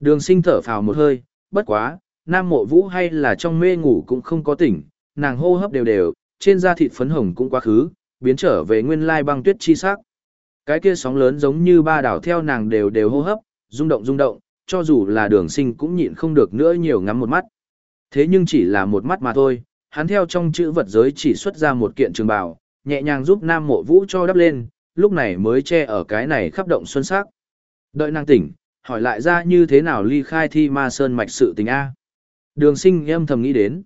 Đường sinh thở phào một hơi, bất quá, nam mộ vũ hay là trong mê ngủ cũng không có tỉnh, nàng hô hấp đều đều, trên da thịt phấn hồng cũng quá khứ, biến trở về nguyên lai băng tuyết chi sắc. Cái kia sóng lớn giống như ba đảo theo nàng đều đều hô hấp, rung động rung động, cho dù là đường sinh cũng nhịn không được nữa nhiều ngắm một mắt. Thế nhưng chỉ là một mắt mà thôi, hắn theo trong chữ vật giới chỉ xuất ra một kiện trường bào, nhẹ nhàng giúp nam mộ vũ cho đắp lên, lúc này mới che ở cái này khắp động xuân sắc. Đợi nàng tỉnh, hỏi lại ra như thế nào ly khai thi ma sơn mạch sự tình A. Đường sinh em thầm nghĩ đến.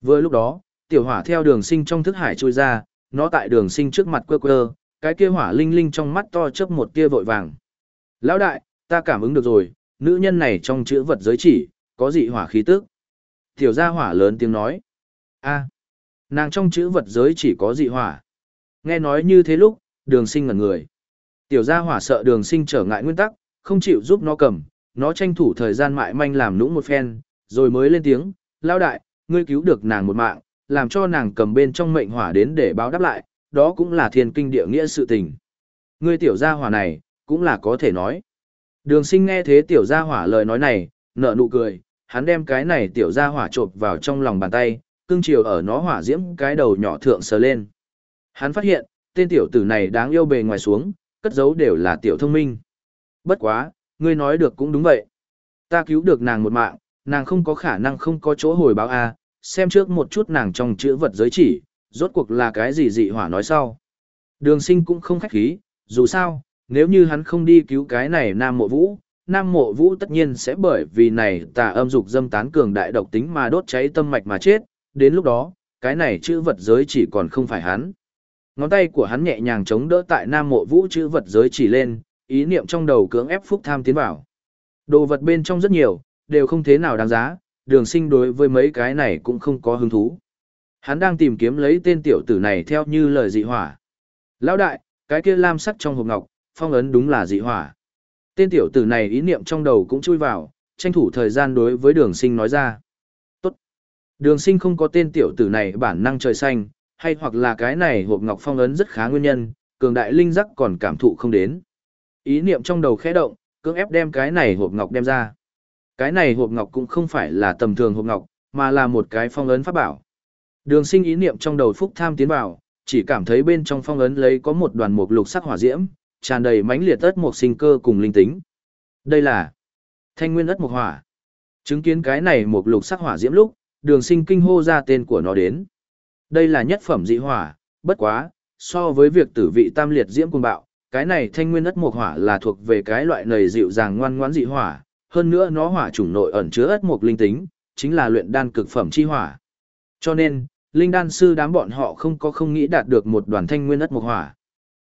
Vừa lúc đó, tiểu hỏa theo đường sinh trong thức hải trôi ra, nó tại đường sinh trước mặt quơ quơ, cái kia hỏa linh linh trong mắt to chớp một tia vội vàng. Lão đại, ta cảm ứng được rồi, nữ nhân này trong chữ vật giới chỉ, có dị hỏa khí tức. Tiểu gia hỏa lớn tiếng nói. a nàng trong chữ vật giới chỉ có dị hỏa. Nghe nói như thế lúc, đường sinh ngẩn người. Tiểu gia hỏa sợ đường sinh trở ngại nguyên tắc, không chịu giúp nó cầm, nó tranh thủ thời gian mại manh làm nũng một phen, rồi mới lên tiếng, lao đại, ngươi cứu được nàng một mạng, làm cho nàng cầm bên trong mệnh hỏa đến để báo đáp lại, đó cũng là thiên kinh địa nghĩa sự tình. Ngươi tiểu gia hỏa này, cũng là có thể nói. Đường sinh nghe thế tiểu gia hỏa lời nói này, nở nụ cười, hắn đem cái này tiểu gia hỏa trộp vào trong lòng bàn tay, cưng chiều ở nó hỏa diễm cái đầu nhỏ thượng sờ lên. Hắn phát hiện, tên tiểu tử này đáng yêu bề ngoài xuống, cất giấu đều là tiểu thông minh. Bất quá, ngươi nói được cũng đúng vậy. Ta cứu được nàng một mạng, nàng không có khả năng không có chỗ hồi báo a xem trước một chút nàng trong chữ vật giới chỉ, rốt cuộc là cái gì dị hỏa nói sau. Đường sinh cũng không khách khí, dù sao, nếu như hắn không đi cứu cái này nam mộ vũ, nam mộ vũ tất nhiên sẽ bởi vì này tà âm dục dâm tán cường đại độc tính mà đốt cháy tâm mạch mà chết, đến lúc đó, cái này chữ vật giới chỉ còn không phải hắn. Ngón tay của hắn nhẹ nhàng chống đỡ tại nam mộ vũ chữ vật giới chỉ lên, ý niệm trong đầu cưỡng ép phúc tham tiến vào. Đồ vật bên trong rất nhiều, đều không thế nào đáng giá, đường sinh đối với mấy cái này cũng không có hứng thú. Hắn đang tìm kiếm lấy tên tiểu tử này theo như lời dị hỏa. Lão đại, cái kia lam sắc trong hộp ngọc, phong ấn đúng là dị hỏa. Tên tiểu tử này ý niệm trong đầu cũng chui vào, tranh thủ thời gian đối với đường sinh nói ra. Tốt. Đường sinh không có tên tiểu tử này bản năng trời xanh, hay hoặc là cái này hộp ngọc phong ấn rất khá nguyên nhân, cường đại linh giác còn cảm thụ không đến. Ý niệm trong đầu khẽ động, cưỡng ép đem cái này hộp ngọc đem ra. Cái này hộp ngọc cũng không phải là tầm thường hộp ngọc, mà là một cái phong ấn pháp bảo. Đường sinh ý niệm trong đầu phúc tham tiến vào, chỉ cảm thấy bên trong phong ấn lấy có một đoàn mục lục sắc hỏa diễm, tràn đầy mãnh liệt tất mục sinh cơ cùng linh tính. Đây là thanh nguyên ất mục hỏa. Chứng kiến cái này mục lục sắc hỏa diễm lúc, đường sinh kinh hô ra tên của nó đến. Đây là nhất phẩm dị hỏa, bất quá, so với việc tử vị tam liệt diễm cung bạo, cái này thanh nguyên ất mục hỏa là thuộc về cái loại nầy dịu dàng ngoan ngoãn dị hỏa, hơn nữa nó hỏa chủng nội ẩn chứa ất mục linh tính, chính là luyện đan cực phẩm chi hỏa. Cho nên, linh đan sư đám bọn họ không có không nghĩ đạt được một đoàn thanh nguyên ất mục hỏa.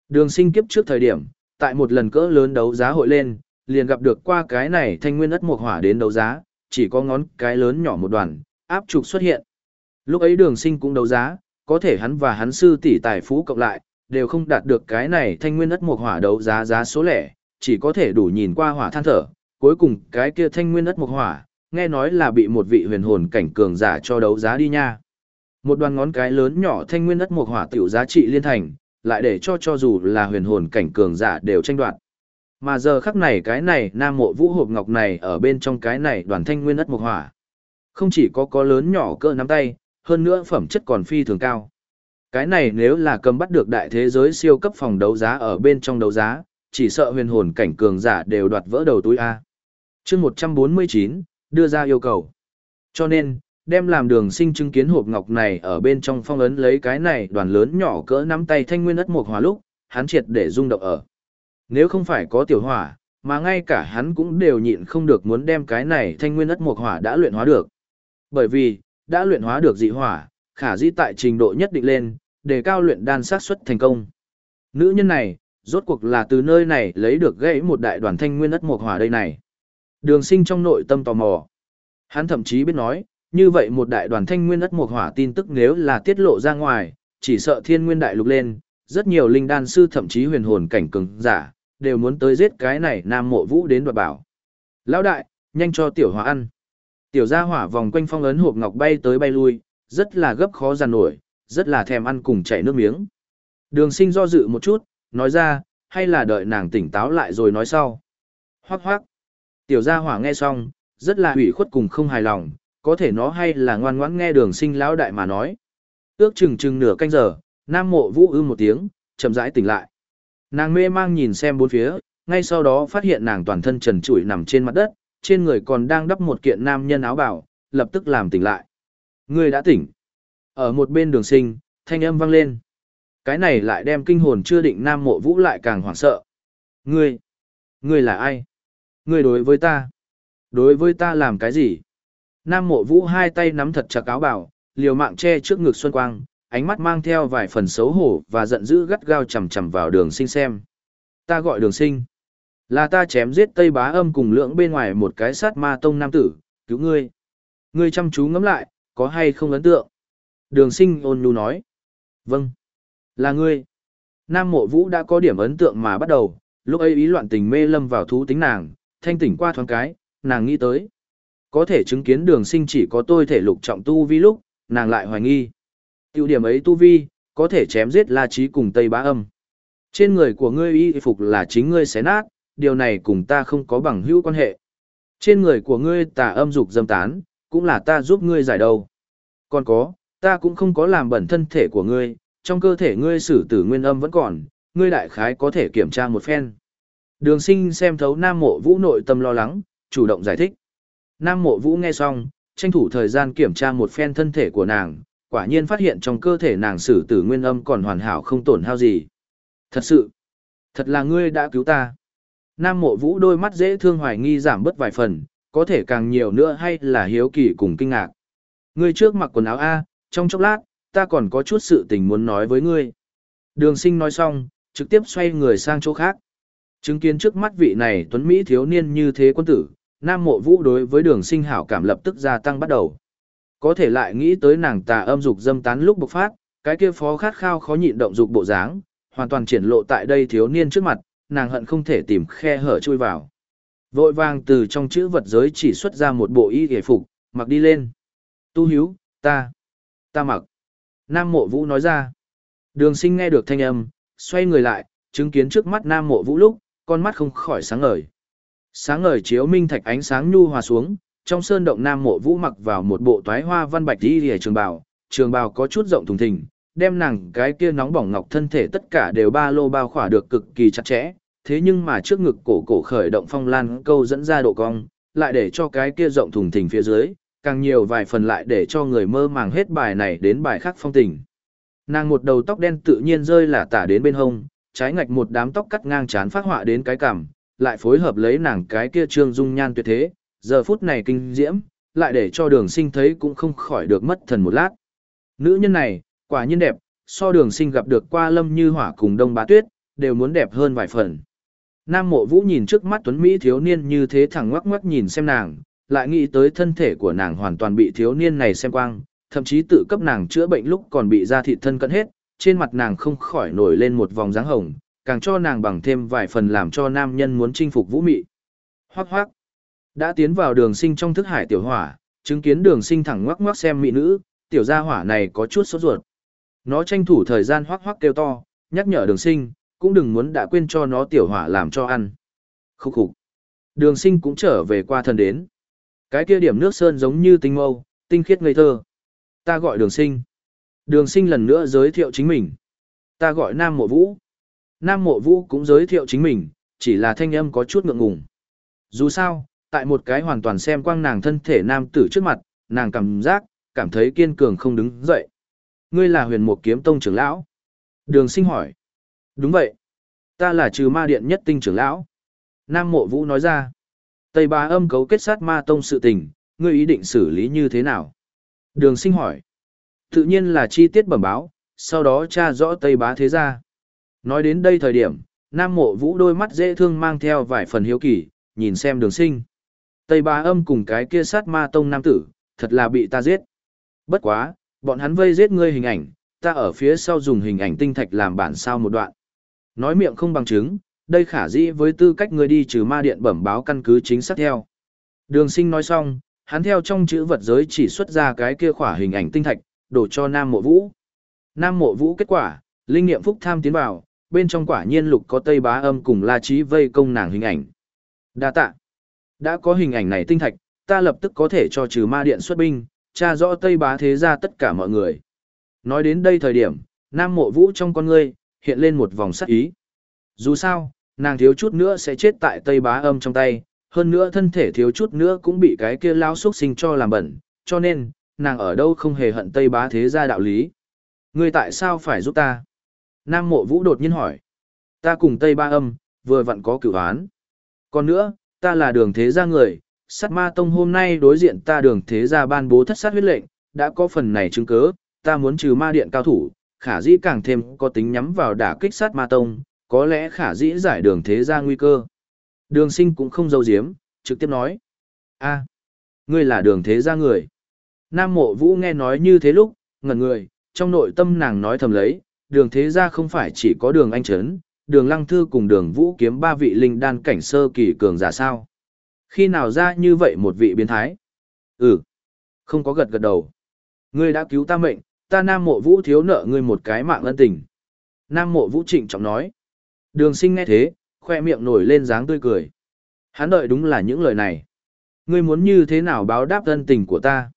Đường sinh kiếp trước thời điểm, tại một lần cỡ lớn đấu giá hội lên, liền gặp được qua cái này thanh nguyên ất mục hỏa đến đấu giá, chỉ có ngón cái lớn nhỏ một đoàn, áp trục xuất hiện. Lúc ấy đường sinh cũng đấu giá, có thể hắn và hắn sư tỷ tài phú cộng lại, đều không đạt được cái này thanh nguyên ất mục hỏa đấu giá giá số lẻ, chỉ có thể đủ nhìn qua hỏa than thở, cuối cùng cái kia thanh nguyên ất mục hỏa, nghe nói là bị một vị huyền hồn cảnh cường giả cho đấu giá đi nha. Một đoàn ngón cái lớn nhỏ thanh nguyên ất mục hỏa tiểu giá trị liên thành, lại để cho cho dù là huyền hồn cảnh cường giả đều tranh đoạt. Mà giờ khắc này cái này nam mộ vũ hộp ngọc này ở bên trong cái này đoàn thanh nguyên ất mục hỏa. Không chỉ có có lớn nhỏ cỡ nắm tay, hơn nữa phẩm chất còn phi thường cao. Cái này nếu là cầm bắt được đại thế giới siêu cấp phòng đấu giá ở bên trong đấu giá, chỉ sợ huyền hồn cảnh cường giả đều đoạt vỡ đầu túi A. chương 149, đưa ra yêu cầu. Cho nên, đem làm đường sinh chứng kiến hộp ngọc này ở bên trong phong ấn lấy cái này đoàn lớn nhỏ cỡ nắm tay thanh nguyên ất một hỏa lúc, hắn triệt để rung động ở. Nếu không phải có tiểu hỏa, mà ngay cả hắn cũng đều nhịn không được muốn đem cái này thanh nguyên ất một hỏa đã luyện hóa được. Bởi vì, đã luyện hóa được dị hỏa, khả dĩ tại trình độ nhất định lên, để cao luyện đan sát xuất thành công. Nữ nhân này, rốt cuộc là từ nơi này lấy được gãy một đại đoàn thanh nguyên ất mộc hỏa đây này. Đường sinh trong nội tâm tò mò. Hắn thậm chí biết nói, như vậy một đại đoàn thanh nguyên ất mộc hỏa tin tức nếu là tiết lộ ra ngoài, chỉ sợ thiên nguyên đại lục lên, rất nhiều linh đan sư thậm chí huyền hồn cảnh cường giả, đều muốn tới giết cái này nam mộ vũ đến đoạt bảo. Lão đại, nhanh cho tiểu hỏa ăn. Tiểu gia hỏa vòng quanh phong ấn hộp ngọc bay tới bay lui, rất là gấp khó giàn nổi, rất là thèm ăn cùng chảy nước miếng. Đường sinh do dự một chút, nói ra, hay là đợi nàng tỉnh táo lại rồi nói sau. Hoác hoác. Tiểu gia hỏa nghe xong, rất là hủy khuất cùng không hài lòng, có thể nó hay là ngoan ngoãn nghe đường sinh lão đại mà nói. Ước chừng chừng nửa canh giờ, nam mộ vũ ư một tiếng, chậm rãi tỉnh lại. Nàng mê mang nhìn xem bốn phía, ngay sau đó phát hiện nàng toàn thân trần trụi nằm trên mặt đất, trên người còn đang đắp một kiện nam nhân áo bảo, lập tức làm tỉnh lại. Người đã tỉnh. Ở một bên đường sinh, thanh âm vang lên. Cái này lại đem kinh hồn chưa định nam mộ vũ lại càng hoảng sợ. Ngươi, ngươi là ai? Ngươi đối với ta. Đối với ta làm cái gì? Nam mộ vũ hai tay nắm thật chặt áo bảo, liều mạng che trước ngực xuân quang, ánh mắt mang theo vài phần xấu hổ và giận dữ gắt gao chầm chầm vào đường sinh xem. Ta gọi đường sinh. Là ta chém giết Tây Bá Âm cùng lưỡng bên ngoài một cái sát ma tông nam tử, cứu ngươi. Ngươi chăm chú ngắm lại, có hay không ấn tượng? Đường sinh ôn nhu nói. Vâng. Là ngươi. Nam mộ vũ đã có điểm ấn tượng mà bắt đầu, lúc ấy ý loạn tình mê lâm vào thú tính nàng, thanh tỉnh qua thoáng cái, nàng nghĩ tới. Có thể chứng kiến đường sinh chỉ có tôi thể lục trọng tu vi lúc, nàng lại hoài nghi. Tiểu điểm ấy tu vi, có thể chém giết La Trí cùng Tây Bá Âm. Trên người của ngươi y phục là chính ngươi xé nát, điều này cùng ta không có bằng hữu quan hệ. Trên người của ngươi tà âm dục dâm tán, cũng là ta giúp ngươi giải đầu. Còn có, ta cũng không có làm bẩn thân thể của ngươi, trong cơ thể ngươi sử tử nguyên âm vẫn còn, ngươi đại khái có thể kiểm tra một phen. Đường sinh xem thấu Nam Mộ Vũ nội tâm lo lắng, chủ động giải thích. Nam Mộ Vũ nghe xong, tranh thủ thời gian kiểm tra một phen thân thể của nàng, quả nhiên phát hiện trong cơ thể nàng sử tử nguyên âm còn hoàn hảo không tổn hao gì. Thật sự, thật là ngươi đã cứu ta. Nam Mộ Vũ đôi mắt dễ thương hoài nghi giảm bớt vài phần, có thể càng nhiều nữa hay là hiếu kỳ cùng kinh ngạc. Ngươi trước mặc quần áo A, trong chốc lát, ta còn có chút sự tình muốn nói với ngươi. Đường sinh nói xong, trực tiếp xoay người sang chỗ khác. Chứng kiến trước mắt vị này tuấn Mỹ thiếu niên như thế quân tử, Nam Mộ Vũ đối với đường sinh hảo cảm lập tức gia tăng bắt đầu. Có thể lại nghĩ tới nàng tà âm dục dâm tán lúc bộc phát, cái kia phó khát khao khó nhịn động dục bộ dáng, hoàn toàn triển lộ tại đây thiếu niên trước mặt, nàng hận không thể tìm khe hở chui vào. Vội vàng từ trong chữ vật giới chỉ xuất ra một bộ y hề phục, mặc đi lên. Tu hiếu, ta, ta mặc. Nam mộ vũ nói ra. Đường sinh nghe được thanh âm, xoay người lại, chứng kiến trước mắt nam mộ vũ lúc, con mắt không khỏi sáng ngời. Sáng ngời chiếu minh thạch ánh sáng nhu hòa xuống, trong sơn động nam mộ vũ mặc vào một bộ toái hoa văn bạch đi hề trường bào, trường bào có chút rộng thùng thình, đem nàng cái kia nóng bỏng ngọc thân thể tất cả đều ba lô bao khỏa được cực kỳ chặt chẽ, thế nhưng mà trước ngực cổ cổ khởi động phong lan câu dẫn ra độ cong, lại để cho cái kia rộng thùng thình phía dưới, càng nhiều vài phần lại để cho người mơ màng hết bài này đến bài khác phong tình. Nàng một đầu tóc đen tự nhiên rơi là tả đến bên hông, trái ngạch một đám tóc cắt ngang chán phát họa đến cái cằm, lại phối hợp lấy nàng cái kia trương dung nhan tuyệt thế, giờ phút này kinh diễm, lại để cho đường sinh thấy cũng không khỏi được mất thần một lát. Nữ nhân này, quả nhiên đẹp, so đường sinh gặp được qua lâm như hỏa cùng đông bá tuyết, đều muốn đẹp hơn vài phần. Nam mộ vũ nhìn trước mắt tuấn Mỹ thiếu niên như thế thẳng ngoắc ngoắc nhìn xem nàng, lại nghĩ tới thân thể của nàng hoàn toàn bị thiếu niên này xem quang, thậm chí tự cấp nàng chữa bệnh lúc còn bị da thịt thân cận hết, trên mặt nàng không khỏi nổi lên một vòng dáng hồng, càng cho nàng bằng thêm vài phần làm cho nam nhân muốn chinh phục vũ mị. Hoác hoác, đã tiến vào đường sinh trong thức hải tiểu hỏa, chứng kiến đường sinh thẳng ngoắc ngoắc xem mỹ nữ, tiểu gia hỏa này có chút sốt ruột. Nó tranh thủ thời gian hoác hoác kêu to, nhắc nhở đường sinh, cũng đừng muốn đã quên cho nó tiểu hỏa làm cho ăn. Khúc khục. Đường sinh cũng trở về qua thần đến. Cái kia điểm nước sơn giống như tinh mâu, tinh khiết ngây thơ. Ta gọi đường sinh. Đường sinh lần nữa giới thiệu chính mình. Ta gọi Nam Mộ Vũ. Nam Mộ Vũ cũng giới thiệu chính mình, chỉ là thanh âm có chút ngượng ngùng. Dù sao, tại một cái hoàn toàn xem quang nàng thân thể nam tử trước mặt, nàng cảm giác, cảm thấy kiên cường không đứng dậy. Ngươi là huyền mục kiếm tông trưởng lão. Đường sinh hỏi. Đúng vậy. Ta là trừ ma điện nhất tinh trưởng lão. Nam mộ vũ nói ra. Tây bá âm cấu kết sát ma tông sự tình, ngươi ý định xử lý như thế nào? Đường sinh hỏi. Tự nhiên là chi tiết bẩm báo, sau đó tra rõ Tây bá thế gia. Nói đến đây thời điểm, Nam mộ vũ đôi mắt dễ thương mang theo vài phần hiếu kỳ, nhìn xem đường sinh. Tây bá âm cùng cái kia sát ma tông nam tử, thật là bị ta giết. Bất quá, bọn hắn vây giết ngươi hình ảnh, ta ở phía sau dùng hình ảnh tinh thạch làm bản sao một đoạn. Nói miệng không bằng chứng, đây khả dĩ với tư cách ngươi đi trừ ma điện bẩm báo căn cứ chính xác theo. Đường sinh nói xong, hắn theo trong chữ vật giới chỉ xuất ra cái kia khỏa hình ảnh tinh thạch, đổ cho Nam Mộ Vũ. Nam Mộ Vũ kết quả, linh nghiệm phúc tham tiến vào, bên trong quả nhiên lục có Tây Bá Âm cùng La trí vây công nàng hình ảnh. Đa tạ. Đã có hình ảnh này tinh thạch, ta lập tức có thể cho trừ ma điện xuất binh, tra rõ Tây Bá thế ra tất cả mọi người. Nói đến đây thời điểm, Nam Mộ Vũ trong con ngươi hiện lên một vòng sắc ý. Dù sao, nàng thiếu chút nữa sẽ chết tại Tây Bá Âm trong tay, hơn nữa thân thể thiếu chút nữa cũng bị cái kia lao xuất sinh cho làm bẩn, cho nên, nàng ở đâu không hề hận Tây Bá thế gia đạo lý. Ngươi tại sao phải giúp ta? Nam Mộ Vũ đột nhiên hỏi. Ta cùng Tây Ba Âm, vừa vặn có cửu án. Còn nữa, ta là đường thế gia người, sát ma tông hôm nay đối diện ta đường thế gia ban bố thất sát huyết lệnh, đã có phần này chứng cớ, ta muốn trừ ma điện cao thủ, khả dĩ càng thêm có tính nhắm vào đả kích sát ma tông, có lẽ khả dĩ giải đường thế gia nguy cơ. Đường sinh cũng không giấu giếm, trực tiếp nói. a ngươi là đường thế gia người. Nam mộ vũ nghe nói như thế lúc, ngẩn người, trong nội tâm nàng nói thầm lấy, đường thế gia không phải chỉ có đường anh trấn, đường lăng thư cùng đường vũ kiếm ba vị linh đan cảnh sơ kỳ cường giả sao. Khi nào ra như vậy một vị biến thái? Ừ, không có gật gật đầu. Ngươi đã cứu ta mệnh, ta nam mộ vũ thiếu nợ ngươi một cái mạng ân tình. Nam mộ vũ trịnh trọng nói. Đường sinh nghe thế, khoe miệng nổi lên dáng tươi cười. Hắn đợi đúng là những lời này. Ngươi muốn như thế nào báo đáp ân tình của ta?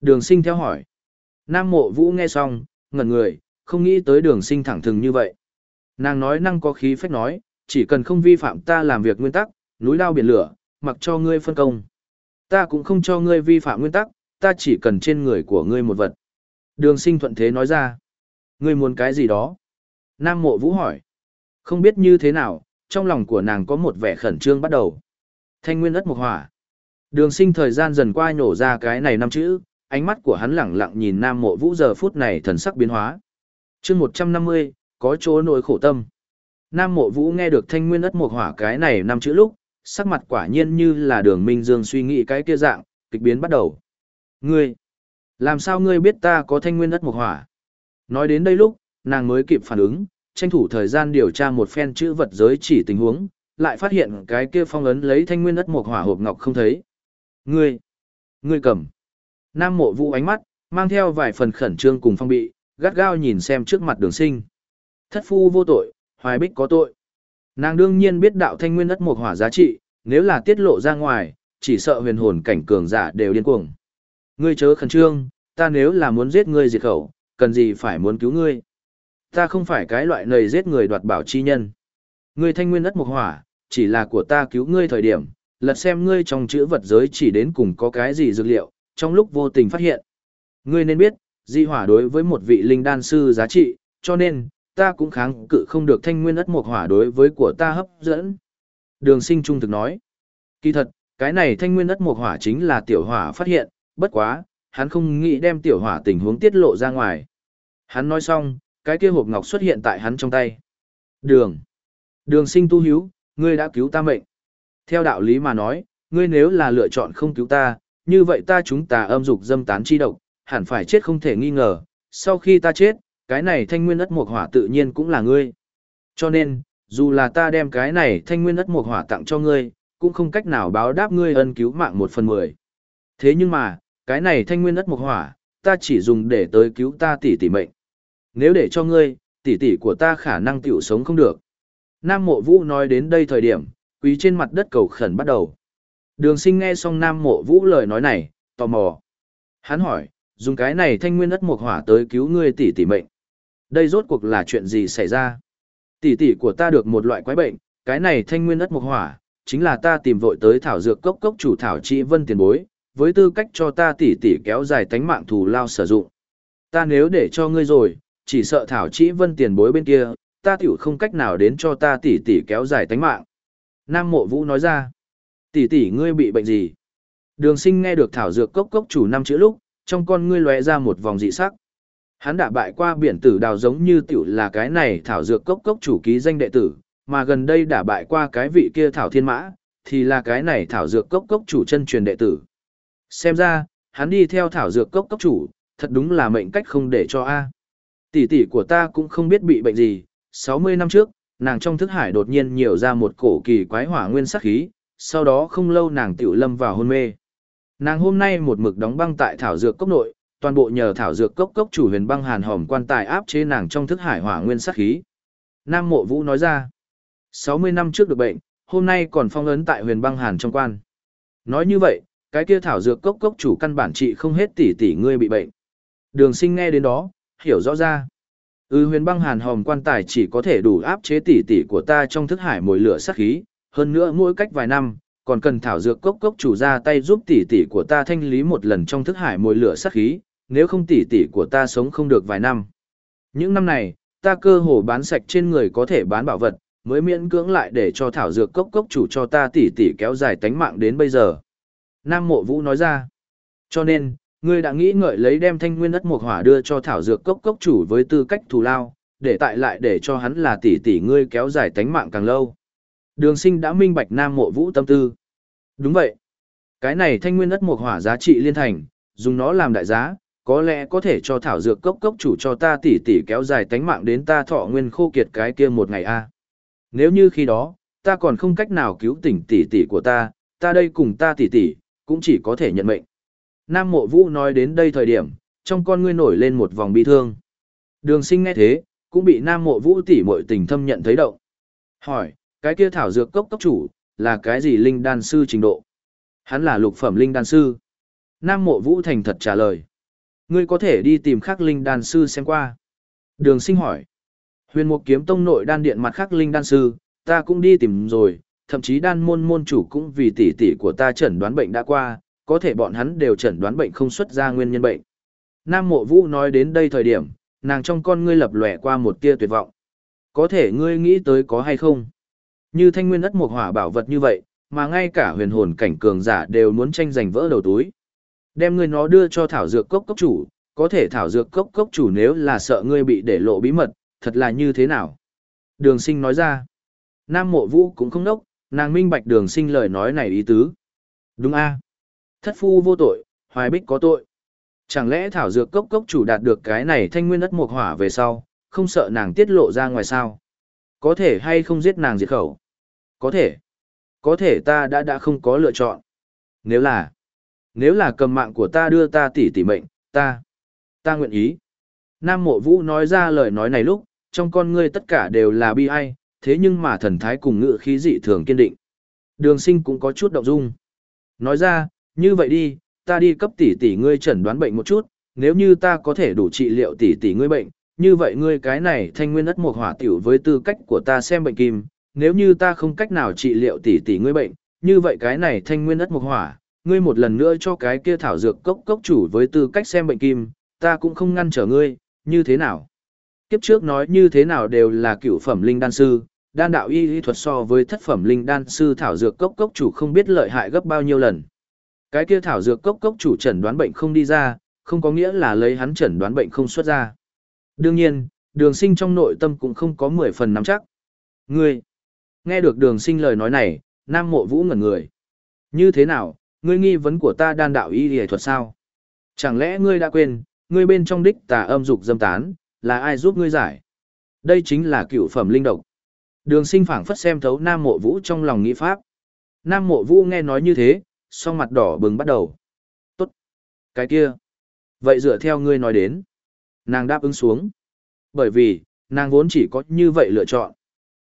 Đường sinh theo hỏi. Nam mộ vũ nghe xong, ngẩn người, không nghĩ tới đường sinh thẳng thừng như vậy. Nàng nói năng có khí phách nói, chỉ cần không vi phạm ta làm việc nguyên tắc, núi lao biển lửa, mặc cho ngươi phân công. Ta cũng không cho ngươi vi phạm nguyên tắc, ta chỉ cần trên người của ngươi một vật. Đường sinh thuận thế nói ra. Ngươi muốn cái gì đó? Nam mộ vũ hỏi. Không biết như thế nào, trong lòng của nàng có một vẻ khẩn trương bắt đầu. Thanh nguyên ất Mục hỏa. Đường sinh thời gian dần qua nổ ra cái này năm chữ, ánh mắt của hắn lẳng lặng nhìn nam mộ vũ giờ phút này thần sắc biến hóa. chương 150, có chỗ nỗi khổ tâm. Nam mộ vũ nghe được thanh nguyên ất Mục hỏa cái này năm chữ lúc, sắc mặt quả nhiên như là đường minh dương suy nghĩ cái kia dạng, kịch biến bắt đầu. Ngươi, làm sao ngươi biết ta có thanh nguyên đất mộc hỏa? Nói đến đây lúc, nàng mới kịp phản ứng, tranh thủ thời gian điều tra một phen chữ vật giới chỉ tình huống, lại phát hiện cái kia phong ấn lấy thanh nguyên đất mộc hỏa hộp ngọc không thấy. Ngươi, ngươi cầm. Nam mộ vũ ánh mắt, mang theo vài phần khẩn trương cùng phong bị, gắt gao nhìn xem trước mặt đường sinh. Thất phu vô tội, hoài bích có tội. Nàng đương nhiên biết đạo thanh nguyên ất một hỏa giá trị, nếu là tiết lộ ra ngoài, chỉ sợ huyền hồn cảnh cường giả đều điên cuồng. Ngươi chớ khẩn trương, ta nếu là muốn giết ngươi diệt khẩu, cần gì phải muốn cứu ngươi. Ta không phải cái loại nầy giết người đoạt bảo chi nhân. Ngươi thanh nguyên ất một hỏa, chỉ là của ta cứu ngươi thời điểm, lật xem ngươi trong chữ vật giới chỉ đến cùng có cái gì dược liệu, trong lúc vô tình phát hiện. Ngươi nên biết, di hỏa đối với một vị linh đan sư giá trị, cho nên, ta cũng kháng cự không được thanh nguyên ất mộc hỏa đối với của ta hấp dẫn. Đường sinh trung thực nói. Kỳ thật, cái này thanh nguyên ất mộc hỏa chính là tiểu hỏa phát hiện, bất quá, hắn không nghĩ đem tiểu hỏa tình huống tiết lộ ra ngoài. Hắn nói xong, cái kia hộp ngọc xuất hiện tại hắn trong tay. Đường. Đường sinh tu hiếu, ngươi đã cứu ta mệnh. Theo đạo lý mà nói, ngươi nếu là lựa chọn không cứu ta, như vậy ta chúng ta âm dục dâm tán chi độc, hẳn phải chết không thể nghi ngờ, sau khi ta chết, cái này thanh nguyên ất mộc hỏa tự nhiên cũng là ngươi. Cho nên, dù là ta đem cái này thanh nguyên ất mộc hỏa tặng cho ngươi, cũng không cách nào báo đáp ngươi ân cứu mạng một phần mười. Thế nhưng mà, cái này thanh nguyên ất mộc hỏa, ta chỉ dùng để tới cứu ta tỷ tỷ mệnh. Nếu để cho ngươi, tỷ tỷ của ta khả năng tiểu sống không được. Nam mộ vũ nói đến đây thời điểm, quý trên mặt đất cầu khẩn bắt đầu. Đường sinh nghe xong Nam mộ vũ lời nói này, tò mò. Hắn hỏi, dùng cái này thanh nguyên ất mộc hỏa tới cứu ngươi tỷ tỷ mệnh. Đây rốt cuộc là chuyện gì xảy ra? Tỷ tỷ của ta được một loại quái bệnh, cái này thanh nguyên ất mộc hỏa, chính là ta tìm vội tới thảo dược cốc cốc chủ thảo trị vân tiền bối, với tư cách cho ta tỷ tỷ kéo dài tánh mạng thù lao sử dụng. Ta nếu để cho ngươi rồi, chỉ sợ thảo trị vân tiền bối bên kia, ta tiểu không cách nào đến cho ta tỷ tỷ kéo dài tánh mạng. Nam mộ vũ nói ra, tỷ tỷ ngươi bị bệnh gì? Đường sinh nghe được thảo dược cốc cốc chủ năm chữ lúc, trong con ngươi lóe ra một vòng dị sắc. Hắn đã bại qua biển tử đào giống như tiểu là cái này thảo dược cốc cốc chủ ký danh đệ tử, mà gần đây đã bại qua cái vị kia thảo thiên mã, thì là cái này thảo dược cốc cốc chủ chân truyền đệ tử. Xem ra, hắn đi theo thảo dược cốc cốc chủ, thật đúng là mệnh cách không để cho A. Tỷ tỷ của ta cũng không biết bị bệnh gì, 60 năm trước, nàng trong thức hải đột nhiên nhiều ra một cổ kỳ quái hỏa nguyên sắc khí, sau đó không lâu nàng tiểu lâm vào hôn mê. Nàng hôm nay một mực đóng băng tại thảo dược cốc nội, toàn bộ nhờ thảo dược cốc cốc chủ huyền băng hàn hòm quan tài áp chế nàng trong thức hải hỏa nguyên sát khí. Nam Mộ Vũ nói ra, 60 năm trước được bệnh, hôm nay còn phong ấn tại huyền băng hàn trong quan. Nói như vậy, cái kia thảo dược cốc cốc chủ căn bản trị không hết tỷ tỷ ngươi bị bệnh. Đường sinh nghe đến đó, hiểu rõ ra. Ừ huyền băng hàn hòm quan tài chỉ có thể đủ áp chế tỷ tỷ của ta trong thức hải mồi lửa sát khí, hơn nữa mỗi cách vài năm, còn cần thảo dược cốc cốc chủ ra tay giúp tỷ tỷ của ta thanh lý một lần trong thức hải mồi lửa sắc khí, nếu không tỷ tỷ của ta sống không được vài năm. Những năm này, ta cơ hồ bán sạch trên người có thể bán bảo vật, mới miễn cưỡng lại để cho thảo dược cốc cốc chủ cho ta tỷ tỷ kéo dài tánh mạng đến bây giờ. Nam Mộ Vũ nói ra, cho nên, ngươi đã nghĩ ngợi lấy đem thanh nguyên đất mộc hỏa đưa cho thảo dược cốc cốc chủ với tư cách thù lao, để tại lại để cho hắn là tỷ tỷ ngươi kéo dài tánh mạng càng lâu. Đường sinh đã minh bạch Nam Mộ Vũ tâm tư. Đúng vậy. Cái này thanh nguyên đất mộc hỏa giá trị liên thành, dùng nó làm đại giá, có lẽ có thể cho thảo dược cốc cốc chủ cho ta tỷ tỷ kéo dài tánh mạng đến ta thọ nguyên khô kiệt cái kia một ngày a. Nếu như khi đó, ta còn không cách nào cứu tỉnh tỷ tỷ của ta, ta đây cùng ta tỷ tỷ, cũng chỉ có thể nhận mệnh. Nam Mộ Vũ nói đến đây thời điểm, trong con ngươi nổi lên một vòng bi thương. Đường sinh nghe thế, cũng bị Nam Mộ Vũ tỷ muội tình thâm nhận thấy động. Hỏi, cái kia thảo dược cốc cốc chủ, là cái gì linh đan sư trình độ? Hắn là lục phẩm linh đan sư. Nam Mộ Vũ thành thật trả lời. Ngươi có thể đi tìm khắc linh đan sư xem qua. Đường sinh hỏi. Huyền Mục Kiếm Tông nội đan điện mặt khắc linh đan sư, ta cũng đi tìm rồi, thậm chí đan môn môn chủ cũng vì tỷ tỷ của ta chẩn đoán bệnh đã qua, có thể bọn hắn đều chẩn đoán bệnh không xuất ra nguyên nhân bệnh. Nam Mộ Vũ nói đến đây thời điểm, nàng trong con ngươi lập lòe qua một tia tuyệt vọng. Có thể ngươi nghĩ tới có hay không? Như thanh nguyên ất một hỏa bảo vật như vậy, mà ngay cả huyền hồn cảnh cường giả đều muốn tranh giành vỡ đầu túi. Đem ngươi nó đưa cho thảo dược cốc cốc chủ, có thể thảo dược cốc cốc chủ nếu là sợ ngươi bị để lộ bí mật, thật là như thế nào? Đường sinh nói ra. Nam mộ vũ cũng không nốc, nàng minh bạch đường sinh lời nói này ý tứ. Đúng a Thất phu vô tội, hoài bích có tội. Chẳng lẽ thảo dược cốc cốc chủ đạt được cái này thanh nguyên đất mộc hỏa về sau, không sợ nàng tiết lộ ra ngoài sao? Có thể hay không giết nàng diệt khẩu? Có thể. Có thể ta đã đã không có lựa chọn. Nếu là, nếu là cầm mạng của ta đưa ta tỷ tỷ mệnh, ta, ta nguyện ý. Nam mộ vũ nói ra lời nói này lúc, trong con ngươi tất cả đều là bi ai, thế nhưng mà thần thái cùng ngự khí dị thường kiên định. Đường sinh cũng có chút động dung. Nói ra, như vậy đi, ta đi cấp tỷ tỷ ngươi chẩn đoán bệnh một chút, nếu như ta có thể đủ trị liệu tỷ tỷ ngươi bệnh, như vậy ngươi cái này thanh nguyên ất một hỏa tiểu với tư cách của ta xem bệnh kim, nếu như ta không cách nào trị liệu tỷ tỷ ngươi bệnh, như vậy cái này thanh nguyên ất một hỏa, ngươi một lần nữa cho cái kia thảo dược cốc cốc chủ với tư cách xem bệnh kim, ta cũng không ngăn trở ngươi, như thế nào? Kiếp trước nói như thế nào đều là cựu phẩm linh đan sư, đan đạo y y thuật so với thất phẩm linh đan sư thảo dược cốc cốc chủ không biết lợi hại gấp bao nhiêu lần. Cái kia thảo dược cốc cốc chủ chẩn đoán bệnh không đi ra, không có nghĩa là lấy hắn chẩn đoán bệnh không xuất ra. Đương nhiên, đường sinh trong nội tâm cũng không có 10 phần nắm chắc. Ngươi, nghe được đường sinh lời nói này, nam mộ vũ ngẩn người. Như thế nào, ngươi nghi vấn của ta đan đạo y y thuật sao? Chẳng lẽ ngươi đã quên, ngươi bên trong đích tà âm dục dâm tán, là ai giúp ngươi giải? Đây chính là cựu phẩm linh độc. Đường sinh phảng phất xem thấu Nam Mộ Vũ trong lòng nghĩ pháp. Nam Mộ Vũ nghe nói như thế, song mặt đỏ bừng bắt đầu. Tốt. Cái kia. Vậy dựa theo ngươi nói đến. Nàng đáp ứng xuống. Bởi vì, nàng vốn chỉ có như vậy lựa chọn.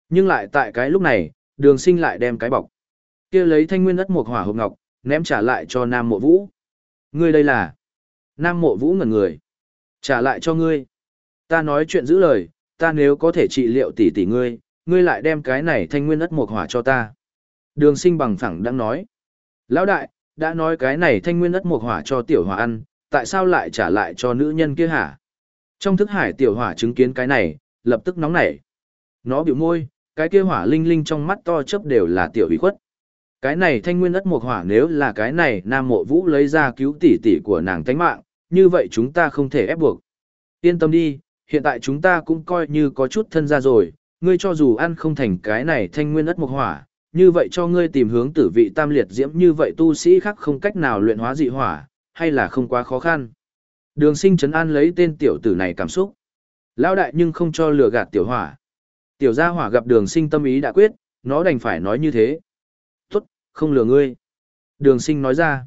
Nhưng lại tại cái lúc này, đường sinh lại đem cái bọc. kia lấy thanh nguyên đất một hỏa hộp ngọc, ném trả lại cho Nam Mộ Vũ. Ngươi đây là. Nam Mộ Vũ ngẩn người. Trả lại cho ngươi. Ta nói chuyện giữ lời, ta nếu có thể trị liệu tỷ tỷ ngươi, ngươi lại đem cái này thanh nguyên ất mộc hỏa cho ta. Đường sinh bằng phẳng đang nói. Lão đại, đã nói cái này thanh nguyên ất mộc hỏa cho tiểu hỏa ăn, tại sao lại trả lại cho nữ nhân kia hả? Trong thức hải tiểu hỏa chứng kiến cái này, lập tức nóng nảy. Nó biểu môi, cái kia hỏa linh linh trong mắt to chấp đều là tiểu ủy khuất. Cái này thanh nguyên ất mộc hỏa nếu là cái này nam mộ vũ lấy ra cứu tỷ tỷ của nàng tánh mạng, như vậy chúng ta không thể ép buộc. Yên tâm đi, hiện tại chúng ta cũng coi như có chút thân ra rồi, ngươi cho dù ăn không thành cái này thanh nguyên ất mộc hỏa, như vậy cho ngươi tìm hướng tử vị tam liệt diễm như vậy tu sĩ khác không cách nào luyện hóa dị hỏa, hay là không quá khó khăn. Đường sinh trấn an lấy tên tiểu tử này cảm xúc. Lão đại nhưng không cho lừa gạt tiểu hỏa. Tiểu gia hỏa gặp đường sinh tâm ý đã quyết, nó đành phải nói như thế. Không lừa ngươi. Đường sinh nói ra.